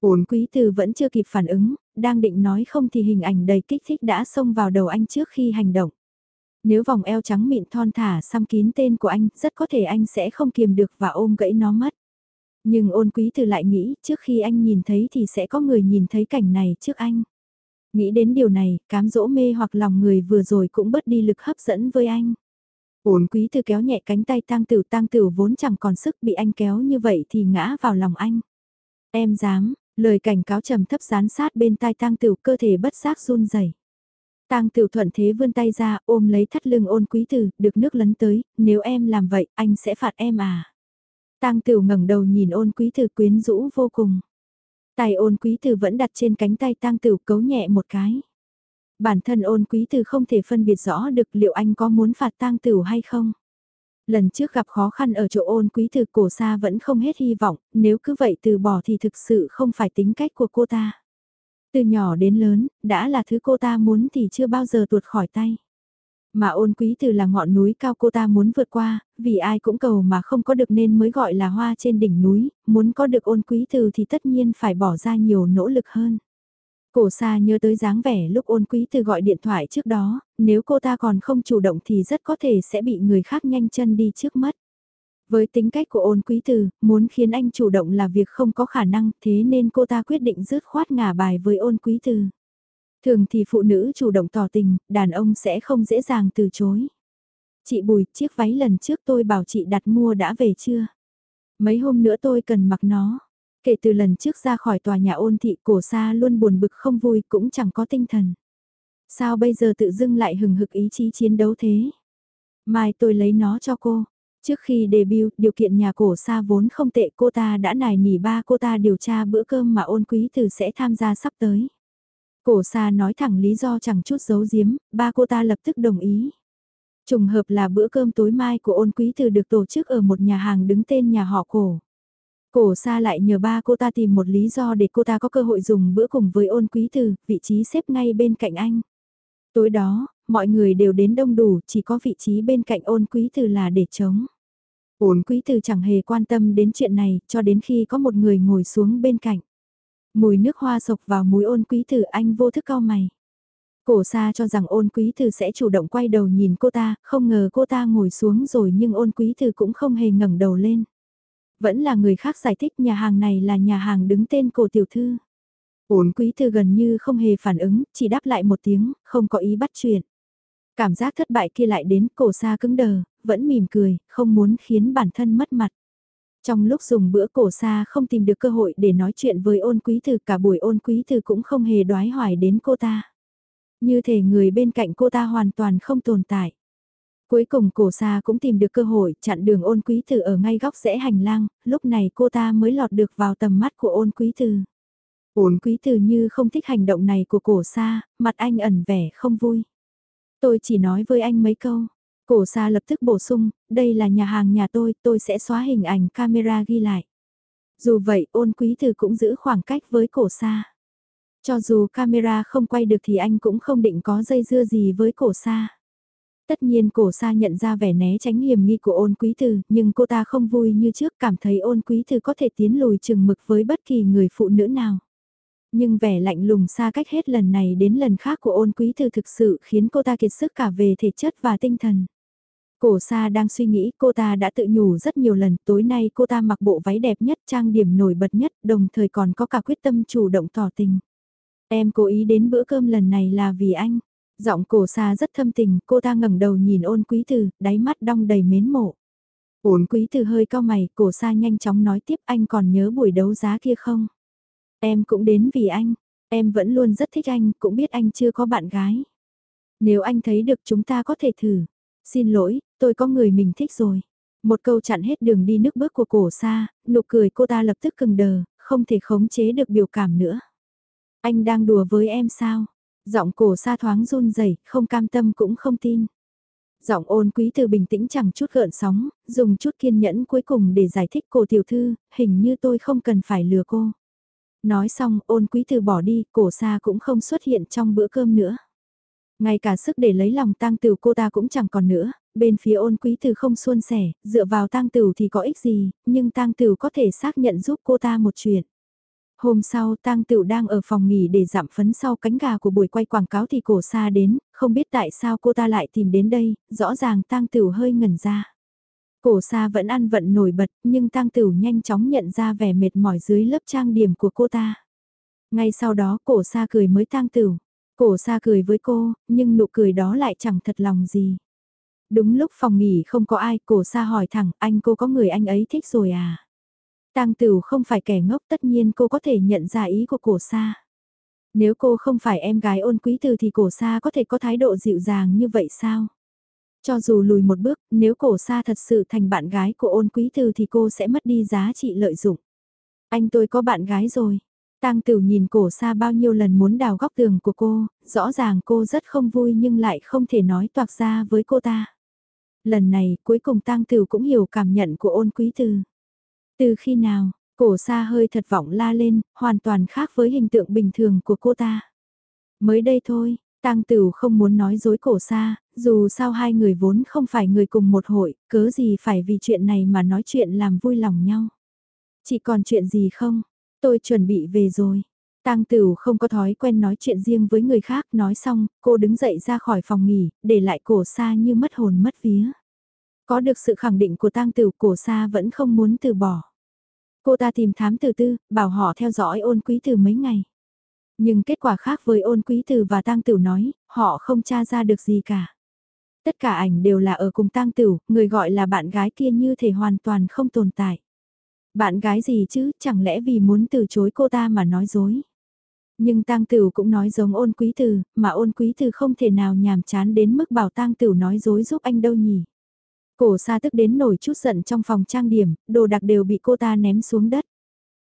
Ôn Quý Từ vẫn chưa kịp phản ứng, đang định nói không thì hình ảnh đầy kích thích đã xông vào đầu anh trước khi hành động. Nếu vòng eo trắng mịn thon thả xăm kín tên của anh, rất có thể anh sẽ không kiềm được và ôm gãy nó mất. Nhưng ôn quý từ lại nghĩ, trước khi anh nhìn thấy thì sẽ có người nhìn thấy cảnh này trước anh. Nghĩ đến điều này, cám dỗ mê hoặc lòng người vừa rồi cũng bớt đi lực hấp dẫn với anh. Ôn quý từ kéo nhẹ cánh tay tang tử tang tử vốn chẳng còn sức bị anh kéo như vậy thì ngã vào lòng anh. Em dám, lời cảnh cáo trầm thấp dán sát bên tai tang tử cơ thể bất giác run rẩy. Tang Tiểu Thuận thế vươn tay ra, ôm lấy thắt lưng ôn quý tử, được nước lấn tới, nếu em làm vậy, anh sẽ phạt em à. Tang Tiểu ngẩng đầu nhìn ôn quý tử quyến rũ vô cùng. Tay ôn quý tử vẫn đặt trên cánh tay Tang Tiểu cấu nhẹ một cái. Bản thân ôn quý từ không thể phân biệt rõ được liệu anh có muốn phạt Tang tử hay không. Lần trước gặp khó khăn ở chỗ ôn quý từ cổ xa vẫn không hết hy vọng, nếu cứ vậy từ bỏ thì thực sự không phải tính cách của cô ta. Từ nhỏ đến lớn, đã là thứ cô ta muốn thì chưa bao giờ tuột khỏi tay. Mà ôn quý từ là ngọn núi cao cô ta muốn vượt qua, vì ai cũng cầu mà không có được nên mới gọi là hoa trên đỉnh núi, muốn có được ôn quý từ thì tất nhiên phải bỏ ra nhiều nỗ lực hơn. Cổ xa nhớ tới dáng vẻ lúc ôn quý từ gọi điện thoại trước đó, nếu cô ta còn không chủ động thì rất có thể sẽ bị người khác nhanh chân đi trước mất. Với tính cách của ôn quý từ, muốn khiến anh chủ động là việc không có khả năng, thế nên cô ta quyết định rứt khoát ngả bài với ôn quý từ. Thường thì phụ nữ chủ động tỏ tình, đàn ông sẽ không dễ dàng từ chối. Chị Bùi, chiếc váy lần trước tôi bảo chị đặt mua đã về chưa? Mấy hôm nữa tôi cần mặc nó. Kể từ lần trước ra khỏi tòa nhà ôn thị cổ xa luôn buồn bực không vui cũng chẳng có tinh thần. Sao bây giờ tự dưng lại hừng hực ý chí chiến đấu thế? Mai tôi lấy nó cho cô. Trước khi debut, điều kiện nhà cổ xa vốn không tệ cô ta đã nài nỉ ba cô ta điều tra bữa cơm mà ôn quý từ sẽ tham gia sắp tới. Cổ xa nói thẳng lý do chẳng chút giấu giếm, ba cô ta lập tức đồng ý. Trùng hợp là bữa cơm tối mai của ôn quý từ được tổ chức ở một nhà hàng đứng tên nhà họ cổ. Cổ xa lại nhờ ba cô ta tìm một lý do để cô ta có cơ hội dùng bữa cùng với ôn quý từ, vị trí xếp ngay bên cạnh anh. Tối đó, mọi người đều đến đông đủ, chỉ có vị trí bên cạnh ôn quý từ là để chống. Ôn quý từ chẳng hề quan tâm đến chuyện này, cho đến khi có một người ngồi xuống bên cạnh. Mùi nước hoa sộc vào mũi ôn quý Từ, anh vô thức cau mày. Cổ xa cho rằng ôn quý Từ sẽ chủ động quay đầu nhìn cô ta, không ngờ cô ta ngồi xuống rồi nhưng ôn quý Từ cũng không hề ngẩng đầu lên. Vẫn là người khác giải thích nhà hàng này là nhà hàng đứng tên cổ tiểu thư. Ôn quý thư gần như không hề phản ứng, chỉ đáp lại một tiếng, không có ý bắt chuyện. Cảm giác thất bại kia lại đến cổ xa cứng đờ, vẫn mỉm cười, không muốn khiến bản thân mất mặt. Trong lúc dùng bữa cổ xa không tìm được cơ hội để nói chuyện với ôn quý từ cả buổi ôn quý từ cũng không hề đoái hoài đến cô ta. Như thể người bên cạnh cô ta hoàn toàn không tồn tại. Cuối cùng cổ xa cũng tìm được cơ hội chặn đường ôn quý từ ở ngay góc rẽ hành lang, lúc này cô ta mới lọt được vào tầm mắt của ôn quý từ. Ôn quý từ như không thích hành động này của cổ xa, mặt anh ẩn vẻ không vui. Tôi chỉ nói với anh mấy câu. Cổ xa lập tức bổ sung, đây là nhà hàng nhà tôi, tôi sẽ xóa hình ảnh camera ghi lại. Dù vậy ôn quý từ cũng giữ khoảng cách với cổ xa. Cho dù camera không quay được thì anh cũng không định có dây dưa gì với cổ xa. Tất nhiên cổ xa nhận ra vẻ né tránh hiểm nghi của ôn quý từ, nhưng cô ta không vui như trước cảm thấy ôn quý từ có thể tiến lùi chừng mực với bất kỳ người phụ nữ nào. Nhưng vẻ lạnh lùng xa cách hết lần này đến lần khác của ôn quý từ thực sự khiến cô ta kiệt sức cả về thể chất và tinh thần. Cổ xa đang suy nghĩ cô ta đã tự nhủ rất nhiều lần tối nay cô ta mặc bộ váy đẹp nhất trang điểm nổi bật nhất đồng thời còn có cả quyết tâm chủ động tỏ tình. Em cố ý đến bữa cơm lần này là vì anh. Giọng cổ xa rất thâm tình, cô ta ngẩng đầu nhìn ôn quý từ, đáy mắt đong đầy mến mộ. Ôn quý từ hơi cao mày, cổ xa nhanh chóng nói tiếp anh còn nhớ buổi đấu giá kia không? Em cũng đến vì anh, em vẫn luôn rất thích anh, cũng biết anh chưa có bạn gái. Nếu anh thấy được chúng ta có thể thử. Xin lỗi, tôi có người mình thích rồi. Một câu chặn hết đường đi nước bước của cổ xa, nụ cười cô ta lập tức cứng đờ, không thể khống chế được biểu cảm nữa. Anh đang đùa với em sao? Giọng cổ xa thoáng run rẩy, không cam tâm cũng không tin. Giọng ôn quý từ bình tĩnh chẳng chút gợn sóng, dùng chút kiên nhẫn cuối cùng để giải thích cổ tiểu thư, hình như tôi không cần phải lừa cô. Nói xong ôn quý từ bỏ đi, cổ xa cũng không xuất hiện trong bữa cơm nữa. Ngay cả sức để lấy lòng tang tử cô ta cũng chẳng còn nữa, bên phía ôn quý từ không suôn sẻ, dựa vào tang tử thì có ích gì, nhưng tang tử có thể xác nhận giúp cô ta một chuyện. Hôm sau tang tựu đang ở phòng nghỉ để giảm phấn sau cánh gà của buổi quay quảng cáo thì cổ xa đến, không biết tại sao cô ta lại tìm đến đây, rõ ràng tang tựu hơi ngẩn ra. Cổ xa vẫn ăn vận nổi bật nhưng tang tửu nhanh chóng nhận ra vẻ mệt mỏi dưới lớp trang điểm của cô ta. Ngay sau đó cổ xa cười mới tang tửu. Cổ xa cười với cô, nhưng nụ cười đó lại chẳng thật lòng gì. Đúng lúc phòng nghỉ không có ai, cổ xa hỏi thẳng, anh cô có người anh ấy thích rồi à? Tang Tửu không phải kẻ ngốc tất nhiên cô có thể nhận ra ý của cổ sa. Nếu cô không phải em gái ôn quý từ thì cổ sa có thể có thái độ dịu dàng như vậy sao? Cho dù lùi một bước, nếu cổ sa thật sự thành bạn gái của ôn quý từ thì cô sẽ mất đi giá trị lợi dụng. Anh tôi có bạn gái rồi. Tang Tửu nhìn cổ sa bao nhiêu lần muốn đào góc tường của cô, rõ ràng cô rất không vui nhưng lại không thể nói toạc ra với cô ta. Lần này cuối cùng Tang Tửu cũng hiểu cảm nhận của ôn quý từ. Từ khi nào, cổ xa hơi thật vọng la lên, hoàn toàn khác với hình tượng bình thường của cô ta. Mới đây thôi, Tang Tửu không muốn nói dối cổ xa, dù sao hai người vốn không phải người cùng một hội, cớ gì phải vì chuyện này mà nói chuyện làm vui lòng nhau. Chỉ còn chuyện gì không? Tôi chuẩn bị về rồi. Tang Tửu không có thói quen nói chuyện riêng với người khác, nói xong, cô đứng dậy ra khỏi phòng nghỉ, để lại cổ xa như mất hồn mất vía. Có được sự khẳng định của Tang Tửu, cổ xa vẫn không muốn từ bỏ. Cô ta tìm thám tử tư, bảo họ theo dõi ôn quý từ mấy ngày. Nhưng kết quả khác với ôn quý từ và tang tử nói, họ không tra ra được gì cả. Tất cả ảnh đều là ở cùng tang tử, người gọi là bạn gái kia như thể hoàn toàn không tồn tại. Bạn gái gì chứ, chẳng lẽ vì muốn từ chối cô ta mà nói dối. Nhưng tang tử cũng nói giống ôn quý từ, mà ôn quý từ không thể nào nhàm chán đến mức bảo tang tử nói dối giúp anh đâu nhỉ. Cổ xa tức đến nổi chút giận trong phòng trang điểm, đồ đặc đều bị cô ta ném xuống đất.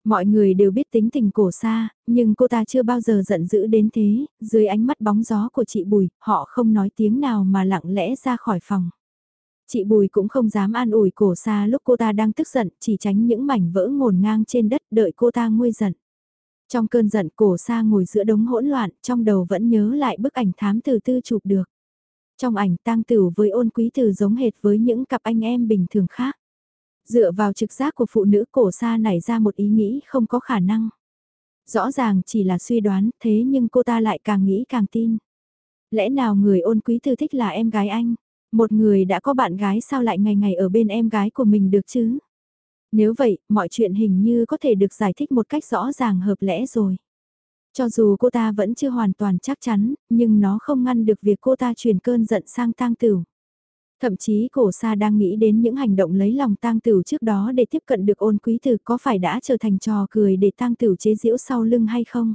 Mọi người đều biết tính tình cổ xa, nhưng cô ta chưa bao giờ giận dữ đến thế, dưới ánh mắt bóng gió của chị Bùi, họ không nói tiếng nào mà lặng lẽ ra khỏi phòng. Chị Bùi cũng không dám an ủi cổ xa lúc cô ta đang tức giận, chỉ tránh những mảnh vỡ ngổn ngang trên đất đợi cô ta nguôi giận. Trong cơn giận cổ xa ngồi giữa đống hỗn loạn, trong đầu vẫn nhớ lại bức ảnh thám từ tư chụp được. Trong ảnh tang tử với ôn quý tử giống hệt với những cặp anh em bình thường khác. Dựa vào trực giác của phụ nữ cổ xa nảy ra một ý nghĩ không có khả năng. Rõ ràng chỉ là suy đoán thế nhưng cô ta lại càng nghĩ càng tin. Lẽ nào người ôn quý tử thích là em gái anh? Một người đã có bạn gái sao lại ngày ngày ở bên em gái của mình được chứ? Nếu vậy, mọi chuyện hình như có thể được giải thích một cách rõ ràng hợp lẽ rồi. Cho dù cô ta vẫn chưa hoàn toàn chắc chắn, nhưng nó không ngăn được việc cô ta truyền cơn giận sang tang tửu. Thậm chí cổ sa đang nghĩ đến những hành động lấy lòng tang tửu trước đó để tiếp cận được ôn quý tử có phải đã trở thành trò cười để tang tửu chế giễu sau lưng hay không.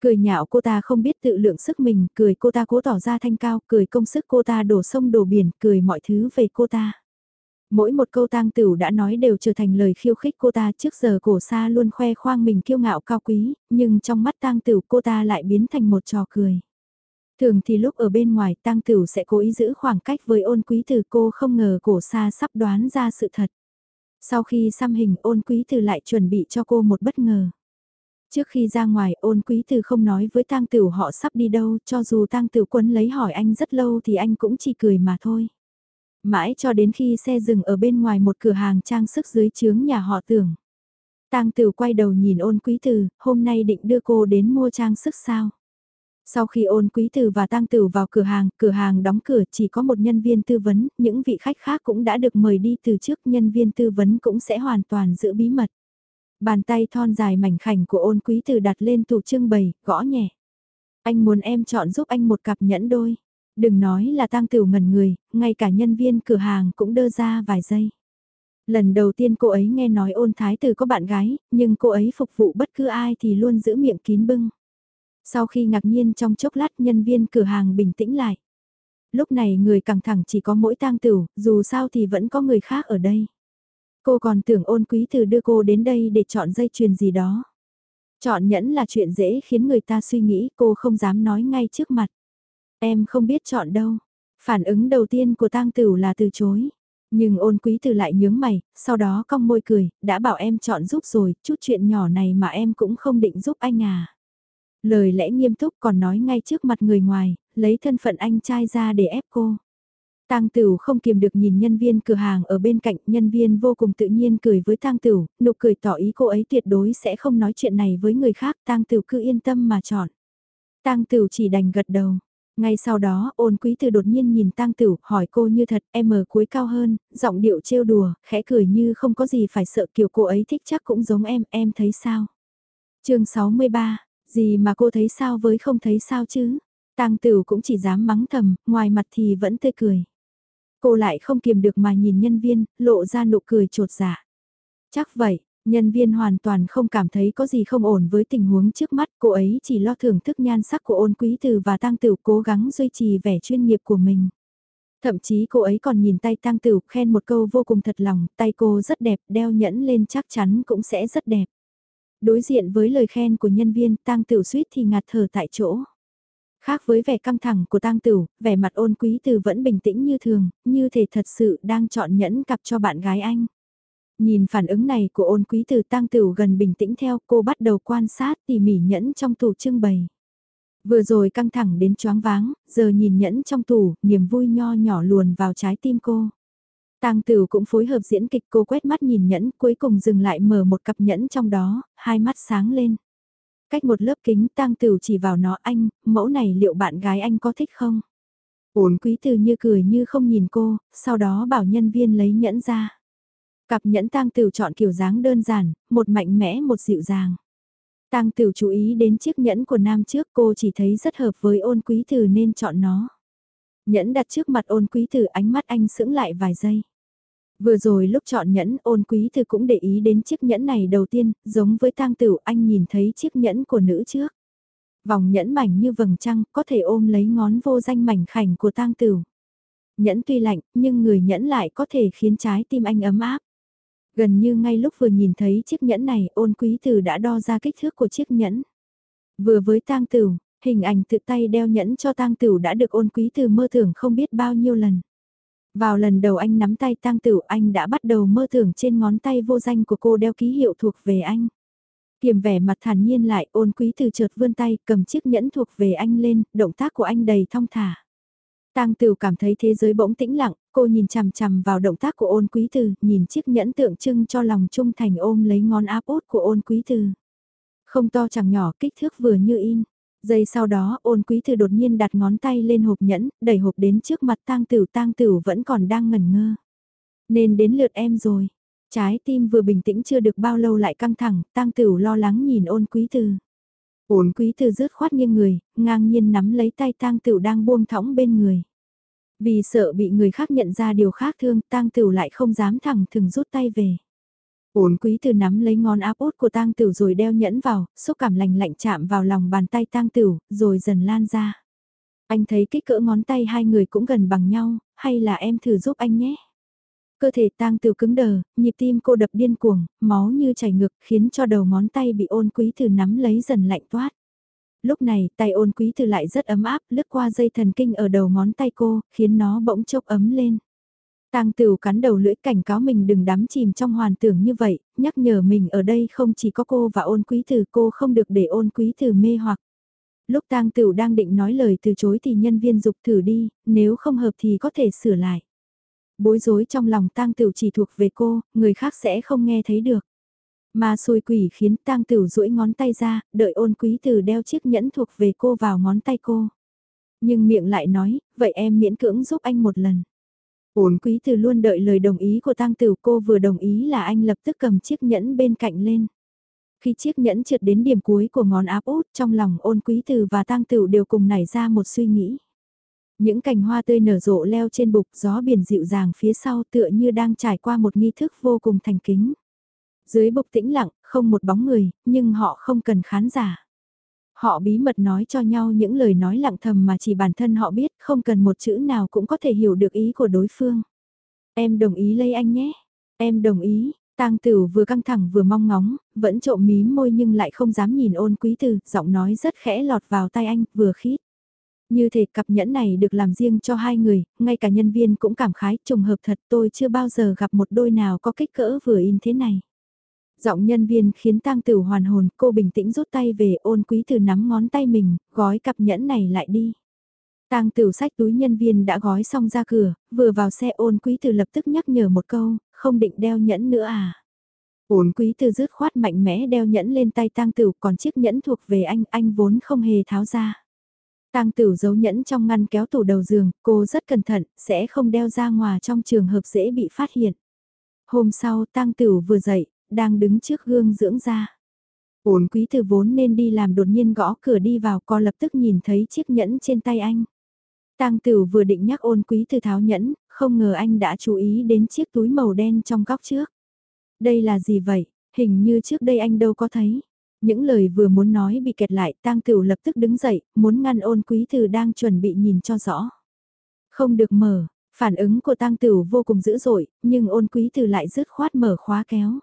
Cười nhạo cô ta không biết tự lượng sức mình, cười cô ta cố tỏ ra thanh cao, cười công sức cô ta đổ sông đổ biển, cười mọi thứ về cô ta. Mỗi một câu tang tửu đã nói đều trở thành lời khiêu khích cô ta trước giờ cổ xa luôn khoe khoang mình kiêu ngạo cao quý, nhưng trong mắt tang tửu cô ta lại biến thành một trò cười. Thường thì lúc ở bên ngoài tang tửu sẽ cố ý giữ khoảng cách với ôn quý từ cô không ngờ cổ xa sắp đoán ra sự thật. Sau khi xăm hình ôn quý từ lại chuẩn bị cho cô một bất ngờ. Trước khi ra ngoài ôn quý từ không nói với tang tửu họ sắp đi đâu cho dù tang tửu quân lấy hỏi anh rất lâu thì anh cũng chỉ cười mà thôi. Mãi cho đến khi xe dừng ở bên ngoài một cửa hàng trang sức dưới chướng nhà họ tưởng. Tang Tử quay đầu nhìn ôn quý tử, hôm nay định đưa cô đến mua trang sức sao? Sau khi ôn quý tử và Tang Tử vào cửa hàng, cửa hàng đóng cửa chỉ có một nhân viên tư vấn, những vị khách khác cũng đã được mời đi từ trước, nhân viên tư vấn cũng sẽ hoàn toàn giữ bí mật. Bàn tay thon dài mảnh khảnh của ôn quý tử đặt lên tủ trưng bày, gõ nhẹ. Anh muốn em chọn giúp anh một cặp nhẫn đôi. Đừng nói là tang tửu ngẩn người, ngay cả nhân viên cửa hàng cũng đơ ra vài giây. Lần đầu tiên cô ấy nghe nói ôn thái tử có bạn gái, nhưng cô ấy phục vụ bất cứ ai thì luôn giữ miệng kín bưng. Sau khi ngạc nhiên trong chốc lát nhân viên cửa hàng bình tĩnh lại. Lúc này người căng thẳng chỉ có mỗi tang tửu, dù sao thì vẫn có người khác ở đây. Cô còn tưởng ôn quý tử đưa cô đến đây để chọn dây chuyền gì đó. Chọn nhẫn là chuyện dễ khiến người ta suy nghĩ cô không dám nói ngay trước mặt. Em không biết chọn đâu. Phản ứng đầu tiên của tang tửu là từ chối. Nhưng ôn quý từ lại nhướng mày, sau đó cong môi cười, đã bảo em chọn giúp rồi, chút chuyện nhỏ này mà em cũng không định giúp anh à. Lời lẽ nghiêm túc còn nói ngay trước mặt người ngoài, lấy thân phận anh trai ra để ép cô. Tang Tửu không kiềm được nhìn nhân viên cửa hàng ở bên cạnh, nhân viên vô cùng tự nhiên cười với Tang Tửu, nụ cười tỏ ý cô ấy tuyệt đối sẽ không nói chuyện này với người khác, Tang Tửu cứ yên tâm mà chọn. Tang Tửu chỉ đành gật đầu. Ngay sau đó, ôn quý từ đột nhiên nhìn tang tửu, hỏi cô như thật, em ở cuối cao hơn, giọng điệu trêu đùa, khẽ cười như không có gì phải sợ kiểu cô ấy thích chắc cũng giống em, em thấy sao? chương 63, gì mà cô thấy sao với không thấy sao chứ? Tang Tửu cũng chỉ dám mắng thầm, ngoài mặt thì vẫn tươi cười. Cô lại không kiềm được mà nhìn nhân viên, lộ ra nụ cười trột dạ. Chắc vậy, Nhân viên hoàn toàn không cảm thấy có gì không ổn với tình huống trước mắt, cô ấy chỉ lo thưởng thức nhan sắc của ôn quý từ và tăng tử cố gắng duy trì vẻ chuyên nghiệp của mình. Thậm chí cô ấy còn nhìn tay tăng tử khen một câu vô cùng thật lòng, tay cô rất đẹp, đeo nhẫn lên chắc chắn cũng sẽ rất đẹp. Đối diện với lời khen của nhân viên, tăng tử suýt thì ngạt thở tại chỗ. Khác với vẻ căng thẳng của tang tử, vẻ mặt ôn quý từ vẫn bình tĩnh như thường, như thể thật sự đang chọn nhẫn cặp cho bạn gái anh. Nhìn phản ứng này của ôn quý từ tăng tửu gần bình tĩnh theo cô bắt đầu quan sát tỉ mỉ nhẫn trong tủ trưng bày. Vừa rồi căng thẳng đến choáng váng, giờ nhìn nhẫn trong tủ, niềm vui nho nhỏ luồn vào trái tim cô. Tang Tửu cũng phối hợp diễn kịch cô quét mắt nhìn nhẫn cuối cùng dừng lại mở một cặp nhẫn trong đó, hai mắt sáng lên. Cách một lớp kính Tang Tửu chỉ vào nó anh, mẫu này liệu bạn gái anh có thích không? Ổn quý từ như cười như không nhìn cô, sau đó bảo nhân viên lấy nhẫn ra. Cặp nhẫn tang tửu chọn kiểu dáng đơn giản, một mạnh mẽ một dịu dàng. Tang tửu chú ý đến chiếc nhẫn của nam trước cô chỉ thấy rất hợp với ôn quý tử nên chọn nó. Nhẫn đặt trước mặt ôn quý tử ánh mắt anh sững lại vài giây. Vừa rồi lúc chọn nhẫn ôn quý tử cũng để ý đến chiếc nhẫn này đầu tiên, giống với tang tửu anh nhìn thấy chiếc nhẫn của nữ trước. Vòng nhẫn mảnh như vầng trăng có thể ôm lấy ngón vô danh mảnh khảnh của tang tửu. Nhẫn tuy lạnh nhưng người nhẫn lại có thể khiến trái tim anh ấm áp. Gần như ngay lúc vừa nhìn thấy chiếc nhẫn này ôn quý tử đã đo ra kích thước của chiếc nhẫn. Vừa với tang tử, hình ảnh tự tay đeo nhẫn cho tang tử đã được ôn quý tử mơ tưởng không biết bao nhiêu lần. Vào lần đầu anh nắm tay tang tử anh đã bắt đầu mơ tưởng trên ngón tay vô danh của cô đeo ký hiệu thuộc về anh. Kiềm vẻ mặt thản nhiên lại ôn quý tử chợt vươn tay cầm chiếc nhẫn thuộc về anh lên, động tác của anh đầy thong thả. Tang Tửu cảm thấy thế giới bỗng tĩnh lặng, cô nhìn chằm chằm vào động tác của ôn quý từ, nhìn chiếc nhẫn tượng trưng cho lòng trung thành ôm lấy ngón áp út của ôn quý từ. Không to chẳng nhỏ, kích thước vừa như in. Giây sau đó ôn quý từ đột nhiên đặt ngón tay lên hộp nhẫn, đẩy hộp đến trước mặt tang tửu tang tửu vẫn còn đang ngẩn ngơ. Nên đến lượt em rồi. Trái tim vừa bình tĩnh chưa được bao lâu lại căng thẳng, tang tửu lo lắng nhìn ôn quý từ. Ôn quý từ rớt khoát nghiêng người, ngang nhiên nắm lấy tay tang tửu đang buông thõng bên người. Vì sợ bị người khác nhận ra điều khác thương, tang tửu lại không dám thẳng thừng rút tay về. Ôn quý từ nắm lấy ngón áp út của tang tử rồi đeo nhẫn vào, xúc cảm lành lạnh chạm vào lòng bàn tay tang tử, rồi dần lan ra. Anh thấy kích cỡ ngón tay hai người cũng gần bằng nhau, hay là em thử giúp anh nhé? Cơ thể tang tiểu cứng đờ, nhịp tim cô đập điên cuồng, máu như chảy ngực khiến cho đầu ngón tay bị ôn quý từ nắm lấy dần lạnh toát. Lúc này tay ôn quý từ lại rất ấm áp lướt qua dây thần kinh ở đầu ngón tay cô, khiến nó bỗng chốc ấm lên. Tang Tửu cắn đầu lưỡi cảnh cáo mình đừng đắm chìm trong hoàn tưởng như vậy, nhắc nhở mình ở đây không chỉ có cô và ôn quý tử cô không được để ôn quý tử mê hoặc. Lúc Tang Tửu đang định nói lời từ chối thì nhân viên dục thử đi, nếu không hợp thì có thể sửa lại. Bối rối trong lòng Tang Tửu chỉ thuộc về cô, người khác sẽ không nghe thấy được. Mà xôi quỷ khiến Tang Tửu duỗi ngón tay ra, đợi ôn quý tử đeo chiếc nhẫn thuộc về cô vào ngón tay cô. Nhưng miệng lại nói, vậy em miễn cưỡng giúp anh một lần. Ôn quý từ luôn đợi lời đồng ý của tang tiểu cô vừa đồng ý là anh lập tức cầm chiếc nhẫn bên cạnh lên. Khi chiếc nhẫn trượt đến điểm cuối của ngón áp út trong lòng ôn quý từ và tang tiểu đều cùng nảy ra một suy nghĩ. Những cành hoa tươi nở rộ leo trên bục gió biển dịu dàng phía sau tựa như đang trải qua một nghi thức vô cùng thành kính. Dưới bục tĩnh lặng, không một bóng người, nhưng họ không cần khán giả. Họ bí mật nói cho nhau những lời nói lặng thầm mà chỉ bản thân họ biết, không cần một chữ nào cũng có thể hiểu được ý của đối phương. Em đồng ý lấy anh nhé. Em đồng ý, Tang Tử vừa căng thẳng vừa mong ngóng, vẫn trộm mím môi nhưng lại không dám nhìn ôn quý từ giọng nói rất khẽ lọt vào tai anh, vừa khít. Như thể cặp nhẫn này được làm riêng cho hai người, ngay cả nhân viên cũng cảm khái, trùng hợp thật tôi chưa bao giờ gặp một đôi nào có kích cỡ vừa in thế này. Giọng nhân viên khiến tang tử hoàn hồn, cô bình tĩnh rút tay về ôn quý từ nắm ngón tay mình, gói cặp nhẫn này lại đi. Tang tử sách túi nhân viên đã gói xong ra cửa, vừa vào xe ôn quý từ lập tức nhắc nhở một câu, không định đeo nhẫn nữa à. Ôn quý từ rứt khoát mạnh mẽ đeo nhẫn lên tay tang tử còn chiếc nhẫn thuộc về anh, anh vốn không hề tháo ra. Tang tử giấu nhẫn trong ngăn kéo tủ đầu giường, cô rất cẩn thận, sẽ không đeo ra ngoài trong trường hợp dễ bị phát hiện. Hôm sau Tang Tử vừa dậy, đang đứng trước gương dưỡng da. Ổn quý từ vốn nên đi làm đột nhiên gõ cửa đi vào co lập tức nhìn thấy chiếc nhẫn trên tay anh. Tang tử vừa định nhắc ôn quý từ tháo nhẫn, không ngờ anh đã chú ý đến chiếc túi màu đen trong góc trước. Đây là gì vậy? Hình như trước đây anh đâu có thấy. Những lời vừa muốn nói bị kẹt lại, tang Tửu lập tức đứng dậy, muốn ngăn ôn quý Từ đang chuẩn bị nhìn cho rõ. Không được mở, phản ứng của tang Tửu vô cùng dữ dội, nhưng ôn quý Từ lại dứt khoát mở khóa kéo.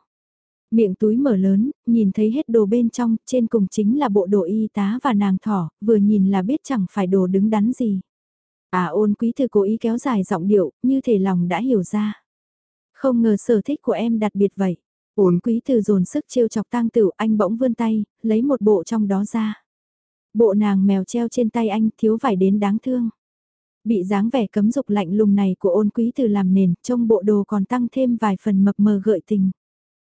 Miệng túi mở lớn, nhìn thấy hết đồ bên trong, trên cùng chính là bộ đồ y tá và nàng thỏ, vừa nhìn là biết chẳng phải đồ đứng đắn gì. À ôn quý thư cố ý kéo dài giọng điệu, như thể lòng đã hiểu ra. Không ngờ sở thích của em đặc biệt vậy. Ôn quý Từ dồn sức trêu chọc tang tử anh bỗng vươn tay, lấy một bộ trong đó ra. Bộ nàng mèo treo trên tay anh thiếu vải đến đáng thương. Bị dáng vẻ cấm dục lạnh lùng này của ôn quý từ làm nền, trong bộ đồ còn tăng thêm vài phần mập mờ gợi tình.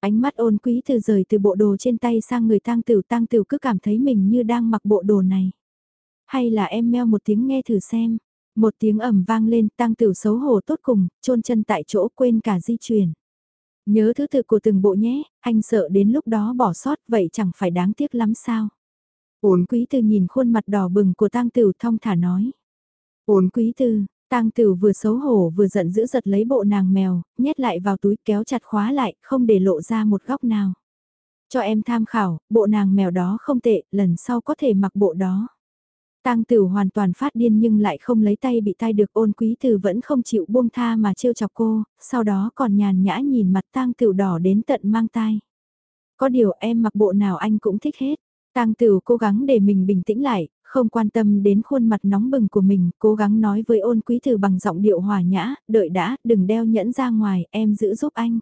Ánh mắt ôn quý từ rời từ bộ đồ trên tay sang người tang tửu tang tửu cứ cảm thấy mình như đang mặc bộ đồ này. Hay là em meo một tiếng nghe thử xem. Một tiếng ẩm vang lên tang tửu xấu hổ tốt cùng, chôn chân tại chỗ quên cả di chuyển. Nhớ thứ tự của từng bộ nhé, anh sợ đến lúc đó bỏ sót vậy chẳng phải đáng tiếc lắm sao. Ôn quý từ nhìn khuôn mặt đỏ bừng của tang tửu thong thả nói. Ôn quý từ, Tang Tử vừa xấu hổ vừa giận dữ giật lấy bộ nàng mèo, nhét lại vào túi kéo chặt khóa lại, không để lộ ra một góc nào. Cho em tham khảo, bộ nàng mèo đó không tệ, lần sau có thể mặc bộ đó. Tang Tử hoàn toàn phát điên nhưng lại không lấy tay bị tai được ôn quý tử vẫn không chịu buông tha mà trêu chọc cô, sau đó còn nhàn nhã nhìn mặt Tang Tử đỏ đến tận mang tai. Có điều em mặc bộ nào anh cũng thích hết. Tang Tử cố gắng để mình bình tĩnh lại, không quan tâm đến khuôn mặt nóng bừng của mình, cố gắng nói với ôn quý Từ bằng giọng điệu hòa nhã, đợi đã, đừng đeo nhẫn ra ngoài, em giữ giúp anh.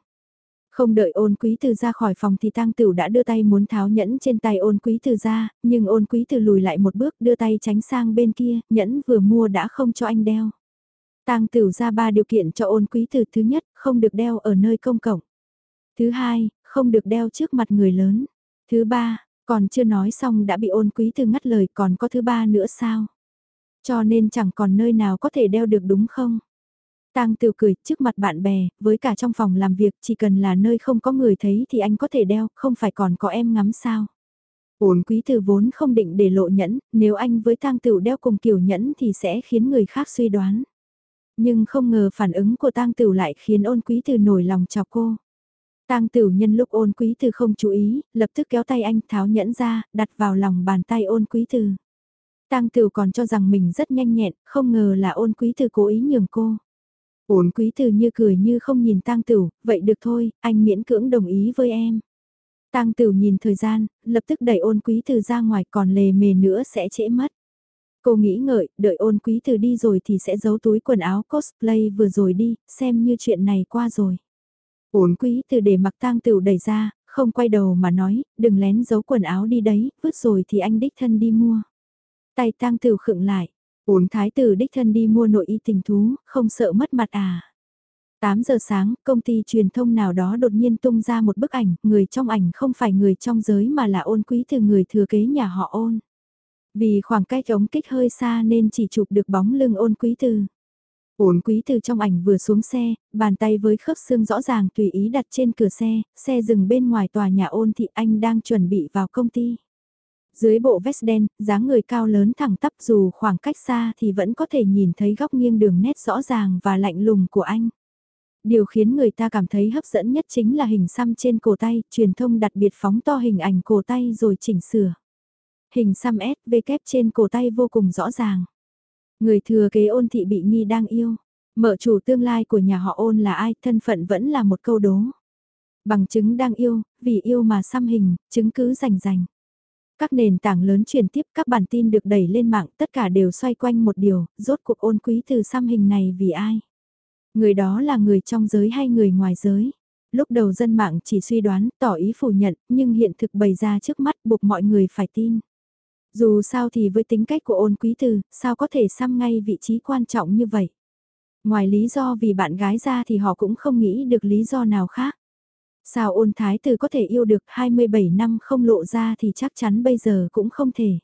Không đợi ôn quý từ ra khỏi phòng thì tang tửu đã đưa tay muốn tháo nhẫn trên tay ôn quý từ ra, nhưng ôn quý từ lùi lại một bước đưa tay tránh sang bên kia, nhẫn vừa mua đã không cho anh đeo. tang tửu ra ba điều kiện cho ôn quý từ thứ nhất, không được đeo ở nơi công cộng. Thứ hai, không được đeo trước mặt người lớn. Thứ ba, còn chưa nói xong đã bị ôn quý từ ngắt lời còn có thứ ba nữa sao? Cho nên chẳng còn nơi nào có thể đeo được đúng không? Tang Tiểu cười trước mặt bạn bè, với cả trong phòng làm việc chỉ cần là nơi không có người thấy thì anh có thể đeo, không phải còn có em ngắm sao. Ôn quý từ vốn không định để lộ nhẫn, nếu anh với Tang Tiểu đeo cùng kiểu nhẫn thì sẽ khiến người khác suy đoán. Nhưng không ngờ phản ứng của Tang Tiểu lại khiến ôn quý từ nổi lòng chọc cô. Tang Tiểu nhân lúc ôn quý từ không chú ý, lập tức kéo tay anh tháo nhẫn ra, đặt vào lòng bàn tay ôn quý từ. Tang Tiểu còn cho rằng mình rất nhanh nhẹn, không ngờ là ôn quý từ cố ý nhường cô. Ôn quý từ như cười như không nhìn Tang Tửu, vậy được thôi, anh miễn cưỡng đồng ý với em. Tang Tửu nhìn thời gian, lập tức đẩy ôn quý từ ra ngoài còn lề mề nữa sẽ trễ mất. Cô nghĩ ngợi, đợi ôn quý từ đi rồi thì sẽ giấu túi quần áo cosplay vừa rồi đi, xem như chuyện này qua rồi. Ôn quý từ để mặc tang tửu đẩy ra, không quay đầu mà nói, đừng lén giấu quần áo đi đấy, vứt rồi thì anh đích thân đi mua. Tay tang tửu khựng lại, ôn thái tử đích thân đi mua nội y tình thú, không sợ mất mặt à. 8 giờ sáng, công ty truyền thông nào đó đột nhiên tung ra một bức ảnh, người trong ảnh không phải người trong giới mà là ôn quý từ người thừa kế nhà họ ôn. Vì khoảng cách ống kích hơi xa nên chỉ chụp được bóng lưng ôn quý từ. Ôn quý từ trong ảnh vừa xuống xe, bàn tay với khớp xương rõ ràng tùy ý đặt trên cửa xe, xe dừng bên ngoài tòa nhà ôn thị anh đang chuẩn bị vào công ty. Dưới bộ vest đen, dáng người cao lớn thẳng tắp dù khoảng cách xa thì vẫn có thể nhìn thấy góc nghiêng đường nét rõ ràng và lạnh lùng của anh. Điều khiến người ta cảm thấy hấp dẫn nhất chính là hình xăm trên cổ tay, truyền thông đặc biệt phóng to hình ảnh cổ tay rồi chỉnh sửa. Hình xăm S, V kép trên cổ tay vô cùng rõ ràng. Người thừa kế ôn thị bị nghi đang yêu. mở chủ tương lai của nhà họ ôn là ai, thân phận vẫn là một câu đố. Bằng chứng đang yêu, vì yêu mà xăm hình, chứng cứ rành rành. Các nền tảng lớn truyền tiếp các bản tin được đẩy lên mạng tất cả đều xoay quanh một điều, rốt cuộc ôn quý từ xăm hình này vì ai. Người đó là người trong giới hay người ngoài giới. Lúc đầu dân mạng chỉ suy đoán, tỏ ý phủ nhận, nhưng hiện thực bày ra trước mắt buộc mọi người phải tin. Dù sao thì với tính cách của ôn quý từ, sao có thể xăm ngay vị trí quan trọng như vậy? Ngoài lý do vì bạn gái ra thì họ cũng không nghĩ được lý do nào khác. Sao ôn thái tử có thể yêu được 27 năm không lộ ra thì chắc chắn bây giờ cũng không thể.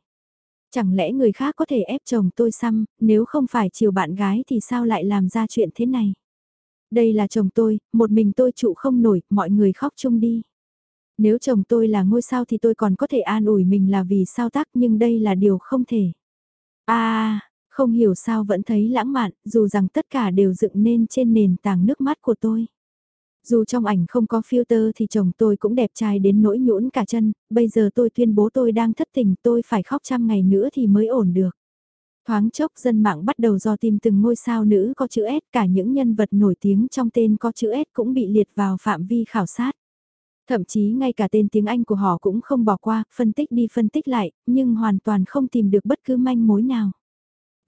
Chẳng lẽ người khác có thể ép chồng tôi xăm, nếu không phải chiều bạn gái thì sao lại làm ra chuyện thế này? Đây là chồng tôi, một mình tôi trụ không nổi, mọi người khóc chung đi. Nếu chồng tôi là ngôi sao thì tôi còn có thể an ủi mình là vì sao tác nhưng đây là điều không thể. À, không hiểu sao vẫn thấy lãng mạn, dù rằng tất cả đều dựng nên trên nền tảng nước mắt của tôi. Dù trong ảnh không có filter thì chồng tôi cũng đẹp trai đến nỗi nhũn cả chân, bây giờ tôi tuyên bố tôi đang thất tình tôi phải khóc trăm ngày nữa thì mới ổn được. Thoáng chốc dân mạng bắt đầu do tìm từng ngôi sao nữ có chữ S cả những nhân vật nổi tiếng trong tên có chữ S cũng bị liệt vào phạm vi khảo sát. Thậm chí ngay cả tên tiếng Anh của họ cũng không bỏ qua, phân tích đi phân tích lại, nhưng hoàn toàn không tìm được bất cứ manh mối nào.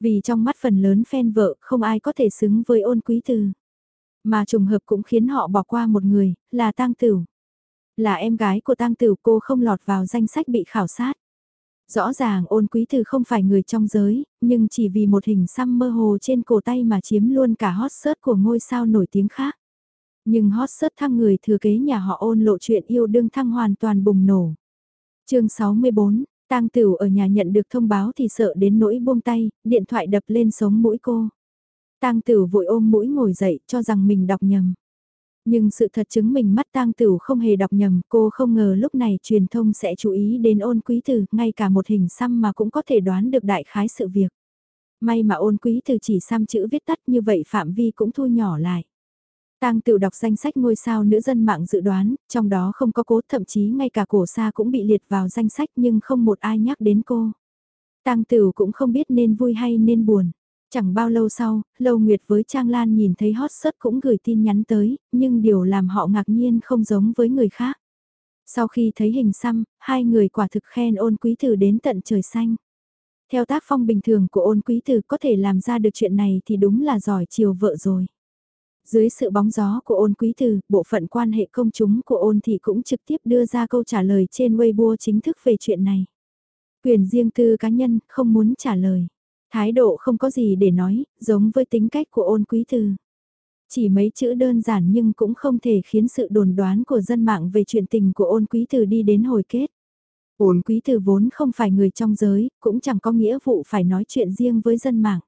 Vì trong mắt phần lớn fan vợ không ai có thể xứng với ôn quý từ. Mà trùng hợp cũng khiến họ bỏ qua một người, là tang Tửu. Là em gái của tang Tửu cô không lọt vào danh sách bị khảo sát. Rõ ràng ôn quý từ không phải người trong giới, nhưng chỉ vì một hình xăm mơ hồ trên cổ tay mà chiếm luôn cả hot search của ngôi sao nổi tiếng khác. Nhưng hot search thăng người thừa kế nhà họ ôn lộ chuyện yêu đương thăng hoàn toàn bùng nổ. chương 64, tang Tửu ở nhà nhận được thông báo thì sợ đến nỗi buông tay, điện thoại đập lên sống mũi cô tang Tửu vội ôm mũi ngồi dậy cho rằng mình đọc nhầm. Nhưng sự thật chứng minh mắt tang Tửu không hề đọc nhầm, cô không ngờ lúc này truyền thông sẽ chú ý đến ôn quý tử, ngay cả một hình xăm mà cũng có thể đoán được đại khái sự việc. May mà ôn quý tử chỉ xăm chữ viết tắt như vậy phạm vi cũng thu nhỏ lại. Tang Tửu đọc danh sách ngôi sao nữ dân mạng dự đoán, trong đó không có cố thậm chí ngay cả cổ sa cũng bị liệt vào danh sách nhưng không một ai nhắc đến cô. Tang Tử cũng không biết nên vui hay nên buồn. Chẳng bao lâu sau, Lâu Nguyệt với Trang Lan nhìn thấy hot search cũng gửi tin nhắn tới, nhưng điều làm họ ngạc nhiên không giống với người khác. Sau khi thấy hình xăm, hai người quả thực khen ôn quý tử đến tận trời xanh. Theo tác phong bình thường của ôn quý tử có thể làm ra được chuyện này thì đúng là giỏi chiều vợ rồi. Dưới sự bóng gió của ôn quý từ, bộ phận quan hệ công chúng của ôn thị cũng trực tiếp đưa ra câu trả lời trên Weibo chính thức về chuyện này. Quyền riêng tư cá nhân, không muốn trả lời. Thái độ không có gì để nói, giống với tính cách của ôn quý từ. Chỉ mấy chữ đơn giản nhưng cũng không thể khiến sự đồn đoán của dân mạng về chuyện tình của ôn quý từ đi đến hồi kết. Ôn quý từ vốn không phải người trong giới, cũng chẳng có nghĩa vụ phải nói chuyện riêng với dân mạng.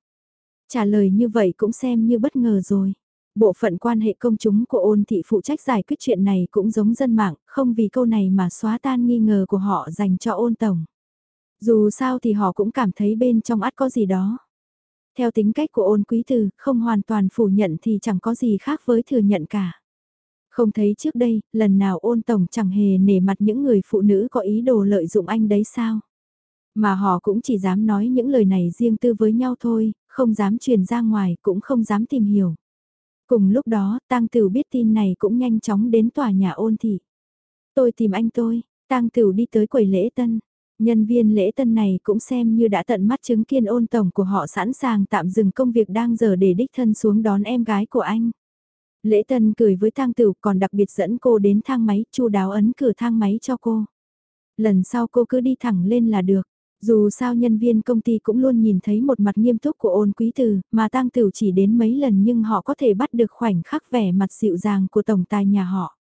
Trả lời như vậy cũng xem như bất ngờ rồi. Bộ phận quan hệ công chúng của ôn thị phụ trách giải quyết chuyện này cũng giống dân mạng, không vì câu này mà xóa tan nghi ngờ của họ dành cho ôn tổng. Dù sao thì họ cũng cảm thấy bên trong ắt có gì đó. Theo tính cách của ôn quý từ, không hoàn toàn phủ nhận thì chẳng có gì khác với thừa nhận cả. Không thấy trước đây, lần nào ôn tổng chẳng hề nể mặt những người phụ nữ có ý đồ lợi dụng anh đấy sao? Mà họ cũng chỉ dám nói những lời này riêng tư với nhau thôi, không dám truyền ra ngoài, cũng không dám tìm hiểu. Cùng lúc đó, Tang Tửu biết tin này cũng nhanh chóng đến tòa nhà ôn thị. Tôi tìm anh tôi, Tang Tửu đi tới quầy lễ tân. Nhân viên lễ tân này cũng xem như đã tận mắt chứng kiến ôn tổng của họ sẵn sàng tạm dừng công việc đang giờ để đích thân xuống đón em gái của anh. Lễ tân cười với Thang Tửu còn đặc biệt dẫn cô đến thang máy, chu đáo ấn cửa thang máy cho cô. Lần sau cô cứ đi thẳng lên là được. Dù sao nhân viên công ty cũng luôn nhìn thấy một mặt nghiêm túc của ôn quý từ, mà tang tửu chỉ đến mấy lần nhưng họ có thể bắt được khoảnh khắc vẻ mặt dịu dàng của tổng tài nhà họ.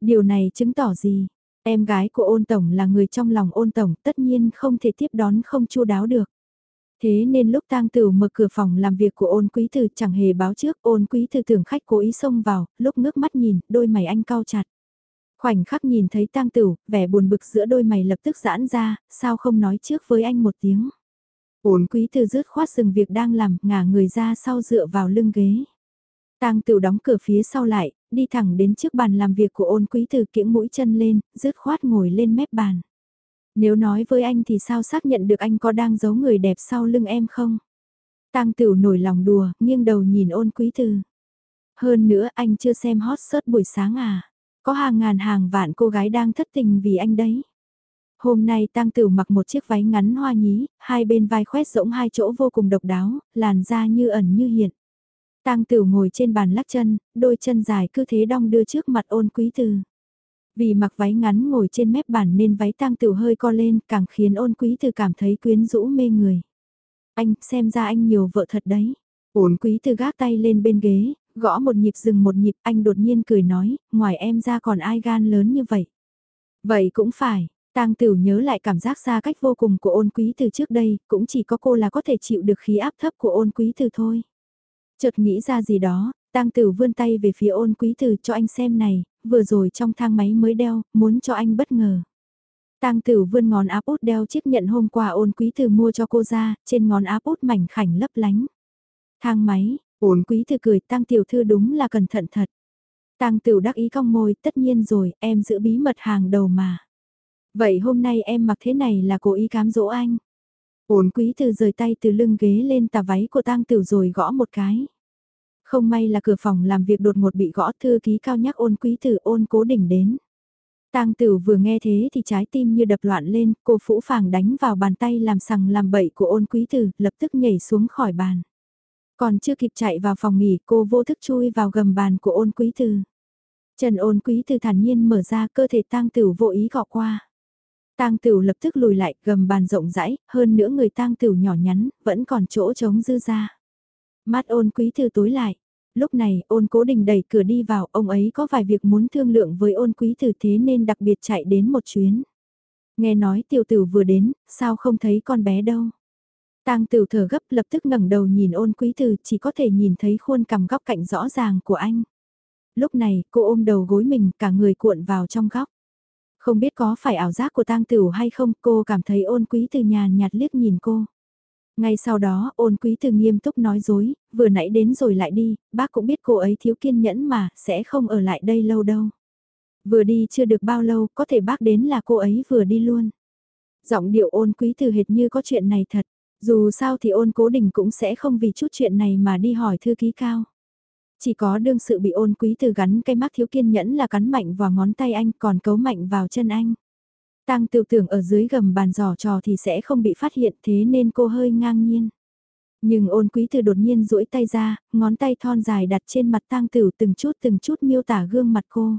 Điều này chứng tỏ gì? Em gái của ôn tổng là người trong lòng ôn tổng tất nhiên không thể tiếp đón không chu đáo được. Thế nên lúc tang tửu mở cửa phòng làm việc của ôn quý thư chẳng hề báo trước ôn quý thư tưởng khách cố ý xông vào, lúc ngước mắt nhìn, đôi mày anh cau chặt. Khoảnh khắc nhìn thấy tang tửu, vẻ buồn bực giữa đôi mày lập tức giãn ra, sao không nói trước với anh một tiếng. Ôn quý thư rứt khoát dừng việc đang làm, ngả người ra sau dựa vào lưng ghế. Tang Tửu đóng cửa phía sau lại, đi thẳng đến trước bàn làm việc của ôn quý từ kiễng mũi chân lên, rứt khoát ngồi lên mép bàn. Nếu nói với anh thì sao xác nhận được anh có đang giấu người đẹp sau lưng em không? Tang Tửu nổi lòng đùa, nghiêng đầu nhìn ôn quý từ. Hơn nữa anh chưa xem hot search buổi sáng à? Có hàng ngàn hàng vạn cô gái đang thất tình vì anh đấy. Hôm nay Tăng Tửu mặc một chiếc váy ngắn hoa nhí, hai bên vai khoét rỗng hai chỗ vô cùng độc đáo, làn da như ẩn như hiện. Tang Tửu ngồi trên bàn lắc chân, đôi chân dài cứ thế đong đưa trước mặt ôn quý từ. Vì mặc váy ngắn ngồi trên mép bàn nên váy Tang Tửu hơi co lên càng khiến ôn quý từ cảm thấy quyến rũ mê người. Anh, xem ra anh nhiều vợ thật đấy. Ôn quý từ gác tay lên bên ghế, Gõ một nhịp dừng một nhịp anh đột nhiên cười nói, ngoài em ra còn ai gan lớn như vậy. Vậy cũng phải, Tang Tửu nhớ lại cảm giác xa cách vô cùng của ôn quý từ trước đây, cũng chỉ có cô là có thể chịu được khí áp thấp của ôn quý từ thôi. Chợt nghĩ ra gì đó, Tang Tửu vươn tay về phía ôn quý từ cho anh xem này, vừa rồi trong thang máy mới đeo, muốn cho anh bất ngờ. Tang Tửu vươn ngón áp út đeo chiếc nhận hôm qua ôn quý từ mua cho cô ra, trên ngón áp út mảnh khảnh lấp lánh. Thang máy, Ôn quý thư cười tăng tiểu thư đúng là cẩn thận thật. Tăng tử đắc ý cong môi, tất nhiên rồi, em giữ bí mật hàng đầu mà. Vậy hôm nay em mặc thế này là cố ý cám dỗ anh. Ôn quý từ rời tay từ lưng ghế lên tà váy của Tang Tử rồi gõ một cái. Không may là cửa phòng làm việc đột ngột bị gõ thư ký cao nhắc ôn quý tử ôn cố đỉnh đến. Tang Tử vừa nghe thế thì trái tim như đập loạn lên, cô phũ phàng đánh vào bàn tay làm sằng làm bậy của ôn quý tử, lập tức nhảy xuống khỏi bàn. Còn chưa kịp chạy vào phòng nghỉ cô vô thức chui vào gầm bàn của ôn quý từ. Trần ôn quý từ thản nhiên mở ra cơ thể tang Tử vô ý gọ qua. Tang tửu lập tức lùi lại gầm bàn rộng rãi, hơn nữa người tang tửu nhỏ nhắn, vẫn còn chỗ trống dư ra. Mắt ôn quý từ tối lại. Lúc này ôn cố đình đẩy cửa đi vào, ông ấy có vài việc muốn thương lượng với ôn quý từ thế nên đặc biệt chạy đến một chuyến. Nghe nói tiểu tử vừa đến, sao không thấy con bé đâu. Tang Tửu thở gấp lập tức ngẩng đầu nhìn ôn quý từ chỉ có thể nhìn thấy khuôn cằm góc cạnh rõ ràng của anh. Lúc này cô ôm đầu gối mình cả người cuộn vào trong góc. Không biết có phải ảo giác của tang tửu hay không cô cảm thấy ôn quý từ nhàn nhạt liếc nhìn cô. Ngay sau đó ôn quý từ nghiêm túc nói dối, vừa nãy đến rồi lại đi, bác cũng biết cô ấy thiếu kiên nhẫn mà, sẽ không ở lại đây lâu đâu. Vừa đi chưa được bao lâu, có thể bác đến là cô ấy vừa đi luôn. Giọng điệu ôn quý từ hệt như có chuyện này thật. Dù sao thì ôn cố đình cũng sẽ không vì chút chuyện này mà đi hỏi thư ký cao. Chỉ có đương sự bị ôn quý từ gắn cây mắt thiếu kiên nhẫn là cắn mạnh vào ngón tay anh còn cấu mạnh vào chân anh. Tăng tự tưởng ở dưới gầm bàn giỏ trò thì sẽ không bị phát hiện thế nên cô hơi ngang nhiên. Nhưng ôn quý từ đột nhiên duỗi tay ra, ngón tay thon dài đặt trên mặt tang tử từng chút từng chút miêu tả gương mặt cô.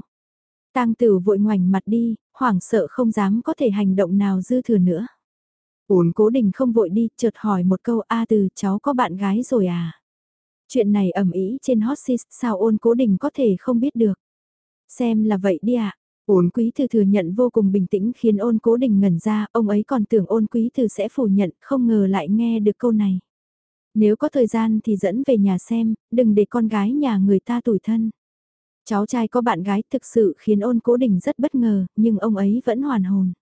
Tang tử vội ngoảnh mặt đi, hoảng sợ không dám có thể hành động nào dư thừa nữa. Ôn cố đình không vội đi, chợt hỏi một câu A từ cháu có bạn gái rồi à? Chuyện này ẩm ý trên hot seat, sao ôn cố đình có thể không biết được? Xem là vậy đi ạ. À? Ôn quý thư thừa nhận vô cùng bình tĩnh khiến ôn cố đình ngẩn ra, ông ấy còn tưởng ôn quý thư sẽ phủ nhận, không ngờ lại nghe được câu này. Nếu có thời gian thì dẫn về nhà xem, đừng để con gái nhà người ta tủi thân. Cháu trai có bạn gái thực sự khiến ôn cố đình rất bất ngờ, nhưng ông ấy vẫn hoàn hồn.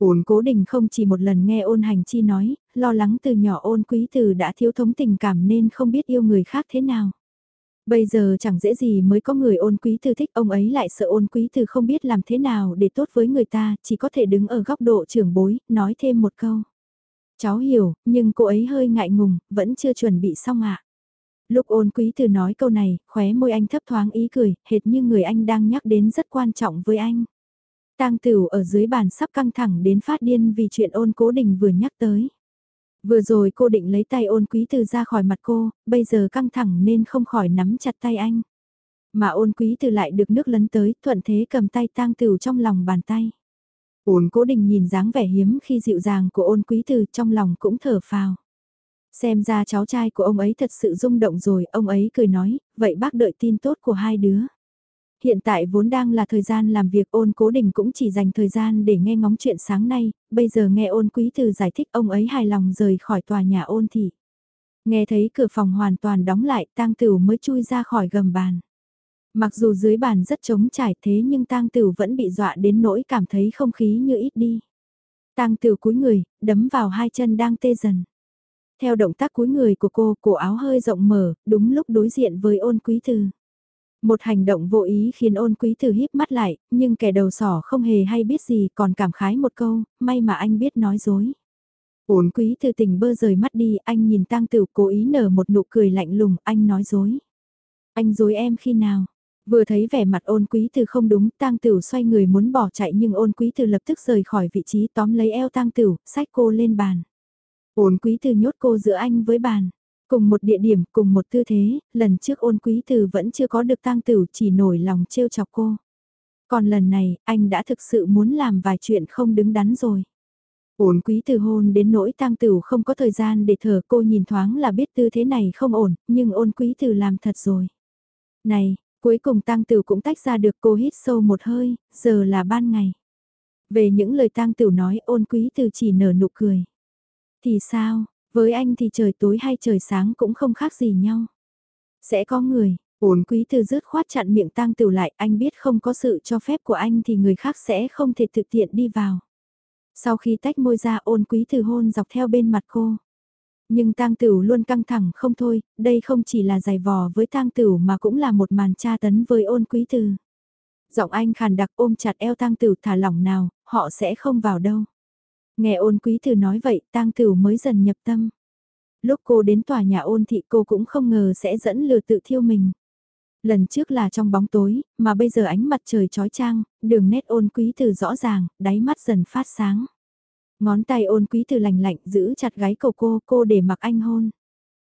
Ôn cố đình không chỉ một lần nghe ôn hành chi nói, lo lắng từ nhỏ ôn quý từ đã thiếu thống tình cảm nên không biết yêu người khác thế nào. Bây giờ chẳng dễ gì mới có người ôn quý từ thích ông ấy lại sợ ôn quý từ không biết làm thế nào để tốt với người ta, chỉ có thể đứng ở góc độ trưởng bối, nói thêm một câu. Cháu hiểu, nhưng cô ấy hơi ngại ngùng, vẫn chưa chuẩn bị xong ạ. Lúc ôn quý từ nói câu này, khóe môi anh thấp thoáng ý cười, hệt như người anh đang nhắc đến rất quan trọng với anh. Tang Tửu ở dưới bàn sắp căng thẳng đến phát điên vì chuyện ôn cố đình vừa nhắc tới. Vừa rồi cô định lấy tay ôn quý từ ra khỏi mặt cô, bây giờ căng thẳng nên không khỏi nắm chặt tay anh. Mà ôn quý từ lại được nước lấn tới, thuận thế cầm tay tang tửu trong lòng bàn tay. Ôn cố đình nhìn dáng vẻ hiếm khi dịu dàng của ôn quý từ trong lòng cũng thở phào. Xem ra cháu trai của ông ấy thật sự rung động rồi, ông ấy cười nói, vậy bác đợi tin tốt của hai đứa hiện tại vốn đang là thời gian làm việc ôn cố đình cũng chỉ dành thời gian để nghe ngóng chuyện sáng nay, bây giờ nghe ôn quý từ giải thích ông ấy hài lòng rời khỏi tòa nhà ôn thị. Nghe thấy cửa phòng hoàn toàn đóng lại tang tửu mới chui ra khỏi gầm bàn. Mặc dù dưới bàn rất trống trải thế nhưng tang tửu vẫn bị dọa đến nỗi cảm thấy không khí như ít đi. Tang tửu cúi người, đấm vào hai chân đang tê dần. Theo động tác cúi người của cô, cổ áo hơi rộng mở, đúng lúc đối diện với ôn quý từ. Một hành động vô ý khiến ôn quý thử híp mắt lại, nhưng kẻ đầu sỏ không hề hay biết gì còn cảm khái một câu, may mà anh biết nói dối. Ôn quý thư tình bơ rời mắt đi, anh nhìn tang tử cố ý nở một nụ cười lạnh lùng, anh nói dối. Anh dối em khi nào? Vừa thấy vẻ mặt ôn quý Từ không đúng, tang tử xoay người muốn bỏ chạy nhưng ôn quý Từ lập tức rời khỏi vị trí tóm lấy eo tang tử, sách cô lên bàn. Ôn quý Từ nhốt cô giữa anh với bàn. Cùng một địa điểm, cùng một tư thế, lần trước ôn quý từ vẫn chưa có được tang tử chỉ nổi lòng trêu chọc cô. Còn lần này, anh đã thực sự muốn làm vài chuyện không đứng đắn rồi. Ôn quý từ hôn đến nỗi tang tử không có thời gian để thở cô nhìn thoáng là biết tư thế này không ổn, nhưng ôn quý từ làm thật rồi. Này, cuối cùng tang tử cũng tách ra được cô hít sâu một hơi, giờ là ban ngày. Về những lời tang tử nói ôn quý từ chỉ nở nụ cười. Thì sao, với anh thì trời tối hay trời sáng cũng không khác gì nhau. Sẽ có người, ổn quý từ rứt khoát chặn miệng tang tử lại, anh biết không có sự cho phép của anh thì người khác sẽ không thể thực tiện đi vào. Sau khi tách môi ra ôn quý từ hôn dọc theo bên mặt cô. Nhưng tang tửu luôn căng thẳng không thôi, đây không chỉ là giày vò với tang tửu mà cũng là một màn tra tấn với ôn quý từ. Giọng anh khàn đặc ôm chặt eo tang tửu thả lỏng nào, họ sẽ không vào đâu. Nghe ôn quý từ nói vậy, tang tửu mới dần nhập tâm. Lúc cô đến tòa nhà ôn thị cô cũng không ngờ sẽ dẫn lừa tự thiêu mình. Lần trước là trong bóng tối, mà bây giờ ánh mặt trời trói trang, đường nét ôn quý từ rõ ràng, đáy mắt dần phát sáng. Ngón tay ôn quý từ lành lạnh giữ chặt gáy cầu cô, cô để mặc anh hôn.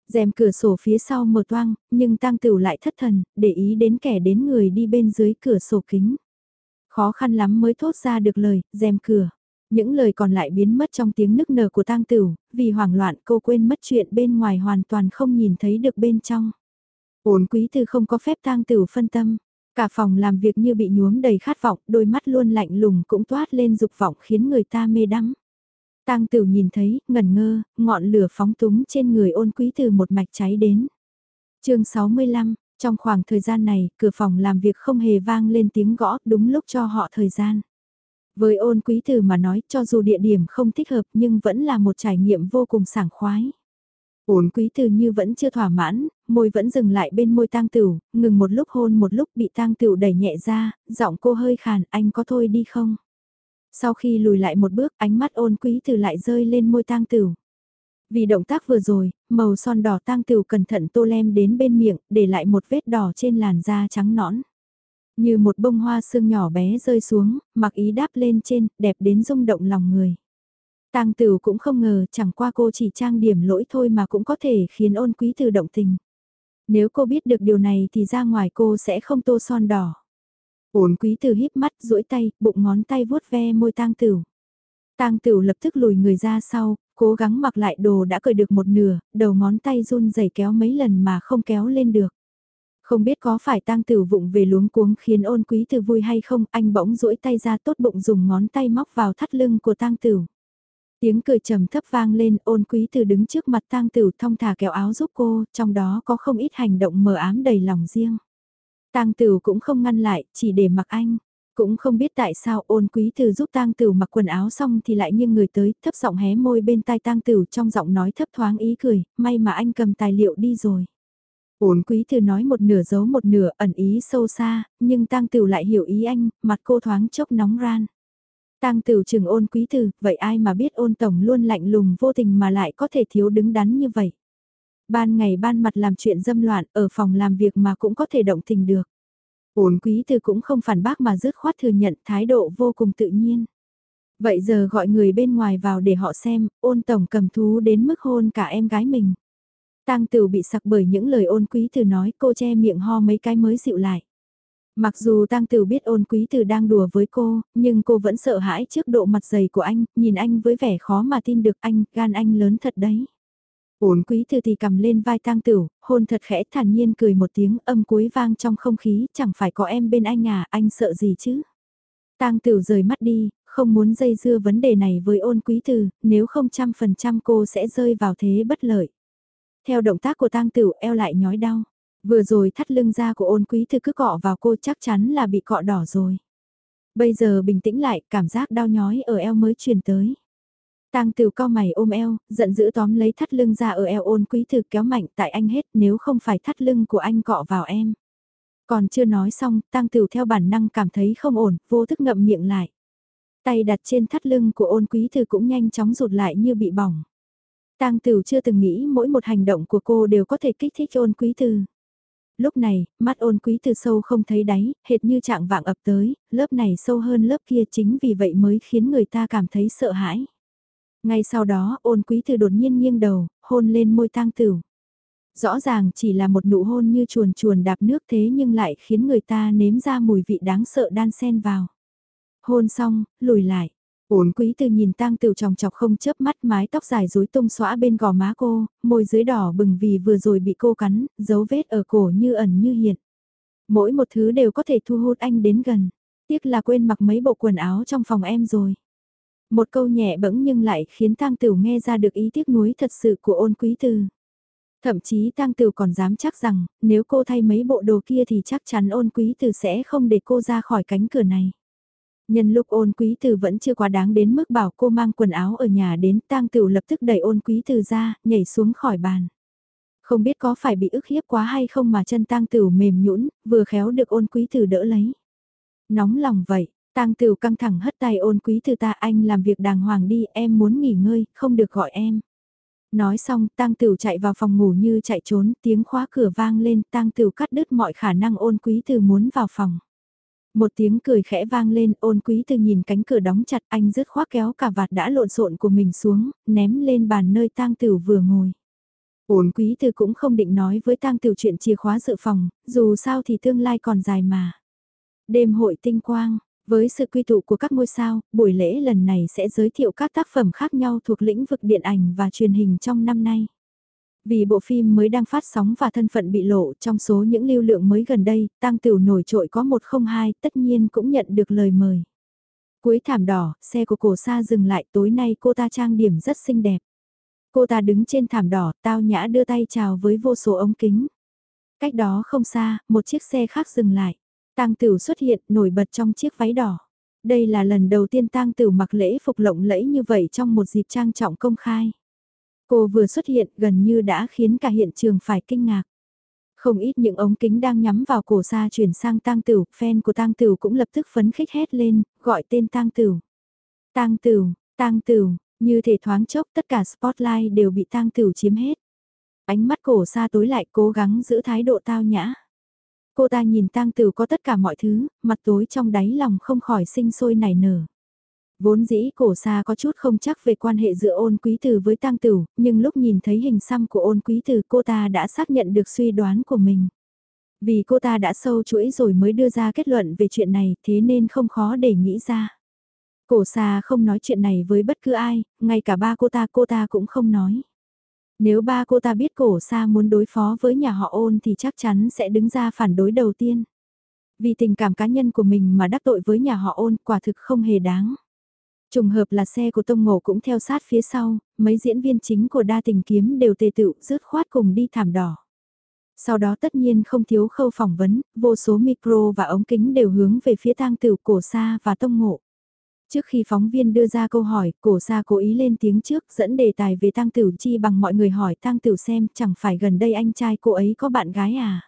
rèm cửa sổ phía sau mở toang, nhưng tang tửu lại thất thần, để ý đến kẻ đến người đi bên dưới cửa sổ kính. Khó khăn lắm mới thốt ra được lời, rèm cửa. Những lời còn lại biến mất trong tiếng nức nở của tang tửu, vì hoảng loạn cô quên mất chuyện bên ngoài hoàn toàn không nhìn thấy được bên trong. Ổn quý từ không có phép tang tửu phân tâm. Cả phòng làm việc như bị nhuốm đầy khát vọng, đôi mắt luôn lạnh lùng cũng toát lên dục vọng khiến người ta mê đắm. Tang Tửu nhìn thấy, ngẩn ngơ, ngọn lửa phóng túng trên người ôn quý từ một mạch cháy đến. chương 65, trong khoảng thời gian này, cửa phòng làm việc không hề vang lên tiếng gõ, đúng lúc cho họ thời gian. Với ôn quý từ mà nói cho dù địa điểm không thích hợp nhưng vẫn là một trải nghiệm vô cùng sảng khoái. Ôn quý từ như vẫn chưa thỏa mãn, môi vẫn dừng lại bên môi tang tửu, ngừng một lúc hôn một lúc bị tang tửu đẩy nhẹ ra, giọng cô hơi khàn, anh có thôi đi không? Sau khi lùi lại một bước, ánh mắt ôn quý từ lại rơi lên môi tang tửu. Vì động tác vừa rồi, màu son đỏ tang tửu cẩn thận tô lem đến bên miệng, để lại một vết đỏ trên làn da trắng nõn. Như một bông hoa sương nhỏ bé rơi xuống, mặc ý đáp lên trên, đẹp đến rung động lòng người. Tang Tử cũng không ngờ chẳng qua cô chỉ trang điểm lỗi thôi mà cũng có thể khiến ôn quý từ động tình. Nếu cô biết được điều này thì ra ngoài cô sẽ không tô son đỏ. Ôn quý từ híp mắt duỗi tay, bụng ngón tay vuốt ve môi tang tử. Tang tử lập tức lùi người ra sau, cố gắng mặc lại đồ đã cởi được một nửa, đầu ngón tay run rẩy kéo mấy lần mà không kéo lên được. Không biết có phải tang tử vụng về luống cuống khiến ôn quý tử vui hay không, anh bỗng duỗi tay ra tốt bụng dùng ngón tay móc vào thắt lưng của tang tử. Tiếng cười trầm thấp vang lên ôn quý tử đứng trước mặt tang tử thong thả kéo áo giúp cô, trong đó có không ít hành động mờ ám đầy lòng riêng. Tang tử cũng không ngăn lại, chỉ để mặc anh. Cũng không biết tại sao ôn quý tử giúp tang tử mặc quần áo xong thì lại nghiêng người tới, thấp giọng hé môi bên tai tang tử trong giọng nói thấp thoáng ý cười, may mà anh cầm tài liệu đi rồi. Ôn quý thư nói một nửa giấu một nửa ẩn ý sâu xa, nhưng tang tửu lại hiểu ý anh, mặt cô thoáng chốc nóng ran. Tang tửu trừng ôn quý thư, vậy ai mà biết ôn tổng luôn lạnh lùng vô tình mà lại có thể thiếu đứng đắn như vậy. Ban ngày ban mặt làm chuyện dâm loạn ở phòng làm việc mà cũng có thể động tình được. Ôn quý thư cũng không phản bác mà dứt khoát thừa nhận thái độ vô cùng tự nhiên. Vậy giờ gọi người bên ngoài vào để họ xem, ôn tổng cầm thú đến mức hôn cả em gái mình. Tang Tửu bị sặc bởi những lời ôn quý từ nói cô che miệng ho mấy cái mới dịu lại. Mặc dù Tang Tửu biết ôn quý từ đang đùa với cô, nhưng cô vẫn sợ hãi trước độ mặt dày của anh, nhìn anh với vẻ khó mà tin được anh, gan anh lớn thật đấy. Ôn quý từ thì cầm lên vai Tang Tửu, hôn thật khẽ thản nhiên cười một tiếng âm cuối vang trong không khí, chẳng phải có em bên anh à, anh sợ gì chứ. Tang Tửu rời mắt đi, không muốn dây dưa vấn đề này với ôn quý từ, nếu không trăm phần trăm cô sẽ rơi vào thế bất lợi. Theo động tác của tang tửu eo lại nhói đau. Vừa rồi thắt lưng da của ôn quý thư cứ cọ vào cô chắc chắn là bị cọ đỏ rồi. Bây giờ bình tĩnh lại, cảm giác đau nhói ở eo mới truyền tới. Tang Tửu cao mày ôm eo, giận dữ tóm lấy thắt lưng ra ở eo ôn quý thư kéo mạnh tại anh hết nếu không phải thắt lưng của anh cọ vào em. Còn chưa nói xong, Tang Tửu theo bản năng cảm thấy không ổn, vô thức ngậm miệng lại. Tay đặt trên thắt lưng của ôn quý thư cũng nhanh chóng rụt lại như bị bỏng. Tang Tửu chưa từng nghĩ mỗi một hành động của cô đều có thể kích thích ôn quý từ. Lúc này, mắt ôn quý từ sâu không thấy đáy, hệt như trạng vạng ập tới, lớp này sâu hơn lớp kia chính vì vậy mới khiến người ta cảm thấy sợ hãi. Ngay sau đó, ôn quý từ đột nhiên nghiêng đầu, hôn lên môi tang tửu. Rõ ràng chỉ là một nụ hôn như chuồn chuồn đạp nước thế nhưng lại khiến người ta nếm ra mùi vị đáng sợ đan xen vào. Hôn xong, lùi lại. Uốn quý từ nhìn tang tiểu tròng chọc không chớp mắt mái tóc dài rối tung xõa bên gò má cô, môi dưới đỏ bừng vì vừa rồi bị cô cắn, dấu vết ở cổ như ẩn như hiện. Mỗi một thứ đều có thể thu hút anh đến gần. Tiếc là quên mặc mấy bộ quần áo trong phòng em rồi. Một câu nhẹ bẫng nhưng lại khiến tang tiểu nghe ra được ý tiếc nuối thật sự của ôn quý từ. Thậm chí tang tiểu còn dám chắc rằng, nếu cô thay mấy bộ đồ kia thì chắc chắn ôn quý từ sẽ không để cô ra khỏi cánh cửa này. Nhân lúc ôn quý từ vẫn chưa quá đáng đến mức bảo cô mang quần áo ở nhà đến tang tửu lập tức đẩy ôn quý từ ra, nhảy xuống khỏi bàn. Không biết có phải bị ức hiếp quá hay không mà chân tang tửu mềm nhũn vừa khéo được ôn quý từ đỡ lấy. Nóng lòng vậy, tang tửu căng thẳng hất tay ôn quý từ ta anh làm việc đàng hoàng đi em muốn nghỉ ngơi, không được gọi em. Nói xong, tang tửu chạy vào phòng ngủ như chạy trốn, tiếng khóa cửa vang lên, tang tửu cắt đứt mọi khả năng ôn quý từ muốn vào phòng. Một tiếng cười khẽ vang lên ôn quý từ nhìn cánh cửa đóng chặt anh rứt khoác kéo cả vạt đã lộn xộn của mình xuống, ném lên bàn nơi tang Tử vừa ngồi. Ôn quý từ cũng không định nói với tang Tử chuyện chìa khóa dự phòng, dù sao thì tương lai còn dài mà. Đêm hội tinh quang, với sự quy tụ của các ngôi sao, buổi lễ lần này sẽ giới thiệu các tác phẩm khác nhau thuộc lĩnh vực điện ảnh và truyền hình trong năm nay. Vì bộ phim mới đang phát sóng và thân phận bị lộ trong số những lưu lượng mới gần đây, tăng tiểu nổi trội có 102 tất nhiên cũng nhận được lời mời. Cuối thảm đỏ, xe của cổ xa dừng lại tối nay cô ta trang điểm rất xinh đẹp. Cô ta đứng trên thảm đỏ, tao nhã đưa tay chào với vô số ống kính. Cách đó không xa, một chiếc xe khác dừng lại. Tang Tửu xuất hiện nổi bật trong chiếc váy đỏ. Đây là lần đầu tiên Tang Tửu mặc lễ phục lộng lẫy như vậy trong một dịp trang trọng công khai. Cô vừa xuất hiện gần như đã khiến cả hiện trường phải kinh ngạc. Không ít những ống kính đang nhắm vào cổ xa chuyển sang tang tửu, fan của tang tửu cũng lập tức phấn khích hét lên, gọi tên tang tửu. Tang tửu, tang tửu, như thể thoáng chốc tất cả spotlight đều bị tang tửu chiếm hết. Ánh mắt cổ xa tối lại cố gắng giữ thái độ tao nhã. Cô ta nhìn tang tửu có tất cả mọi thứ, mặt tối trong đáy lòng không khỏi sinh sôi nảy nở. Vốn dĩ cổ xa có chút không chắc về quan hệ giữa ôn quý tử với tăng tử, nhưng lúc nhìn thấy hình xăm của ôn quý tử cô ta đã xác nhận được suy đoán của mình. Vì cô ta đã sâu chuỗi rồi mới đưa ra kết luận về chuyện này thế nên không khó để nghĩ ra. Cổ xa không nói chuyện này với bất cứ ai, ngay cả ba cô ta cô ta cũng không nói. Nếu ba cô ta biết cổ xa muốn đối phó với nhà họ ôn thì chắc chắn sẽ đứng ra phản đối đầu tiên. Vì tình cảm cá nhân của mình mà đắc tội với nhà họ ôn quả thực không hề đáng. Trùng hợp là xe của Tông Ngộ cũng theo sát phía sau, mấy diễn viên chính của đa tình kiếm đều tề tựu rớt khoát cùng đi thảm đỏ. Sau đó tất nhiên không thiếu khâu phỏng vấn, vô số micro và ống kính đều hướng về phía tang tiểu cổ xa và Tông Ngộ. Trước khi phóng viên đưa ra câu hỏi, cổ sa cố ý lên tiếng trước dẫn đề tài về tang tiểu chi bằng mọi người hỏi tang tiểu xem chẳng phải gần đây anh trai cô ấy có bạn gái à.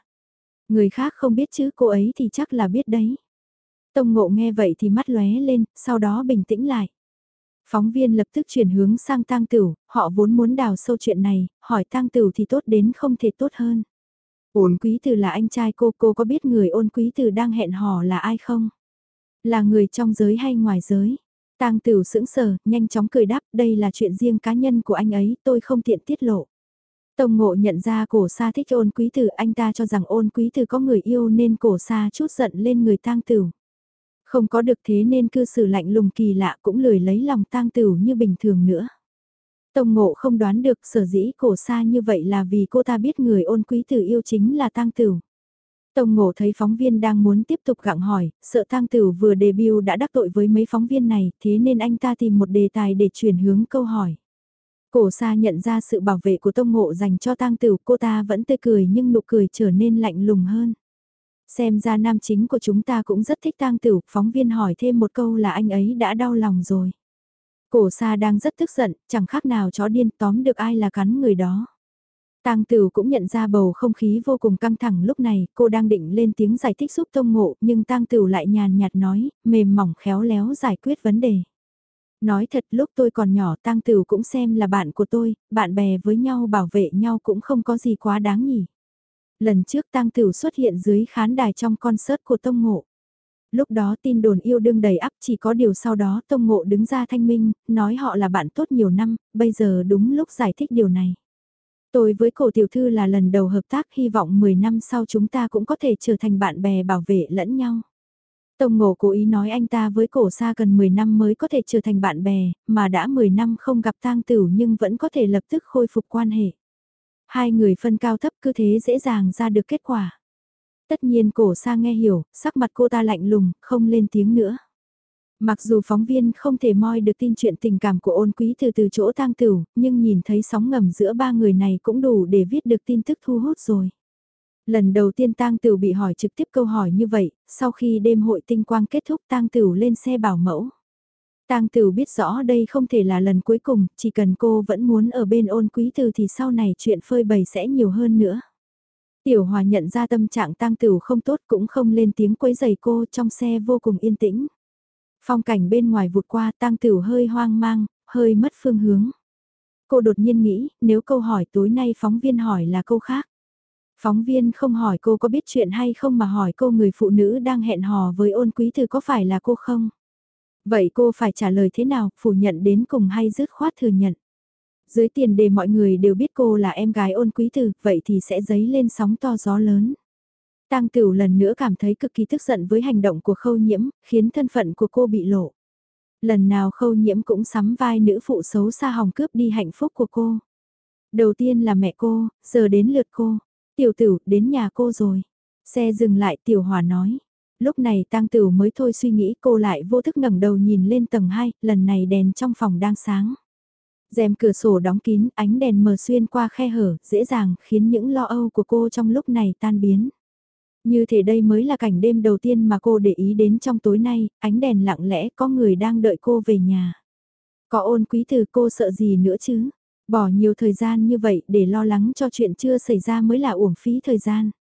Người khác không biết chứ cô ấy thì chắc là biết đấy. Tông ngộ nghe vậy thì mắt lóe lên, sau đó bình tĩnh lại. Phóng viên lập tức chuyển hướng sang tang tử, họ vốn muốn đào sâu chuyện này, hỏi tang tử thì tốt đến không thể tốt hơn. Ôn quý tử là anh trai cô, cô có biết người ôn quý tử đang hẹn hò là ai không? Là người trong giới hay ngoài giới? Tang Tửu sững sờ, nhanh chóng cười đáp, đây là chuyện riêng cá nhân của anh ấy, tôi không tiện tiết lộ. Tông ngộ nhận ra cổ sa thích ôn quý tử, anh ta cho rằng ôn quý tử có người yêu nên cổ sa chút giận lên người tang Tửu. Không có được thế nên cư xử lạnh lùng kỳ lạ cũng lười lấy lòng tang Tửu như bình thường nữa. Tông ngộ không đoán được sở dĩ cổ sa như vậy là vì cô ta biết người ôn quý tử yêu chính là tang Tửu. Tông Ngộ thấy phóng viên đang muốn tiếp tục gặng hỏi, sợ Tang Tử vừa debut đã đắc tội với mấy phóng viên này, thế nên anh ta tìm một đề tài để chuyển hướng câu hỏi. Cổ Sa nhận ra sự bảo vệ của Tông Ngộ dành cho Tang Tử, cô ta vẫn tươi cười nhưng nụ cười trở nên lạnh lùng hơn. Xem ra nam chính của chúng ta cũng rất thích Tang Tử, phóng viên hỏi thêm một câu là anh ấy đã đau lòng rồi. Cổ Sa đang rất tức giận, chẳng khác nào chó điên tóm được ai là cắn người đó. Tang Tử cũng nhận ra bầu không khí vô cùng căng thẳng lúc này, cô đang định lên tiếng giải thích giúp Tông Ngộ, nhưng Tang Tử lại nhàn nhạt nói, mềm mỏng khéo léo giải quyết vấn đề. Nói thật lúc tôi còn nhỏ Tang Tử cũng xem là bạn của tôi, bạn bè với nhau bảo vệ nhau cũng không có gì quá đáng nhỉ. Lần trước Tang Tửu xuất hiện dưới khán đài trong concert của Tông Ngộ. Lúc đó tin đồn yêu đương đầy ắp chỉ có điều sau đó Tông Ngộ đứng ra thanh minh, nói họ là bạn tốt nhiều năm, bây giờ đúng lúc giải thích điều này. Tôi với cổ tiểu thư là lần đầu hợp tác hy vọng 10 năm sau chúng ta cũng có thể trở thành bạn bè bảo vệ lẫn nhau. Tông Ngộ cố ý nói anh ta với cổ xa cần 10 năm mới có thể trở thành bạn bè, mà đã 10 năm không gặp tang tử nhưng vẫn có thể lập tức khôi phục quan hệ. Hai người phân cao thấp cứ thế dễ dàng ra được kết quả. Tất nhiên cổ sa nghe hiểu, sắc mặt cô ta lạnh lùng, không lên tiếng nữa. Mặc dù phóng viên không thể moi được tin chuyện tình cảm của ôn quý từ từ chỗ tang tử, nhưng nhìn thấy sóng ngầm giữa ba người này cũng đủ để viết được tin tức thu hút rồi. Lần đầu tiên tang tử bị hỏi trực tiếp câu hỏi như vậy, sau khi đêm hội tinh quang kết thúc tang tử lên xe bảo mẫu. Tang Tử biết rõ đây không thể là lần cuối cùng, chỉ cần cô vẫn muốn ở bên ôn quý từ thì sau này chuyện phơi bày sẽ nhiều hơn nữa. Tiểu Hòa nhận ra tâm trạng Tang Tử không tốt cũng không lên tiếng quấy giày cô trong xe vô cùng yên tĩnh. Phong cảnh bên ngoài vụt qua tang tử hơi hoang mang, hơi mất phương hướng. Cô đột nhiên nghĩ, nếu câu hỏi tối nay phóng viên hỏi là câu khác. Phóng viên không hỏi cô có biết chuyện hay không mà hỏi cô người phụ nữ đang hẹn hò với ôn quý từ có phải là cô không? Vậy cô phải trả lời thế nào, phủ nhận đến cùng hay dứt khoát thừa nhận? Dưới tiền đề mọi người đều biết cô là em gái ôn quý tử, vậy thì sẽ dấy lên sóng to gió lớn. Tang Tửu lần nữa cảm thấy cực kỳ tức giận với hành động của khâu nhiễm, khiến thân phận của cô bị lộ. Lần nào khâu nhiễm cũng sắm vai nữ phụ xấu xa hòng cướp đi hạnh phúc của cô. Đầu tiên là mẹ cô, giờ đến lượt cô. Tiểu tử, đến nhà cô rồi. Xe dừng lại tiểu hòa nói. Lúc này tang Tửu mới thôi suy nghĩ cô lại vô thức ngẩng đầu nhìn lên tầng 2, lần này đèn trong phòng đang sáng. rèm cửa sổ đóng kín, ánh đèn mờ xuyên qua khe hở, dễ dàng khiến những lo âu của cô trong lúc này tan biến. Như thế đây mới là cảnh đêm đầu tiên mà cô để ý đến trong tối nay, ánh đèn lặng lẽ có người đang đợi cô về nhà. Có ôn quý từ cô sợ gì nữa chứ? Bỏ nhiều thời gian như vậy để lo lắng cho chuyện chưa xảy ra mới là uổng phí thời gian.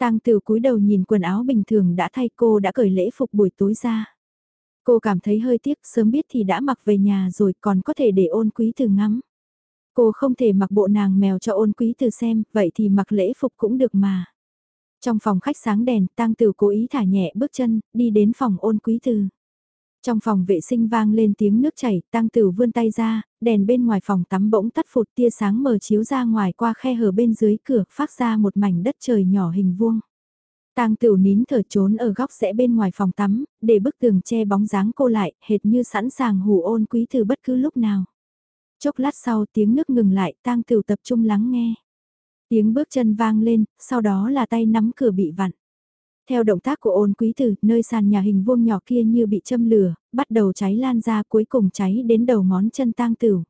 Tang từ cúi đầu nhìn quần áo bình thường đã thay cô đã cởi lễ phục buổi tối ra. Cô cảm thấy hơi tiếc sớm biết thì đã mặc về nhà rồi còn có thể để ôn quý từ ngắm. Cô không thể mặc bộ nàng mèo cho ôn quý từ xem, vậy thì mặc lễ phục cũng được mà. Trong phòng khách sáng đèn, tang tử cố ý thả nhẹ bước chân, đi đến phòng ôn quý từ. Trong phòng vệ sinh vang lên tiếng nước chảy, tang tử vươn tay ra, đèn bên ngoài phòng tắm bỗng tắt phụt tia sáng mờ chiếu ra ngoài qua khe hở bên dưới cửa, phát ra một mảnh đất trời nhỏ hình vuông. Tang tửu nín thở trốn ở góc rẽ bên ngoài phòng tắm, để bức tường che bóng dáng cô lại, hệt như sẵn sàng hù ôn quý từ bất cứ lúc nào. Chốc lát sau tiếng nước ngừng lại, Tang tửu tập trung lắng nghe. Tiếng bước chân vang lên, sau đó là tay nắm cửa bị vặn. Theo động tác của ôn quý tử, nơi sàn nhà hình vuông nhỏ kia như bị châm lửa, bắt đầu cháy lan ra cuối cùng cháy đến đầu ngón chân tang tử.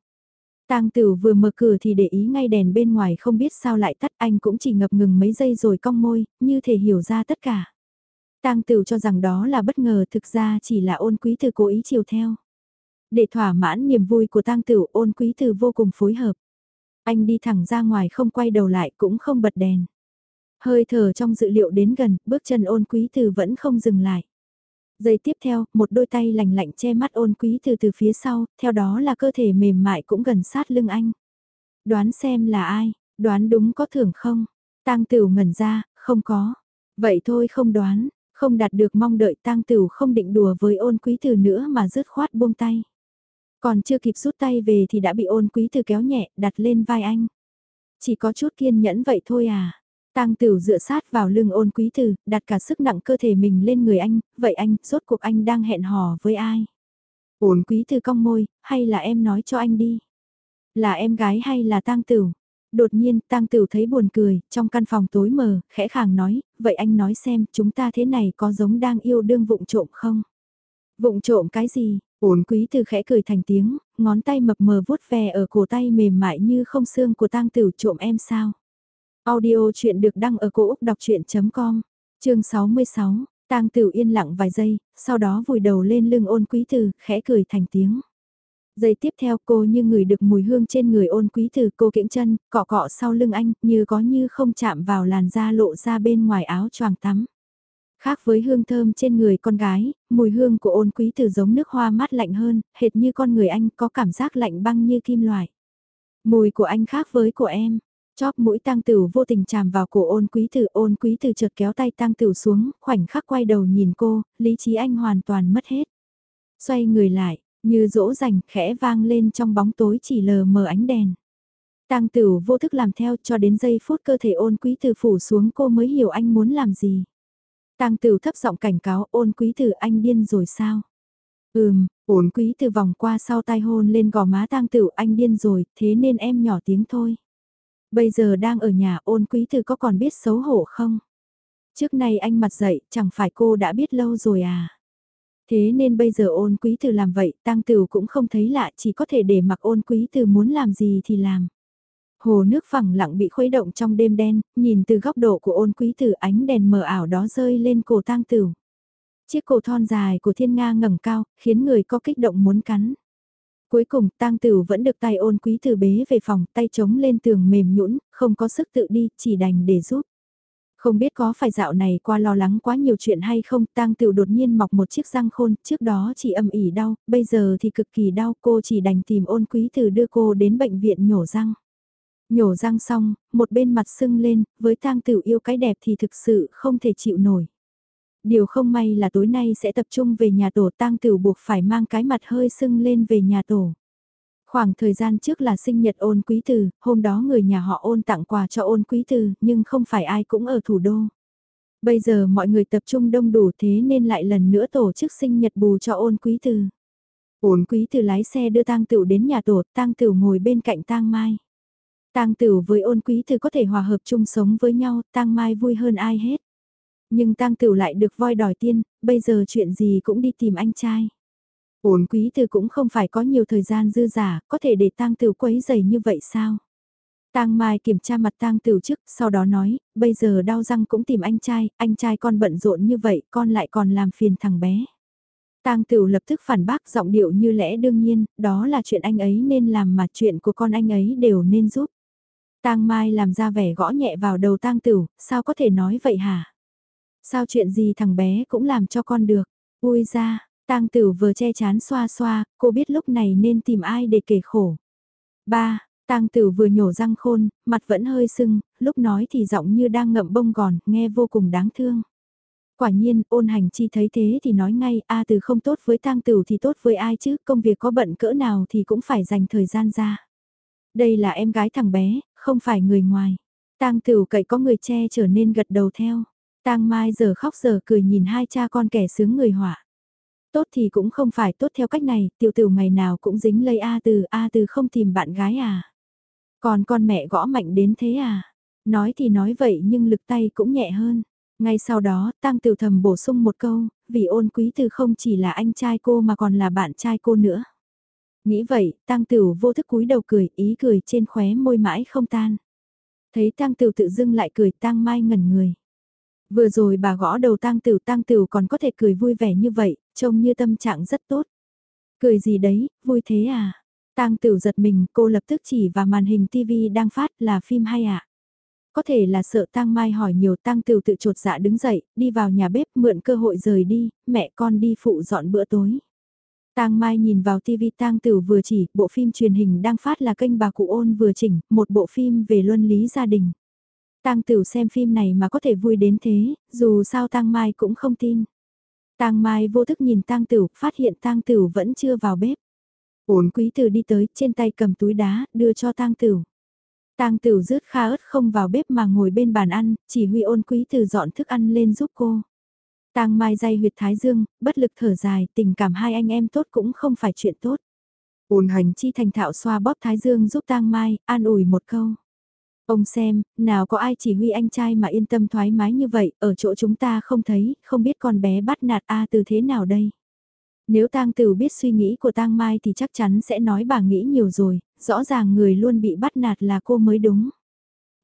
Tang tử vừa mở cửa thì để ý ngay đèn bên ngoài không biết sao lại tắt anh cũng chỉ ngập ngừng mấy giây rồi cong môi, như thể hiểu ra tất cả. Tang Tửu cho rằng đó là bất ngờ thực ra chỉ là ôn quý tử cố ý chiều theo. Để thỏa mãn niềm vui của Tang Tửu ôn quý tử vô cùng phối hợp. Anh đi thẳng ra ngoài không quay đầu lại cũng không bật đèn. Hơi thở trong dự liệu đến gần, bước chân ôn quý từ vẫn không dừng lại. Giây tiếp theo, một đôi tay lành lạnh che mắt ôn quý từ từ phía sau, theo đó là cơ thể mềm mại cũng gần sát lưng anh. Đoán xem là ai, đoán đúng có thưởng không? Tang Tửu ngẩn ra, không có. Vậy thôi không đoán, không đạt được mong đợi tang tửu không định đùa với ôn quý từ nữa mà rứt khoát buông tay. Còn chưa kịp rút tay về thì đã bị ôn quý từ kéo nhẹ, đặt lên vai anh. Chỉ có chút kiên nhẫn vậy thôi à. Tang Tửu dựa sát vào lưng ôn quý từ, đặt cả sức nặng cơ thể mình lên người anh, vậy anh, rốt cuộc anh đang hẹn hò với ai? Ôn quý từ cong môi, hay là em nói cho anh đi? Là em gái hay là Tang Tửu? Đột nhiên, Tang Tửu thấy buồn cười, trong căn phòng tối mờ, khẽ khàng nói, vậy anh nói xem, chúng ta thế này có giống đang yêu đương vụng trộm không? Vụng trộm cái gì? Ổn quý từ khẽ cười thành tiếng, ngón tay mập mờ vuốt ve ở cổ tay mềm mại như không xương của Tang Tửu trộm em sao? Audio chuyện được đăng ở cổ Úc đọc chuyện.com, chương 66, Tang Tửu yên lặng vài giây, sau đó vùi đầu lên lưng ôn quý từ, khẽ cười thành tiếng. Giây tiếp theo cô như người được mùi hương trên người ôn quý từ cô kiễng chân, cọ cọ sau lưng anh, như có như không chạm vào làn da lộ ra bên ngoài áo choàng tắm. Khác với hương thơm trên người con gái, mùi hương của ôn quý từ giống nước hoa mát lạnh hơn, hệt như con người anh có cảm giác lạnh băng như kim loại. Mùi của anh khác với của em. Chóp mũi tang tửu vô tình chạm vào cổ ôn quý tử ôn quý tử chợt kéo tay tang tửu xuống, khoảnh khắc quay đầu nhìn cô, lý trí anh hoàn toàn mất hết. Xoay người lại, như dỗ dành khẽ vang lên trong bóng tối chỉ lờ mờ ánh đèn. Tang Tửu vô thức làm theo cho đến giây phút cơ thể ôn quý tử phủ xuống cô mới hiểu anh muốn làm gì. Tang Tửu thấp giọng cảnh cáo ôn quý tử anh điên rồi sao? Ừm, ôn quý tử vòng qua sau tai hôn lên gò má Tang Tửu anh điên rồi, thế nên em nhỏ tiếng thôi. Bây giờ đang ở nhà ôn quý tử có còn biết xấu hổ không? Trước nay anh mặt dậy, chẳng phải cô đã biết lâu rồi à? Thế nên bây giờ ôn quý từ làm vậy, tang tử cũng không thấy lạ chỉ có thể để mặc ôn quý từ muốn làm gì thì làm. Hồ nước phẳng lặng bị khuấy động trong đêm đen, nhìn từ góc độ của ôn quý tử ánh đèn mờ ảo đó rơi lên cổ tang tử. Chiếc cổ thon dài của thiên nga ngẩng cao, khiến người có kích động muốn cắn. Cuối cùng, tang tử vẫn được tay ôn quý tử bế về phòng, tay chống lên tường mềm nhũn, không có sức tự đi, chỉ đành để giúp. Không biết có phải dạo này qua lo lắng quá nhiều chuyện hay không, tang tiểu đột nhiên mọc một chiếc răng khôn, trước đó chỉ âm ỉ đau, bây giờ thì cực kỳ đau, cô chỉ đành tìm ôn quý từ đưa cô đến bệnh viện nhổ răng. Nhổ răng xong, một bên mặt sưng lên, với tang tiểu yêu cái đẹp thì thực sự không thể chịu nổi. Điều không may là tối nay sẽ tập trung về nhà tổ tang tử buộc phải mang cái mặt hơi sưng lên về nhà tổ. Khoảng thời gian trước là sinh nhật ôn quý từ, hôm đó người nhà họ ôn tặng quà cho ôn quý từ, nhưng không phải ai cũng ở thủ đô. Bây giờ mọi người tập trung đông đủ thế nên lại lần nữa tổ chức sinh nhật bù cho ôn quý từ. Ôn quý từ lái xe đưa tang tửu đến nhà tổ, tang tửu ngồi bên cạnh tang mai. Tang tửu với ôn quý từ có thể hòa hợp chung sống với nhau, tang mai vui hơn ai hết. Nhưng tang tửu lại được voi đòi tiên, bây giờ chuyện gì cũng đi tìm anh trai. Ổn quý từ cũng không phải có nhiều thời gian dư giả, có thể để tang tửu quấy dày như vậy sao? Tang Mai kiểm tra mặt Tang Tửu trước, sau đó nói, bây giờ đau răng cũng tìm anh trai, anh trai con bận rộn như vậy, con lại còn làm phiền thằng bé. Tang Tửu lập tức phản bác giọng điệu như lẽ đương nhiên, đó là chuyện anh ấy nên làm mà chuyện của con anh ấy đều nên giúp. Tang Mai làm ra vẻ gõ nhẹ vào đầu Tang Tửu, sao có thể nói vậy hả? Sao chuyện gì thằng bé cũng làm cho con được? Ui ra, Tang tử vừa che chán xoa xoa, cô biết lúc này nên tìm ai để kể khổ. Ba, Tang tử vừa nhổ răng khôn, mặt vẫn hơi sưng, lúc nói thì giọng như đang ngậm bông gòn, nghe vô cùng đáng thương. Quả nhiên, ôn hành chi thấy thế thì nói ngay, a từ không tốt với tang tử thì tốt với ai chứ, công việc có bận cỡ nào thì cũng phải dành thời gian ra. Đây là em gái thằng bé, không phải người ngoài. Tang tử cậy có người che trở nên gật đầu theo. Tang Mai giờ khóc giờ cười nhìn hai cha con kẻ sướng người họa. Tốt thì cũng không phải tốt theo cách này, tiểu tử ngày nào cũng dính lấy A từ, A từ không tìm bạn gái à. Còn con mẹ gõ mạnh đến thế à. Nói thì nói vậy nhưng lực tay cũng nhẹ hơn. Ngay sau đó, Tăng Tiểu Thầm bổ sung một câu, vì ôn quý từ không chỉ là anh trai cô mà còn là bạn trai cô nữa. Nghĩ vậy, Tăng Tiểu vô thức cúi đầu cười, ý cười trên khóe môi mãi không tan. Thấy Tăng Tiểu tự dưng lại cười Tăng Mai ngẩn người. Vừa rồi bà gõ đầu tang tửu tang tửu còn có thể cười vui vẻ như vậy, trông như tâm trạng rất tốt. Cười gì đấy, vui thế à? Tang Tửu giật mình, cô lập tức chỉ vào màn hình TV đang phát là phim hay ạ. À? Có thể là sợ Tang Mai hỏi nhiều Tang Tửu tự trột dạ đứng dậy, đi vào nhà bếp mượn cơ hội rời đi, mẹ con đi phụ dọn bữa tối. Tang Mai nhìn vào TV Tang Tửu vừa chỉ, bộ phim truyền hình đang phát là kênh bà cụ ôn vừa chỉnh, một bộ phim về luân lý gia đình. Tang Tửu xem phim này mà có thể vui đến thế, dù sao Tang Mai cũng không tin. Tang Mai vô thức nhìn Tang Tửu, phát hiện Tang Tửu vẫn chưa vào bếp. Ôn quý Từ đi tới, trên tay cầm túi đá, đưa cho tang tửu. Tang tửu rứt kha ớt không vào bếp mà ngồi bên bàn ăn, chỉ huy ôn quý Từ dọn thức ăn lên giúp cô. Tang mai dây huyệt thái dương, bất lực thở dài, tình cảm hai anh em tốt cũng không phải chuyện tốt. Ôn hành chi thành thạo xoa bóp thái dương giúp tang mai, an ủi một câu. Ông xem, nào có ai chỉ huy anh trai mà yên tâm thoải mái như vậy, ở chỗ chúng ta không thấy, không biết con bé bắt nạt A từ thế nào đây. Nếu tang Tử biết suy nghĩ của tang Mai thì chắc chắn sẽ nói bà nghĩ nhiều rồi, rõ ràng người luôn bị bắt nạt là cô mới đúng.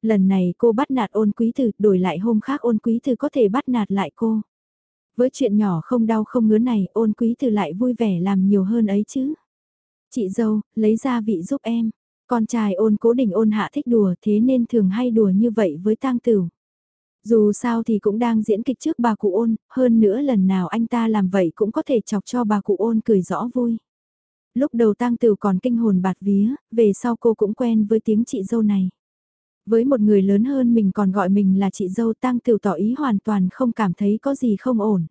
Lần này cô bắt nạt ôn quý tử, đổi lại hôm khác ôn quý tử có thể bắt nạt lại cô. Với chuyện nhỏ không đau không ngứa này, ôn quý tử lại vui vẻ làm nhiều hơn ấy chứ. Chị dâu, lấy ra vị giúp em. Con trai ôn cố định ôn hạ thích đùa thế nên thường hay đùa như vậy với tang tửu Dù sao thì cũng đang diễn kịch trước bà cụ ôn, hơn nữa lần nào anh ta làm vậy cũng có thể chọc cho bà cụ ôn cười rõ vui. Lúc đầu tang tửu còn kinh hồn bạt vía, về sau cô cũng quen với tiếng chị dâu này. Với một người lớn hơn mình còn gọi mình là chị dâu tang tửu tỏ ý hoàn toàn không cảm thấy có gì không ổn.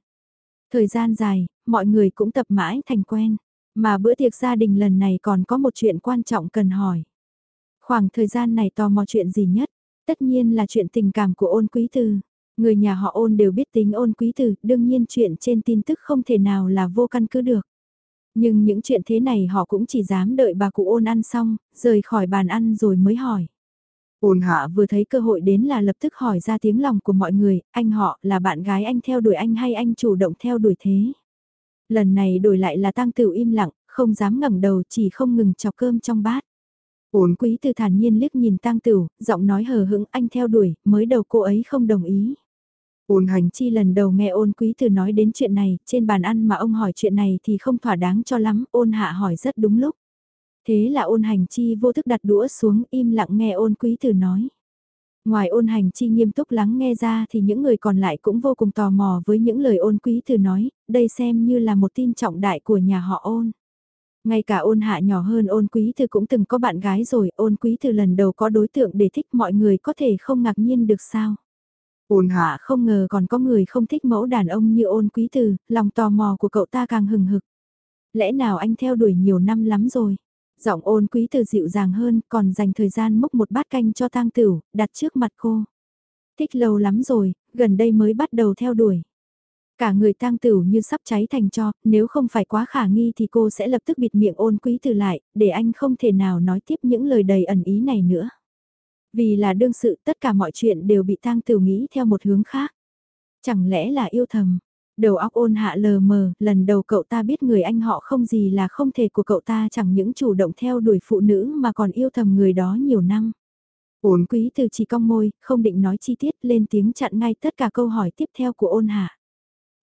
Thời gian dài, mọi người cũng tập mãi thành quen. Mà bữa tiệc gia đình lần này còn có một chuyện quan trọng cần hỏi. Khoảng thời gian này tò mò chuyện gì nhất? Tất nhiên là chuyện tình cảm của ôn quý từ. Người nhà họ ôn đều biết tính ôn quý từ, đương nhiên chuyện trên tin tức không thể nào là vô căn cứ được. Nhưng những chuyện thế này họ cũng chỉ dám đợi bà cụ ôn ăn xong, rời khỏi bàn ăn rồi mới hỏi. Ôn hạ vừa thấy cơ hội đến là lập tức hỏi ra tiếng lòng của mọi người, anh họ là bạn gái anh theo đuổi anh hay anh chủ động theo đuổi thế. Lần này đổi lại là tang tửu im lặng, không dám ngẩng đầu chỉ không ngừng chọc cơm trong bát. Ôn quý từ thản nhiên liếc nhìn tang tửu, giọng nói hờ hững anh theo đuổi, mới đầu cô ấy không đồng ý. Ôn hành chi lần đầu nghe ôn quý từ nói đến chuyện này, trên bàn ăn mà ông hỏi chuyện này thì không thỏa đáng cho lắm, ôn hạ hỏi rất đúng lúc. Thế là ôn hành chi vô thức đặt đũa xuống im lặng nghe ôn quý từ nói. Ngoài ôn hành chi nghiêm túc lắng nghe ra thì những người còn lại cũng vô cùng tò mò với những lời ôn quý từ nói, đây xem như là một tin trọng đại của nhà họ ôn. Ngay cả ôn hạ nhỏ hơn ôn quý thư cũng từng có bạn gái rồi, ôn quý thư lần đầu có đối tượng để thích mọi người có thể không ngạc nhiên được sao. Ôn hạ không ngờ còn có người không thích mẫu đàn ông như ôn quý thư, lòng tò mò của cậu ta càng hừng hực. Lẽ nào anh theo đuổi nhiều năm lắm rồi? Giọng ôn quý từ dịu dàng hơn, còn dành thời gian múc một bát canh cho tang tửu, đặt trước mặt cô. Thích lâu lắm rồi, gần đây mới bắt đầu theo đuổi. Cả người tang tửu như sắp cháy thành cho, nếu không phải quá khả nghi thì cô sẽ lập tức bịt miệng ôn quý từ lại, để anh không thể nào nói tiếp những lời đầy ẩn ý này nữa. Vì là đương sự tất cả mọi chuyện đều bị tang tửu nghĩ theo một hướng khác. Chẳng lẽ là yêu thầm? Đầu óc ôn hạ lờ mờ, lần đầu cậu ta biết người anh họ không gì là không thể của cậu ta chẳng những chủ động theo đuổi phụ nữ mà còn yêu thầm người đó nhiều năm. Ôn quý từ chỉ cong môi, không định nói chi tiết lên tiếng chặn ngay tất cả câu hỏi tiếp theo của ôn hạ.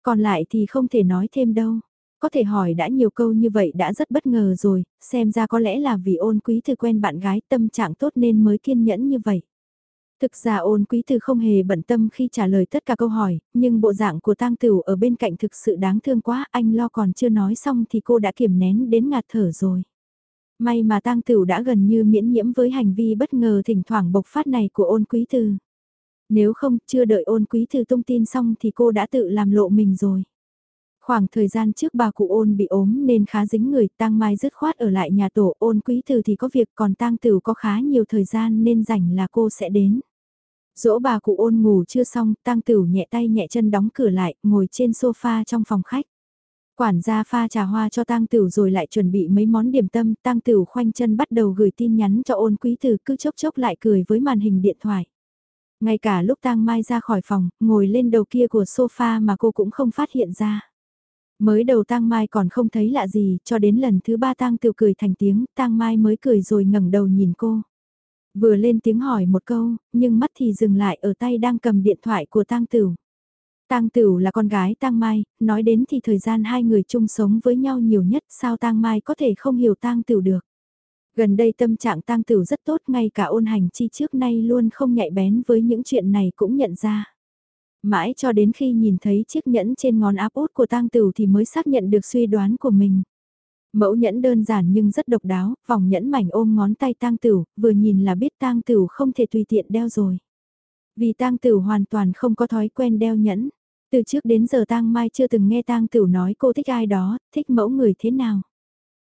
Còn lại thì không thể nói thêm đâu. Có thể hỏi đã nhiều câu như vậy đã rất bất ngờ rồi, xem ra có lẽ là vì ôn quý từ quen bạn gái tâm trạng tốt nên mới kiên nhẫn như vậy. Thực ra ôn quý từ không hề bận tâm khi trả lời tất cả câu hỏi, nhưng bộ dạng của tang tửu ở bên cạnh thực sự đáng thương quá, anh lo còn chưa nói xong thì cô đã kiềm nén đến ngạt thở rồi. May mà tang tửu đã gần như miễn nhiễm với hành vi bất ngờ thỉnh thoảng bộc phát này của ôn quý từ. Nếu không, chưa đợi ôn quý từ tung tin xong thì cô đã tự làm lộ mình rồi. Khoảng thời gian trước bà cụ ôn bị ốm nên khá dính người, tang mai dứt khoát ở lại nhà tổ ôn quý từ thì có việc còn tang tử có khá nhiều thời gian nên rảnh là cô sẽ đến. Dỗ bà cụ ôn ngủ chưa xong, tang tử nhẹ tay nhẹ chân đóng cửa lại, ngồi trên sofa trong phòng khách. Quản gia pha trà hoa cho tang tử rồi lại chuẩn bị mấy món điểm tâm, tang tử khoanh chân bắt đầu gửi tin nhắn cho ôn quý từ cứ chốc chốc lại cười với màn hình điện thoại. Ngay cả lúc tang mai ra khỏi phòng, ngồi lên đầu kia của sofa mà cô cũng không phát hiện ra. Mới đầu tang mai còn không thấy lạ gì, cho đến lần thứ ba tang tiểu cười thành tiếng, tang mai mới cười rồi ngẩng đầu nhìn cô. Vừa lên tiếng hỏi một câu, nhưng mắt thì dừng lại ở tay đang cầm điện thoại của tang tiểu. Tang Tửu là con gái Tang Mai, nói đến thì thời gian hai người chung sống với nhau nhiều nhất, sao Tang Mai có thể không hiểu Tang Tửu được. Gần đây tâm trạng Tang Tửu rất tốt, ngay cả ôn hành chi trước nay luôn không nhạy bén với những chuyện này cũng nhận ra. Mãi cho đến khi nhìn thấy chiếc nhẫn trên ngón áp út của Tang Tửu thì mới xác nhận được suy đoán của mình. Mẫu nhẫn đơn giản nhưng rất độc đáo, vòng nhẫn mảnh ôm ngón tay tang tửu, vừa nhìn là biết tang tửu không thể tùy tiện đeo rồi. Vì tang tửu hoàn toàn không có thói quen đeo nhẫn. Từ trước đến giờ tang mai chưa từng nghe tang tửu nói cô thích ai đó, thích mẫu người thế nào.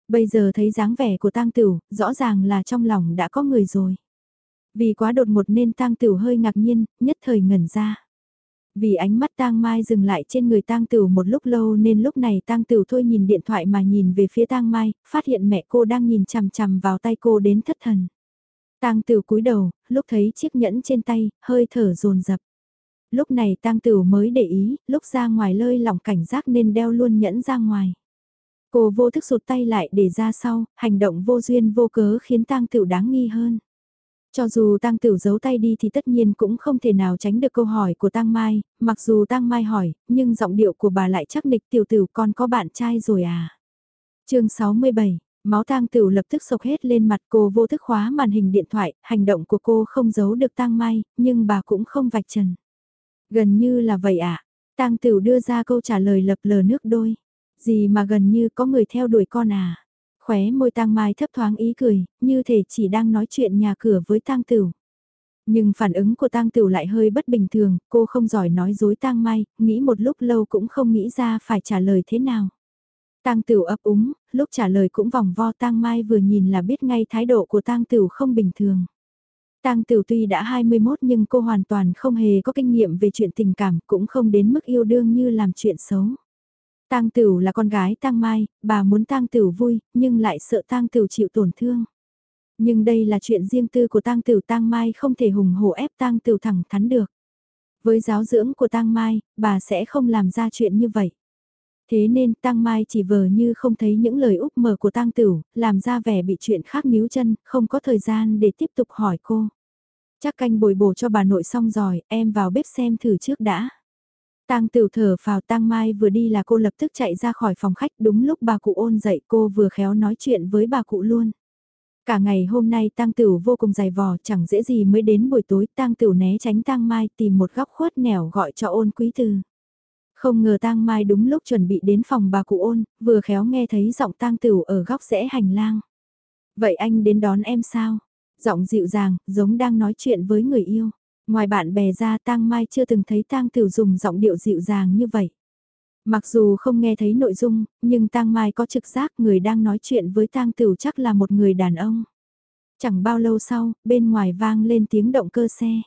Bây giờ thấy dáng vẻ của tang tửu, rõ ràng là trong lòng đã có người rồi. Vì quá đột ngột nên tang tửu hơi ngạc nhiên, nhất thời ngẩn ra. Vì ánh mắt tang mai dừng lại trên người tang tửu một lúc lâu nên lúc này tang tửu thôi nhìn điện thoại mà nhìn về phía tang mai, phát hiện mẹ cô đang nhìn chằm chằm vào tay cô đến thất thần. Tang Tửu cúi đầu, lúc thấy chiếc nhẫn trên tay, hơi thở dồn dập. Lúc này Tang Tửu mới để ý, lúc ra ngoài lơi lỏng cảnh giác nên đeo luôn nhẫn ra ngoài. Cô vô thức sụt tay lại để ra sau, hành động vô duyên vô cớ khiến Tang Tửu đáng nghi hơn. Cho dù tăng Tửu giấu tay đi thì tất nhiên cũng không thể nào tránh được câu hỏi của tăng Mai, mặc dù tăng Mai hỏi, nhưng giọng điệu của bà lại chắc nịch tiểu tử con có bạn trai rồi à. chương 67, máu tăng Tửu lập tức sộc hết lên mặt cô vô thức khóa màn hình điện thoại, hành động của cô không giấu được tăng Mai, nhưng bà cũng không vạch trần. Gần như là vậy ạ, à? tăng Tửu đưa ra câu trả lời lập lờ nước đôi. Gì mà gần như có người theo đuổi con à? Khóe môi tang mai thấp thoáng ý cười, như thể chỉ đang nói chuyện nhà cửa với tang tửu. Nhưng phản ứng của tang tửu lại hơi bất bình thường, cô không giỏi nói dối tang mai, nghĩ một lúc lâu cũng không nghĩ ra phải trả lời thế nào. Tang Tửu ấp úng, lúc trả lời cũng vòng vo Tang Mai vừa nhìn là biết ngay thái độ của Tang Tửu không bình thường. Tang Tửu tuy đã 21 nhưng cô hoàn toàn không hề có kinh nghiệm về chuyện tình cảm, cũng không đến mức yêu đương như làm chuyện xấu. Tang Tửu là con gái Tang Mai, bà muốn Tang Tửu vui, nhưng lại sợ Tang Tửu chịu tổn thương. Nhưng đây là chuyện riêng tư của Tang Tửu Tang Mai không thể hùng hổ ép Tang Tửu thẳng thắn được. Với giáo dưỡng của Tang Mai, bà sẽ không làm ra chuyện như vậy. Thế nên Tang Mai chỉ vờ như không thấy những lời úp mở của Tang Tửu, làm ra vẻ bị chuyện khác níu chân, không có thời gian để tiếp tục hỏi cô. Chắc canh bồi bổ cho bà nội xong rồi, em vào bếp xem thử trước đã. Tang Tửu thở vào Tang Mai vừa đi là cô lập tức chạy ra khỏi phòng khách đúng lúc bà cụ ôn dậy cô vừa khéo nói chuyện với bà cụ luôn. Cả ngày hôm nay Tang Tửu vô cùng dài vò chẳng dễ gì mới đến buổi tối Tang Tửu né tránh Tang Mai tìm một góc khuất nẻo gọi cho ôn quý từ. Không ngờ Tang Mai đúng lúc chuẩn bị đến phòng bà cụ ôn, vừa khéo nghe thấy giọng Tang Tửu ở góc rẽ hành lang. Vậy anh đến đón em sao? Giọng dịu dàng, giống đang nói chuyện với người yêu. Ngoài bạn bè ra Tang Mai chưa từng thấy Tang Tửu dùng giọng điệu dịu dàng như vậy. Mặc dù không nghe thấy nội dung, nhưng Tang Mai có trực giác người đang nói chuyện với Tang Tửu chắc là một người đàn ông. Chẳng bao lâu sau, bên ngoài vang lên tiếng động cơ xe.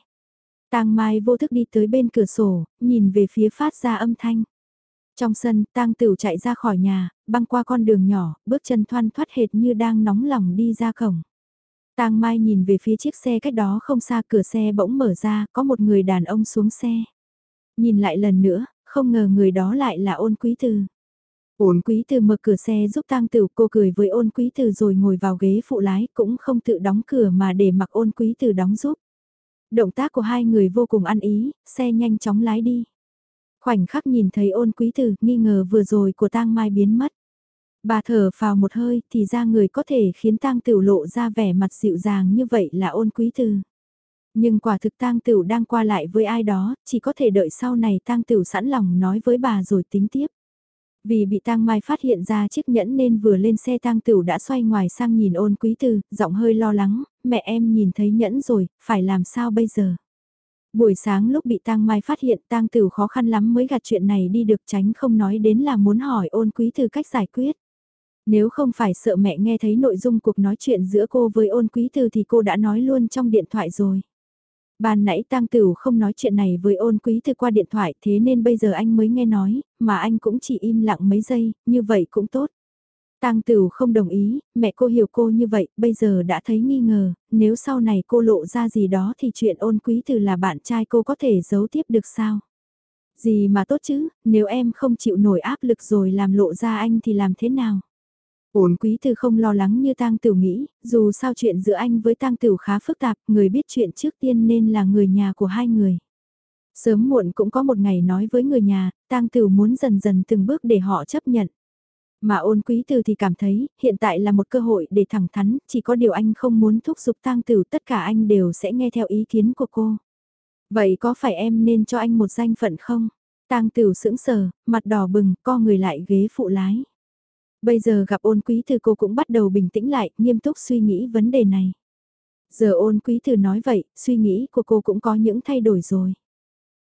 Tang Mai vô thức đi tới bên cửa sổ, nhìn về phía phát ra âm thanh. Trong sân, Tang Tửu chạy ra khỏi nhà, băng qua con đường nhỏ, bước chân thoăn thoắt hệt như đang nóng lòng đi ra cổng. Tang Mai nhìn về phía chiếc xe cách đó không xa cửa xe bỗng mở ra, có một người đàn ông xuống xe. Nhìn lại lần nữa, không ngờ người đó lại là ôn quý từ. Ôn quý từ mở cửa xe giúp tang tử cô cười với ôn quý từ rồi ngồi vào ghế phụ lái cũng không tự đóng cửa mà để mặc ôn quý từ đóng giúp. Động tác của hai người vô cùng ăn ý, xe nhanh chóng lái đi. Khoảnh khắc nhìn thấy ôn quý từ, nghi ngờ vừa rồi của tang mai biến mất. Bà thở vào một hơi thì ra người có thể khiến tang tiểu lộ ra vẻ mặt dịu dàng như vậy là ôn quý từ. Nhưng quả thực tang tiểu đang qua lại với ai đó, chỉ có thể đợi sau này tang tiểu sẵn lòng nói với bà rồi tính tiếp. Vì bị tang mai phát hiện ra chiếc nhẫn nên vừa lên xe tang tiểu đã xoay ngoài sang nhìn ôn quý từ, giọng hơi lo lắng, mẹ em nhìn thấy nhẫn rồi, phải làm sao bây giờ? Buổi sáng lúc bị tang mai phát hiện tang tiểu khó khăn lắm mới gạt chuyện này đi được tránh không nói đến là muốn hỏi ôn quý từ cách giải quyết. Nếu không phải sợ mẹ nghe thấy nội dung cuộc nói chuyện giữa cô với ôn quý từ thì cô đã nói luôn trong điện thoại rồi. Ban nãy Tăng Tửu không nói chuyện này với ôn quý từ qua điện thoại thế nên bây giờ anh mới nghe nói, mà anh cũng chỉ im lặng mấy giây, như vậy cũng tốt. Tăng Tửu không đồng ý, mẹ cô hiểu cô như vậy, bây giờ đã thấy nghi ngờ, nếu sau này cô lộ ra gì đó thì chuyện ôn quý từ là bạn trai cô có thể giấu tiếp được sao? Gì mà tốt chứ, nếu em không chịu nổi áp lực rồi làm lộ ra anh thì làm thế nào? Ổn quý từ không lo lắng như tang tiểu nghĩ, dù sao chuyện giữa anh với tang tiểu khá phức tạp, người biết chuyện trước tiên nên là người nhà của hai người. Sớm muộn cũng có một ngày nói với người nhà, tang tửu muốn dần dần từng bước để họ chấp nhận. Mà ôn quý từ thì cảm thấy, hiện tại là một cơ hội để thẳng thắn, chỉ có điều anh không muốn thúc giục tang tửu tất cả anh đều sẽ nghe theo ý kiến của cô. Vậy có phải em nên cho anh một danh phận không? Tang tửu sững sờ, mặt đỏ bừng, co người lại ghế phụ lái. Bây giờ gặp ôn quý thư cô cũng bắt đầu bình tĩnh lại, nghiêm túc suy nghĩ vấn đề này. Giờ ôn quý thư nói vậy, suy nghĩ của cô cũng có những thay đổi rồi.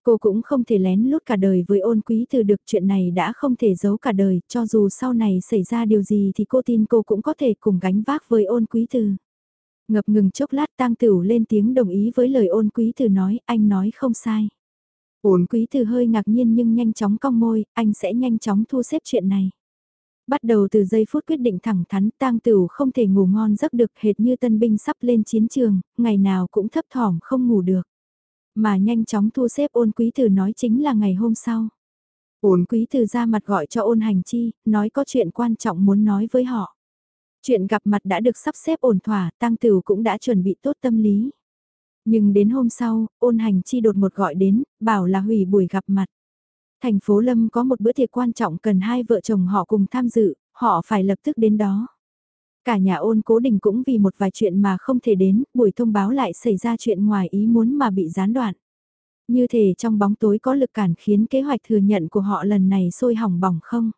Cô cũng không thể lén lút cả đời với ôn quý thư được chuyện này đã không thể giấu cả đời, cho dù sau này xảy ra điều gì thì cô tin cô cũng có thể cùng gánh vác với ôn quý thư Ngập ngừng chốc lát tang tửu lên tiếng đồng ý với lời ôn quý thư nói, anh nói không sai. Ôn quý thư hơi ngạc nhiên nhưng nhanh chóng cong môi, anh sẽ nhanh chóng thu xếp chuyện này. Bắt đầu từ giây phút quyết định thẳng thắn tang tửu không thể ngủ ngon giấc được hệt như tân binh sắp lên chiến trường, ngày nào cũng thấp thỏm không ngủ được. Mà nhanh chóng thu xếp ôn quý từ nói chính là ngày hôm sau. Ôn quý từ ra mặt gọi cho ôn hành chi, nói có chuyện quan trọng muốn nói với họ. Chuyện gặp mặt đã được sắp xếp ổn thỏa, tăng tử cũng đã chuẩn bị tốt tâm lý. Nhưng đến hôm sau, ôn hành chi đột một gọi đến, bảo là hủy buổi gặp mặt. Thành phố Lâm có một bữa tiệc quan trọng cần hai vợ chồng họ cùng tham dự, họ phải lập tức đến đó. Cả nhà ôn cố đình cũng vì một vài chuyện mà không thể đến, buổi thông báo lại xảy ra chuyện ngoài ý muốn mà bị gián đoạn. Như thể trong bóng tối có lực cản khiến kế hoạch thừa nhận của họ lần này sôi hỏng bỏng không.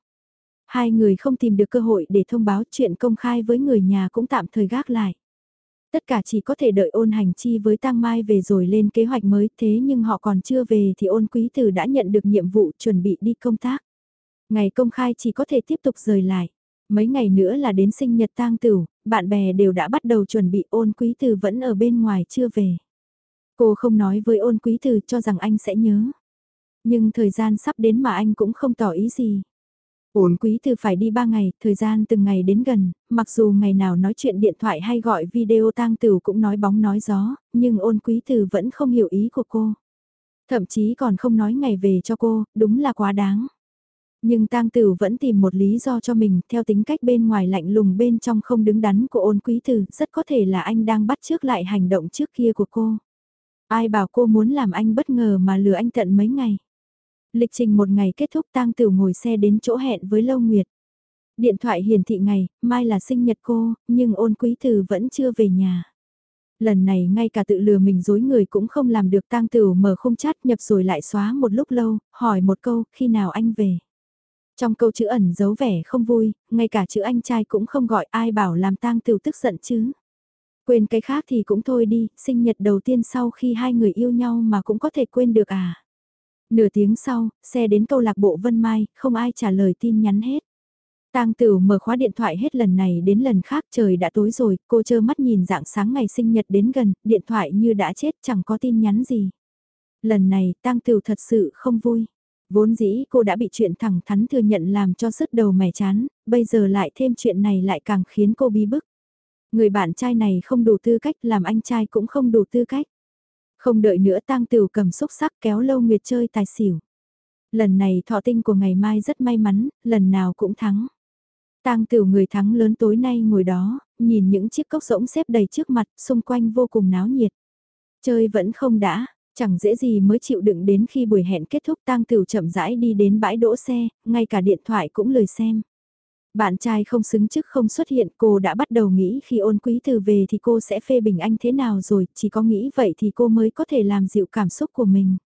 Hai người không tìm được cơ hội để thông báo chuyện công khai với người nhà cũng tạm thời gác lại. Tất cả chỉ có thể đợi ôn hành chi với tang mai về rồi lên kế hoạch mới thế nhưng họ còn chưa về thì ôn quý tử đã nhận được nhiệm vụ chuẩn bị đi công tác. Ngày công khai chỉ có thể tiếp tục rời lại. Mấy ngày nữa là đến sinh nhật tang tửu, bạn bè đều đã bắt đầu chuẩn bị ôn quý từ vẫn ở bên ngoài chưa về. Cô không nói với ôn quý từ cho rằng anh sẽ nhớ. Nhưng thời gian sắp đến mà anh cũng không tỏ ý gì. Ôn quý từ phải đi ba ngày, thời gian từng ngày đến gần, mặc dù ngày nào nói chuyện điện thoại hay gọi video tang tửu cũng nói bóng nói gió, nhưng ôn quý từ vẫn không hiểu ý của cô. Thậm chí còn không nói ngày về cho cô, đúng là quá đáng. Nhưng tang tử vẫn tìm một lý do cho mình, theo tính cách bên ngoài lạnh lùng bên trong không đứng đắn của ôn quý Từ, rất có thể là anh đang bắt trước lại hành động trước kia của cô. Ai bảo cô muốn làm anh bất ngờ mà lừa anh tận mấy ngày. Lịch trình một ngày kết thúc tang tử ngồi xe đến chỗ hẹn với Lâu Nguyệt. Điện thoại hiển thị ngày, mai là sinh nhật cô, nhưng ôn quý tử vẫn chưa về nhà. Lần này ngay cả tự lừa mình dối người cũng không làm được tang tử mở khung chat nhập rồi lại xóa một lúc lâu, hỏi một câu, khi nào anh về. Trong câu chữ ẩn giấu vẻ không vui, ngay cả chữ anh trai cũng không gọi ai bảo làm tang tử tức giận chứ. Quên cái khác thì cũng thôi đi, sinh nhật đầu tiên sau khi hai người yêu nhau mà cũng có thể quên được à. Nửa tiếng sau, xe đến câu lạc bộ Vân Mai, không ai trả lời tin nhắn hết. Tang Tử mở khóa điện thoại hết lần này đến lần khác trời đã tối rồi, cô chơ mắt nhìn dạng sáng ngày sinh nhật đến gần, điện thoại như đã chết chẳng có tin nhắn gì. Lần này Tang Tử thật sự không vui. Vốn dĩ cô đã bị chuyện thẳng thắn thừa nhận làm cho sứt đầu mẻ chán, bây giờ lại thêm chuyện này lại càng khiến cô bí bức. Người bạn trai này không đủ tư cách làm anh trai cũng không đủ tư cách. Không đợi nữa tang tiểu cầm xúc sắc kéo lâu nguyệt chơi tài xỉu. Lần này thọ tinh của ngày mai rất may mắn, lần nào cũng thắng. Tang tiểu người thắng lớn tối nay ngồi đó, nhìn những chiếc cốc rỗng xếp đầy trước mặt, xung quanh vô cùng náo nhiệt. Chơi vẫn không đã, Chẳng dễ gì mới chịu đựng đến khi buổi hẹn kết thúc tang tửu chậm rãi đi đến bãi đỗ xe, ngay cả điện thoại cũng lười xem. Bạn trai không xứng chức không xuất hiện cô đã bắt đầu nghĩ khi ôn quý từ về thì cô sẽ phê bình anh thế nào rồi, chỉ có nghĩ vậy thì cô mới có thể làm dịu cảm xúc của mình.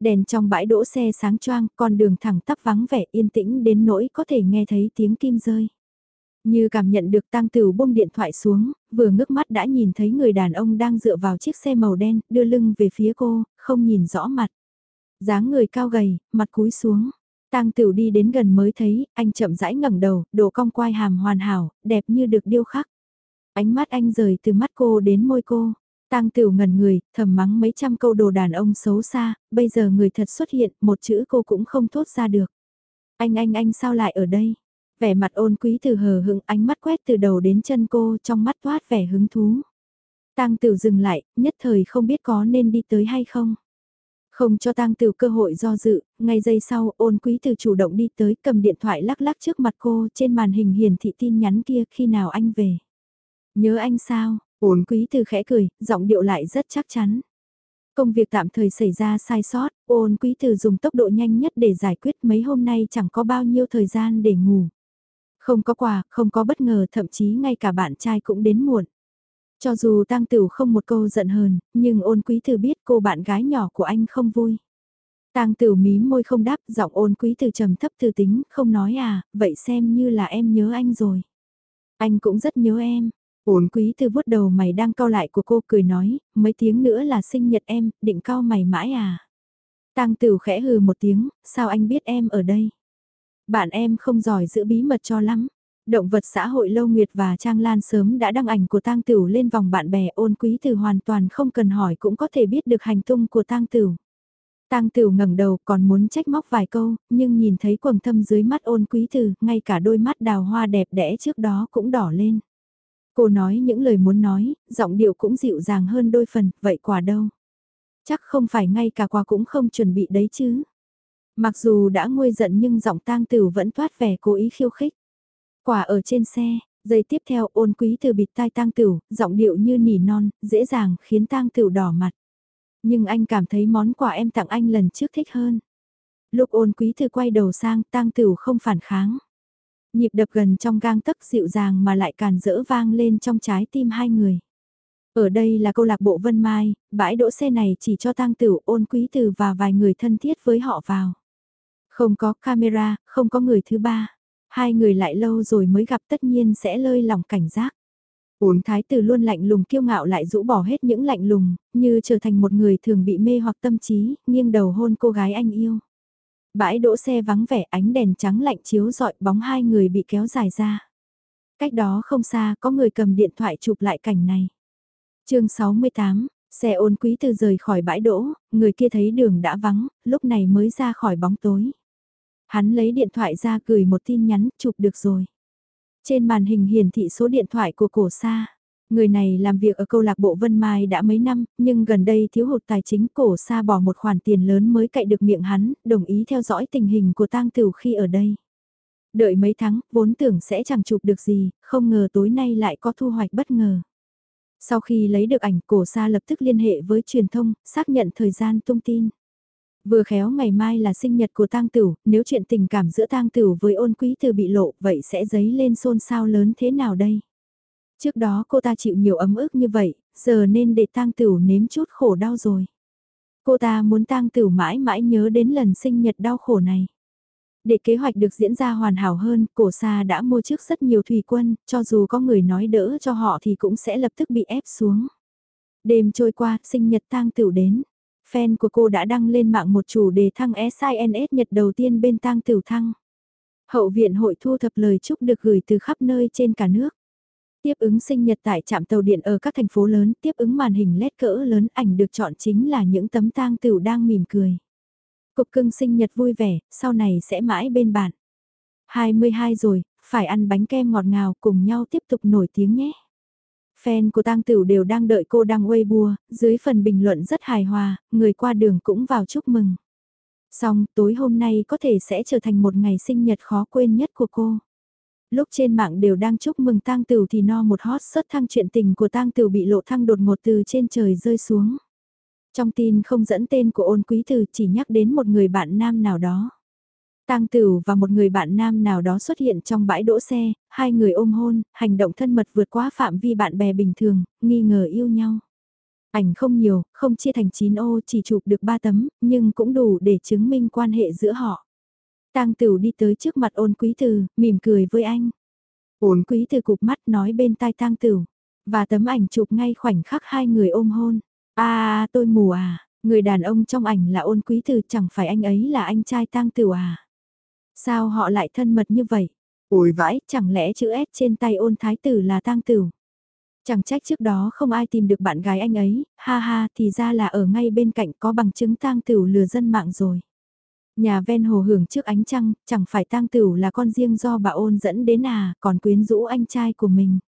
Đèn trong bãi đỗ xe sáng choang, con đường thẳng tắp vắng vẻ yên tĩnh đến nỗi có thể nghe thấy tiếng kim rơi. Như cảm nhận được tang tửu buông điện thoại xuống, vừa ngước mắt đã nhìn thấy người đàn ông đang dựa vào chiếc xe màu đen, đưa lưng về phía cô, không nhìn rõ mặt. dáng người cao gầy, mặt cúi xuống. Tang Tửu đi đến gần mới thấy, anh chậm rãi ngẩng đầu, đồ cong quai hàm hoàn hảo, đẹp như được điêu khắc. Ánh mắt anh rời từ mắt cô đến môi cô. Tang Tửu ngẩn người, thầm mắng mấy trăm câu đồ đàn ông xấu xa, bây giờ người thật xuất hiện, một chữ cô cũng không thốt ra được. Anh anh anh sao lại ở đây? Vẻ mặt ôn quý từ hờ hững ánh mắt quét từ đầu đến chân cô trong mắt toát vẻ hứng thú. Tang Tửu dừng lại, nhất thời không biết có nên đi tới hay không. Không cho Tang Tửu cơ hội do dự, ngay giây sau ôn quý từ chủ động đi tới cầm điện thoại lắc lắc trước mặt cô trên màn hình hiển thị tin nhắn kia khi nào anh về. Nhớ anh sao, ôn quý từ khẽ cười, giọng điệu lại rất chắc chắn. Công việc tạm thời xảy ra sai sót, Ôn quý từ dùng tốc độ nhanh nhất để giải quyết mấy hôm nay chẳng có bao nhiêu thời gian để ngủ. Không có quà, không có bất ngờ, thậm chí ngay cả bạn trai cũng đến muộn. Cho dù tang tửu không một câu giận hờn, nhưng ôn quý từ biết cô bạn gái nhỏ của anh không vui. Tang Tửu mí môi không đáp, giọng ôn quý từ trầm thấp từ tính, không nói à, vậy xem như là em nhớ anh rồi. Anh cũng rất nhớ em. Ôn quý từ vuốt đầu mày đang cau lại của cô cười nói, mấy tiếng nữa là sinh nhật em, định cau mày mãi à. Tang Tửu khẽ hừ một tiếng, sao anh biết em ở đây? Bạn em không giỏi giữ bí mật cho lắm. Động vật xã hội Lâu Nguyệt và Trang Lan sớm đã đăng ảnh của Tang Tửu lên vòng bạn bè ôn quý từ hoàn toàn không cần hỏi cũng có thể biết được hành tung của Tang Tửu. Tang Tửu ngẩng đầu còn muốn trách móc vài câu, nhưng nhìn thấy quầng thâm dưới mắt ôn quý từ, ngay cả đôi mắt đào hoa đẹp đẽ trước đó cũng đỏ lên. Cô nói những lời muốn nói, giọng điệu cũng dịu dàng hơn đôi phần, vậy quà đâu? Chắc không phải ngay cả quà cũng không chuẩn bị đấy chứ. Mặc dù đã nguôi giận nhưng giọng tang Tửu vẫn toát vẻ cố ý khiêu khích. Quả ở trên xe, giây tiếp theo ôn quý từ bịt tai tang Tửu, giọng điệu như nỉ non, dễ dàng khiến tang Tửu đỏ mặt. Nhưng anh cảm thấy món quà em tặng anh lần trước thích hơn. Lúc ôn quý thư quay đầu sang tang tửu không phản kháng. Nhịp đập gần trong gang tấc dịu dàng mà lại càn dỡ vang lên trong trái tim hai người. Ở đây là câu lạc bộ Vân Mai, bãi đỗ xe này chỉ cho tang tửu ôn quý từ và vài người thân thiết với họ vào. Không có camera, không có người thứ ba. Hai người lại lâu rồi mới gặp tất nhiên sẽ lơi lòng cảnh giác. Uống thái tử luôn lạnh lùng kiêu ngạo lại rũ bỏ hết những lạnh lùng, như trở thành một người thường bị mê hoặc tâm trí, nghiêng đầu hôn cô gái anh yêu. Bãi đỗ xe vắng vẻ ánh đèn trắng lạnh chiếu dọi bóng hai người bị kéo dài ra. Cách đó không xa có người cầm điện thoại chụp lại cảnh này. chương 68, xe ôn quý từ rời khỏi bãi đỗ, người kia thấy đường đã vắng, lúc này mới ra khỏi bóng tối. Hắn lấy điện thoại ra gửi một tin nhắn chụp được rồi. Trên màn hình hiển thị số điện thoại của cổ sa. Người này làm việc ở câu lạc bộ Vân Mai đã mấy năm, nhưng gần đây thiếu hụt tài chính cổ sa bỏ một khoản tiền lớn mới cậy được miệng hắn, đồng ý theo dõi tình hình của tang tửu khi ở đây. Đợi mấy tháng, vốn tưởng sẽ chẳng chụp được gì, không ngờ tối nay lại có thu hoạch bất ngờ. Sau khi lấy được ảnh cổ sa lập tức liên hệ với truyền thông, xác nhận thời gian tung tin. Vừa khéo ngày mai là sinh nhật của tang Tửu, nếu chuyện tình cảm giữa tang Tửu với ôn quý từ bị lộ vậy sẽ dấy lên xôn xao lớn thế nào đây? Trước đó cô ta chịu nhiều ấm ức như vậy, giờ nên để tang Tửu nếm chút khổ đau rồi. Cô ta muốn tang Tửu mãi mãi nhớ đến lần sinh nhật đau khổ này. Để kế hoạch được diễn ra hoàn hảo hơn, cổ xa đã mua trước rất nhiều thủy quân, cho dù có người nói đỡ cho họ thì cũng sẽ lập tức bị ép xuống. Đêm trôi qua, sinh nhật tang Tửu đến. Fan của cô đã đăng lên mạng một chủ đề thăng SINS nhật đầu tiên bên tang tiểu thăng. Hậu viện hội thu thập lời chúc được gửi từ khắp nơi trên cả nước. Tiếp ứng sinh nhật tại trạm tàu điện ở các thành phố lớn, tiếp ứng màn hình LED cỡ lớn ảnh được chọn chính là những tấm tang tiểu đang mỉm cười. Cục cưng sinh nhật vui vẻ, sau này sẽ mãi bên bạn. 22 rồi, phải ăn bánh kem ngọt ngào cùng nhau tiếp tục nổi tiếng nhé. Fan của tang Tửu đều đang đợi cô đăng Weibo, dưới phần bình luận rất hài hòa, người qua đường cũng vào chúc mừng. Xong, tối hôm nay có thể sẽ trở thành một ngày sinh nhật khó quên nhất của cô. Lúc trên mạng đều đang chúc mừng tang Tửu thì no một hot sớt thăng chuyện tình của tang Tửu bị lộ thăng đột ngột từ trên trời rơi xuống. Trong tin không dẫn tên của ôn quý từ chỉ nhắc đến một người bạn nam nào đó. Tang Tửu và một người bạn nam nào đó xuất hiện trong bãi đỗ xe, hai người ôm hôn, hành động thân mật vượt quá phạm vi bạn bè bình thường, nghi ngờ yêu nhau. Ảnh không nhiều, không chia thành 9 ô chỉ chụp được 3 tấm, nhưng cũng đủ để chứng minh quan hệ giữa họ. Tang Tửu đi tới trước mặt ôn quý từ, mỉm cười với anh. Ôn quý từ cụp mắt nói bên tai Tang Tửu, và tấm ảnh chụp ngay khoảnh khắc hai người ôm hôn. À, tôi mù à, người đàn ông trong ảnh là ôn quý từ chẳng phải anh ấy là anh trai Tang Tửu à. Sao họ lại thân mật như vậy? Ôi vãi, chẳng lẽ chữ S trên tay ôn thái tử là tang tử? Chẳng trách trước đó không ai tìm được bạn gái anh ấy, ha ha thì ra là ở ngay bên cạnh có bằng chứng tang tử lừa dân mạng rồi. Nhà ven hồ hưởng trước ánh trăng, chẳng phải tang tử là con riêng do bà ôn dẫn đến à, còn quyến rũ anh trai của mình.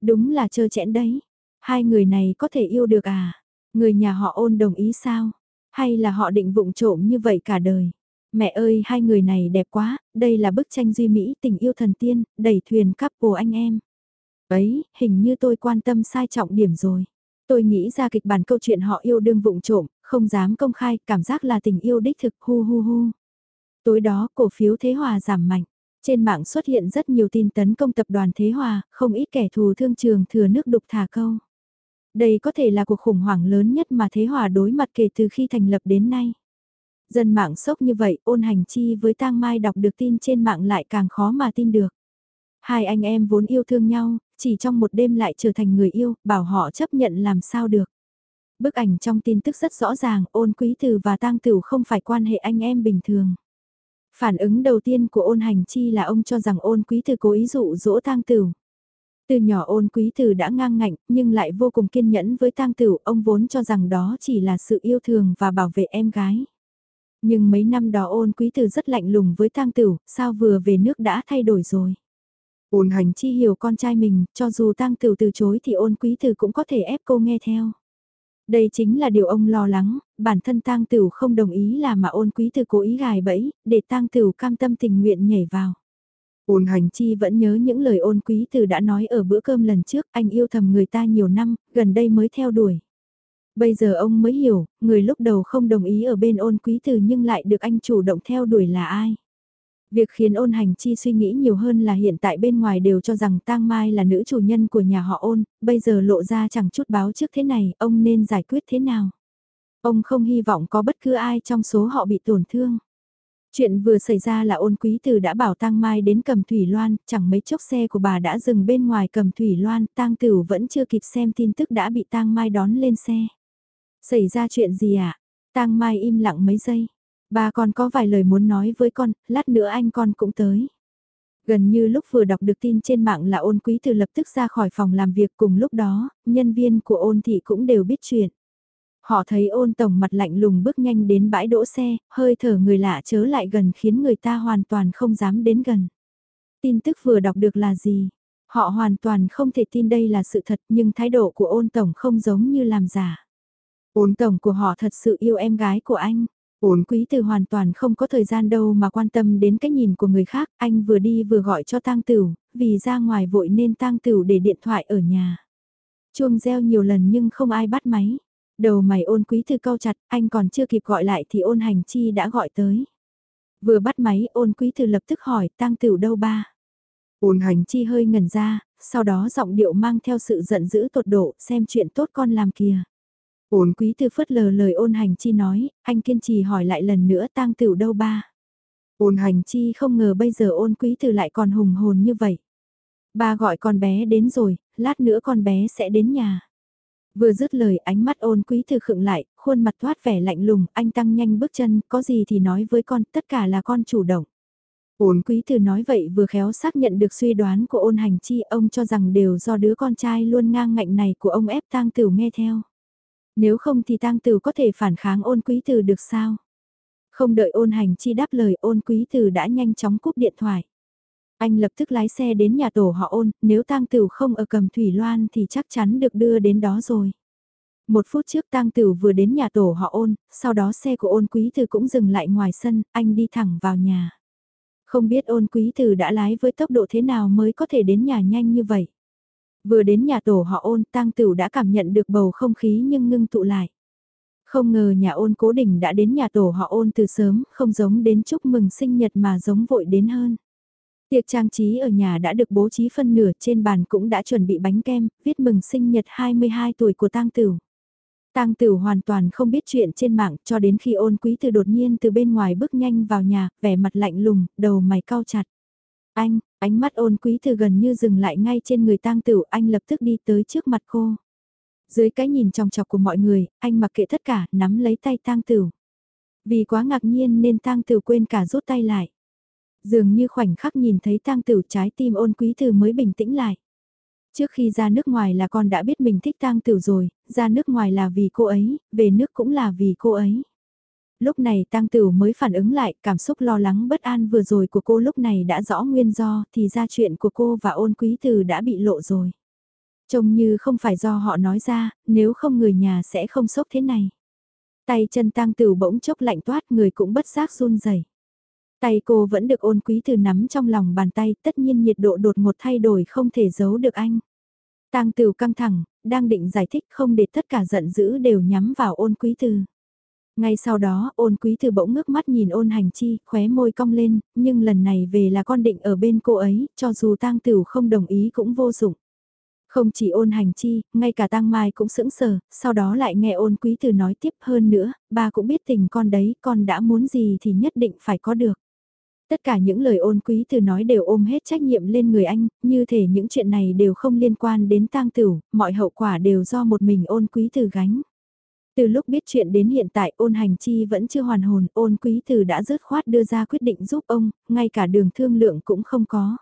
Đúng là trơ chẽn đấy. Hai người này có thể yêu được à? Người nhà họ ôn đồng ý sao? Hay là họ định vụng trộm như vậy cả đời? Mẹ ơi hai người này đẹp quá, đây là bức tranh duy mỹ tình yêu thần tiên, đẩy thuyền couple anh em. Ấy, hình như tôi quan tâm sai trọng điểm rồi. Tôi nghĩ ra kịch bản câu chuyện họ yêu đương vụng trộm, Không dám công khai, cảm giác là tình yêu đích thực hu hu hu. Tối đó cổ phiếu Thế Hòa giảm mạnh. Trên mạng xuất hiện rất nhiều tin tấn công tập đoàn Thế Hòa, không ít kẻ thù thương trường thừa nước đục thả câu. Đây có thể là cuộc khủng hoảng lớn nhất mà Thế Hòa đối mặt kể từ khi thành lập đến nay. Dân mạng sốc như vậy, ôn hành chi với tang mai đọc được tin trên mạng lại càng khó mà tin được. Hai anh em vốn yêu thương nhau, chỉ trong một đêm lại trở thành người yêu, bảo họ chấp nhận làm sao được. Bức ảnh trong tin tức rất rõ ràng, ôn quý từ và tang tửu không phải quan hệ anh em bình thường. Phản ứng đầu tiên của ôn hành chi là ông cho rằng ôn quý từ cố ý dụ dỗ tang tửu. Từ nhỏ ôn quý từ đã ngang ngạnh, nhưng lại vô cùng kiên nhẫn với tang tửu, ông vốn cho rằng đó chỉ là sự yêu thương và bảo vệ em gái. Nhưng mấy năm đó ôn quý tử rất lạnh lùng với tang tửu, sao vừa về nước đã thay đổi rồi. Ôn hành chi hiểu con trai mình, cho dù tang tửu từ chối thì ôn quý tử cũng có thể ép cô nghe theo. Đây chính là điều ông lo lắng, bản thân tang tửu không đồng ý là mà ôn quý tử cố ý gài bẫy, để tang tửu cam tâm tình nguyện nhảy vào. Ôn hành chi vẫn nhớ những lời ôn quý từ đã nói ở bữa cơm lần trước, anh yêu thầm người ta nhiều năm, gần đây mới theo đuổi. Bây giờ ông mới hiểu, người lúc đầu không đồng ý ở bên ôn quý từ nhưng lại được anh chủ động theo đuổi là ai. Việc khiến ôn hành chi suy nghĩ nhiều hơn là hiện tại bên ngoài đều cho rằng tang Mai là nữ chủ nhân của nhà họ ôn, bây giờ lộ ra chẳng chút báo trước thế này, ông nên giải quyết thế nào. Ông không hy vọng có bất cứ ai trong số họ bị tổn thương. Chuyện vừa xảy ra là ôn quý từ đã bảo tang Mai đến cầm Thủy Loan, chẳng mấy chốc xe của bà đã dừng bên ngoài cầm Thủy Loan, tang Tửu vẫn chưa kịp xem tin tức đã bị tang Mai đón lên xe. Xảy ra chuyện gì ạ? À? tang Mai im lặng mấy giây. Ba con có vài lời muốn nói với con, lát nữa anh con cũng tới. Gần như lúc vừa đọc được tin trên mạng là ôn quý từ lập tức ra khỏi phòng làm việc cùng lúc đó, nhân viên của ôn thị cũng đều biết chuyện. Họ thấy ôn tổng mặt lạnh lùng bước nhanh đến bãi đỗ xe, hơi thở người lạ chớ lại gần khiến người ta hoàn toàn không dám đến gần. Tin tức vừa đọc được là gì? Họ hoàn toàn không thể tin đây là sự thật nhưng thái độ của ôn tổng không giống như làm giả. Ôn tổng của họ thật sự yêu em gái của anh. Ôn quý từ hoàn toàn không có thời gian đâu mà quan tâm đến cái nhìn của người khác, anh vừa đi vừa gọi cho tang tửu, vì ra ngoài vội nên tang tửu để điện thoại ở nhà. Chuông reo nhiều lần nhưng không ai bắt máy. Đầu mày ôn quý từ câu chặt, anh còn chưa kịp gọi lại thì ôn hành chi đã gọi tới. Vừa bắt máy ôn quý từ lập tức hỏi tang tửu đâu ba. Ôn hành chi hơi ngẩn ra, sau đó giọng điệu mang theo sự giận dữ tột độ xem chuyện tốt con làm kìa. Ôn quý tư phất lờ lời ôn hành chi nói, anh kiên trì hỏi lại lần nữa tang tửu đâu ba. Ôn hành chi không ngờ bây giờ ôn quý tư lại còn hùng hồn như vậy. Ba gọi con bé đến rồi, lát nữa con bé sẽ đến nhà. Vừa dứt lời ánh mắt ôn quý tư khựng lại, khuôn mặt thoát vẻ lạnh lùng, anh tăng nhanh bước chân, có gì thì nói với con, tất cả là con chủ động. Ôn quý từ nói vậy vừa khéo xác nhận được suy đoán của ôn hành chi, ông cho rằng đều do đứa con trai luôn ngang ngạnh này của ông ép tang tửu nghe theo. Nếu không thì tang tử có thể phản kháng ôn quý tử được sao? Không đợi ôn hành chi đáp lời ôn quý tử đã nhanh chóng cúp điện thoại. Anh lập tức lái xe đến nhà tổ họ ôn, nếu tang tử không ở cầm thủy loan thì chắc chắn được đưa đến đó rồi. Một phút trước tang tử vừa đến nhà tổ họ ôn, sau đó xe của ôn quý tử cũng dừng lại ngoài sân, anh đi thẳng vào nhà. Không biết ôn quý tử đã lái với tốc độ thế nào mới có thể đến nhà nhanh như vậy. Vừa đến nhà tổ họ ôn tang tửu đã cảm nhận được bầu không khí nhưng ngưng tụ lại. Không ngờ nhà ôn cố đình đã đến nhà tổ họ ôn từ sớm, không giống đến chúc mừng sinh nhật mà giống vội đến hơn. Tiệc trang trí ở nhà đã được bố trí phân nửa trên bàn cũng đã chuẩn bị bánh kem, viết mừng sinh nhật 22 tuổi của tang tửu. Tang Tửu hoàn toàn không biết chuyện trên mạng cho đến khi ôn quý từ đột nhiên từ bên ngoài bước nhanh vào nhà, vẻ mặt lạnh lùng, đầu mày cau chặt. Anh, ánh mắt ôn quý từ gần như dừng lại ngay trên người tang tửu, anh lập tức đi tới trước mặt cô. Dưới cái nhìn trong chọc của mọi người, anh mặc kệ tất cả, nắm lấy tay tang tửu. Vì quá ngạc nhiên nên tang tửu quên cả rút tay lại. Dường như khoảnh khắc nhìn thấy tang tửu trái tim ôn quý từ mới bình tĩnh lại. Trước khi ra nước ngoài là con đã biết mình thích tang tửu rồi, ra nước ngoài là vì cô ấy, về nước cũng là vì cô ấy. Lúc này tang Tửu mới phản ứng lại, cảm xúc lo lắng bất an vừa rồi của cô lúc này đã rõ nguyên do, thì ra chuyện của cô và ôn quý từ đã bị lộ rồi. Trông như không phải do họ nói ra, nếu không người nhà sẽ không sốc thế này. Tay chân tang Tửu bỗng chốc lạnh toát, người cũng bất giác run rẩy. Tay cô vẫn được ôn quý từ nắm trong lòng bàn tay, tất nhiên nhiệt độ đột ngột thay đổi không thể giấu được anh. Tang Tửu căng thẳng, đang định giải thích không để tất cả giận dữ đều nhắm vào ôn quý từ. Ngay sau đó, ôn quý từ bỗng ngước mắt nhìn ôn hành chi, khóe môi cong lên, nhưng lần này về là con định ở bên cô ấy, cho dù tang tửu không đồng ý cũng vô dụng. Không chỉ ôn hành chi, ngay cả tang mai cũng sững sờ, sau đó lại nghe ôn quý từ nói tiếp hơn nữa, bà cũng biết tình con đấy, con đã muốn gì thì nhất định phải có được. Tất cả những lời ôn quý từ nói đều ôm hết trách nhiệm lên người anh, như thể những chuyện này đều không liên quan đến tang tửu, mọi hậu quả đều do một mình ôn quý từ gánh. Từ lúc biết chuyện đến hiện tại ôn hành chi vẫn chưa hoàn hồn, ôn quý từ đã dứt khoát đưa ra quyết định giúp ông, ngay cả đường thương lượng cũng không có.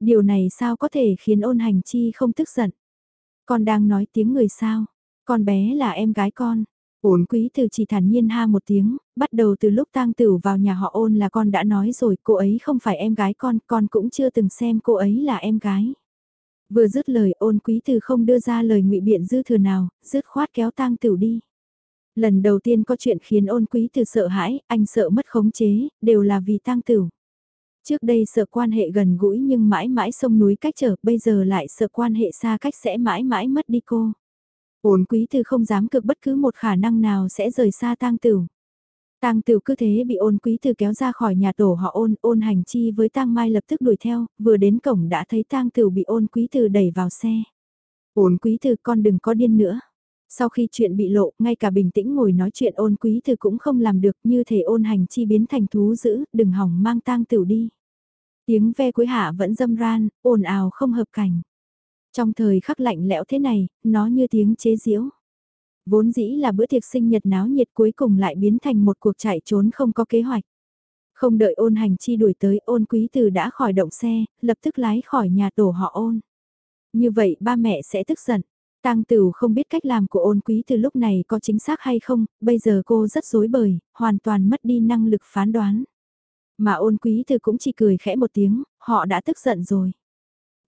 Điều này sao có thể khiến ôn hành chi không tức giận? Con đang nói tiếng người sao? Con bé là em gái con. Ôn quý từ chỉ thản nhiên ha một tiếng, bắt đầu từ lúc tang tử vào nhà họ ôn là con đã nói rồi cô ấy không phải em gái con, con cũng chưa từng xem cô ấy là em gái. Vừa dứt lời ôn quý từ không đưa ra lời ngụy biện dư thừa nào, dứt khoát kéo tang tử đi. Lần đầu tiên có chuyện khiến ôn quý từ sợ hãi, anh sợ mất khống chế, đều là vì tang tử. Trước đây sợ quan hệ gần gũi nhưng mãi mãi sông núi cách trở, bây giờ lại sợ quan hệ xa cách sẽ mãi mãi mất đi cô. Ôn quý từ không dám cực bất cứ một khả năng nào sẽ rời xa tang tử. Tang Tử cứ thế bị Ôn Quý Từ kéo ra khỏi nhà tổ họ Ôn, Ôn Hành Chi với Tang Mai lập tức đuổi theo, vừa đến cổng đã thấy Tang Tử bị Ôn Quý Từ đẩy vào xe. Ôn Quý Từ con đừng có điên nữa. Sau khi chuyện bị lộ, ngay cả bình tĩnh ngồi nói chuyện ôn quý thư cũng không làm được như thể ôn hành chi biến thành thú dữ, đừng hỏng mang tang tiểu đi. Tiếng ve cuối hạ vẫn dâm ran, ồn ào không hợp cảnh. Trong thời khắc lạnh lẽo thế này, nó như tiếng chế giễu. Vốn dĩ là bữa tiệc sinh nhật náo nhiệt cuối cùng lại biến thành một cuộc chạy trốn không có kế hoạch. Không đợi ôn hành chi đuổi tới ôn quý từ đã khỏi động xe, lập tức lái khỏi nhà tổ họ ôn. Như vậy ba mẹ sẽ tức giận. Tang Tửu không biết cách làm của ôn quý từ lúc này có chính xác hay không, bây giờ cô rất rối bời, hoàn toàn mất đi năng lực phán đoán. Mà ôn quý từ cũng chỉ cười khẽ một tiếng, họ đã tức giận rồi.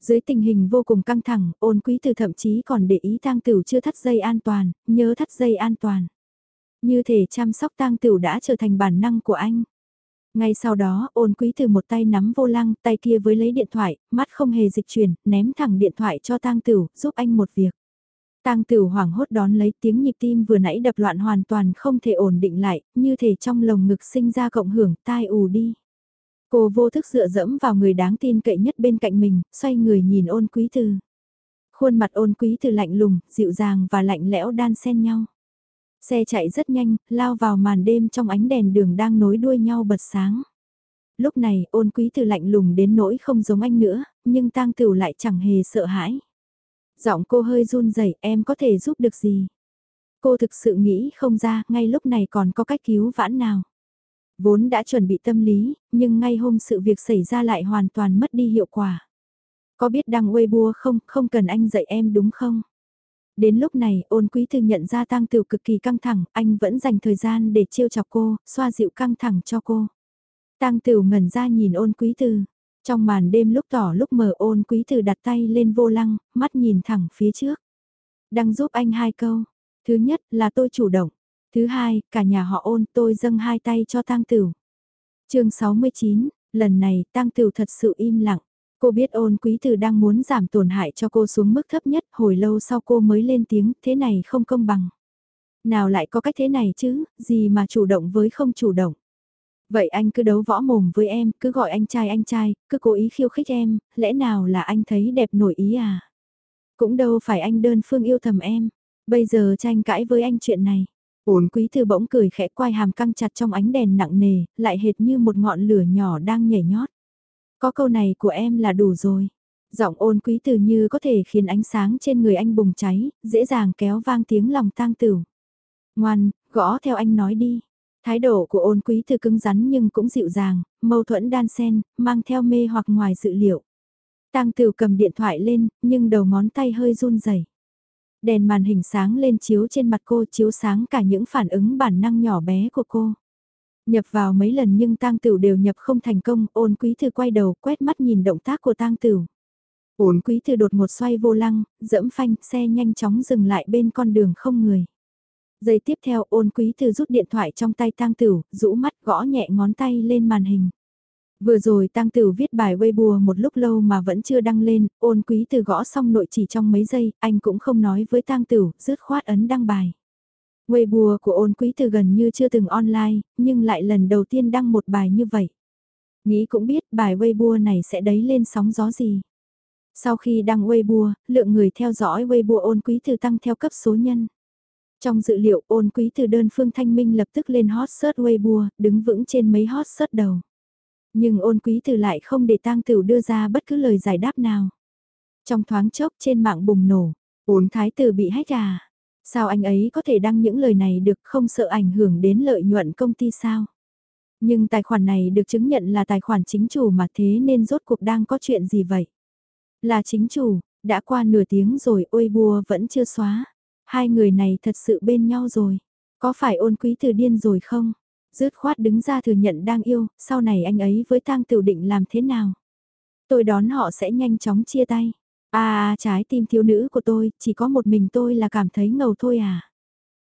Dưới tình hình vô cùng căng thẳng, ôn quý từ thậm chí còn để ý tang tửu chưa thắt dây an toàn, nhớ thắt dây an toàn. Như thể chăm sóc tang tửu đã trở thành bản năng của anh. Ngay sau đó, ôn quý từ một tay nắm vô lăng, tay kia với lấy điện thoại, mắt không hề dịch chuyển, ném thẳng điện thoại cho tang tửu, giúp anh một việc. Tang Tử hoảng hốt đón lấy tiếng nhịp tim vừa nãy đập loạn hoàn toàn không thể ổn định lại, như thể trong lồng ngực sinh ra cộng hưởng tai ù đi. Cô vô thức dựa dẫm vào người đáng tin cậy nhất bên cạnh mình, xoay người nhìn ôn quý từ. Khuôn mặt ôn quý từ lạnh lùng, dịu dàng và lạnh lẽo đan xen nhau. Xe chạy rất nhanh, lao vào màn đêm trong ánh đèn đường đang nối đuôi nhau bật sáng. Lúc này ôn quý từ lạnh lùng đến nỗi không giống anh nữa, nhưng tang tửu lại chẳng hề sợ hãi. Giọng cô hơi run rẩy em có thể giúp được gì? Cô thực sự nghĩ không ra, ngay lúc này còn có cách cứu vãn nào. Vốn đã chuẩn bị tâm lý, nhưng ngay hôm sự việc xảy ra lại hoàn toàn mất đi hiệu quả. Có biết đăng Weibo không, không cần anh dạy em đúng không? Đến lúc này, ôn quý từ nhận ra tang tiểu cực kỳ căng thẳng, anh vẫn dành thời gian để trêu chọc cô, xoa dịu căng thẳng cho cô. Tang tiểu ngẩn ra nhìn ôn quý từ, trong màn đêm lúc tỏ lúc mờ ôn quý từ đặt tay lên vô lăng, mắt nhìn thẳng phía trước. Đang giúp anh hai câu. Thứ nhất là tôi chủ động. Thứ hai, cả nhà họ ôn tôi dâng hai tay cho tang tửu. chương 69, lần này tang tửu thật sự im lặng. Cô biết ôn quý từ đang muốn giảm tổn hại cho cô xuống mức thấp nhất, hồi lâu sau cô mới lên tiếng, thế này không công bằng. Nào lại có cách thế này chứ, gì mà chủ động với không chủ động. Vậy anh cứ đấu võ mồm với em, cứ gọi anh trai anh trai, cứ cố ý khiêu khích em, lẽ nào là anh thấy đẹp nổi ý à? Cũng đâu phải anh đơn phương yêu thầm em, bây giờ tranh cãi với anh chuyện này. Ổn quý thư bỗng cười khẽ quai hàm căng chặt trong ánh đèn nặng nề, lại hệt như một ngọn lửa nhỏ đang nhảy nhót. Có câu này của em là đủ rồi. Giọng ôn quý từ như có thể khiến ánh sáng trên người anh bùng cháy, dễ dàng kéo vang tiếng lòng tang tửu. Ngoan, gõ theo anh nói đi. Thái độ của ôn quý thư cứng rắn nhưng cũng dịu dàng, mâu thuẫn đan sen, mang theo mê hoặc ngoài dự liệu. Tăng Tử cầm điện thoại lên, nhưng đầu ngón tay hơi run rẩy. Đèn màn hình sáng lên chiếu trên mặt cô chiếu sáng cả những phản ứng bản năng nhỏ bé của cô. Nhập vào mấy lần nhưng tang Tửu đều nhập không thành công, ôn quý thư quay đầu quét mắt nhìn động tác của tang Tửu. Ôn quý thư đột một xoay vô lăng, dẫm phanh, xe nhanh chóng dừng lại bên con đường không người. Giây tiếp theo ôn quý từ rút điện thoại trong tay tang tửu, rũ mắt gõ nhẹ ngón tay lên màn hình. Vừa rồi Tăng Tử viết bài Weibo một lúc lâu mà vẫn chưa đăng lên, ôn quý từ gõ xong nội chỉ trong mấy giây, anh cũng không nói với Tăng Tử, rứt khoát ấn đăng bài. Weibo của ôn quý từ gần như chưa từng online, nhưng lại lần đầu tiên đăng một bài như vậy. Nghĩ cũng biết bài Weibo này sẽ đấy lên sóng gió gì. Sau khi đăng Weibo, lượng người theo dõi Weibo ôn quý từ tăng theo cấp số nhân. Trong dự liệu ôn quý từ đơn phương thanh minh lập tức lên hot search Weibo, đứng vững trên mấy hot search đầu. Nhưng ôn quý từ lại không để tang tử đưa ra bất cứ lời giải đáp nào. Trong thoáng chốc trên mạng bùng nổ, ôn thái tử bị hách à? Sao anh ấy có thể đăng những lời này được không sợ ảnh hưởng đến lợi nhuận công ty sao? Nhưng tài khoản này được chứng nhận là tài khoản chính chủ mà thế nên rốt cuộc đang có chuyện gì vậy? Là chính chủ, đã qua nửa tiếng rồi ôi bùa vẫn chưa xóa. Hai người này thật sự bên nhau rồi. Có phải ôn quý từ điên rồi không? Dứt khoát đứng ra thừa nhận đang yêu, sau này anh ấy với tang tiểu định làm thế nào? Tôi đón họ sẽ nhanh chóng chia tay. À, à, à, trái tim thiếu nữ của tôi, chỉ có một mình tôi là cảm thấy ngầu thôi à.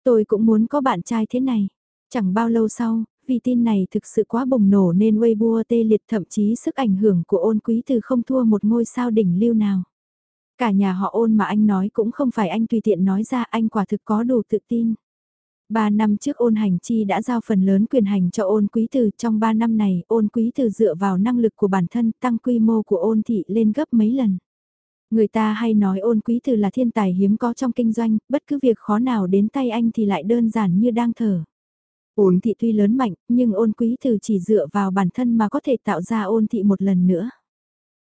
Tôi cũng muốn có bạn trai thế này. Chẳng bao lâu sau, vì tin này thực sự quá bùng nổ nên Weibo tê liệt thậm chí sức ảnh hưởng của ôn quý từ không thua một ngôi sao đỉnh lưu nào. Cả nhà họ ôn mà anh nói cũng không phải anh tùy tiện nói ra anh quả thực có đủ tự tin. Ba năm trước ôn hành chi đã giao phần lớn quyền hành cho ôn quý từ trong ba năm này ôn quý từ dựa vào năng lực của bản thân tăng quy mô của ôn thị lên gấp mấy lần. Người ta hay nói ôn quý từ là thiên tài hiếm có trong kinh doanh, bất cứ việc khó nào đến tay anh thì lại đơn giản như đang thở. Ôn thị tuy lớn mạnh, nhưng ôn quý từ chỉ dựa vào bản thân mà có thể tạo ra ôn thị một lần nữa.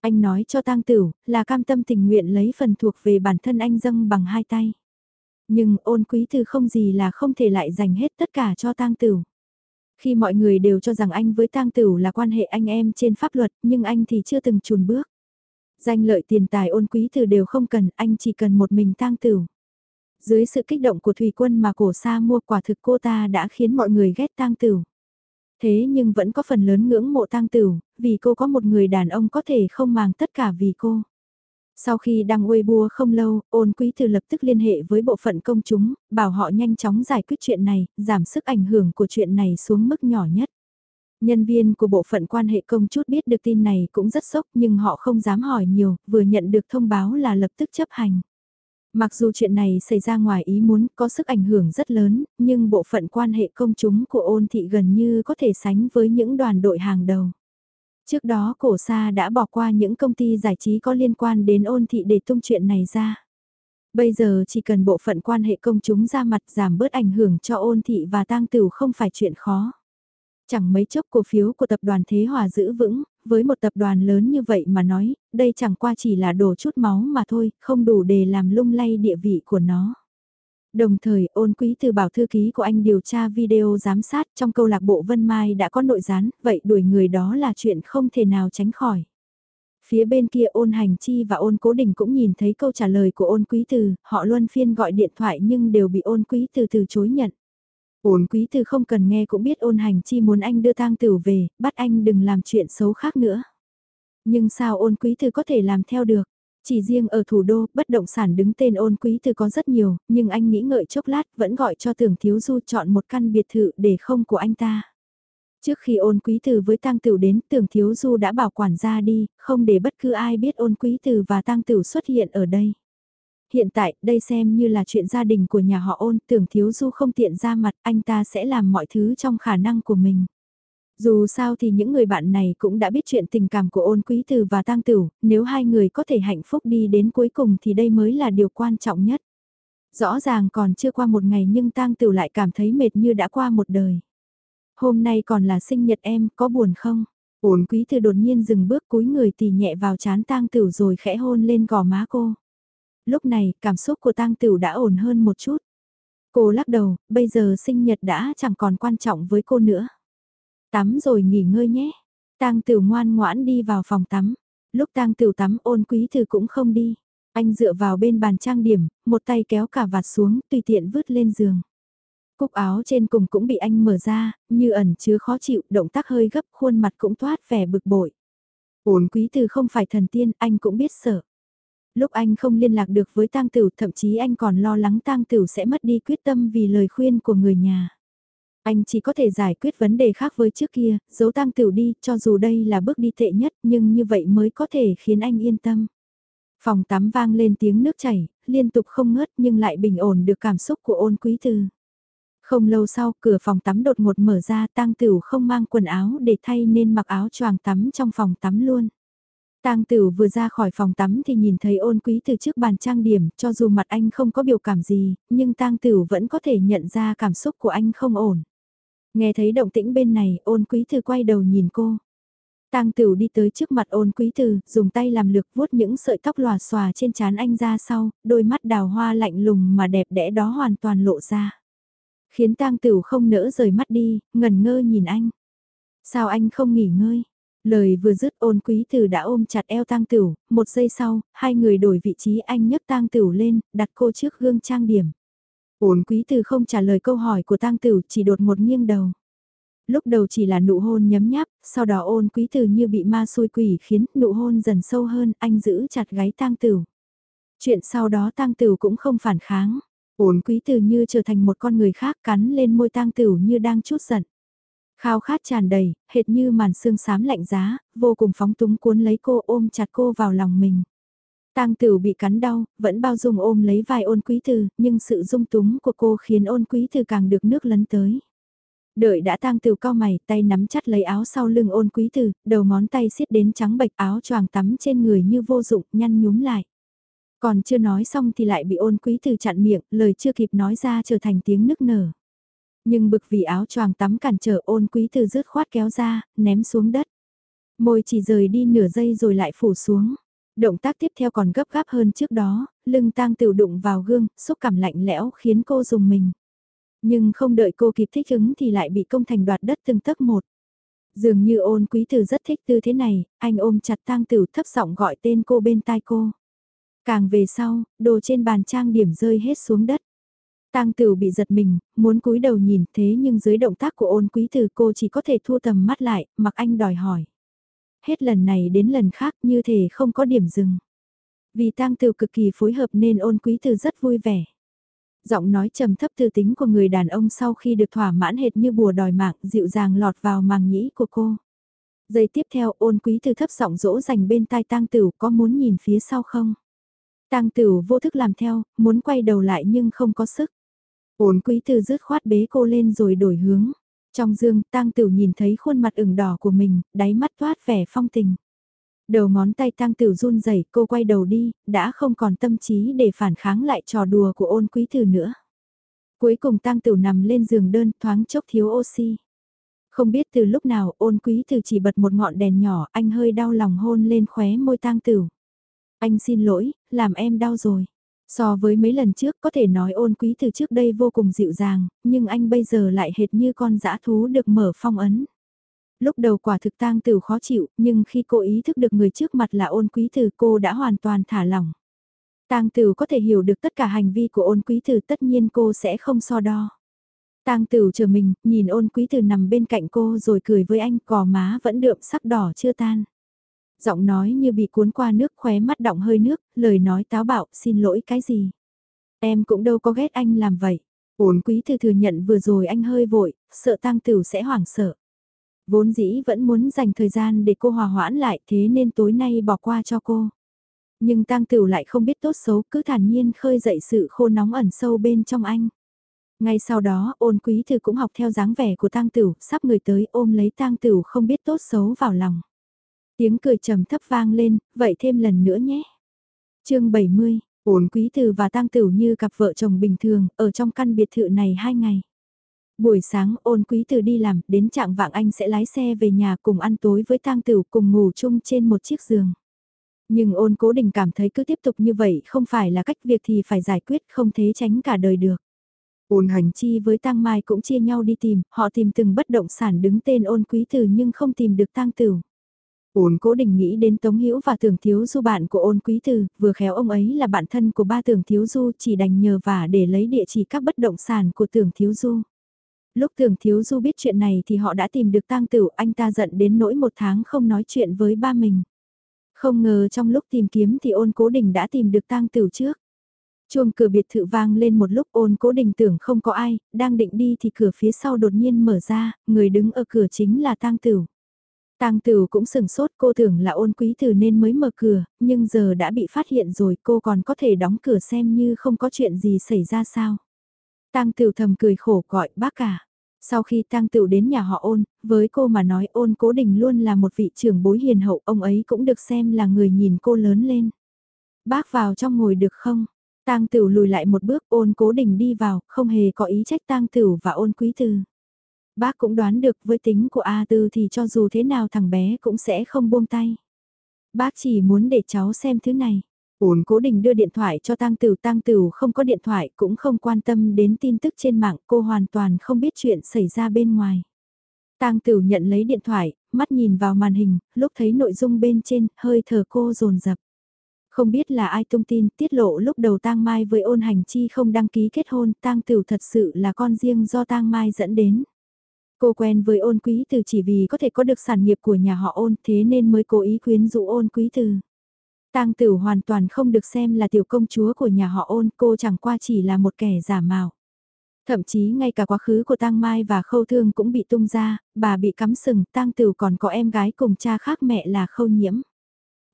Anh nói cho tang tửu, là cam tâm tình nguyện lấy phần thuộc về bản thân anh dâng bằng hai tay. Nhưng ôn quý từ không gì là không thể lại dành hết tất cả cho tang tửu. Khi mọi người đều cho rằng anh với tang tửu là quan hệ anh em trên pháp luật, nhưng anh thì chưa từng chùn bước. Danh lợi tiền tài ôn quý từ đều không cần, anh chỉ cần một mình tang tửu. Dưới sự kích động của Thủy Quân mà cổ sa mua quả thực cô ta đã khiến mọi người ghét tang tửu. Thế nhưng vẫn có phần lớn ngưỡng mộ tang tửu, vì cô có một người đàn ông có thể không màng tất cả vì cô. Sau khi đăng Weibo không lâu, ôn quý từ lập tức liên hệ với bộ phận công chúng, bảo họ nhanh chóng giải quyết chuyện này, giảm sức ảnh hưởng của chuyện này xuống mức nhỏ nhất. Nhân viên của bộ phận quan hệ công chút biết được tin này cũng rất sốc nhưng họ không dám hỏi nhiều, vừa nhận được thông báo là lập tức chấp hành. Mặc dù chuyện này xảy ra ngoài ý muốn có sức ảnh hưởng rất lớn, nhưng bộ phận quan hệ công chúng của ôn thị gần như có thể sánh với những đoàn đội hàng đầu. Trước đó cổ sa đã bỏ qua những công ty giải trí có liên quan đến ôn thị để tung chuyện này ra. Bây giờ chỉ cần bộ phận quan hệ công chúng ra mặt giảm bớt ảnh hưởng cho ôn thị và tang tửu không phải chuyện khó. Chẳng mấy chốc cổ phiếu của tập đoàn Thế Hòa giữ vững, với một tập đoàn lớn như vậy mà nói, đây chẳng qua chỉ là đổ chút máu mà thôi, không đủ để làm lung lay địa vị của nó. Đồng thời, ôn quý từ bảo thư ký của anh điều tra video giám sát trong câu lạc bộ Vân Mai đã có nội gián, vậy đuổi người đó là chuyện không thể nào tránh khỏi. Phía bên kia ôn hành chi và ôn cố đình cũng nhìn thấy câu trả lời của ôn quý từ, họ luân phiên gọi điện thoại nhưng đều bị ôn quý từ từ chối nhận. Ôn quý từ không cần nghe cũng biết ôn hành chi muốn anh đưa tang tử về, bắt anh đừng làm chuyện xấu khác nữa. Nhưng sao ôn quý từ có thể làm theo được? Chỉ riêng ở thủ đô, bất động sản đứng tên ôn quý từ có rất nhiều, nhưng anh nghĩ ngợi chốc lát vẫn gọi cho tưởng thiếu du chọn một căn biệt thự để không của anh ta. Trước khi ôn quý từ với tang tử đến, tưởng thiếu du đã bảo quản ra đi, không để bất cứ ai biết ôn quý từ và tang tử xuất hiện ở đây. Hiện tại, đây xem như là chuyện gia đình của nhà họ ôn, tưởng thiếu du không tiện ra mặt, anh ta sẽ làm mọi thứ trong khả năng của mình. Dù sao thì những người bạn này cũng đã biết chuyện tình cảm của ôn quý từ và tang tửu, nếu hai người có thể hạnh phúc đi đến cuối cùng thì đây mới là điều quan trọng nhất. Rõ ràng còn chưa qua một ngày nhưng tang tửu lại cảm thấy mệt như đã qua một đời. Hôm nay còn là sinh nhật em, có buồn không? Ôn quý từ đột nhiên dừng bước cúi người tì nhẹ vào chán tang tửu rồi khẽ hôn lên gò má cô. Lúc này, cảm xúc của tang tửu đã ổn hơn một chút. Cô lắc đầu, bây giờ sinh nhật đã chẳng còn quan trọng với cô nữa. Tắm rồi nghỉ ngơi nhé. Tang Tửu ngoan ngoãn đi vào phòng tắm. Lúc Tang Tửu tắm ôn quý thư cũng không đi. Anh dựa vào bên bàn trang điểm, một tay kéo cả vạt xuống, tùy tiện vứt lên giường. Cúc áo trên cùng cũng bị anh mở ra, như ẩn chứa khó chịu, động tác hơi gấp, khuôn mặt cũng thoát vẻ bực bội. Ôn quý từ không phải thần tiên, anh cũng biết sợ. Lúc anh không liên lạc được với tang tửu, thậm chí anh còn lo lắng tang tửu sẽ mất đi quyết tâm vì lời khuyên của người nhà. Anh chỉ có thể giải quyết vấn đề khác với trước kia, giấu tang tiểu đi, cho dù đây là bước đi tệ nhất, nhưng như vậy mới có thể khiến anh yên tâm. Phòng tắm vang lên tiếng nước chảy, liên tục không ngớt nhưng lại bình ổn được cảm xúc của ôn quý tư. Không lâu sau, cửa phòng tắm đột ngột mở ra, tang tửu không mang quần áo để thay nên mặc áo choàng tắm trong phòng tắm luôn. Tang Tửu vừa ra khỏi phòng tắm thì nhìn thấy ôn quý từ trước bàn trang điểm, cho dù mặt anh không có biểu cảm gì, nhưng Tang Tửu vẫn có thể nhận ra cảm xúc của anh không ổn. Nghe thấy động tĩnh bên này, ôn quý từ quay đầu nhìn cô. Tang Tửu đi tới trước mặt ôn quý từ, dùng tay làm lực vuốt những sợi tóc lòa xòa trên trán anh ra sau, đôi mắt đào hoa lạnh lùng mà đẹp đẽ đó hoàn toàn lộ ra. Khiến Tang Tửu không nỡ rời mắt đi, ngần ngơ nhìn anh. Sao anh không nghỉ ngơi? Lời vừa dứt ôn quý tử đã ôm chặt eo tang tửu, một giây sau, hai người đổi vị trí anh nhấc tang tửu lên, đặt cô trước gương trang điểm. Ôn quý tử không trả lời câu hỏi của tang tửu, chỉ đột một nghiêng đầu. Lúc đầu chỉ là nụ hôn nhấm nháp, sau đó ôn quý tử như bị ma xui quỷ khiến nụ hôn dần sâu hơn, anh giữ chặt gáy tang tửu. Chuyện sau đó tang tửu cũng không phản kháng. Ôn quý tử như trở thành một con người khác cắn lên môi tang tửu như đang chút giận. Khao khát tràn đầy, hệt như màn sương sám lạnh giá, vô cùng phóng túng cuốn lấy cô ôm chặt cô vào lòng mình. Tang Tử bị cắn đau, vẫn bao dung ôm lấy vai ôn quý từ, nhưng sự dung túng của cô khiến ôn quý từ càng được nước lấn tới. Đợi đã tang Tử cao mày, tay nắm chặt lấy áo sau lưng ôn quý từ, đầu ngón tay siết đến trắng bệch áo choàng tắm trên người như vô dụng, nhăn nhúm lại. Còn chưa nói xong thì lại bị ôn quý từ chặn miệng, lời chưa kịp nói ra trở thành tiếng nức nở. Nhưng bực vì áo choàng tắm cản trở ôn quý từ rứt khoát kéo ra, ném xuống đất. Môi chỉ rời đi nửa giây rồi lại phủ xuống. Động tác tiếp theo còn gấp gáp hơn trước đó, lưng tang tiểu đụng vào gương, xúc cảm lạnh lẽo khiến cô dùng mình. Nhưng không đợi cô kịp thích ứng thì lại bị công thành đoạt đất từng tấc một. Dường như ôn quý tử rất thích tư thế này, anh ôm chặt tang tiểu thấp giọng gọi tên cô bên tai cô. Càng về sau, đồ trên bàn trang điểm rơi hết xuống đất. Tang Tửu bị giật mình, muốn cúi đầu nhìn thế nhưng dưới động tác của ôn quý từ cô chỉ có thể thu tầm mắt lại, mặc anh đòi hỏi. Hết lần này đến lần khác như thể không có điểm dừng. Vì Tang Tửu cực kỳ phối hợp nên ôn quý từ rất vui vẻ. Giọng nói trầm thấp từ tính của người đàn ông sau khi được thỏa mãn hệt như bùa đòi mạng dịu dàng lọt vào màng nhĩ của cô. Giây tiếp theo ôn quý từ thấp giọng dỗ dành bên tai Tang Tửu có muốn nhìn phía sau không? Tang Tửu vô thức làm theo, muốn quay đầu lại nhưng không có sức. Ôn quý từ rứt khoát bế cô lên rồi đổi hướng. Trong dương, tang tửu nhìn thấy khuôn mặt ửng đỏ của mình, đáy mắt toát vẻ phong tình. Đầu ngón tay tang tửu run rẩy, cô quay đầu đi, đã không còn tâm trí để phản kháng lại trò đùa của ôn quý từ nữa. Cuối cùng tang tửu nằm lên giường đơn thoáng chốc thiếu oxy. Không biết từ lúc nào ôn quý từ chỉ bật một ngọn đèn nhỏ, anh hơi đau lòng hôn lên khóe môi tang tửu. Anh xin lỗi, làm em đau rồi. So với mấy lần trước có thể nói ôn quý từ trước đây vô cùng dịu dàng, nhưng anh bây giờ lại hệt như con dã thú được mở phong ấn. Lúc đầu quả thực tang tử khó chịu, nhưng khi cô ý thức được người trước mặt là ôn quý từ cô đã hoàn toàn thả lỏng. Tang tử có thể hiểu được tất cả hành vi của ôn quý từ tất nhiên cô sẽ không so đo. Tang tử chờ mình, nhìn ôn quý từ nằm bên cạnh cô rồi cười với anh cò má vẫn đượm sắc đỏ chưa tan. Giọng nói như bị cuốn qua nước khóe mắt đọng hơi nước, lời nói táo bạo, xin lỗi cái gì. Em cũng đâu có ghét anh làm vậy. Ổn quý thư thừa nhận vừa rồi anh hơi vội, sợ tang tửu sẽ hoảng sợ. Vốn dĩ vẫn muốn dành thời gian để cô hòa hoãn lại thế nên tối nay bỏ qua cho cô. Nhưng tang tửu lại không biết tốt xấu cứ thản nhiên khơi dậy sự khô nóng ẩn sâu bên trong anh. Ngay sau đó ôn quý thư cũng học theo dáng vẻ của tang tửu, sắp người tới ôm lấy tang tửu không biết tốt xấu vào lòng. Tiếng cười trầm thấp vang lên, vậy thêm lần nữa nhé. chương 70, ổn quý tử và tang tửu như cặp vợ chồng bình thường, ở trong căn biệt thự này hai ngày. Buổi sáng ôn quý tử đi làm, đến trạng vạng anh sẽ lái xe về nhà cùng ăn tối với tang tửu cùng ngủ chung trên một chiếc giường. Nhưng ôn cố định cảm thấy cứ tiếp tục như vậy không phải là cách việc thì phải giải quyết không thế tránh cả đời được. Ôn hành chi với tang mai cũng chia nhau đi tìm, họ tìm từng bất động sản đứng tên ôn quý tử nhưng không tìm được tang tửu. Ôn cố đình nghĩ đến Tống Hữu và Tưởng Thiếu Du bạn của ôn quý từ, vừa khéo ông ấy là bạn thân của ba Tưởng Thiếu Du chỉ đành nhờ vả để lấy địa chỉ các bất động sản của Tưởng Thiếu Du. Lúc Tưởng Thiếu Du biết chuyện này thì họ đã tìm được tang tử anh ta giận đến nỗi một tháng không nói chuyện với ba mình. Không ngờ trong lúc tìm kiếm thì ôn cố đình đã tìm được tang tử trước. Chuông cửa biệt thự vang lên một lúc ôn cố đình tưởng không có ai, đang định đi thì cửa phía sau đột nhiên mở ra, người đứng ở cửa chính là tang tử. Tang Tử cũng sừng sốt cô tưởng là ôn quý Từ nên mới mở cửa, nhưng giờ đã bị phát hiện rồi cô còn có thể đóng cửa xem như không có chuyện gì xảy ra sao. Tang Tửu thầm cười khổ gọi bác cả. Sau khi Tang Tửu đến nhà họ ôn, với cô mà nói ôn cố đình luôn là một vị trưởng bối hiền hậu, ông ấy cũng được xem là người nhìn cô lớn lên. Bác vào trong ngồi được không? Tang Tửu lùi lại một bước ôn cố đình đi vào, không hề có ý trách Tang Tửu và ôn quý Từ. Bác cũng đoán được với tính của A Tư thì cho dù thế nào thằng bé cũng sẽ không buông tay. Bác chỉ muốn để cháu xem thứ này. Ôn cố định đưa điện thoại cho Tăng Tửu. Tăng Tửu không có điện thoại cũng không quan tâm đến tin tức trên mạng. Cô hoàn toàn không biết chuyện xảy ra bên ngoài. Tăng Tửu nhận lấy điện thoại, mắt nhìn vào màn hình, lúc thấy nội dung bên trên, hơi thở cô rồn rập. Không biết là ai tung tin tiết lộ lúc đầu Tang Mai với ôn hành chi không đăng ký kết hôn, Tang Tửu thật sự là con riêng do Tang Mai dẫn đến. Cô quen với ôn quý từ chỉ vì có thể có được sản nghiệp của nhà họ ôn thế nên mới cố ý quyến rũ ôn quý từ. Tang tử hoàn toàn không được xem là tiểu công chúa của nhà họ ôn, cô chẳng qua chỉ là một kẻ giả mạo. Thậm chí ngay cả quá khứ của Tang Mai và Khâu Thương cũng bị tung ra, bà bị cắm sừng, Tang Tử còn có em gái cùng cha khác mẹ là Khâu Nhiễm.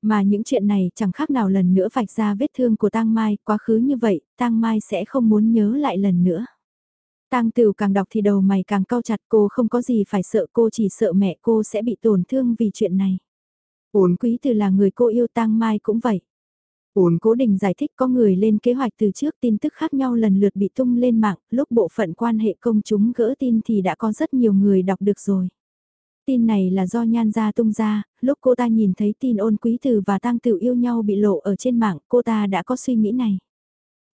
Mà những chuyện này chẳng khác nào lần nữa vạch ra vết thương của Tang Mai, quá khứ như vậy, Tang Mai sẽ không muốn nhớ lại lần nữa. Tang Tửu càng đọc thì đầu mày càng cau chặt cô không có gì phải sợ cô chỉ sợ mẹ cô sẽ bị tổn thương vì chuyện này. Ổn quý từ là người cô yêu Tang Mai cũng vậy. Ổn cố định giải thích có người lên kế hoạch từ trước tin tức khác nhau lần lượt bị tung lên mạng, lúc bộ phận quan hệ công chúng gỡ tin thì đã có rất nhiều người đọc được rồi. Tin này là do nhan gia tung ra, lúc cô ta nhìn thấy tin ôn quý từ và Tang tự yêu nhau bị lộ ở trên mạng, cô ta đã có suy nghĩ này.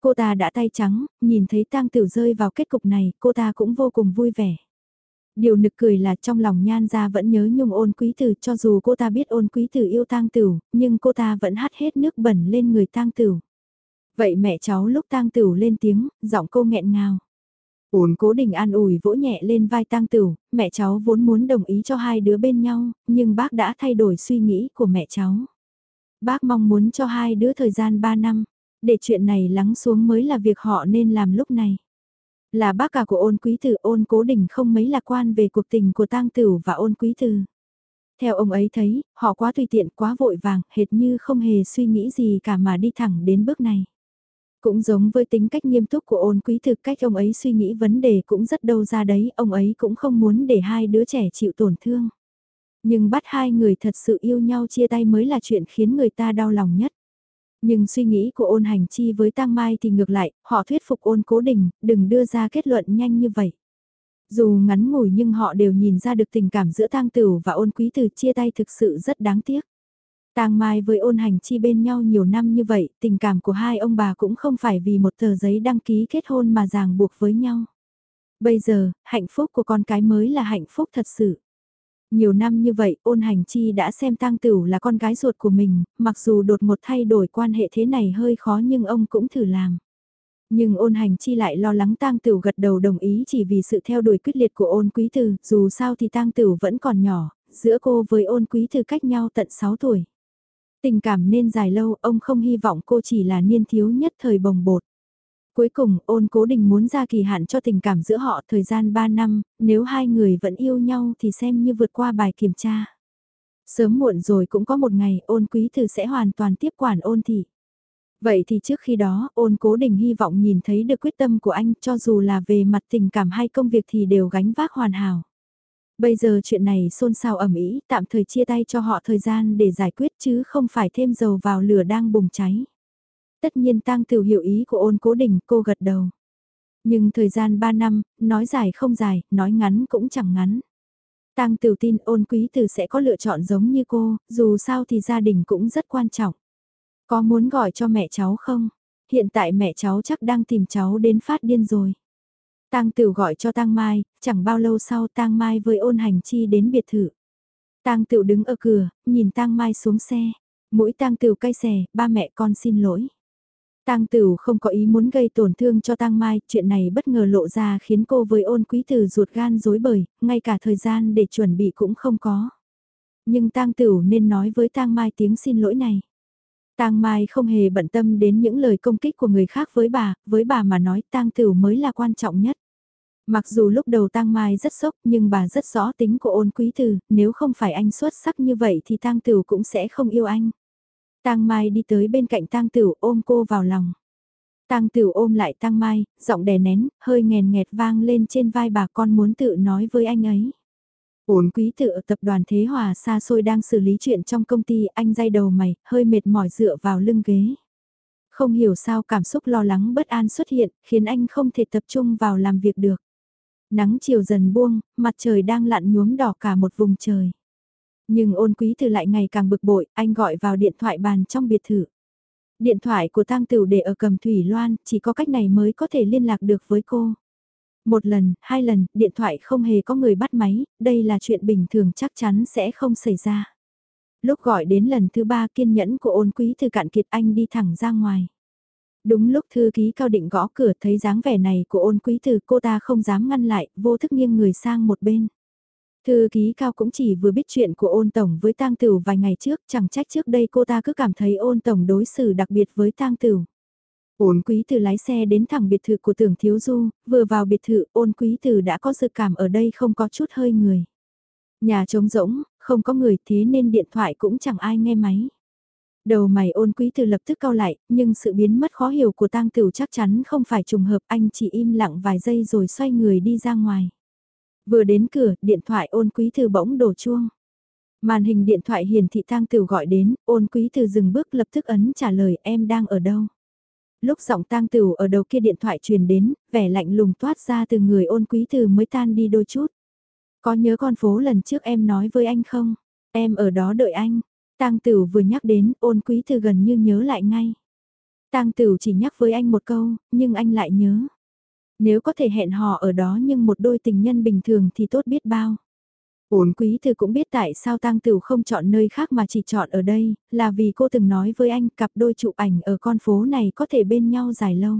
Cô ta đã tay trắng, nhìn thấy tang tử rơi vào kết cục này, cô ta cũng vô cùng vui vẻ. Điều nực cười là trong lòng nhan ra vẫn nhớ nhung ôn quý tử cho dù cô ta biết ôn quý tử yêu tang tử, nhưng cô ta vẫn hắt hết nước bẩn lên người tang tử. Vậy mẹ cháu lúc tang tử lên tiếng, giọng cô nghẹn ngào. Ôn cố đình an ủi vỗ nhẹ lên vai tang tử, mẹ cháu vốn muốn đồng ý cho hai đứa bên nhau, nhưng bác đã thay đổi suy nghĩ của mẹ cháu. Bác mong muốn cho hai đứa thời gian 3 năm, để chuyện này lắng xuống mới là việc họ nên làm lúc này. Là bác cả của ôn quý tử ôn cố đình không mấy lạc quan về cuộc tình của tang tử và ôn quý tử. Theo ông ấy thấy, họ quá tùy tiện quá vội vàng, hệt như không hề suy nghĩ gì cả mà đi thẳng đến bước này. Cũng giống với tính cách nghiêm túc của ôn quý thực cách ông ấy suy nghĩ vấn đề cũng rất đâu ra đấy, ông ấy cũng không muốn để hai đứa trẻ chịu tổn thương. Nhưng bắt hai người thật sự yêu nhau chia tay mới là chuyện khiến người ta đau lòng nhất. Nhưng suy nghĩ của ôn hành chi với tang mai thì ngược lại, họ thuyết phục ôn cố đình, đừng đưa ra kết luận nhanh như vậy. Dù ngắn ngủi nhưng họ đều nhìn ra được tình cảm giữa tang tử và ôn quý từ chia tay thực sự rất đáng tiếc. Tang Mai với ôn hành chi bên nhau nhiều năm như vậy, tình cảm của hai ông bà cũng không phải vì một tờ giấy đăng ký kết hôn mà ràng buộc với nhau. Bây giờ, hạnh phúc của con cái mới là hạnh phúc thật sự. Nhiều năm như vậy, ôn hành chi đã xem tang tửu là con gái ruột của mình, mặc dù đột một thay đổi quan hệ thế này hơi khó nhưng ông cũng thử làm. Nhưng ôn hành chi lại lo lắng tang tửu gật đầu đồng ý chỉ vì sự theo đuổi quyết liệt của ôn quý tử, dù sao thì tang tửu vẫn còn nhỏ, giữa cô với ôn quý tử cách nhau tận 6 tuổi. Tình cảm nên dài lâu, ông không hy vọng cô chỉ là niên thiếu nhất thời bồng bột. Cuối cùng, ôn cố định muốn ra kỳ hạn cho tình cảm giữa họ thời gian 3 năm, nếu hai người vẫn yêu nhau thì xem như vượt qua bài kiểm tra. Sớm muộn rồi cũng có một ngày ôn quý thư sẽ hoàn toàn tiếp quản ôn thị. Vậy thì trước khi đó, ôn cố định hy vọng nhìn thấy được quyết tâm của anh cho dù là về mặt tình cảm hay công việc thì đều gánh vác hoàn hảo. Bây giờ chuyện này xôn xao ẩm ý, tạm thời chia tay cho họ thời gian để giải quyết chứ không phải thêm dầu vào lửa đang bùng cháy. Tất nhiên tang tiểu hiểu ý của ôn cố đình cô gật đầu. Nhưng thời gian 3 năm, nói dài không dài, nói ngắn cũng chẳng ngắn. Tang tiểu tin ôn quý tử sẽ có lựa chọn giống như cô, dù sao thì gia đình cũng rất quan trọng. Có muốn gọi cho mẹ cháu không? Hiện tại mẹ cháu chắc đang tìm cháu đến phát điên rồi. Tang tiểu gọi cho Tang Mai, chẳng bao lâu sau Tang Mai với ôn hành chi đến biệt thự. Tang tiểu đứng ở cửa, nhìn Tang Mai xuống xe. Mũi Tang tiểu cay xè, ba mẹ con xin lỗi. Tang Tửu không có ý muốn gây tổn thương cho Tang Mai, chuyện này bất ngờ lộ ra khiến cô với ôn quý tử ruột gan rối bời, ngay cả thời gian để chuẩn bị cũng không có. Nhưng Tang Tửu nên nói với Tang Mai tiếng xin lỗi này. Tang Mai không hề bận tâm đến những lời công kích của người khác với bà, với bà mà nói Tang Tửu mới là quan trọng nhất. Mặc dù lúc đầu Tang Mai rất sốc nhưng bà rất rõ tính của ôn quý tử, nếu không phải anh xuất sắc như vậy thì Tang Tửu cũng sẽ không yêu anh. Tang Mai đi tới bên cạnh Tang Tửu ôm cô vào lòng. Tang Tửu ôm lại Tang Mai, giọng đè nén, hơi nghèn nghẹt vang lên trên vai bà con muốn tự nói với anh ấy. Ổn quý tự ở tập đoàn Thế Hòa xa xôi đang xử lý chuyện trong công ty, anh day đầu mày, hơi mệt mỏi dựa vào lưng ghế. Không hiểu sao cảm xúc lo lắng bất an xuất hiện, khiến anh không thể tập trung vào làm việc được. Nắng chiều dần buông, mặt trời đang lặn nhuốm đỏ cả một vùng trời. Nhưng ôn quý từ lại ngày càng bực bội, anh gọi vào điện thoại bàn trong biệt thự. Điện thoại của tang Tửu để ở cầm Thủy Loan, chỉ có cách này mới có thể liên lạc được với cô. Một lần, hai lần, điện thoại không hề có người bắt máy, đây là chuyện bình thường chắc chắn sẽ không xảy ra. Lúc gọi đến lần thứ ba kiên nhẫn của ôn quý thư cạn kiệt anh đi thẳng ra ngoài. Đúng lúc thư ký cao định gõ cửa thấy dáng vẻ này của ôn quý từ cô ta không dám ngăn lại, vô thức nghiêng người sang một bên. Thư ký cao cũng chỉ vừa biết chuyện của ôn tổng với tang tửu vài ngày trước, chẳng trách trước đây cô ta cứ cảm thấy ôn tổng đối xử đặc biệt với tang tửu. Ôn quý từ lái xe đến thẳng biệt thự của tưởng thiếu du, vừa vào biệt thự ôn quý từ đã có dự cảm ở đây không có chút hơi người. Nhà trống rỗng, không có người thế nên điện thoại cũng chẳng ai nghe máy. Đầu mày ôn quý từ lập tức cau lại, nhưng sự biến mất khó hiểu của tang tửu chắc chắn không phải trùng hợp anh chỉ im lặng vài giây rồi xoay người đi ra ngoài. Vừa đến cửa, điện thoại ôn quý thư bỗng đổ chuông. Màn hình điện thoại hiển thị tang tử gọi đến, ôn quý thư dừng bước lập tức ấn trả lời em đang ở đâu. Lúc giọng tang tử ở đầu kia điện thoại truyền đến, vẻ lạnh lùng toát ra từ người ôn quý thư mới tan đi đôi chút. Có nhớ con phố lần trước em nói với anh không? Em ở đó đợi anh. Tang tử vừa nhắc đến, ôn quý thư gần như nhớ lại ngay. Tang tử chỉ nhắc với anh một câu, nhưng anh lại nhớ. Nếu có thể hẹn hò ở đó nhưng một đôi tình nhân bình thường thì tốt biết bao. Ôn quý thư cũng biết tại sao Tang Tửu không chọn nơi khác mà chỉ chọn ở đây, là vì cô từng nói với anh cặp đôi chụp ảnh ở con phố này có thể bên nhau dài lâu.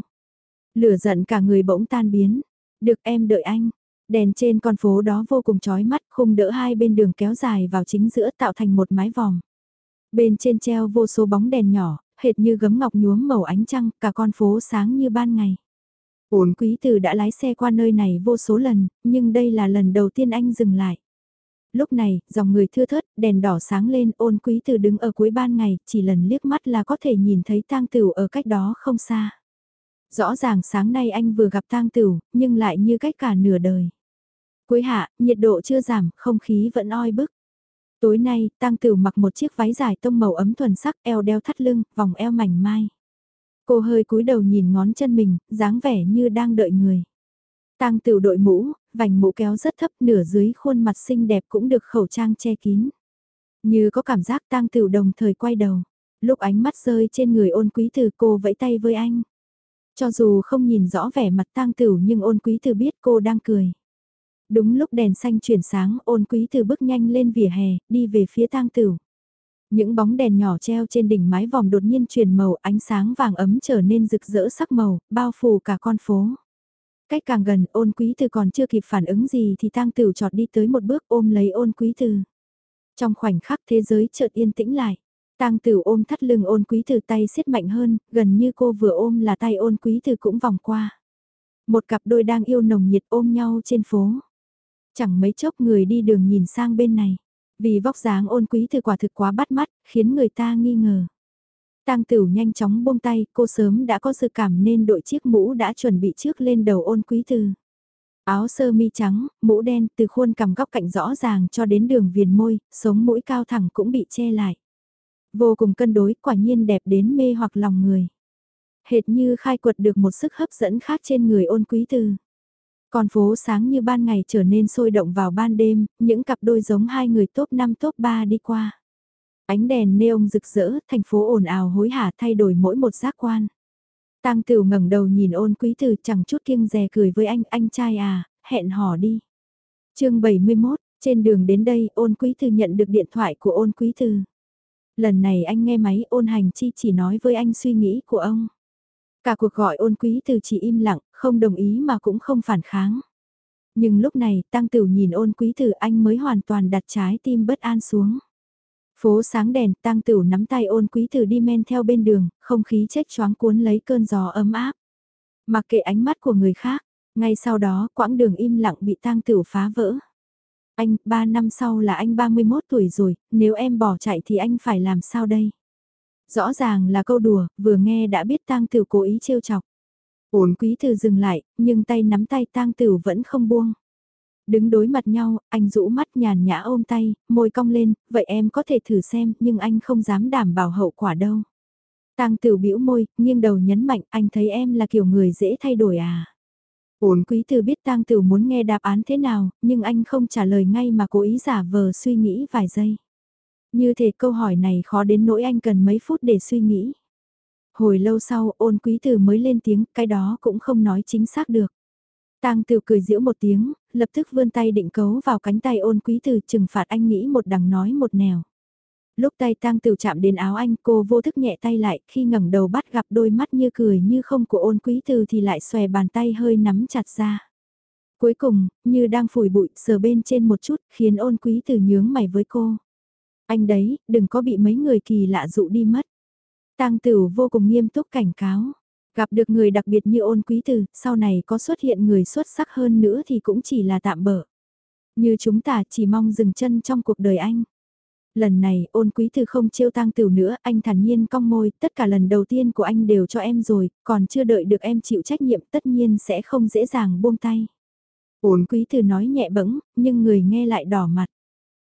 Lửa giận cả người bỗng tan biến. Được em đợi anh. Đèn trên con phố đó vô cùng chói mắt, khung đỡ hai bên đường kéo dài vào chính giữa tạo thành một mái vòm. Bên trên treo vô số bóng đèn nhỏ, hệt như gấm ngọc nhuốm màu ánh trăng, cả con phố sáng như ban ngày. Ôn quý Từ đã lái xe qua nơi này vô số lần, nhưng đây là lần đầu tiên anh dừng lại. Lúc này, dòng người thưa thớt, đèn đỏ sáng lên, ôn quý Từ đứng ở cuối ban ngày, chỉ lần liếc mắt là có thể nhìn thấy tang tửu ở cách đó không xa. Rõ ràng sáng nay anh vừa gặp tang tửu, nhưng lại như cách cả nửa đời. Cuối hạ, nhiệt độ chưa giảm, không khí vẫn oi bức. Tối nay, Tang Tử mặc một chiếc váy dài tông màu ấm thuần sắc, eo đeo thắt lưng, vòng eo mảnh mai. Cô hơi cúi đầu nhìn ngón chân mình, dáng vẻ như đang đợi người. tang Tử đội mũ, vành mũ kéo rất thấp, nửa dưới khuôn mặt xinh đẹp cũng được khẩu trang che kín. Như có cảm giác tang Tử đồng thời quay đầu. Lúc ánh mắt rơi trên người ôn quý tử cô vẫy tay với anh. Cho dù không nhìn rõ vẻ mặt tang Tử nhưng ôn quý tử biết cô đang cười. Đúng lúc đèn xanh chuyển sáng ôn quý từ bước nhanh lên vỉa hè, đi về phía tang tử. Những bóng đèn nhỏ treo trên đỉnh mái vòm đột nhiên chuyển màu ánh sáng vàng ấm trở nên rực rỡ sắc màu, bao phủ cả con phố. Cách càng gần ôn quý từ còn chưa kịp phản ứng gì thì tang tử trọt đi tới một bước ôm lấy ôn quý từ. Trong khoảnh khắc thế giới chợt yên tĩnh lại. Tang tử ôm thắt lưng ôn quý từ tay siết mạnh hơn, gần như cô vừa ôm là tay ôn quý từ cũng vòng qua. Một cặp đôi đang yêu nồng nhiệt ôm nhau trên phố. Chẳng mấy chốc người đi đường nhìn sang bên này. Vì vóc dáng ôn quý từ quả thực quá bắt mắt, khiến người ta nghi ngờ. Tang Tửu nhanh chóng buông tay, cô sớm đã có dự cảm nên đội chiếc mũ đã chuẩn bị trước lên đầu ôn quý từ. Áo sơ mi trắng, mũ đen từ khuôn cằm góc cạnh rõ ràng cho đến đường viền môi, sống mũi cao thẳng cũng bị che lại. Vô cùng cân đối, quả nhiên đẹp đến mê hoặc lòng người. Hệt như khai quật được một sức hấp dẫn khác trên người ôn quý từ. Con phố sáng như ban ngày trở nên sôi động vào ban đêm, những cặp đôi giống hai người top 5 top 3 đi qua. Ánh đèn neon rực rỡ, thành phố ồn ào hối hả thay đổi mỗi một giác quan. tang Tửu ngẩng đầu nhìn ôn quý từ chẳng chút kiêng dè cười với anh, anh trai à, hẹn hò đi. chương 71, trên đường đến đây ôn quý từ nhận được điện thoại của ôn quý từ. Lần này anh nghe máy ôn hành chi chỉ nói với anh suy nghĩ của ông. Cả cuộc gọi ôn quý từ chỉ im lặng, không đồng ý mà cũng không phản kháng. Nhưng lúc này, tăng tử nhìn ôn quý từ anh mới hoàn toàn đặt trái tim bất an xuống. Phố sáng đèn, tăng tử nắm tay ôn quý từ đi men theo bên đường, không khí chết choáng cuốn lấy cơn gió ấm áp. Mặc kệ ánh mắt của người khác, ngay sau đó quãng đường im lặng bị tăng tử phá vỡ. Anh, ba năm sau là anh 31 tuổi rồi, nếu em bỏ chạy thì anh phải làm sao đây? Rõ ràng là câu đùa, vừa nghe đã biết tang tử cố ý trêu chọc. Ổn quý từ dừng lại, nhưng tay nắm tay tang tử vẫn không buông. Đứng đối mặt nhau, anh rũ mắt nhàn nhã ôm tay, môi cong lên, vậy em có thể thử xem, nhưng anh không dám đảm bảo hậu quả đâu. Tang tử bĩu môi, nghiêng đầu nhấn mạnh, anh thấy em là kiểu người dễ thay đổi à. Ổn quý từ biết tang tử muốn nghe đáp án thế nào, nhưng anh không trả lời ngay mà cố ý giả vờ suy nghĩ vài giây. Như thể câu hỏi này khó đến nỗi anh cần mấy phút để suy nghĩ. Hồi lâu sau ôn quý từ mới lên tiếng, cái đó cũng không nói chính xác được. Tang Tiểu cười giễu một tiếng, lập tức vươn tay định cấu vào cánh tay ôn quý từ trừng phạt anh nghĩ một đằng nói một nẻo. Lúc tay Tang Tiểu chạm đến áo anh cô vô thức nhẹ tay lại khi ngẩng đầu bắt gặp đôi mắt như cười như không của ôn quý từ thì lại xòe bàn tay hơi nắm chặt ra. Cuối cùng, như đang phủi bụi sờ bên trên một chút khiến ôn quý từ nhướng mày với cô. Anh đấy, đừng có bị mấy người kỳ lạ dụ đi mất. Tang Tử vô cùng nghiêm túc cảnh cáo. Gặp được người đặc biệt như ôn quý tử, sau này có xuất hiện người xuất sắc hơn nữa thì cũng chỉ là tạm bỡ. Như chúng ta chỉ mong dừng chân trong cuộc đời anh. Lần này ôn quý tử không trêu tang tử nữa, anh thản nhiên cong môi, tất cả lần đầu tiên của anh đều cho em rồi, còn chưa đợi được em chịu trách nhiệm tất nhiên sẽ không dễ dàng buông tay. Ôn quý tử nói nhẹ bẫng, nhưng người nghe lại đỏ mặt.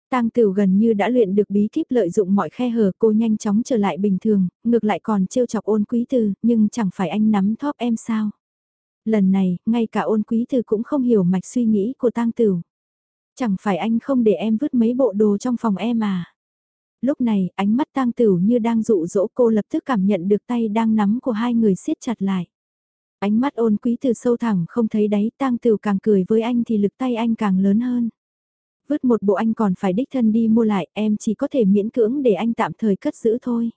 Tang Tửu gần như đã luyện được bí kíp lợi dụng mọi khe hở cô nhanh chóng trở lại bình thường, ngược lại còn trêu chọc ôn quý từ, nhưng chẳng phải anh nắm thóp em sao. Lần này, ngay cả ôn quý từ cũng không hiểu mạch suy nghĩ của Tang Tửu. Chẳng phải anh không để em vứt mấy bộ đồ trong phòng em à. Lúc này, ánh mắt Tang Tửu như đang dụ dỗ cô lập tức cảm nhận được tay đang nắm của hai người siết chặt lại. Ánh mắt ôn quý từ sâu thẳng không thấy đáy Tang Tửu càng cười với anh thì lực tay anh càng lớn hơn vứt một bộ anh còn phải đích thân đi mua lại, em chỉ có thể miễn cưỡng để anh tạm thời cất giữ thôi.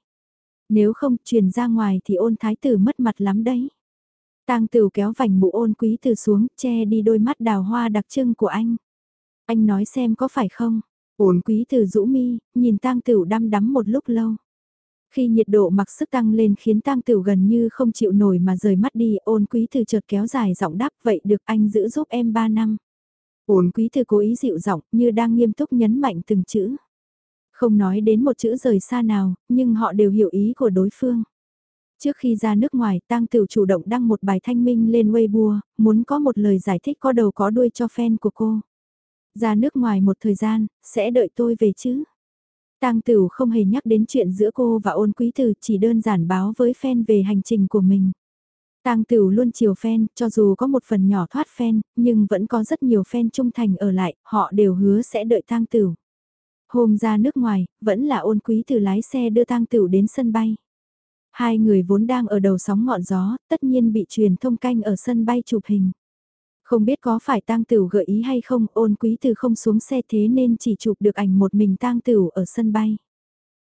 Nếu không, truyền ra ngoài thì ôn thái tử mất mặt lắm đấy. Tang Tửu kéo vành mũ ôn quý từ xuống, che đi đôi mắt đào hoa đặc trưng của anh. Anh nói xem có phải không? Ôn quý từ rũ mi, nhìn Tang Tửu đăm đắm một lúc lâu. Khi nhiệt độ mặc sức tăng lên khiến Tang Tửu gần như không chịu nổi mà rời mắt đi, ôn quý từ chợt kéo dài giọng đáp vậy được anh giữ giúp em 3 năm. Ôn quý thư cố ý dịu giọng như đang nghiêm túc nhấn mạnh từng chữ. Không nói đến một chữ rời xa nào, nhưng họ đều hiểu ý của đối phương. Trước khi ra nước ngoài, Tang Tiểu chủ động đăng một bài thanh minh lên Weibo, muốn có một lời giải thích có đầu có đuôi cho fan của cô. Ra nước ngoài một thời gian, sẽ đợi tôi về chứ. Tang Tiểu không hề nhắc đến chuyện giữa cô và ôn quý từ chỉ đơn giản báo với fan về hành trình của mình. Tang Tửu luôn chiều fan, cho dù có một phần nhỏ thoát fan, nhưng vẫn có rất nhiều fan trung thành ở lại, họ đều hứa sẽ đợi Tang Tửu. Hôm ra nước ngoài, vẫn là ôn quý từ lái xe đưa Tang Tửu đến sân bay. Hai người vốn đang ở đầu sóng ngọn gió, tất nhiên bị truyền thông canh ở sân bay chụp hình. Không biết có phải Tang Tửu gợi ý hay không, ôn quý từ không xuống xe thế nên chỉ chụp được ảnh một mình Tang Tửu ở sân bay.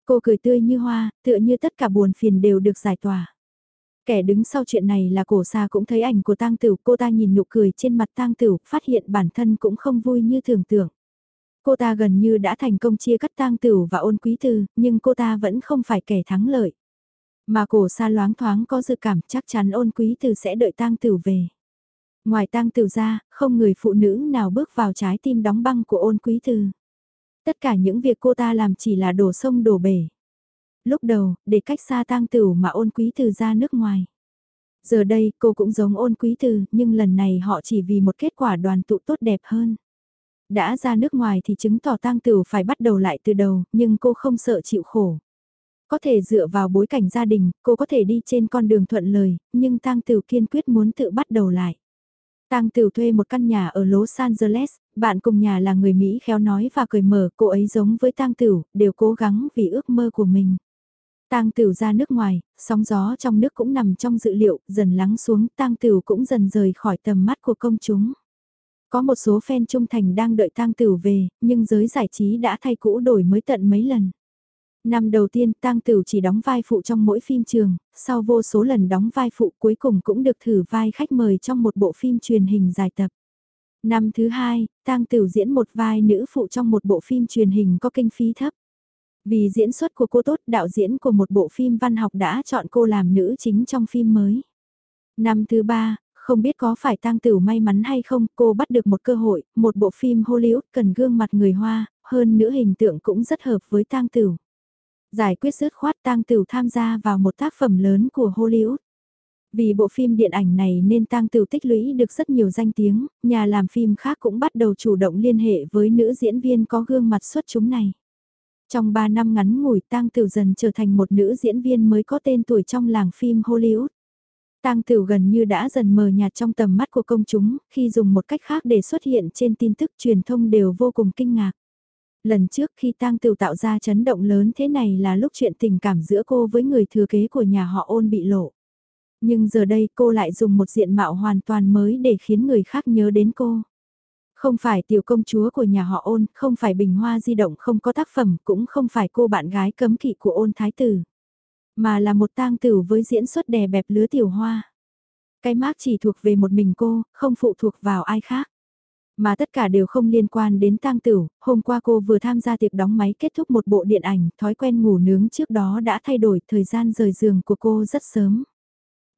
Cô cười tươi như hoa, tựa như tất cả buồn phiền đều được giải tỏa. Kẻ đứng sau chuyện này là cổ xa cũng thấy ảnh của tang tửu, cô ta nhìn nụ cười trên mặt tang tửu, phát hiện bản thân cũng không vui như tưởng tượng. Cô ta gần như đã thành công chia cắt tang tửu và ôn quý tư, nhưng cô ta vẫn không phải kẻ thắng lợi. Mà cổ xa loáng thoáng có dự cảm chắc chắn ôn quý tư sẽ đợi tang tửu về. Ngoài tang tửu ra, không người phụ nữ nào bước vào trái tim đóng băng của ôn quý tư. Tất cả những việc cô ta làm chỉ là đổ sông đổ bể lúc đầu, để cách xa tang tửu mà ôn quý từ ra nước ngoài. Giờ đây cô cũng giống ôn quý từ, nhưng lần này họ chỉ vì một kết quả đoàn tụ tốt đẹp hơn. Đã ra nước ngoài thì chứng tỏ tang tửu phải bắt đầu lại từ đầu, nhưng cô không sợ chịu khổ. Có thể dựa vào bối cảnh gia đình, cô có thể đi trên con đường thuận lời, nhưng tang tửu kiên quyết muốn tự bắt đầu lại. Tang Tửu thuê một căn nhà ở Los Angeles, bạn cùng nhà là người Mỹ khéo nói và cười mở, cô ấy giống với Tang Tửu, đều cố gắng vì ước mơ của mình. Tang Tửu ra nước ngoài, sóng gió trong nước cũng nằm trong dự liệu, dần lắng xuống, Tang Tửu cũng dần rời khỏi tầm mắt của công chúng. Có một số fan trung thành đang đợi Tang Tửu về, nhưng giới giải trí đã thay cũ đổi mới tận mấy lần. Năm đầu tiên Tang Tửu chỉ đóng vai phụ trong mỗi phim trường, sau vô số lần đóng vai phụ cuối cùng cũng được thử vai khách mời trong một bộ phim truyền hình dài tập. Năm thứ hai, Tang Tửu diễn một vai nữ phụ trong một bộ phim truyền hình có kinh phí thấp. Vì diễn xuất của cô tốt, đạo diễn của một bộ phim văn học đã chọn cô làm nữ chính trong phim mới. Năm thứ ba, không biết có phải tang tửu may mắn hay không, cô bắt được một cơ hội, một bộ phim Hollywood cần gương mặt người Hoa, hơn nữa hình tượng cũng rất hợp với tang tửu. Giải quyết dứt khoát tang tửu tham gia vào một tác phẩm lớn của Hollywood. Vì bộ phim điện ảnh này nên tang tử tích lũy được rất nhiều danh tiếng, nhà làm phim khác cũng bắt đầu chủ động liên hệ với nữ diễn viên có gương mặt xuất chúng này. Trong 3 năm ngắn ngủi tang Tửu dần trở thành một nữ diễn viên mới có tên tuổi trong làng phim Hollywood. Tang Tửu gần như đã dần mờ nhạt trong tầm mắt của công chúng, khi dùng một cách khác để xuất hiện trên tin tức truyền thông đều vô cùng kinh ngạc. Lần trước khi Tang Tửu tạo ra chấn động lớn thế này là lúc chuyện tình cảm giữa cô với người thừa kế của nhà họ ôn bị lộ. Nhưng giờ đây cô lại dùng một diện mạo hoàn toàn mới để khiến người khác nhớ đến cô. Không phải tiểu công chúa của nhà họ ôn, không phải bình hoa di động không có tác phẩm, cũng không phải cô bạn gái cấm kỵ của ôn thái tử. Mà là một tang tử với diễn xuất đè bẹp lứa tiểu hoa. Cái mác chỉ thuộc về một mình cô, không phụ thuộc vào ai khác. Mà tất cả đều không liên quan đến tang tử, hôm qua cô vừa tham gia tiệc đóng máy kết thúc một bộ điện ảnh, thói quen ngủ nướng trước đó đã thay đổi thời gian rời giường của cô rất sớm.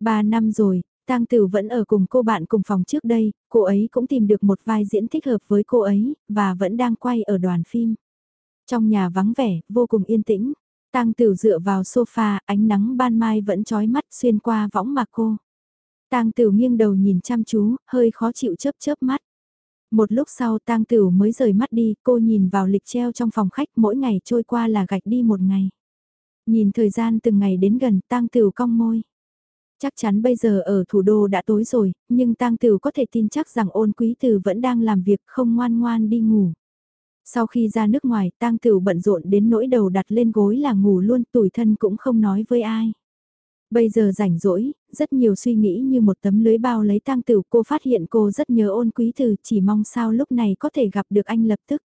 Ba năm rồi, Tang Tử vẫn ở cùng cô bạn cùng phòng trước đây, cô ấy cũng tìm được một vai diễn thích hợp với cô ấy, và vẫn đang quay ở đoàn phim. Trong nhà vắng vẻ, vô cùng yên tĩnh, Tang Tử dựa vào sofa, ánh nắng ban mai vẫn chói mắt xuyên qua võng mạc cô. Tang Tử nghiêng đầu nhìn chăm chú, hơi khó chịu chớp chớp mắt. Một lúc sau Tang Tử mới rời mắt đi, cô nhìn vào lịch treo trong phòng khách mỗi ngày trôi qua là gạch đi một ngày. Nhìn thời gian từng ngày đến gần Tang Tử cong môi. Chắc chắn bây giờ ở thủ đô đã tối rồi, nhưng Tang Tử có thể tin chắc rằng ôn quý tử vẫn đang làm việc không ngoan ngoan đi ngủ. Sau khi ra nước ngoài, tang Tử bận rộn đến nỗi đầu đặt lên gối là ngủ luôn, tủi thân cũng không nói với ai. Bây giờ rảnh rỗi, rất nhiều suy nghĩ như một tấm lưới bao lấy tang Tử, cô phát hiện cô rất nhớ ôn quý tử, chỉ mong sao lúc này có thể gặp được anh lập tức.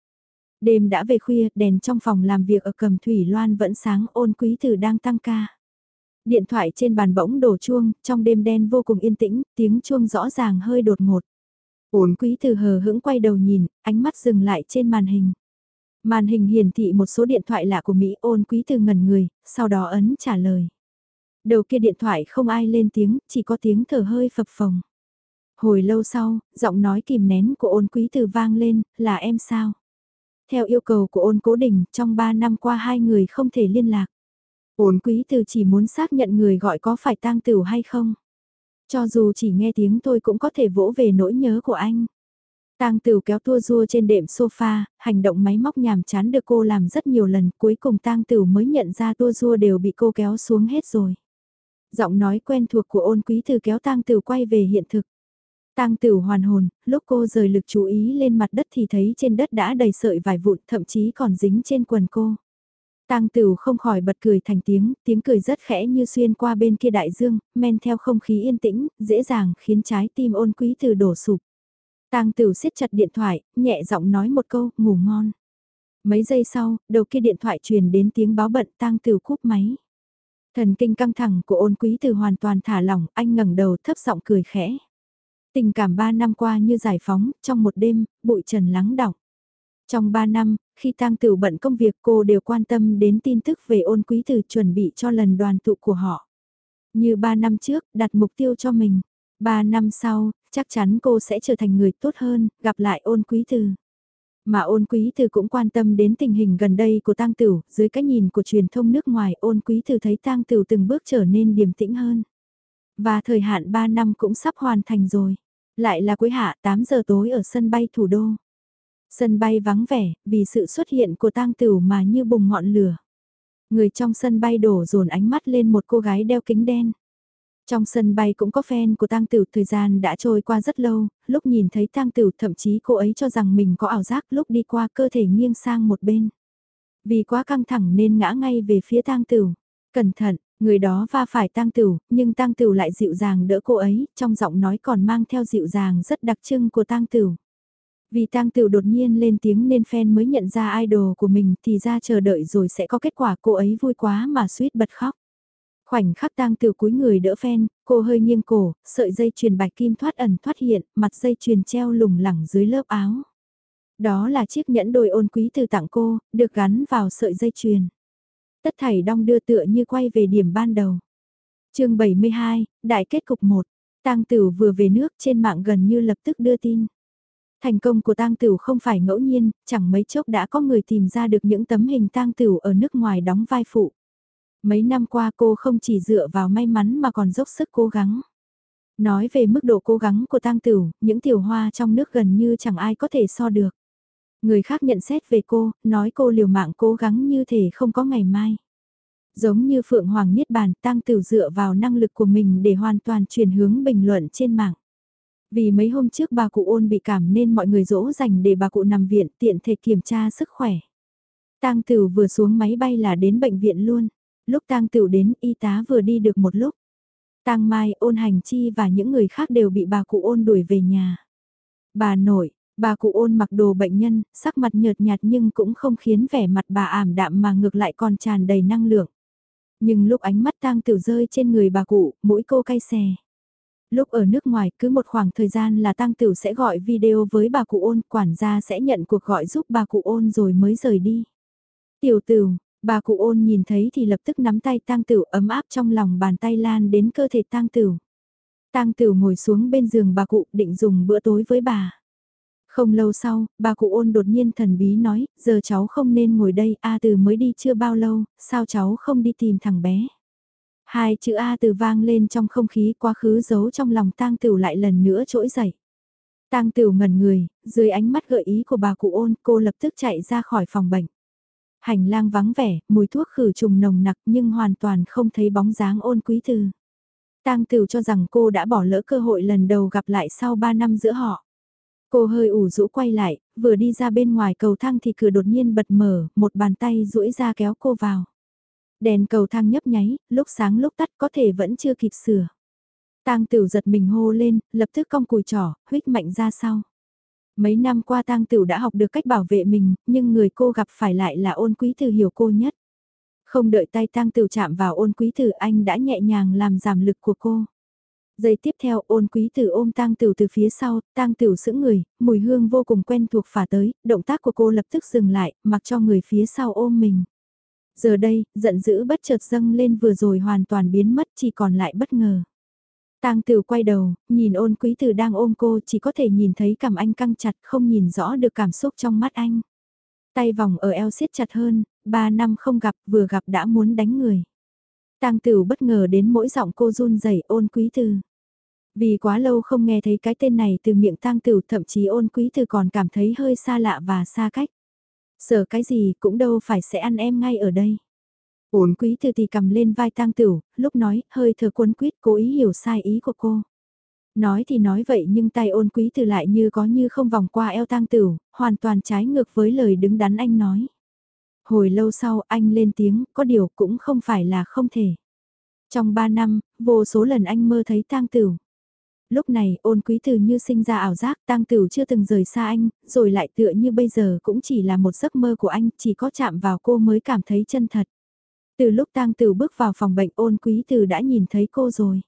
Đêm đã về khuya, đèn trong phòng làm việc ở cầm thủy loan vẫn sáng, ôn quý tử đang tăng ca. Điện thoại trên bàn bỗng đổ chuông, trong đêm đen vô cùng yên tĩnh, tiếng chuông rõ ràng hơi đột ngột. Ôn quý từ hờ hững quay đầu nhìn, ánh mắt dừng lại trên màn hình. Màn hình hiển thị một số điện thoại lạ của Mỹ ôn quý từ ngẩn người, sau đó ấn trả lời. Đầu kia điện thoại không ai lên tiếng, chỉ có tiếng thở hơi phập phồng. Hồi lâu sau, giọng nói kìm nén của ôn quý từ vang lên, là em sao? Theo yêu cầu của ôn cố đình, trong 3 năm qua hai người không thể liên lạc. Ôn quý từ chỉ muốn xác nhận người gọi có phải tang Tửu hay không. Cho dù chỉ nghe tiếng tôi cũng có thể vỗ về nỗi nhớ của anh. Tang Tửu kéo tua rua trên đệm sofa, hành động máy móc nhàm chán được cô làm rất nhiều lần, cuối cùng Tang Tửu mới nhận ra tua rua đều bị cô kéo xuống hết rồi. Giọng nói quen thuộc của ôn quý từ kéo Tang Tửu quay về hiện thực. Tang Tửu hoàn hồn, lúc cô rời lực chú ý lên mặt đất thì thấy trên đất đã đầy sợi vải vụn, thậm chí còn dính trên quần cô. Tang Tửu không khỏi bật cười thành tiếng, tiếng cười rất khẽ như xuyên qua bên kia đại dương, men theo không khí yên tĩnh, dễ dàng khiến trái tim ôn quý từ đổ sụp. Tang Tửu siết chặt điện thoại, nhẹ giọng nói một câu, ngủ ngon. Mấy giây sau, đầu kia điện thoại truyền đến tiếng báo bận Tang Tửu cúp máy. Thần kinh căng thẳng của ôn quý từ hoàn toàn thả lỏng, anh ngẩng đầu thấp giọng cười khẽ. Tình cảm ba năm qua như giải phóng, trong một đêm, bụi trần lắng đọng. Trong ba năm, khi tang tử bận công việc cô đều quan tâm đến tin tức về ôn quý Từ chuẩn bị cho lần đoàn tụ của họ. Như ba năm trước, đặt mục tiêu cho mình. Ba năm sau, chắc chắn cô sẽ trở thành người tốt hơn, gặp lại ôn quý Từ. Mà ôn quý Từ cũng quan tâm đến tình hình gần đây của tang tử, dưới cái nhìn của truyền thông nước ngoài ôn quý Từ thấy tang tử từng bước trở nên điềm tĩnh hơn. Và thời hạn 3 năm cũng sắp hoàn thành rồi. Lại là cuối hạ 8 giờ tối ở sân bay thủ đô. Sân bay vắng vẻ, vì sự xuất hiện của tang tửu mà như bùng ngọn lửa. Người trong sân bay đổ dồn ánh mắt lên một cô gái đeo kính đen. Trong sân bay cũng có fan của tang tửu thời gian đã trôi qua rất lâu, lúc nhìn thấy tang tửu thậm chí cô ấy cho rằng mình có ảo giác lúc đi qua cơ thể nghiêng sang một bên. Vì quá căng thẳng nên ngã ngay về phía tang tửu. Cẩn thận, người đó va phải tang tửu, nhưng tang tửu lại dịu dàng đỡ cô ấy, trong giọng nói còn mang theo dịu dàng rất đặc trưng của tang tửu. Vì tang tiểu đột nhiên lên tiếng nên fan mới nhận ra idol của mình thì ra chờ đợi rồi sẽ có kết quả cô ấy vui quá mà suýt bật khóc. Khoảnh khắc tang tiểu cúi người đỡ fan, cô hơi nghiêng cổ, sợi dây chuyền bạch kim thoát ẩn thoát hiện, mặt dây chuyền treo lủng lẳng dưới lớp áo. Đó là chiếc nhẫn đôi ôn quý từ tặng cô, được gắn vào sợi dây chuyền. Tất thảy đong đưa tựa như quay về điểm ban đầu. chương 72, Đại kết cục 1. Tang Tử vừa về nước trên mạng gần như lập tức đưa tin. Thành công của tang tửu không phải ngẫu nhiên, chẳng mấy chốc đã có người tìm ra được những tấm hình tang tửu ở nước ngoài đóng vai phụ. Mấy năm qua cô không chỉ dựa vào may mắn mà còn dốc sức cố gắng. Nói về mức độ cố gắng của tang tửu, những tiểu hoa trong nước gần như chẳng ai có thể so được. Người khác nhận xét về cô, nói cô liều mạng cố gắng như thể không có ngày mai. Giống như Phượng Hoàng Niết Bàn, tang tửu dựa vào năng lực của mình để hoàn toàn chuyển hướng bình luận trên mạng. Vì mấy hôm trước bà cụ ôn bị cảm nên mọi người dỗ dành để bà cụ nằm viện tiện thể kiểm tra sức khỏe. Tang Tửu vừa xuống máy bay là đến bệnh viện luôn. Lúc Tang Tửu đến, y tá vừa đi được một lúc. Tang Mai, Ôn Hành Chi và những người khác đều bị bà cụ ôn đuổi về nhà. Bà nội, bà cụ ôn mặc đồ bệnh nhân, sắc mặt nhợt nhạt nhưng cũng không khiến vẻ mặt bà ảm đạm mà ngược lại còn tràn đầy năng lượng. Nhưng lúc ánh mắt Tang Tửu rơi trên người bà cụ, mũi cô cay xè. Lúc ở nước ngoài, cứ một khoảng thời gian là Tăng Tửu sẽ gọi video với bà cụ ôn, quản gia sẽ nhận cuộc gọi giúp bà cụ ôn rồi mới rời đi. Tiểu Tửu, bà cụ ôn nhìn thấy thì lập tức nắm tay Tăng Tửu ấm áp trong lòng bàn tay lan đến cơ thể Tăng Tửu. Tăng Tửu ngồi xuống bên giường bà cụ định dùng bữa tối với bà. Không lâu sau, bà cụ ôn đột nhiên thần bí nói, giờ cháu không nên ngồi đây, A từ mới đi chưa bao lâu, sao cháu không đi tìm thằng bé. Hai chữ A từ vang lên trong không khí quá khứ giấu trong lòng tang tửu lại lần nữa trỗi dậy. Tang tửu ngẩn người, dưới ánh mắt gợi ý của bà cụ ôn cô lập tức chạy ra khỏi phòng bệnh. Hành lang vắng vẻ, mùi thuốc khử trùng nồng nặc nhưng hoàn toàn không thấy bóng dáng ôn quý thư. Tang tửu cho rằng cô đã bỏ lỡ cơ hội lần đầu gặp lại sau 3 năm giữa họ. Cô hơi ủ rũ quay lại, vừa đi ra bên ngoài cầu thang thì cửa đột nhiên bật mở, một bàn tay duỗi ra kéo cô vào. Đèn cầu thang nhấp nháy, lúc sáng lúc tắt có thể vẫn chưa kịp sửa. Tang Tửu giật mình hô lên, lập tức cong cùi trỏ, huých mạnh ra sau. Mấy năm qua Tang Tửu đã học được cách bảo vệ mình, nhưng người cô gặp phải lại là ôn quý tử hiểu cô nhất. Không đợi tay Tang Tửu chạm vào ôn quý tử anh đã nhẹ nhàng làm giảm lực của cô. Giây tiếp theo ôn quý tử ôm tang tửu từ phía sau, tang tửu sững người, mùi hương vô cùng quen thuộc phả tới, động tác của cô lập tức dừng lại, mặc cho người phía sau ôm mình. Giờ đây, giận dữ bất chợt dâng lên vừa rồi hoàn toàn biến mất chỉ còn lại bất ngờ. Tang Tử quay đầu, nhìn ôn quý tử đang ôm cô chỉ có thể nhìn thấy cằm anh căng chặt không nhìn rõ được cảm xúc trong mắt anh. Tay vòng ở eo siết chặt hơn, ba năm không gặp vừa gặp đã muốn đánh người. Tang Tử bất ngờ đến mỗi giọng cô run rẩy ôn quý tử. Vì quá lâu không nghe thấy cái tên này từ miệng Tang Tử thậm chí ôn quý tử còn cảm thấy hơi xa lạ và xa cách. Sợ cái gì cũng đâu phải sẽ ăn em ngay ở đây. Uốn quý Từ thì cầm lên vai tang tửu, lúc nói, hơi thở cuốn quýt cố ý hiểu sai ý của cô. Nói thì nói vậy nhưng tay ôn quý từ lại như có như không vòng qua eo tang tửu, hoàn toàn trái ngược với lời đứng đắn anh nói. Hồi lâu sau anh lên tiếng, có điều cũng không phải là không thể. Trong ba năm, vô số lần anh mơ thấy tang tửu. Lúc này ôn quý từ như sinh ra ảo giác tang tử chưa từng rời xa anh, rồi lại tựa như bây giờ cũng chỉ là một giấc mơ của anh, chỉ có chạm vào cô mới cảm thấy chân thật. Từ lúc tang tử bước vào phòng bệnh ôn quý từ đã nhìn thấy cô rồi.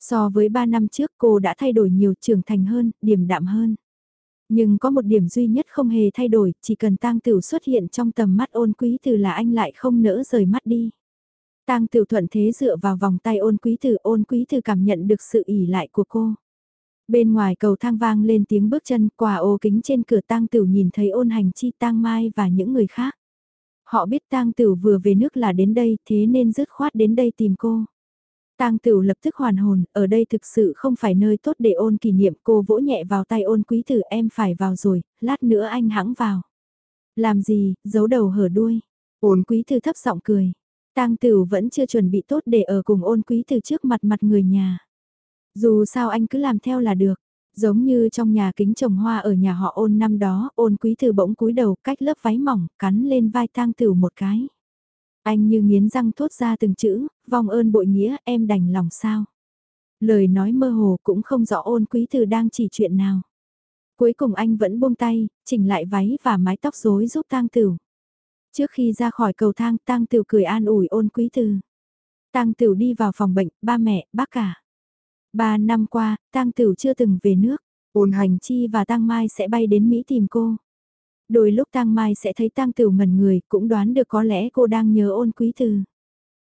So với 3 năm trước cô đã thay đổi nhiều trưởng thành hơn, điềm đạm hơn. Nhưng có một điểm duy nhất không hề thay đổi, chỉ cần tang tử xuất hiện trong tầm mắt ôn quý từ là anh lại không nỡ rời mắt đi. Tang Tiểu Thuận thế dựa vào vòng tay ôn quý tử ôn quý tử cảm nhận được sự ỉ lại của cô. Bên ngoài cầu thang vang lên tiếng bước chân quà ô kính trên cửa Tang Tiểu nhìn thấy ôn hành chi Tang Mai và những người khác. Họ biết Tang Tiểu vừa về nước là đến đây thế nên dứt khoát đến đây tìm cô. Tang Tiểu lập tức hoàn hồn, ở đây thực sự không phải nơi tốt để ôn kỷ niệm cô vỗ nhẹ vào tay ôn quý tử em phải vào rồi, lát nữa anh hãng vào. Làm gì, giấu đầu hở đuôi. Ôn quý tử thấp giọng cười. Tang Tửu vẫn chưa chuẩn bị tốt để ở cùng ôn quý từ trước mặt mặt người nhà. Dù sao anh cứ làm theo là được. Giống như trong nhà kính trồng hoa ở nhà họ ôn năm đó, ôn quý từ bỗng cúi đầu cách lớp váy mỏng, cắn lên vai tang tửu một cái. Anh như nghiến răng thốt ra từng chữ, vong ơn bội nghĩa, em đành lòng sao. Lời nói mơ hồ cũng không rõ ôn quý từ đang chỉ chuyện nào. Cuối cùng anh vẫn buông tay, chỉnh lại váy và mái tóc rối giúp tang tửu. Trước khi ra khỏi cầu thang, Tang Tiểu cười an ủi ôn quý từ. Tang Tiểu đi vào phòng bệnh, ba mẹ, bác cả. Ba năm qua, Tang Tiểu chưa từng về nước, ôn hành chi và Tang Mai sẽ bay đến Mỹ tìm cô. Đôi lúc Tang Mai sẽ thấy Tang Tiểu ngẩn người, cũng đoán được có lẽ cô đang nhớ ôn quý từ.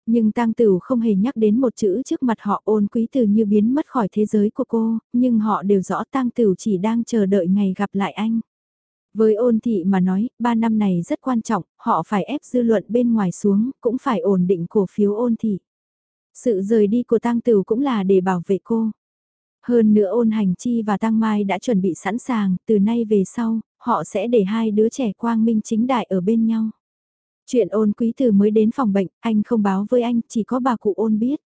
Nhưng Tang Tiểu không hề nhắc đến một chữ trước mặt họ ôn quý từ như biến mất khỏi thế giới của cô, nhưng họ đều rõ Tang Tiểu chỉ đang chờ đợi ngày gặp lại anh. Với ôn thị mà nói, ba năm này rất quan trọng, họ phải ép dư luận bên ngoài xuống, cũng phải ổn định cổ phiếu ôn thị. Sự rời đi của tăng Tửu cũng là để bảo vệ cô. Hơn nữa ôn hành chi và tăng mai đã chuẩn bị sẵn sàng, từ nay về sau, họ sẽ để hai đứa trẻ quang minh chính đại ở bên nhau. Chuyện ôn quý từ mới đến phòng bệnh, anh không báo với anh, chỉ có bà cụ ôn biết.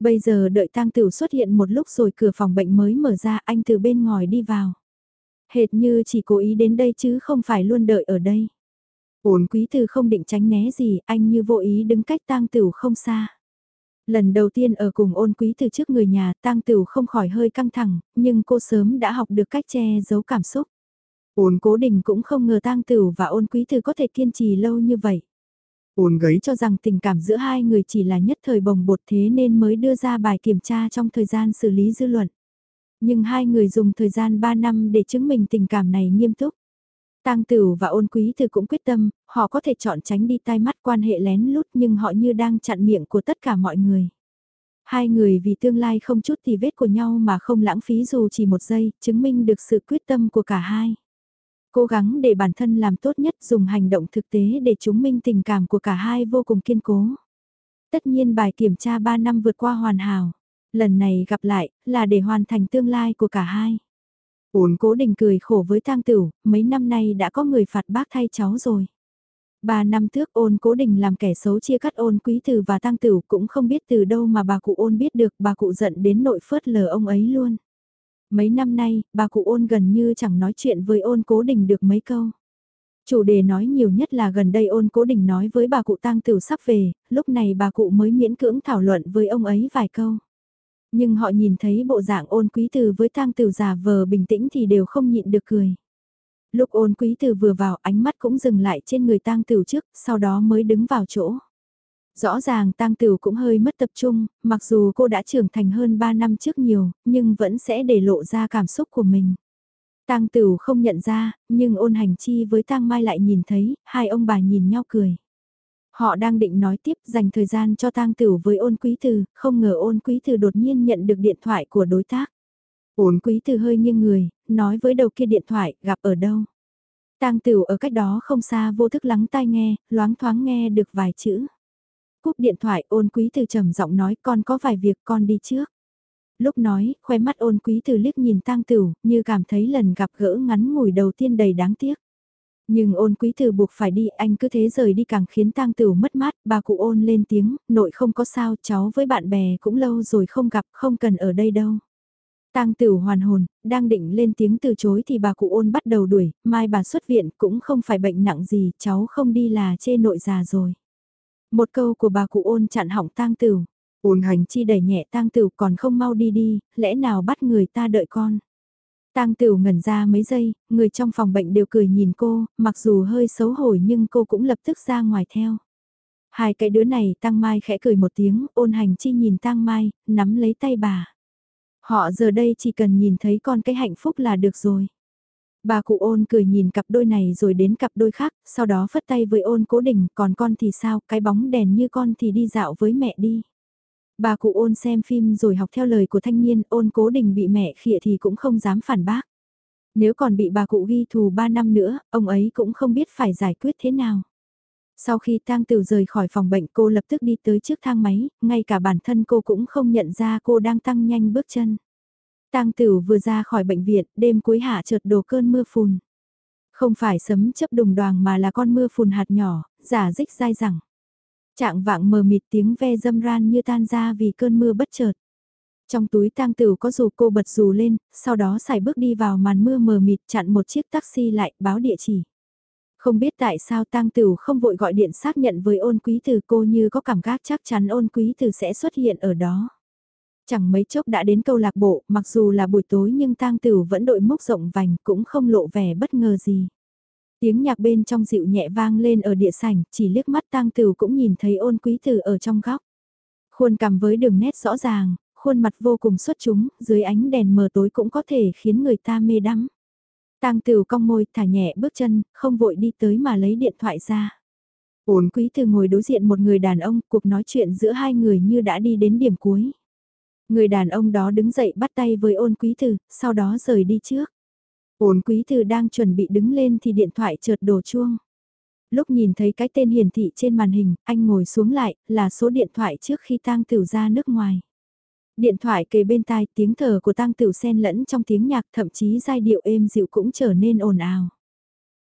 Bây giờ đợi Tăng Tửu xuất hiện một lúc rồi cửa phòng bệnh mới mở ra, anh từ bên ngoài đi vào. Hệt như chỉ cố ý đến đây chứ không phải luôn đợi ở đây. Ôn quý từ không định tránh né gì, anh như vô ý đứng cách tang tửu không xa. Lần đầu tiên ở cùng ôn quý từ trước người nhà tang tửu không khỏi hơi căng thẳng, nhưng cô sớm đã học được cách che giấu cảm xúc. Ôn cố đình cũng không ngờ tang tửu và ôn quý từ có thể kiên trì lâu như vậy. Ôn gấy cho rằng tình cảm giữa hai người chỉ là nhất thời bồng bột thế nên mới đưa ra bài kiểm tra trong thời gian xử lý dư luận. Nhưng hai người dùng thời gian 3 năm để chứng minh tình cảm này nghiêm túc. Tang Tử và Ôn Quý Từ cũng quyết tâm, họ có thể chọn tránh đi tai mắt quan hệ lén lút nhưng họ như đang chặn miệng của tất cả mọi người. Hai người vì tương lai không chút thì vết của nhau mà không lãng phí dù chỉ một giây, chứng minh được sự quyết tâm của cả hai. Cố gắng để bản thân làm tốt nhất dùng hành động thực tế để chứng minh tình cảm của cả hai vô cùng kiên cố. Tất nhiên bài kiểm tra 3 năm vượt qua hoàn hảo. Lần này gặp lại là để hoàn thành tương lai của cả hai. Ôn cố đình cười khổ với tang tửu, mấy năm nay đã có người phạt bác thay cháu rồi. Ba năm trước ôn cố đình làm kẻ xấu chia cắt ôn quý từ và tăng tửu cũng không biết từ đâu mà bà cụ ôn biết được bà cụ giận đến nội phớt lờ ông ấy luôn. Mấy năm nay, bà cụ ôn gần như chẳng nói chuyện với ôn cố đình được mấy câu. Chủ đề nói nhiều nhất là gần đây ôn cố đình nói với bà cụ tang tửu sắp về, lúc này bà cụ mới miễn cưỡng thảo luận với ông ấy vài câu. Nhưng họ nhìn thấy bộ dạng ôn quý từ với tang tử giả vờ bình tĩnh thì đều không nhịn được cười. Lúc ôn quý từ vừa vào ánh mắt cũng dừng lại trên người tang tử trước, sau đó mới đứng vào chỗ. Rõ ràng tang tử cũng hơi mất tập trung, mặc dù cô đã trưởng thành hơn 3 năm trước nhiều, nhưng vẫn sẽ để lộ ra cảm xúc của mình. Tang tử không nhận ra, nhưng ôn hành chi với tang mai lại nhìn thấy, hai ông bà nhìn nhau cười. Họ đang định nói tiếp dành thời gian cho tang tử với ôn quý từ, không ngờ ôn quý từ đột nhiên nhận được điện thoại của đối tác. Ôn quý từ hơi nghiêng người, nói với đầu kia điện thoại, gặp ở đâu. Tang tử ở cách đó không xa vô thức lắng tai nghe, loáng thoáng nghe được vài chữ. Cúp điện thoại ôn quý từ trầm giọng nói con có vài việc con đi trước. Lúc nói, khoe mắt ôn quý từ liếc nhìn tang tử, như cảm thấy lần gặp gỡ ngắn ngủi đầu tiên đầy đáng tiếc. Nhưng ôn quý từ buộc phải đi, anh cứ thế rời đi càng khiến tang tử mất mát, bà cụ ôn lên tiếng, nội không có sao, cháu với bạn bè cũng lâu rồi không gặp, không cần ở đây đâu. Tang tử hoàn hồn, đang định lên tiếng từ chối thì bà cụ ôn bắt đầu đuổi, mai bà xuất viện cũng không phải bệnh nặng gì, cháu không đi là chê nội già rồi. Một câu của bà cụ ôn chặn hỏng tang tử, ôn hành chi đẩy nhẹ tang tử còn không mau đi đi, lẽ nào bắt người ta đợi con. Tang Tửu ngẩn ra mấy giây, người trong phòng bệnh đều cười nhìn cô, mặc dù hơi xấu hổ nhưng cô cũng lập tức ra ngoài theo. Hai cái đứa này Tang Mai khẽ cười một tiếng, ôn hành chi nhìn Tang Mai, nắm lấy tay bà. Họ giờ đây chỉ cần nhìn thấy con cái hạnh phúc là được rồi. Bà cụ ôn cười nhìn cặp đôi này rồi đến cặp đôi khác, sau đó phất tay với ôn cố định, còn con thì sao, cái bóng đèn như con thì đi dạo với mẹ đi. Bà cụ ôn xem phim rồi học theo lời của thanh niên ôn cố đình bị mẹ khịa thì cũng không dám phản bác. Nếu còn bị bà cụ ghi thù 3 năm nữa, ông ấy cũng không biết phải giải quyết thế nào. Sau khi tang tử rời khỏi phòng bệnh cô lập tức đi tới trước thang máy, ngay cả bản thân cô cũng không nhận ra cô đang tăng nhanh bước chân. Tang tử vừa ra khỏi bệnh viện, đêm cuối hạ chợt đổ cơn mưa phùn. Không phải sấm chấp đùng đoàn mà là con mưa phùn hạt nhỏ, giả dích dai dẳng. Trạng vạng mờ mịt tiếng ve dâm ran như tan ra vì cơn mưa bất chợt. Trong túi tang tử có dù cô bật dù lên, sau đó xài bước đi vào màn mưa mờ mịt chặn một chiếc taxi lại báo địa chỉ. Không biết tại sao tang tử không vội gọi điện xác nhận với ôn quý tử cô như có cảm giác chắc chắn ôn quý tử sẽ xuất hiện ở đó. Chẳng mấy chốc đã đến câu lạc bộ, mặc dù là buổi tối nhưng tang tử vẫn đội mốc rộng vành cũng không lộ vẻ bất ngờ gì. Tiếng nhạc bên trong dịu nhẹ vang lên ở địa sảnh, chỉ liếc mắt tang tử cũng nhìn thấy ôn quý tử ở trong góc. Khuôn cằm với đường nét rõ ràng, khuôn mặt vô cùng xuất chúng, dưới ánh đèn mờ tối cũng có thể khiến người ta mê đắm. Tang tử cong môi, thả nhẹ bước chân, không vội đi tới mà lấy điện thoại ra. Ôn quý tử ngồi đối diện một người đàn ông, cuộc nói chuyện giữa hai người như đã đi đến điểm cuối. Người đàn ông đó đứng dậy bắt tay với ôn quý tử, sau đó rời đi trước. Ôn quý thư đang chuẩn bị đứng lên thì điện thoại chợt đổ chuông. Lúc nhìn thấy cái tên hiển thị trên màn hình, anh ngồi xuống lại, là số điện thoại trước khi tang tử ra nước ngoài. Điện thoại kề bên tai tiếng thở của tang Tửu xen lẫn trong tiếng nhạc thậm chí giai điệu êm dịu cũng trở nên ồn ào.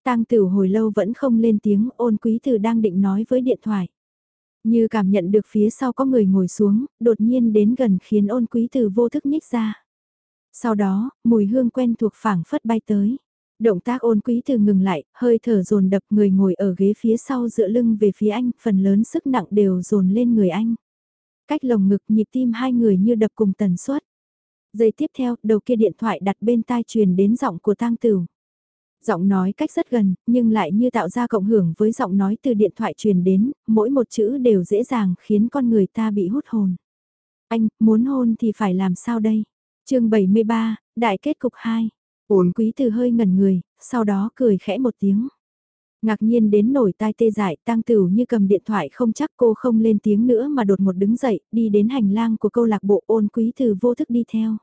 tang Tửu hồi lâu vẫn không lên tiếng ôn quý từ đang định nói với điện thoại. Như cảm nhận được phía sau có người ngồi xuống, đột nhiên đến gần khiến ôn quý từ vô thức nhích ra. Sau đó, mùi hương quen thuộc phảng phất bay tới. Động tác ôn quý từ ngừng lại, hơi thở dồn đập người ngồi ở ghế phía sau dựa lưng về phía anh, phần lớn sức nặng đều dồn lên người anh. Cách lồng ngực nhịp tim hai người như đập cùng tần suất. Giây tiếp theo, đầu kia điện thoại đặt bên tai truyền đến giọng của tang tửu. Giọng nói cách rất gần, nhưng lại như tạo ra cộng hưởng với giọng nói từ điện thoại truyền đến, mỗi một chữ đều dễ dàng khiến con người ta bị hút hồn. Anh, muốn hôn thì phải làm sao đây? Chương 73, Đại kết cục 2. Ổn quý từ hơi ngẩn người, sau đó cười khẽ một tiếng. Ngạc nhiên đến nổi tai tê dại, tang tửu như cầm điện thoại không chắc cô không lên tiếng nữa mà đột một đứng dậy, đi đến hành lang của câu lạc bộ ôn quý từ vô thức đi theo.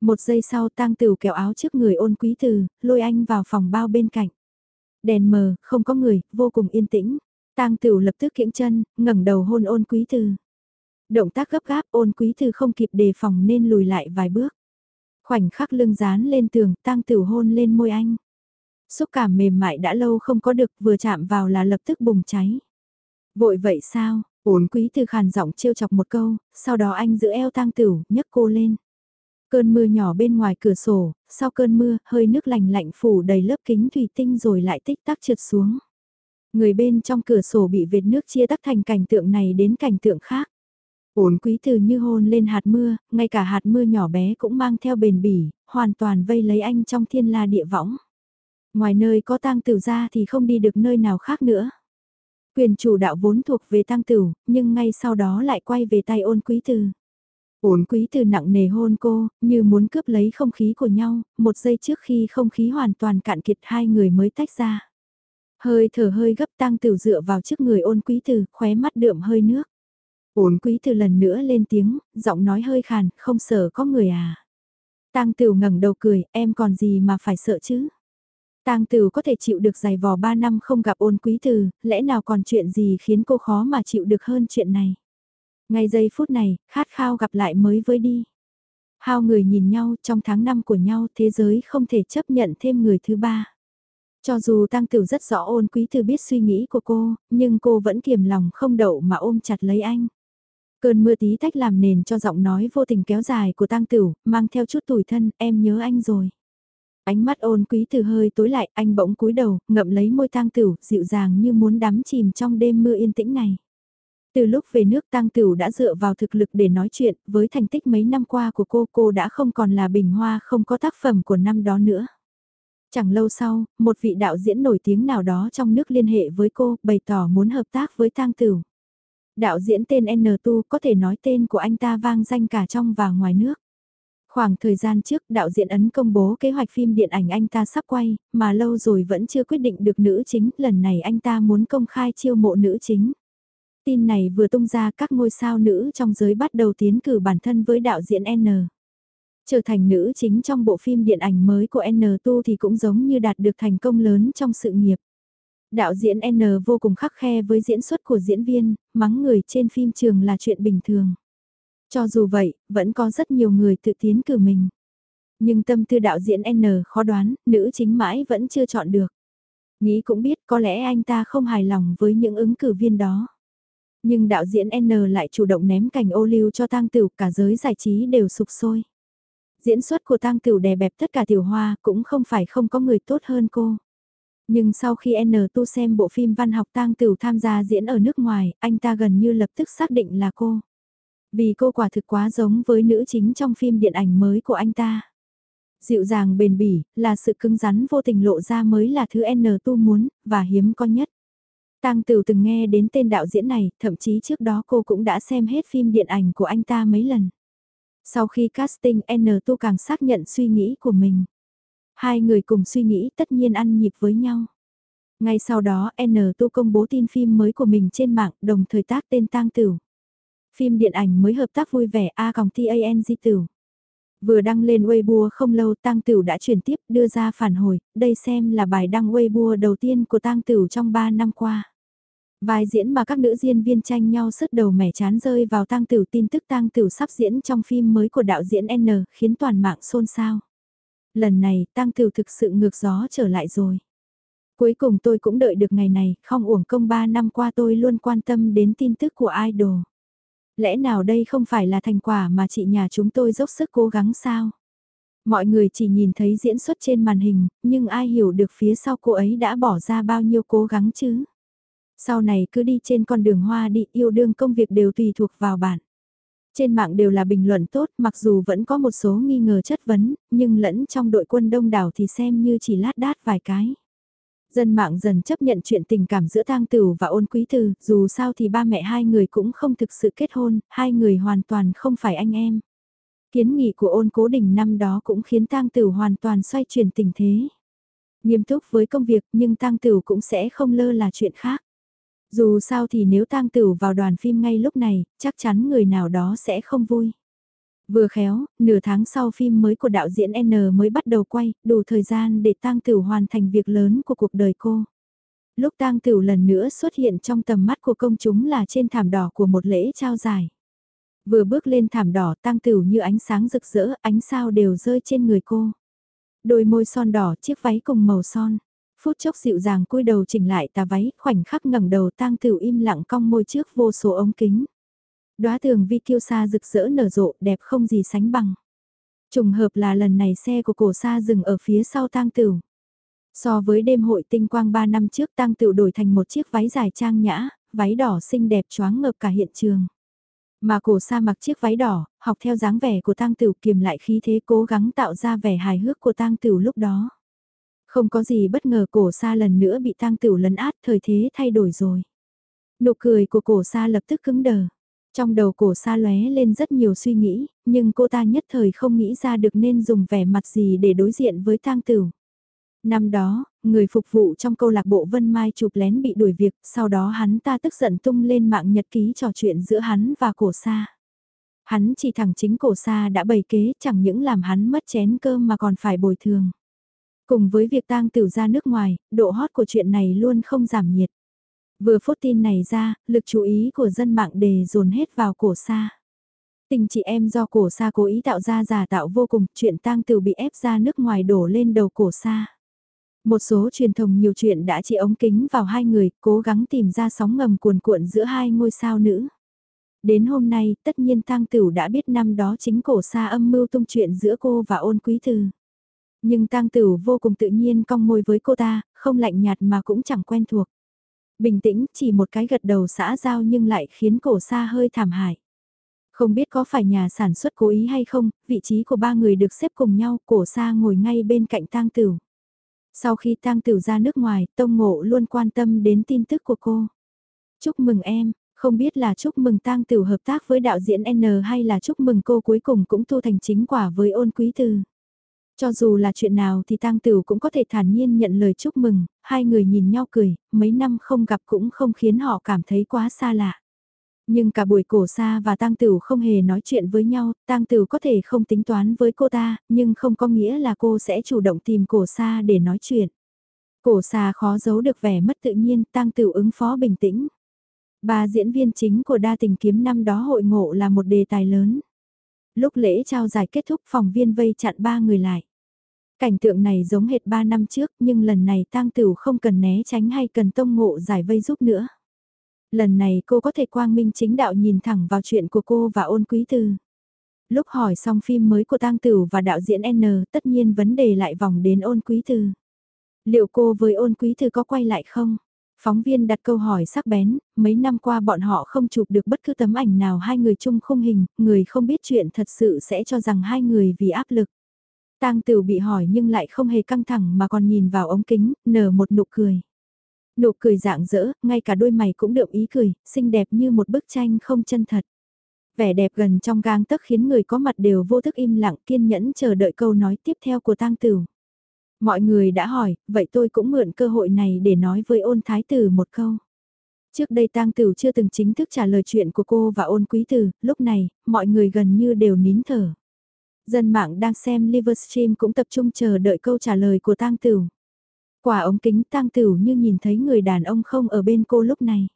Một giây sau tang tửu kéo áo trước người ôn quý từ, lôi anh vào phòng bao bên cạnh. Đèn mờ, không có người, vô cùng yên tĩnh. tang tửu lập tức kiễng chân, ngẩng đầu hôn ôn quý từ. Động tác gấp gáp ôn quý thư không kịp đề phòng nên lùi lại vài bước. Khoảnh khắc lưng dán lên tường, tang tử hôn lên môi anh. Xúc cảm mềm mại đã lâu không có được vừa chạm vào là lập tức bùng cháy. Vội vậy sao, ổn quý thư khàn giọng trêu chọc một câu, sau đó anh giữ eo tang tử, nhấc cô lên. Cơn mưa nhỏ bên ngoài cửa sổ, sau cơn mưa, hơi nước lạnh lạnh phủ đầy lớp kính thủy tinh rồi lại tích tắc trượt xuống. Người bên trong cửa sổ bị vệt nước chia tắc thành cảnh tượng này đến cảnh tượng khác. Uốn quý từ như hôn lên hạt mưa, ngay cả hạt mưa nhỏ bé cũng mang theo bền bỉ, hoàn toàn vây lấy anh trong thiên la địa võng. Ngoài nơi có tang tử ra thì không đi được nơi nào khác nữa. Quyền chủ đạo vốn thuộc về tang tử, nhưng ngay sau đó lại quay về tay ôn quý từ. Ôn quý từ nặng nề hôn cô, như muốn cướp lấy không khí của nhau, một giây trước khi không khí hoàn toàn cạn kiệt hai người mới tách ra. Hơi thở hơi gấp tang tử dựa vào trước người ôn quý từ, khóe mắt đượm hơi nước. Ôn quý từ lần nữa lên tiếng, giọng nói hơi khàn, không sợ có người à. Tang Tử ngẩng đầu cười, em còn gì mà phải sợ chứ? Tang Tử có thể chịu được dài vò 3 năm không gặp ôn quý từ, lẽ nào còn chuyện gì khiến cô khó mà chịu được hơn chuyện này? Ngay giây phút này, khát khao gặp lại mới với đi. Hao người nhìn nhau trong tháng năm của nhau thế giới không thể chấp nhận thêm người thứ ba. Cho dù Tăng Tử rất rõ ôn quý từ biết suy nghĩ của cô, nhưng cô vẫn kiềm lòng không đậu mà ôm chặt lấy anh. Cơn mưa tí tách làm nền cho giọng nói vô tình kéo dài của Tang Tửu mang theo chút tủi thân, em nhớ anh rồi. Ánh mắt ôn quý từ hơi tối lại, anh bỗng cúi đầu, ngậm lấy môi tang tửu, dịu dàng như muốn đắm chìm trong đêm mưa yên tĩnh này. Từ lúc về nước tang tửu đã dựa vào thực lực để nói chuyện, với thành tích mấy năm qua của cô, cô đã không còn là bình hoa không có tác phẩm của năm đó nữa. Chẳng lâu sau, một vị đạo diễn nổi tiếng nào đó trong nước liên hệ với cô, bày tỏ muốn hợp tác với tang tửu. Đạo diễn tên N Tu có thể nói tên của anh ta vang danh cả trong và ngoài nước. Khoảng thời gian trước đạo diễn ấn công bố kế hoạch phim điện ảnh anh ta sắp quay, mà lâu rồi vẫn chưa quyết định được nữ chính, lần này anh ta muốn công khai chiêu mộ nữ chính. Tin này vừa tung ra các ngôi sao nữ trong giới bắt đầu tiến cử bản thân với đạo diễn N. Trở thành nữ chính trong bộ phim điện ảnh mới của N Tu thì cũng giống như đạt được thành công lớn trong sự nghiệp. Đạo diễn N vô cùng khắc khe với diễn xuất của diễn viên, mắng người trên phim trường là chuyện bình thường. Cho dù vậy, vẫn có rất nhiều người tự tiến cử mình. Nhưng tâm tư đạo diễn N khó đoán, nữ chính mãi vẫn chưa chọn được. Nghĩ cũng biết có lẽ anh ta không hài lòng với những ứng cử viên đó. Nhưng đạo diễn N lại chủ động ném cảnh ô lưu cho tang tửu cả giới giải trí đều sụp sôi. Diễn xuất của tang tửu đè bẹp tất cả tiểu hoa cũng không phải không có người tốt hơn cô. Nhưng sau khi N tu xem bộ phim văn học tang tửu tham gia diễn ở nước ngoài, anh ta gần như lập tức xác định là cô. Vì cô quả thực quá giống với nữ chính trong phim điện ảnh mới của anh ta. Dịu dàng bền bỉ, là sự cứng rắn vô tình lộ ra mới là thứ N tu muốn, và hiếm có nhất. Tang Tửu từng nghe đến tên đạo diễn này, thậm chí trước đó cô cũng đã xem hết phim điện ảnh của anh ta mấy lần. Sau khi casting N tu càng xác nhận suy nghĩ của mình. Hai người cùng suy nghĩ tất nhiên ăn nhịp với nhau. Ngay sau đó N tu công bố tin phim mới của mình trên mạng đồng thời tác tên Tang Tửu. Phim điện ảnh mới hợp tác vui vẻ A còng TANG Tửu. Vừa đăng lên Weibo không lâu Tang Tửu đã chuyển tiếp đưa ra phản hồi, đây xem là bài đăng Weibo đầu tiên của Tang Tửu trong 3 năm qua. Vai diễn mà các nữ diễn viên tranh nhau sứt đầu mẻ chán rơi vào tang Tửu tin tức tang Tửu sắp diễn trong phim mới của đạo diễn N khiến toàn mạng xôn xao. Lần này tăng tiểu thực sự ngược gió trở lại rồi. Cuối cùng tôi cũng đợi được ngày này, không uổng công 3 năm qua tôi luôn quan tâm đến tin tức của idol. Lẽ nào đây không phải là thành quả mà chị nhà chúng tôi dốc sức cố gắng sao? Mọi người chỉ nhìn thấy diễn xuất trên màn hình, nhưng ai hiểu được phía sau cô ấy đã bỏ ra bao nhiêu cố gắng chứ? Sau này cứ đi trên con đường hoa đi yêu đương công việc đều tùy thuộc vào bạn. Trên mạng đều là bình luận tốt mặc dù vẫn có một số nghi ngờ chất vấn, nhưng lẫn trong đội quân đông đảo thì xem như chỉ lát đát vài cái. Dân mạng dần chấp nhận chuyện tình cảm giữa tang Tửu và ôn quý từ, dù sao thì ba mẹ hai người cũng không thực sự kết hôn, hai người hoàn toàn không phải anh em. Kiến nghị của ôn cố đình năm đó cũng khiến tang Tửu hoàn toàn xoay chuyển tình thế. Nghiêm túc với công việc nhưng tang Tửu cũng sẽ không lơ là chuyện khác. Dù sao thì nếu tang Tửu vào đoàn phim ngay lúc này, chắc chắn người nào đó sẽ không vui. Vừa khéo, nửa tháng sau phim mới của đạo diễn N mới bắt đầu quay, đủ thời gian để Tang Tửu hoàn thành việc lớn của cuộc đời cô. Lúc Tang Tửu lần nữa xuất hiện trong tầm mắt của công chúng là trên thảm đỏ của một lễ trao giải. Vừa bước lên thảm đỏ Tang Tửu như ánh sáng rực rỡ, ánh sao đều rơi trên người cô. Đôi môi son đỏ, chiếc váy cùng màu son. Phút chốc dịu dàng cúi đầu chỉnh lại tà váy, khoảnh khắc ngẩng đầu Tang Tửu im lặng cong môi trước vô số ống kính. Đóa tường vi kiêu sa rực rỡ nở rộ, đẹp không gì sánh bằng. Trùng hợp là lần này xe của cổ sa dừng ở phía sau tang tửu. So với đêm hội tinh quang 3 năm trước tang tửu đổi thành một chiếc váy dài trang nhã, váy đỏ xinh đẹp choáng ngợp cả hiện trường. Mà cổ sa mặc chiếc váy đỏ, học theo dáng vẻ của tang tửu kiềm lại khí thế cố gắng tạo ra vẻ hài hước của tang tửu lúc đó. Không có gì bất ngờ cổ sa lần nữa bị tang tửu lấn át thời thế thay đổi rồi. Nụ cười của cổ sa lập tức cứng đờ. Trong đầu cổ xa lóe lên rất nhiều suy nghĩ, nhưng cô ta nhất thời không nghĩ ra được nên dùng vẻ mặt gì để đối diện với tang tửu Năm đó, người phục vụ trong câu lạc bộ Vân Mai chụp lén bị đuổi việc, sau đó hắn ta tức giận tung lên mạng nhật ký trò chuyện giữa hắn và cổ xa. Hắn chỉ thẳng chính cổ xa đã bày kế chẳng những làm hắn mất chén cơm mà còn phải bồi thường. Cùng với việc tang tử ra nước ngoài, độ hot của chuyện này luôn không giảm nhiệt. Vừa phốt tin này ra, lực chú ý của dân mạng đề dồn hết vào cổ sa. Tình chị em do cổ sa cố ý tạo ra giả tạo vô cùng, chuyện tang tử bị ép ra nước ngoài đổ lên đầu cổ sa. Một số truyền thông nhiều chuyện đã chỉ ống kính vào hai người, cố gắng tìm ra sóng ngầm cuồn cuộn giữa hai ngôi sao nữ. Đến hôm nay, tất nhiên tang Tửu đã biết năm đó chính cổ sa âm mưu tung chuyện giữa cô và ôn quý thư. Nhưng tang Tửu vô cùng tự nhiên cong môi với cô ta, không lạnh nhạt mà cũng chẳng quen thuộc. Bình tĩnh, chỉ một cái gật đầu xã giao nhưng lại khiến cổ sa hơi thảm hại. Không biết có phải nhà sản xuất cố ý hay không, vị trí của ba người được xếp cùng nhau, cổ sa ngồi ngay bên cạnh tang tửu. Sau khi tang tửu ra nước ngoài, Tông Ngộ luôn quan tâm đến tin tức của cô. Chúc mừng em, không biết là chúc mừng tang tửu hợp tác với đạo diễn N hay là chúc mừng cô cuối cùng cũng tu thành chính quả với ôn quý từ. Cho dù là chuyện nào thì tang Tửu cũng có thể thản nhiên nhận lời chúc mừng, hai người nhìn nhau cười, mấy năm không gặp cũng không khiến họ cảm thấy quá xa lạ. Nhưng cả buổi cổ xa và tang Tửu không hề nói chuyện với nhau, tang Tửu có thể không tính toán với cô ta, nhưng không có nghĩa là cô sẽ chủ động tìm cổ xa để nói chuyện. Cổ xa khó giấu được vẻ mất tự nhiên, tang Tửu ứng phó bình tĩnh. Ba diễn viên chính của đa tình kiếm năm đó hội ngộ là một đề tài lớn. Lúc lễ trao giải kết thúc, phòng viên vây chặn ba người lại. Cảnh tượng này giống hệt 3 năm trước, nhưng lần này tang tửu không cần né tránh hay cần tông ngộ giải vây giúp nữa. Lần này cô có thể quang minh chính đạo nhìn thẳng vào chuyện của cô và ôn quý tư. Lúc hỏi xong phim mới của tang tửu và đạo diễn N, tất nhiên vấn đề lại vòng đến ôn quý tư. Liệu cô với ôn quý tư có quay lại không? Phóng viên đặt câu hỏi sắc bén, mấy năm qua bọn họ không chụp được bất cứ tấm ảnh nào hai người chung khung hình, người không biết chuyện thật sự sẽ cho rằng hai người vì áp lực. Tang Tửu bị hỏi nhưng lại không hề căng thẳng mà còn nhìn vào ống kính, nở một nụ cười. Nụ cười dạng dỡ, ngay cả đôi mày cũng đượm ý cười, xinh đẹp như một bức tranh không chân thật. Vẻ đẹp gần trong gang tấc khiến người có mặt đều vô thức im lặng kiên nhẫn chờ đợi câu nói tiếp theo của Tang Tửu. Mọi người đã hỏi, vậy tôi cũng mượn cơ hội này để nói với ôn thái tử một câu. Trước đây Tang Tửu chưa từng chính thức trả lời chuyện của cô và ôn quý tử, lúc này, mọi người gần như đều nín thở. Dân mạng đang xem Livestream cũng tập trung chờ đợi câu trả lời của tang Tửu. Quả ống kính tang Tửu như nhìn thấy người đàn ông không ở bên cô lúc này.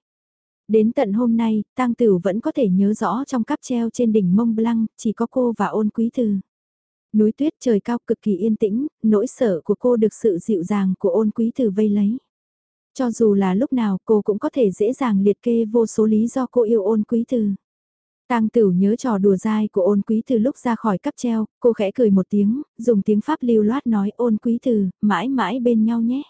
Đến tận hôm nay, tang tử vẫn có thể nhớ rõ trong cáp treo trên đỉnh Mông Blanc, chỉ có cô và ôn quý tử Núi tuyết trời cao cực kỳ yên tĩnh, nỗi sợ của cô được sự dịu dàng của ôn quý từ vây lấy. Cho dù là lúc nào cô cũng có thể dễ dàng liệt kê vô số lý do cô yêu ôn quý từ. Tang Tửu nhớ trò đùa dai của ôn quý từ lúc ra khỏi cắp treo, cô khẽ cười một tiếng, dùng tiếng Pháp lưu loát nói ôn quý từ, mãi mãi bên nhau nhé.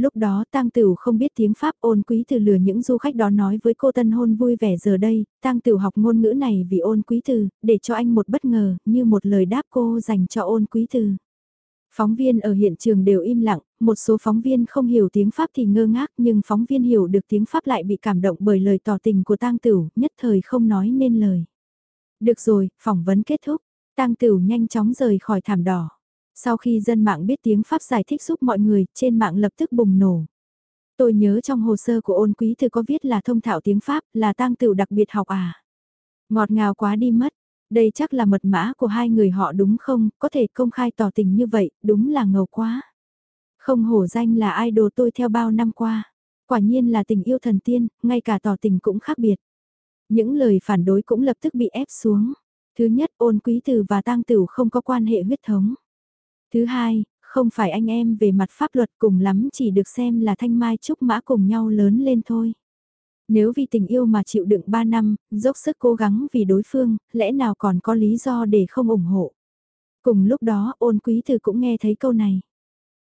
Lúc đó Tang Tửu không biết tiếng Pháp ôn quý từ lừa những du khách đó nói với cô tân hôn vui vẻ giờ đây, Tang Tửu học ngôn ngữ này vì ôn quý từ, để cho anh một bất ngờ, như một lời đáp cô dành cho ôn quý từ. Phóng viên ở hiện trường đều im lặng, một số phóng viên không hiểu tiếng Pháp thì ngơ ngác nhưng phóng viên hiểu được tiếng Pháp lại bị cảm động bởi lời tỏ tình của tang tửu, nhất thời không nói nên lời. Được rồi, phỏng vấn kết thúc, tang tửu nhanh chóng rời khỏi thảm đỏ. Sau khi dân mạng biết tiếng Pháp giải thích giúp mọi người, trên mạng lập tức bùng nổ. Tôi nhớ trong hồ sơ của ôn quý thư có viết là thông thạo tiếng Pháp, là tang tựu đặc biệt học à. Ngọt ngào quá đi mất, đây chắc là mật mã của hai người họ đúng không, có thể công khai tỏ tình như vậy, đúng là ngầu quá. Không hổ danh là idol tôi theo bao năm qua. Quả nhiên là tình yêu thần tiên, ngay cả tỏ tình cũng khác biệt. Những lời phản đối cũng lập tức bị ép xuống. Thứ nhất, ôn quý tử và tang tử không có quan hệ huyết thống. Thứ hai, không phải anh em về mặt pháp luật cùng lắm chỉ được xem là thanh mai trúc mã cùng nhau lớn lên thôi. Nếu vì tình yêu mà chịu đựng 3 năm, dốc sức cố gắng vì đối phương, lẽ nào còn có lý do để không ủng hộ. Cùng lúc đó ôn quý thư cũng nghe thấy câu này.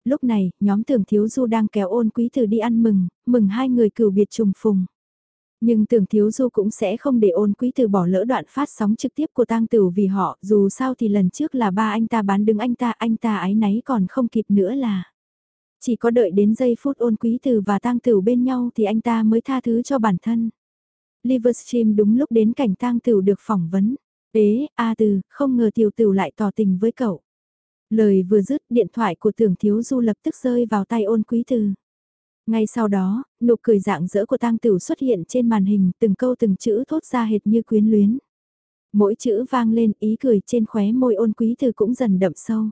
Lúc này, nhóm tưởng thiếu du đang kéo ôn quý thư đi ăn mừng, mừng hai người cửu biệt trùng phùng. Nhưng tưởng thiếu du cũng sẽ không để ôn quý từ bỏ lỡ đoạn phát sóng trực tiếp của tang tử vì họ, dù sao thì lần trước là ba anh ta bán đứng anh ta, anh ta ái náy còn không kịp nữa là. Chỉ có đợi đến giây phút ôn quý từ và tang tử bên nhau thì anh ta mới tha thứ cho bản thân. Livestream đúng lúc đến cảnh tang tử được phỏng vấn. Ế, A từ, không ngờ tiểu tử lại tỏ tình với cậu. Lời vừa dứt điện thoại của tưởng thiếu du lập tức rơi vào tay ôn quý từ. Ngay sau đó, nụ cười dạng dỡ của tang tử xuất hiện trên màn hình từng câu từng chữ thốt ra hệt như quyến luyến. Mỗi chữ vang lên ý cười trên khóe môi ôn quý từ cũng dần đậm sâu.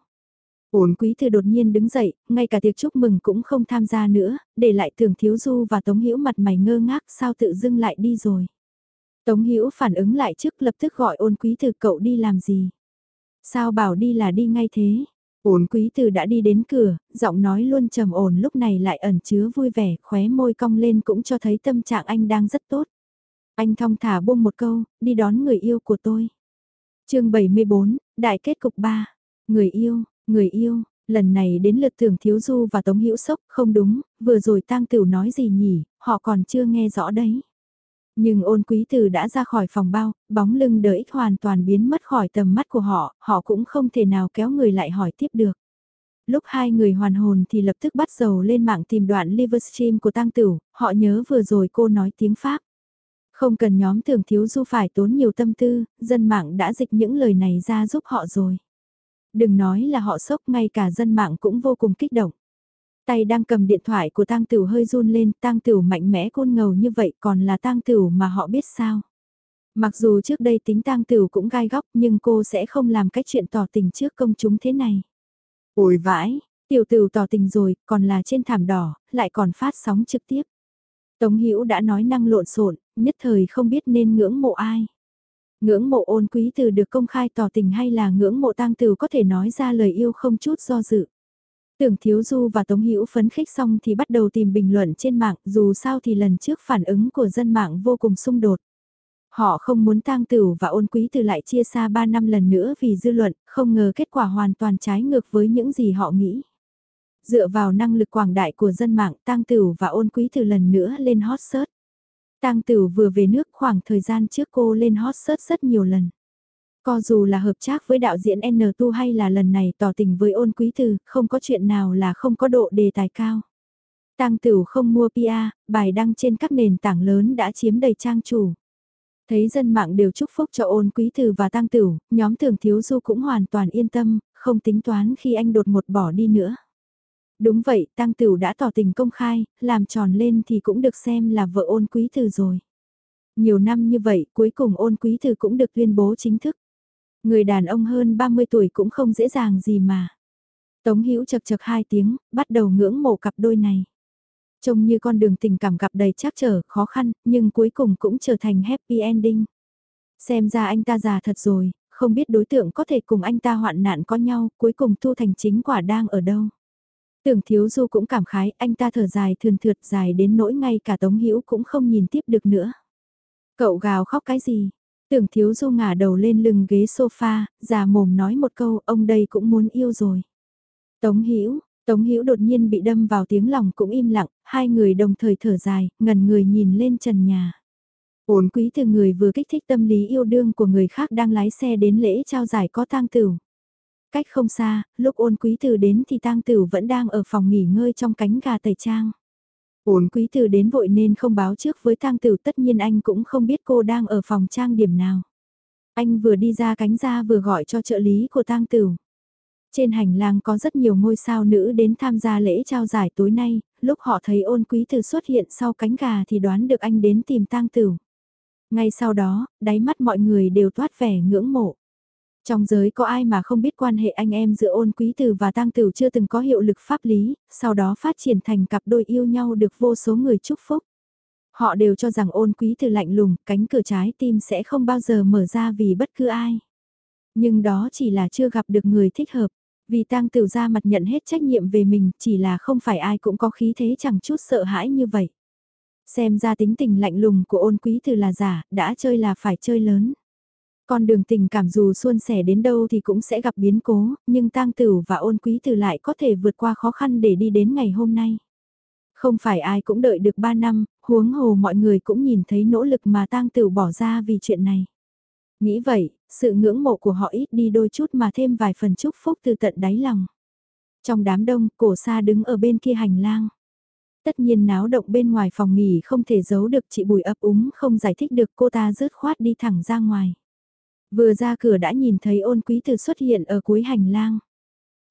Ôn quý thư đột nhiên đứng dậy, ngay cả tiệc chúc mừng cũng không tham gia nữa, để lại thường thiếu du và tống hữu mặt mày ngơ ngác sao tự dưng lại đi rồi. Tống hữu phản ứng lại trước lập tức gọi ôn quý thư cậu đi làm gì. Sao bảo đi là đi ngay thế. Uốn quý từ đã đi đến cửa, giọng nói luôn trầm ổn lúc này lại ẩn chứa vui vẻ, khóe môi cong lên cũng cho thấy tâm trạng anh đang rất tốt. Anh thong thả buông một câu, đi đón người yêu của tôi. chương 74, Đại kết cục 3. Người yêu, Người yêu, lần này đến lượt tưởng thiếu du và tống hữu sốc, không đúng, vừa rồi tang tửu nói gì nhỉ, họ còn chưa nghe rõ đấy. Nhưng ôn quý tử đã ra khỏi phòng bao, bóng lưng đỡ ích hoàn toàn biến mất khỏi tầm mắt của họ, họ cũng không thể nào kéo người lại hỏi tiếp được. Lúc hai người hoàn hồn thì lập tức bắt dầu lên mạng tìm đoạn livestream của tang tửu, họ nhớ vừa rồi cô nói tiếng Pháp. Không cần nhóm tưởng thiếu du phải tốn nhiều tâm tư, dân mạng đã dịch những lời này ra giúp họ rồi. Đừng nói là họ sốc ngay cả dân mạng cũng vô cùng kích động. Tay đang cầm điện thoại của tang tửu hơi run lên, tang tửu mạnh mẽ côn ngầu như vậy còn là tang tửu mà họ biết sao. Mặc dù trước đây tính tang tửu cũng gai góc nhưng cô sẽ không làm cái chuyện tỏ tình trước công chúng thế này. Ôi vãi, tiểu tửu tỏ tình rồi, còn là trên thảm đỏ, lại còn phát sóng trực tiếp. Tống Hữu đã nói năng lộn xộn, nhất thời không biết nên ngưỡng mộ ai. Ngưỡng mộ ôn quý từ được công khai tỏ tình hay là ngưỡng mộ tang từ có thể nói ra lời yêu không chút do dự. Tưởng Thiếu Du và Tống Hữu phấn khích xong thì bắt đầu tìm bình luận trên mạng, dù sao thì lần trước phản ứng của dân mạng vô cùng xung đột. Họ không muốn tang tử và ôn quý từ lại chia xa 3 năm lần nữa vì dư luận, không ngờ kết quả hoàn toàn trái ngược với những gì họ nghĩ. Dựa vào năng lực quảng đại của dân mạng, tang tử và ôn quý từ lần nữa lên hot search. Tang Tử vừa về nước khoảng thời gian trước cô lên hot search rất nhiều lần. Co dù là hợp tác với đạo diễn N Tu hay là lần này tỏ tình với ôn quý từ, không có chuyện nào là không có độ đề tài cao. Tang Tửu không mua PR, bài đăng trên các nền tảng lớn đã chiếm đầy trang chủ. Thấy dân mạng đều chúc phúc cho ôn quý từ và Tang Tửu, nhóm thường thiếu du cũng hoàn toàn yên tâm, không tính toán khi anh đột một bỏ đi nữa. Đúng vậy, Tăng Tửu đã tỏ tình công khai, làm tròn lên thì cũng được xem là vợ ôn quý từ rồi. Nhiều năm như vậy, cuối cùng ôn quý từ cũng được tuyên bố chính thức. Người đàn ông hơn 30 tuổi cũng không dễ dàng gì mà. Tống Hữu chật chật hai tiếng, bắt đầu ngưỡng mộ cặp đôi này. Trông như con đường tình cảm gặp đầy trắc trở, khó khăn, nhưng cuối cùng cũng trở thành happy ending. Xem ra anh ta già thật rồi, không biết đối tượng có thể cùng anh ta hoạn nạn có nhau, cuối cùng thu thành chính quả đang ở đâu. Tưởng thiếu du cũng cảm khái, anh ta thở dài thườn thượt dài đến nỗi ngay cả Tống Hữu cũng không nhìn tiếp được nữa. Cậu gào khóc cái gì? Tưởng thiếu du ngả đầu lên lưng ghế sofa, già mồm nói một câu, ông đây cũng muốn yêu rồi. Tống Hữu Tống Hữu đột nhiên bị đâm vào tiếng lòng cũng im lặng, hai người đồng thời thở dài, ngần người nhìn lên trần nhà. Ổn quý từ người vừa kích thích tâm lý yêu đương của người khác đang lái xe đến lễ trao giải có tang tửu. Cách không xa, lúc ôn quý từ đến thì tang tửu vẫn đang ở phòng nghỉ ngơi trong cánh gà tẩy trang. Ôn quý từ đến vội nên không báo trước với tang Tử. tất nhiên anh cũng không biết cô đang ở phòng trang điểm nào. Anh vừa đi ra cánh ra vừa gọi cho trợ lý của tang Tử. Trên hành lang có rất nhiều ngôi sao nữ đến tham gia lễ trao giải tối nay, lúc họ thấy ôn quý từ xuất hiện sau cánh gà thì đoán được anh đến tìm tang Tử. Ngay sau đó, đáy mắt mọi người đều toát vẻ ngưỡng mộ. Trong giới có ai mà không biết quan hệ anh em giữa ôn quý tử và tang tử chưa từng có hiệu lực pháp lý, sau đó phát triển thành cặp đôi yêu nhau được vô số người chúc phúc. Họ đều cho rằng ôn quý tử lạnh lùng, cánh cửa trái tim sẽ không bao giờ mở ra vì bất cứ ai. Nhưng đó chỉ là chưa gặp được người thích hợp, vì tang tử ra mặt nhận hết trách nhiệm về mình, chỉ là không phải ai cũng có khí thế chẳng chút sợ hãi như vậy. Xem ra tính tình lạnh lùng của ôn quý từ là giả, đã chơi là phải chơi lớn. Con đường tình cảm dù suôn sẻ đến đâu thì cũng sẽ gặp biến cố, nhưng tang tử và ôn quý từ lại có thể vượt qua khó khăn để đi đến ngày hôm nay. Không phải ai cũng đợi được 3 năm, huống hồ mọi người cũng nhìn thấy nỗ lực mà tang tử bỏ ra vì chuyện này. Nghĩ vậy, sự ngưỡng mộ của họ ít đi đôi chút mà thêm vài phần chúc phúc từ tận đáy lòng. Trong đám đông, cổ xa đứng ở bên kia hành lang. Tất nhiên náo động bên ngoài phòng nghỉ không thể giấu được chị Bùi ấp úng không giải thích được cô ta rớt khoát đi thẳng ra ngoài. Vừa ra cửa đã nhìn thấy ôn quý từ xuất hiện ở cuối hành lang.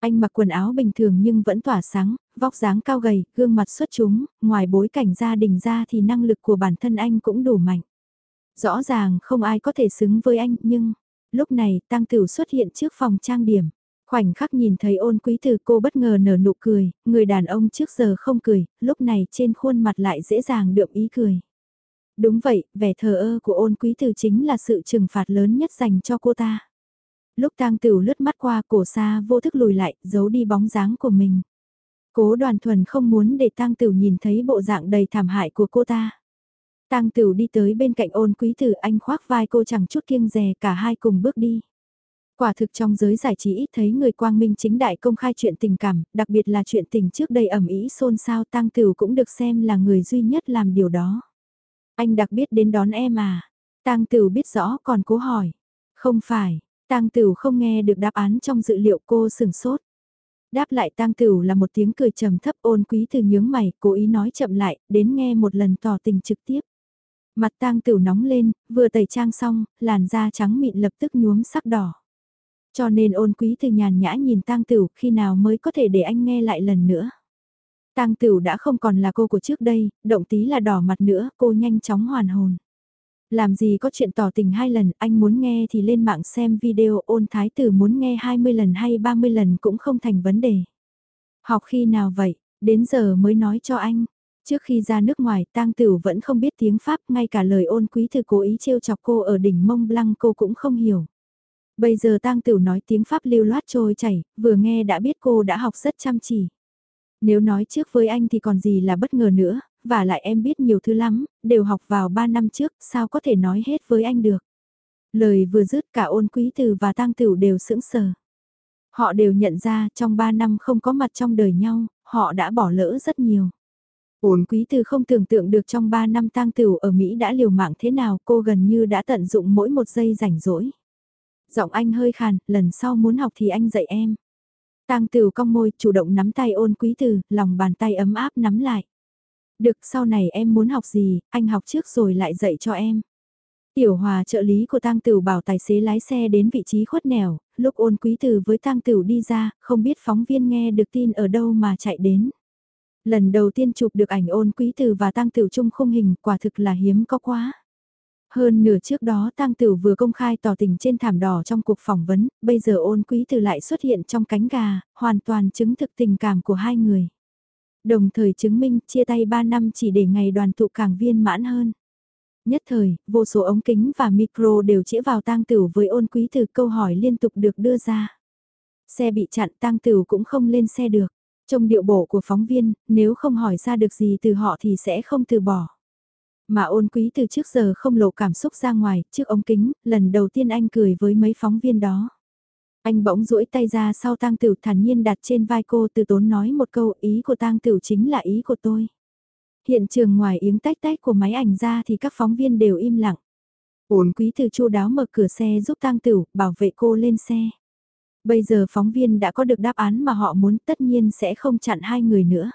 Anh mặc quần áo bình thường nhưng vẫn tỏa sáng, vóc dáng cao gầy, gương mặt xuất chúng, ngoài bối cảnh gia đình ra thì năng lực của bản thân anh cũng đủ mạnh. Rõ ràng không ai có thể xứng với anh nhưng, lúc này tăng tử xuất hiện trước phòng trang điểm. Khoảnh khắc nhìn thấy ôn quý từ cô bất ngờ nở nụ cười, người đàn ông trước giờ không cười, lúc này trên khuôn mặt lại dễ dàng đượm ý cười. Đúng vậy, vẻ thờ ơ của ôn quý từ chính là sự trừng phạt lớn nhất dành cho cô ta. Lúc tang tửu lướt mắt qua cổ xa vô thức lùi lại, giấu đi bóng dáng của mình. Cố đoàn thuần không muốn để tang tửu nhìn thấy bộ dạng đầy thảm hại của cô ta. Tang tửu đi tới bên cạnh ôn quý tử anh khoác vai cô chẳng chút kiêng dè cả hai cùng bước đi. Quả thực trong giới giải trí ít thấy người quang minh chính đại công khai chuyện tình cảm, đặc biệt là chuyện tình trước đây ẩm ý xôn xao tang tửu cũng được xem là người duy nhất làm điều đó. Anh đặc biết đến đón em à? Tang Tửu biết rõ còn cố hỏi. Không phải, Tang Tửu không nghe được đáp án trong dự liệu cô sừng sốt. Đáp lại Tang Tửu là một tiếng cười trầm thấp ôn quý từ nhướng mày, cố ý nói chậm lại, đến nghe một lần tỏ tình trực tiếp. Mặt Tang Tửu nóng lên, vừa tẩy trang xong, làn da trắng mịn lập tức nhuốm sắc đỏ. Cho nên ôn quý từ nhàn nhã nhìn Tang Tửu khi nào mới có thể để anh nghe lại lần nữa. Tang Tửu đã không còn là cô của trước đây, động tí là đỏ mặt nữa, cô nhanh chóng hoàn hồn. Làm gì có chuyện tỏ tình hai lần, anh muốn nghe thì lên mạng xem video ôn thái tử muốn nghe 20 lần hay 30 lần cũng không thành vấn đề. Học khi nào vậy, đến giờ mới nói cho anh. Trước khi ra nước ngoài, Tang Tửu vẫn không biết tiếng Pháp, ngay cả lời ôn quý thư cố ý trêu chọc cô ở đỉnh Mông Blanc cô cũng không hiểu. Bây giờ Tang Tửu nói tiếng Pháp lưu loát trôi chảy, vừa nghe đã biết cô đã học rất chăm chỉ. Nếu nói trước với anh thì còn gì là bất ngờ nữa, và lại em biết nhiều thứ lắm, đều học vào 3 năm trước, sao có thể nói hết với anh được. Lời vừa dứt cả ôn quý từ và tang tửu đều sững sờ. Họ đều nhận ra trong 3 năm không có mặt trong đời nhau, họ đã bỏ lỡ rất nhiều. Ôn quý từ không tưởng tượng được trong 3 năm tang tửu ở Mỹ đã liều mạng thế nào cô gần như đã tận dụng mỗi một giây rảnh rỗi. Giọng anh hơi khàn, lần sau muốn học thì anh dạy em. Tang Tửu cong môi, chủ động nắm tay ôn quý từ, lòng bàn tay ấm áp nắm lại. Được, sau này em muốn học gì, anh học trước rồi lại dạy cho em. Tiểu Hòa trợ lý của Tang Tửu bảo tài xế lái xe đến vị trí khuất nẻo, lúc ôn quý từ với Tang Tửu đi ra, không biết phóng viên nghe được tin ở đâu mà chạy đến. Lần đầu tiên chụp được ảnh ôn quý từ và Tang Tửu chung khung hình quả thực là hiếm có quá. Hơn nửa trước đó tăng Tửu vừa công khai tỏ tình trên thảm đỏ trong cuộc phỏng vấn, bây giờ ôn quý từ lại xuất hiện trong cánh gà, hoàn toàn chứng thực tình cảm của hai người. Đồng thời chứng minh chia tay 3 năm chỉ để ngày đoàn tụ càng viên mãn hơn. Nhất thời, vô số ống kính và micro đều chĩa vào tang tửu với ôn quý từ câu hỏi liên tục được đưa ra. Xe bị chặn tang tửu cũng không lên xe được. Trong điệu bộ của phóng viên, nếu không hỏi ra được gì từ họ thì sẽ không từ bỏ. Mà ôn quý từ trước giờ không lộ cảm xúc ra ngoài, trước ống kính, lần đầu tiên anh cười với mấy phóng viên đó. Anh bỗng duỗi tay ra sau tang tửu thản nhiên đặt trên vai cô từ tốn nói một câu ý của tang tửu chính là ý của tôi. Hiện trường ngoài yếng tách tách của máy ảnh ra thì các phóng viên đều im lặng. Ôn quý từ chu đáo mở cửa xe giúp tang tửu bảo vệ cô lên xe. Bây giờ phóng viên đã có được đáp án mà họ muốn tất nhiên sẽ không chặn hai người nữa.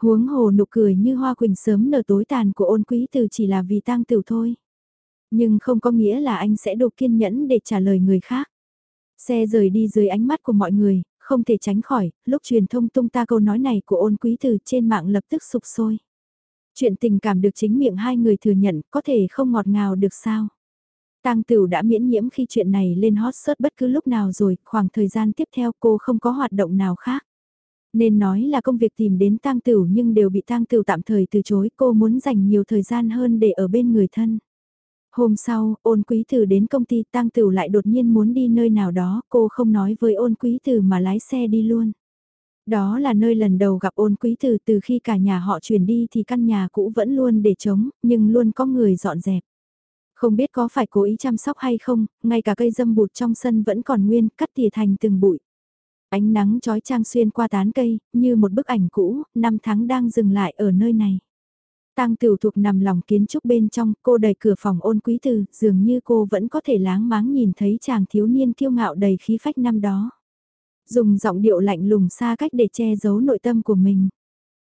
Huống hồ nụ cười như hoa quỳnh sớm nở tối tàn của ôn quý từ chỉ là vì tang tửu thôi. Nhưng không có nghĩa là anh sẽ đủ kiên nhẫn để trả lời người khác. Xe rời đi dưới ánh mắt của mọi người, không thể tránh khỏi, lúc truyền thông tung ta câu nói này của ôn quý từ trên mạng lập tức sụp sôi. Chuyện tình cảm được chính miệng hai người thừa nhận có thể không ngọt ngào được sao. Tang Tửu đã miễn nhiễm khi chuyện này lên hot search bất cứ lúc nào rồi, khoảng thời gian tiếp theo cô không có hoạt động nào khác. Nên nói là công việc tìm đến Tang Tửu nhưng đều bị Tang Tửu tạm thời từ chối, cô muốn dành nhiều thời gian hơn để ở bên người thân. Hôm sau, ôn quý tử đến công ty Tang Tửu lại đột nhiên muốn đi nơi nào đó, cô không nói với ôn quý tử mà lái xe đi luôn. Đó là nơi lần đầu gặp ôn quý tử từ khi cả nhà họ chuyển đi thì căn nhà cũ vẫn luôn để trống, nhưng luôn có người dọn dẹp. Không biết có phải cố ý chăm sóc hay không, ngay cả cây dâm bụt trong sân vẫn còn nguyên, cắt tỉa thành từng bụi. Ánh nắng trói trang xuyên qua tán cây, như một bức ảnh cũ, năm tháng đang dừng lại ở nơi này. Tang Tiểu thuộc nằm lòng kiến trúc bên trong, cô đẩy cửa phòng ôn quý từ, dường như cô vẫn có thể láng máng nhìn thấy chàng thiếu niên kiêu ngạo đầy khí phách năm đó. Dùng giọng điệu lạnh lùng xa cách để che giấu nội tâm của mình.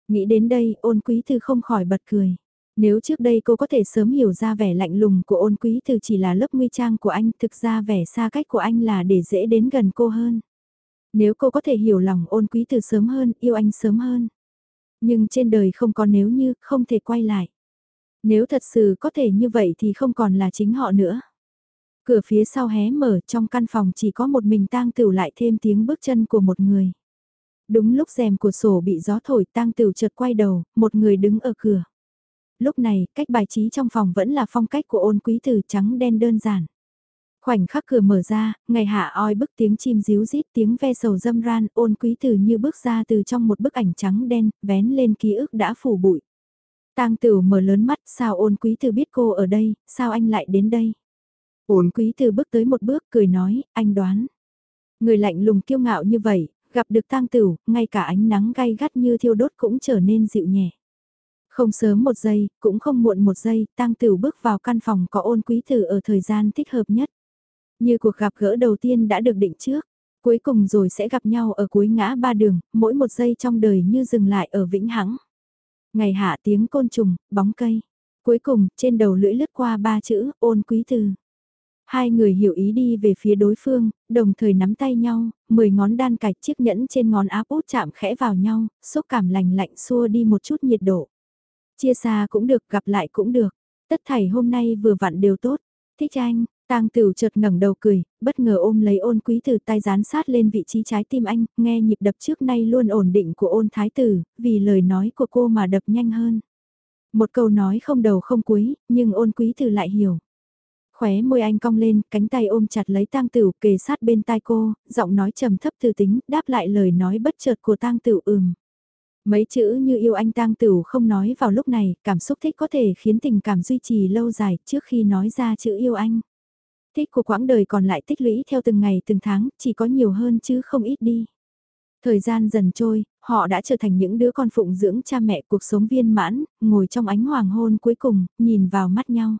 Nghĩ đến đây, ôn quý từ không khỏi bật cười. Nếu trước đây cô có thể sớm hiểu ra vẻ lạnh lùng của ôn quý từ chỉ là lớp nguy trang của anh, thực ra vẻ xa cách của anh là để dễ đến gần cô hơn. Nếu cô có thể hiểu lòng ôn quý từ sớm hơn, yêu anh sớm hơn nhưng trên đời không có nếu như, không thể quay lại. Nếu thật sự có thể như vậy thì không còn là chính họ nữa. Cửa phía sau hé mở trong căn phòng chỉ có một mình tang tửu lại thêm tiếng bước chân của một người. Đúng lúc rèm của sổ bị gió thổi tang tửu chợt quay đầu, một người đứng ở cửa. Lúc này, cách bài trí trong phòng vẫn là phong cách của ôn quý từ trắng đen đơn giản. Khoảnh khắc cửa mở ra, ngày hạ oi bức tiếng chim díu rít tiếng ve sầu dâm ran ôn quý tử như bước ra từ trong một bức ảnh trắng đen, vén lên ký ức đã phủ bụi. tang tử mở lớn mắt, sao ôn quý tử biết cô ở đây, sao anh lại đến đây? Ôn quý tử bước tới một bước cười nói, anh đoán. Người lạnh lùng kiêu ngạo như vậy, gặp được tang tử, ngay cả ánh nắng gay gắt như thiêu đốt cũng trở nên dịu nhẹ. Không sớm một giây, cũng không muộn một giây, tang tử bước vào căn phòng có ôn quý tử ở thời gian thích hợp nhất. Như cuộc gặp gỡ đầu tiên đã được định trước, cuối cùng rồi sẽ gặp nhau ở cuối ngã ba đường, mỗi một giây trong đời như dừng lại ở vĩnh hằng. Ngày hạ tiếng côn trùng, bóng cây. Cuối cùng, trên đầu lưỡi lướt qua ba chữ, ôn quý từ. Hai người hiểu ý đi về phía đối phương, đồng thời nắm tay nhau, mười ngón đan cạch chiếc nhẫn trên ngón áp út chạm khẽ vào nhau, xúc cảm lành lạnh xua đi một chút nhiệt độ. Chia xa cũng được, gặp lại cũng được. Tất thảy hôm nay vừa vặn đều tốt. Thích anh, Tang Tửu chợt ngẩng đầu cười, bất ngờ ôm lấy ôn quý tử tay dán sát lên vị trí trái tim anh, nghe nhịp đập trước nay luôn ổn định của ôn thái tử, vì lời nói của cô mà đập nhanh hơn. Một câu nói không đầu không cuối, nhưng ôn quý tử lại hiểu. Khóe môi anh cong lên, cánh tay ôm chặt lấy tang tửu kề sát bên tai cô, giọng nói trầm thấp từ tính, đáp lại lời nói bất chợt của tang tửu ừm. Mấy chữ như yêu anh tang tửu không nói vào lúc này, cảm xúc thích có thể khiến tình cảm duy trì lâu dài trước khi nói ra chữ yêu anh tích của quãng đời còn lại tích lũy theo từng ngày từng tháng, chỉ có nhiều hơn chứ không ít đi. Thời gian dần trôi, họ đã trở thành những đứa con phụng dưỡng cha mẹ cuộc sống viên mãn, ngồi trong ánh hoàng hôn cuối cùng, nhìn vào mắt nhau.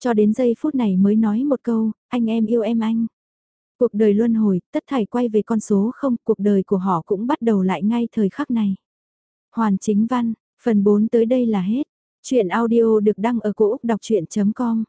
Cho đến giây phút này mới nói một câu, anh em yêu em anh. Cuộc đời luân hồi, tất thảy quay về con số không, cuộc đời của họ cũng bắt đầu lại ngay thời khắc này. Hoàn chính văn, phần 4 tới đây là hết. Chuyện audio được đăng ở cổ Úc đọc chuyện.com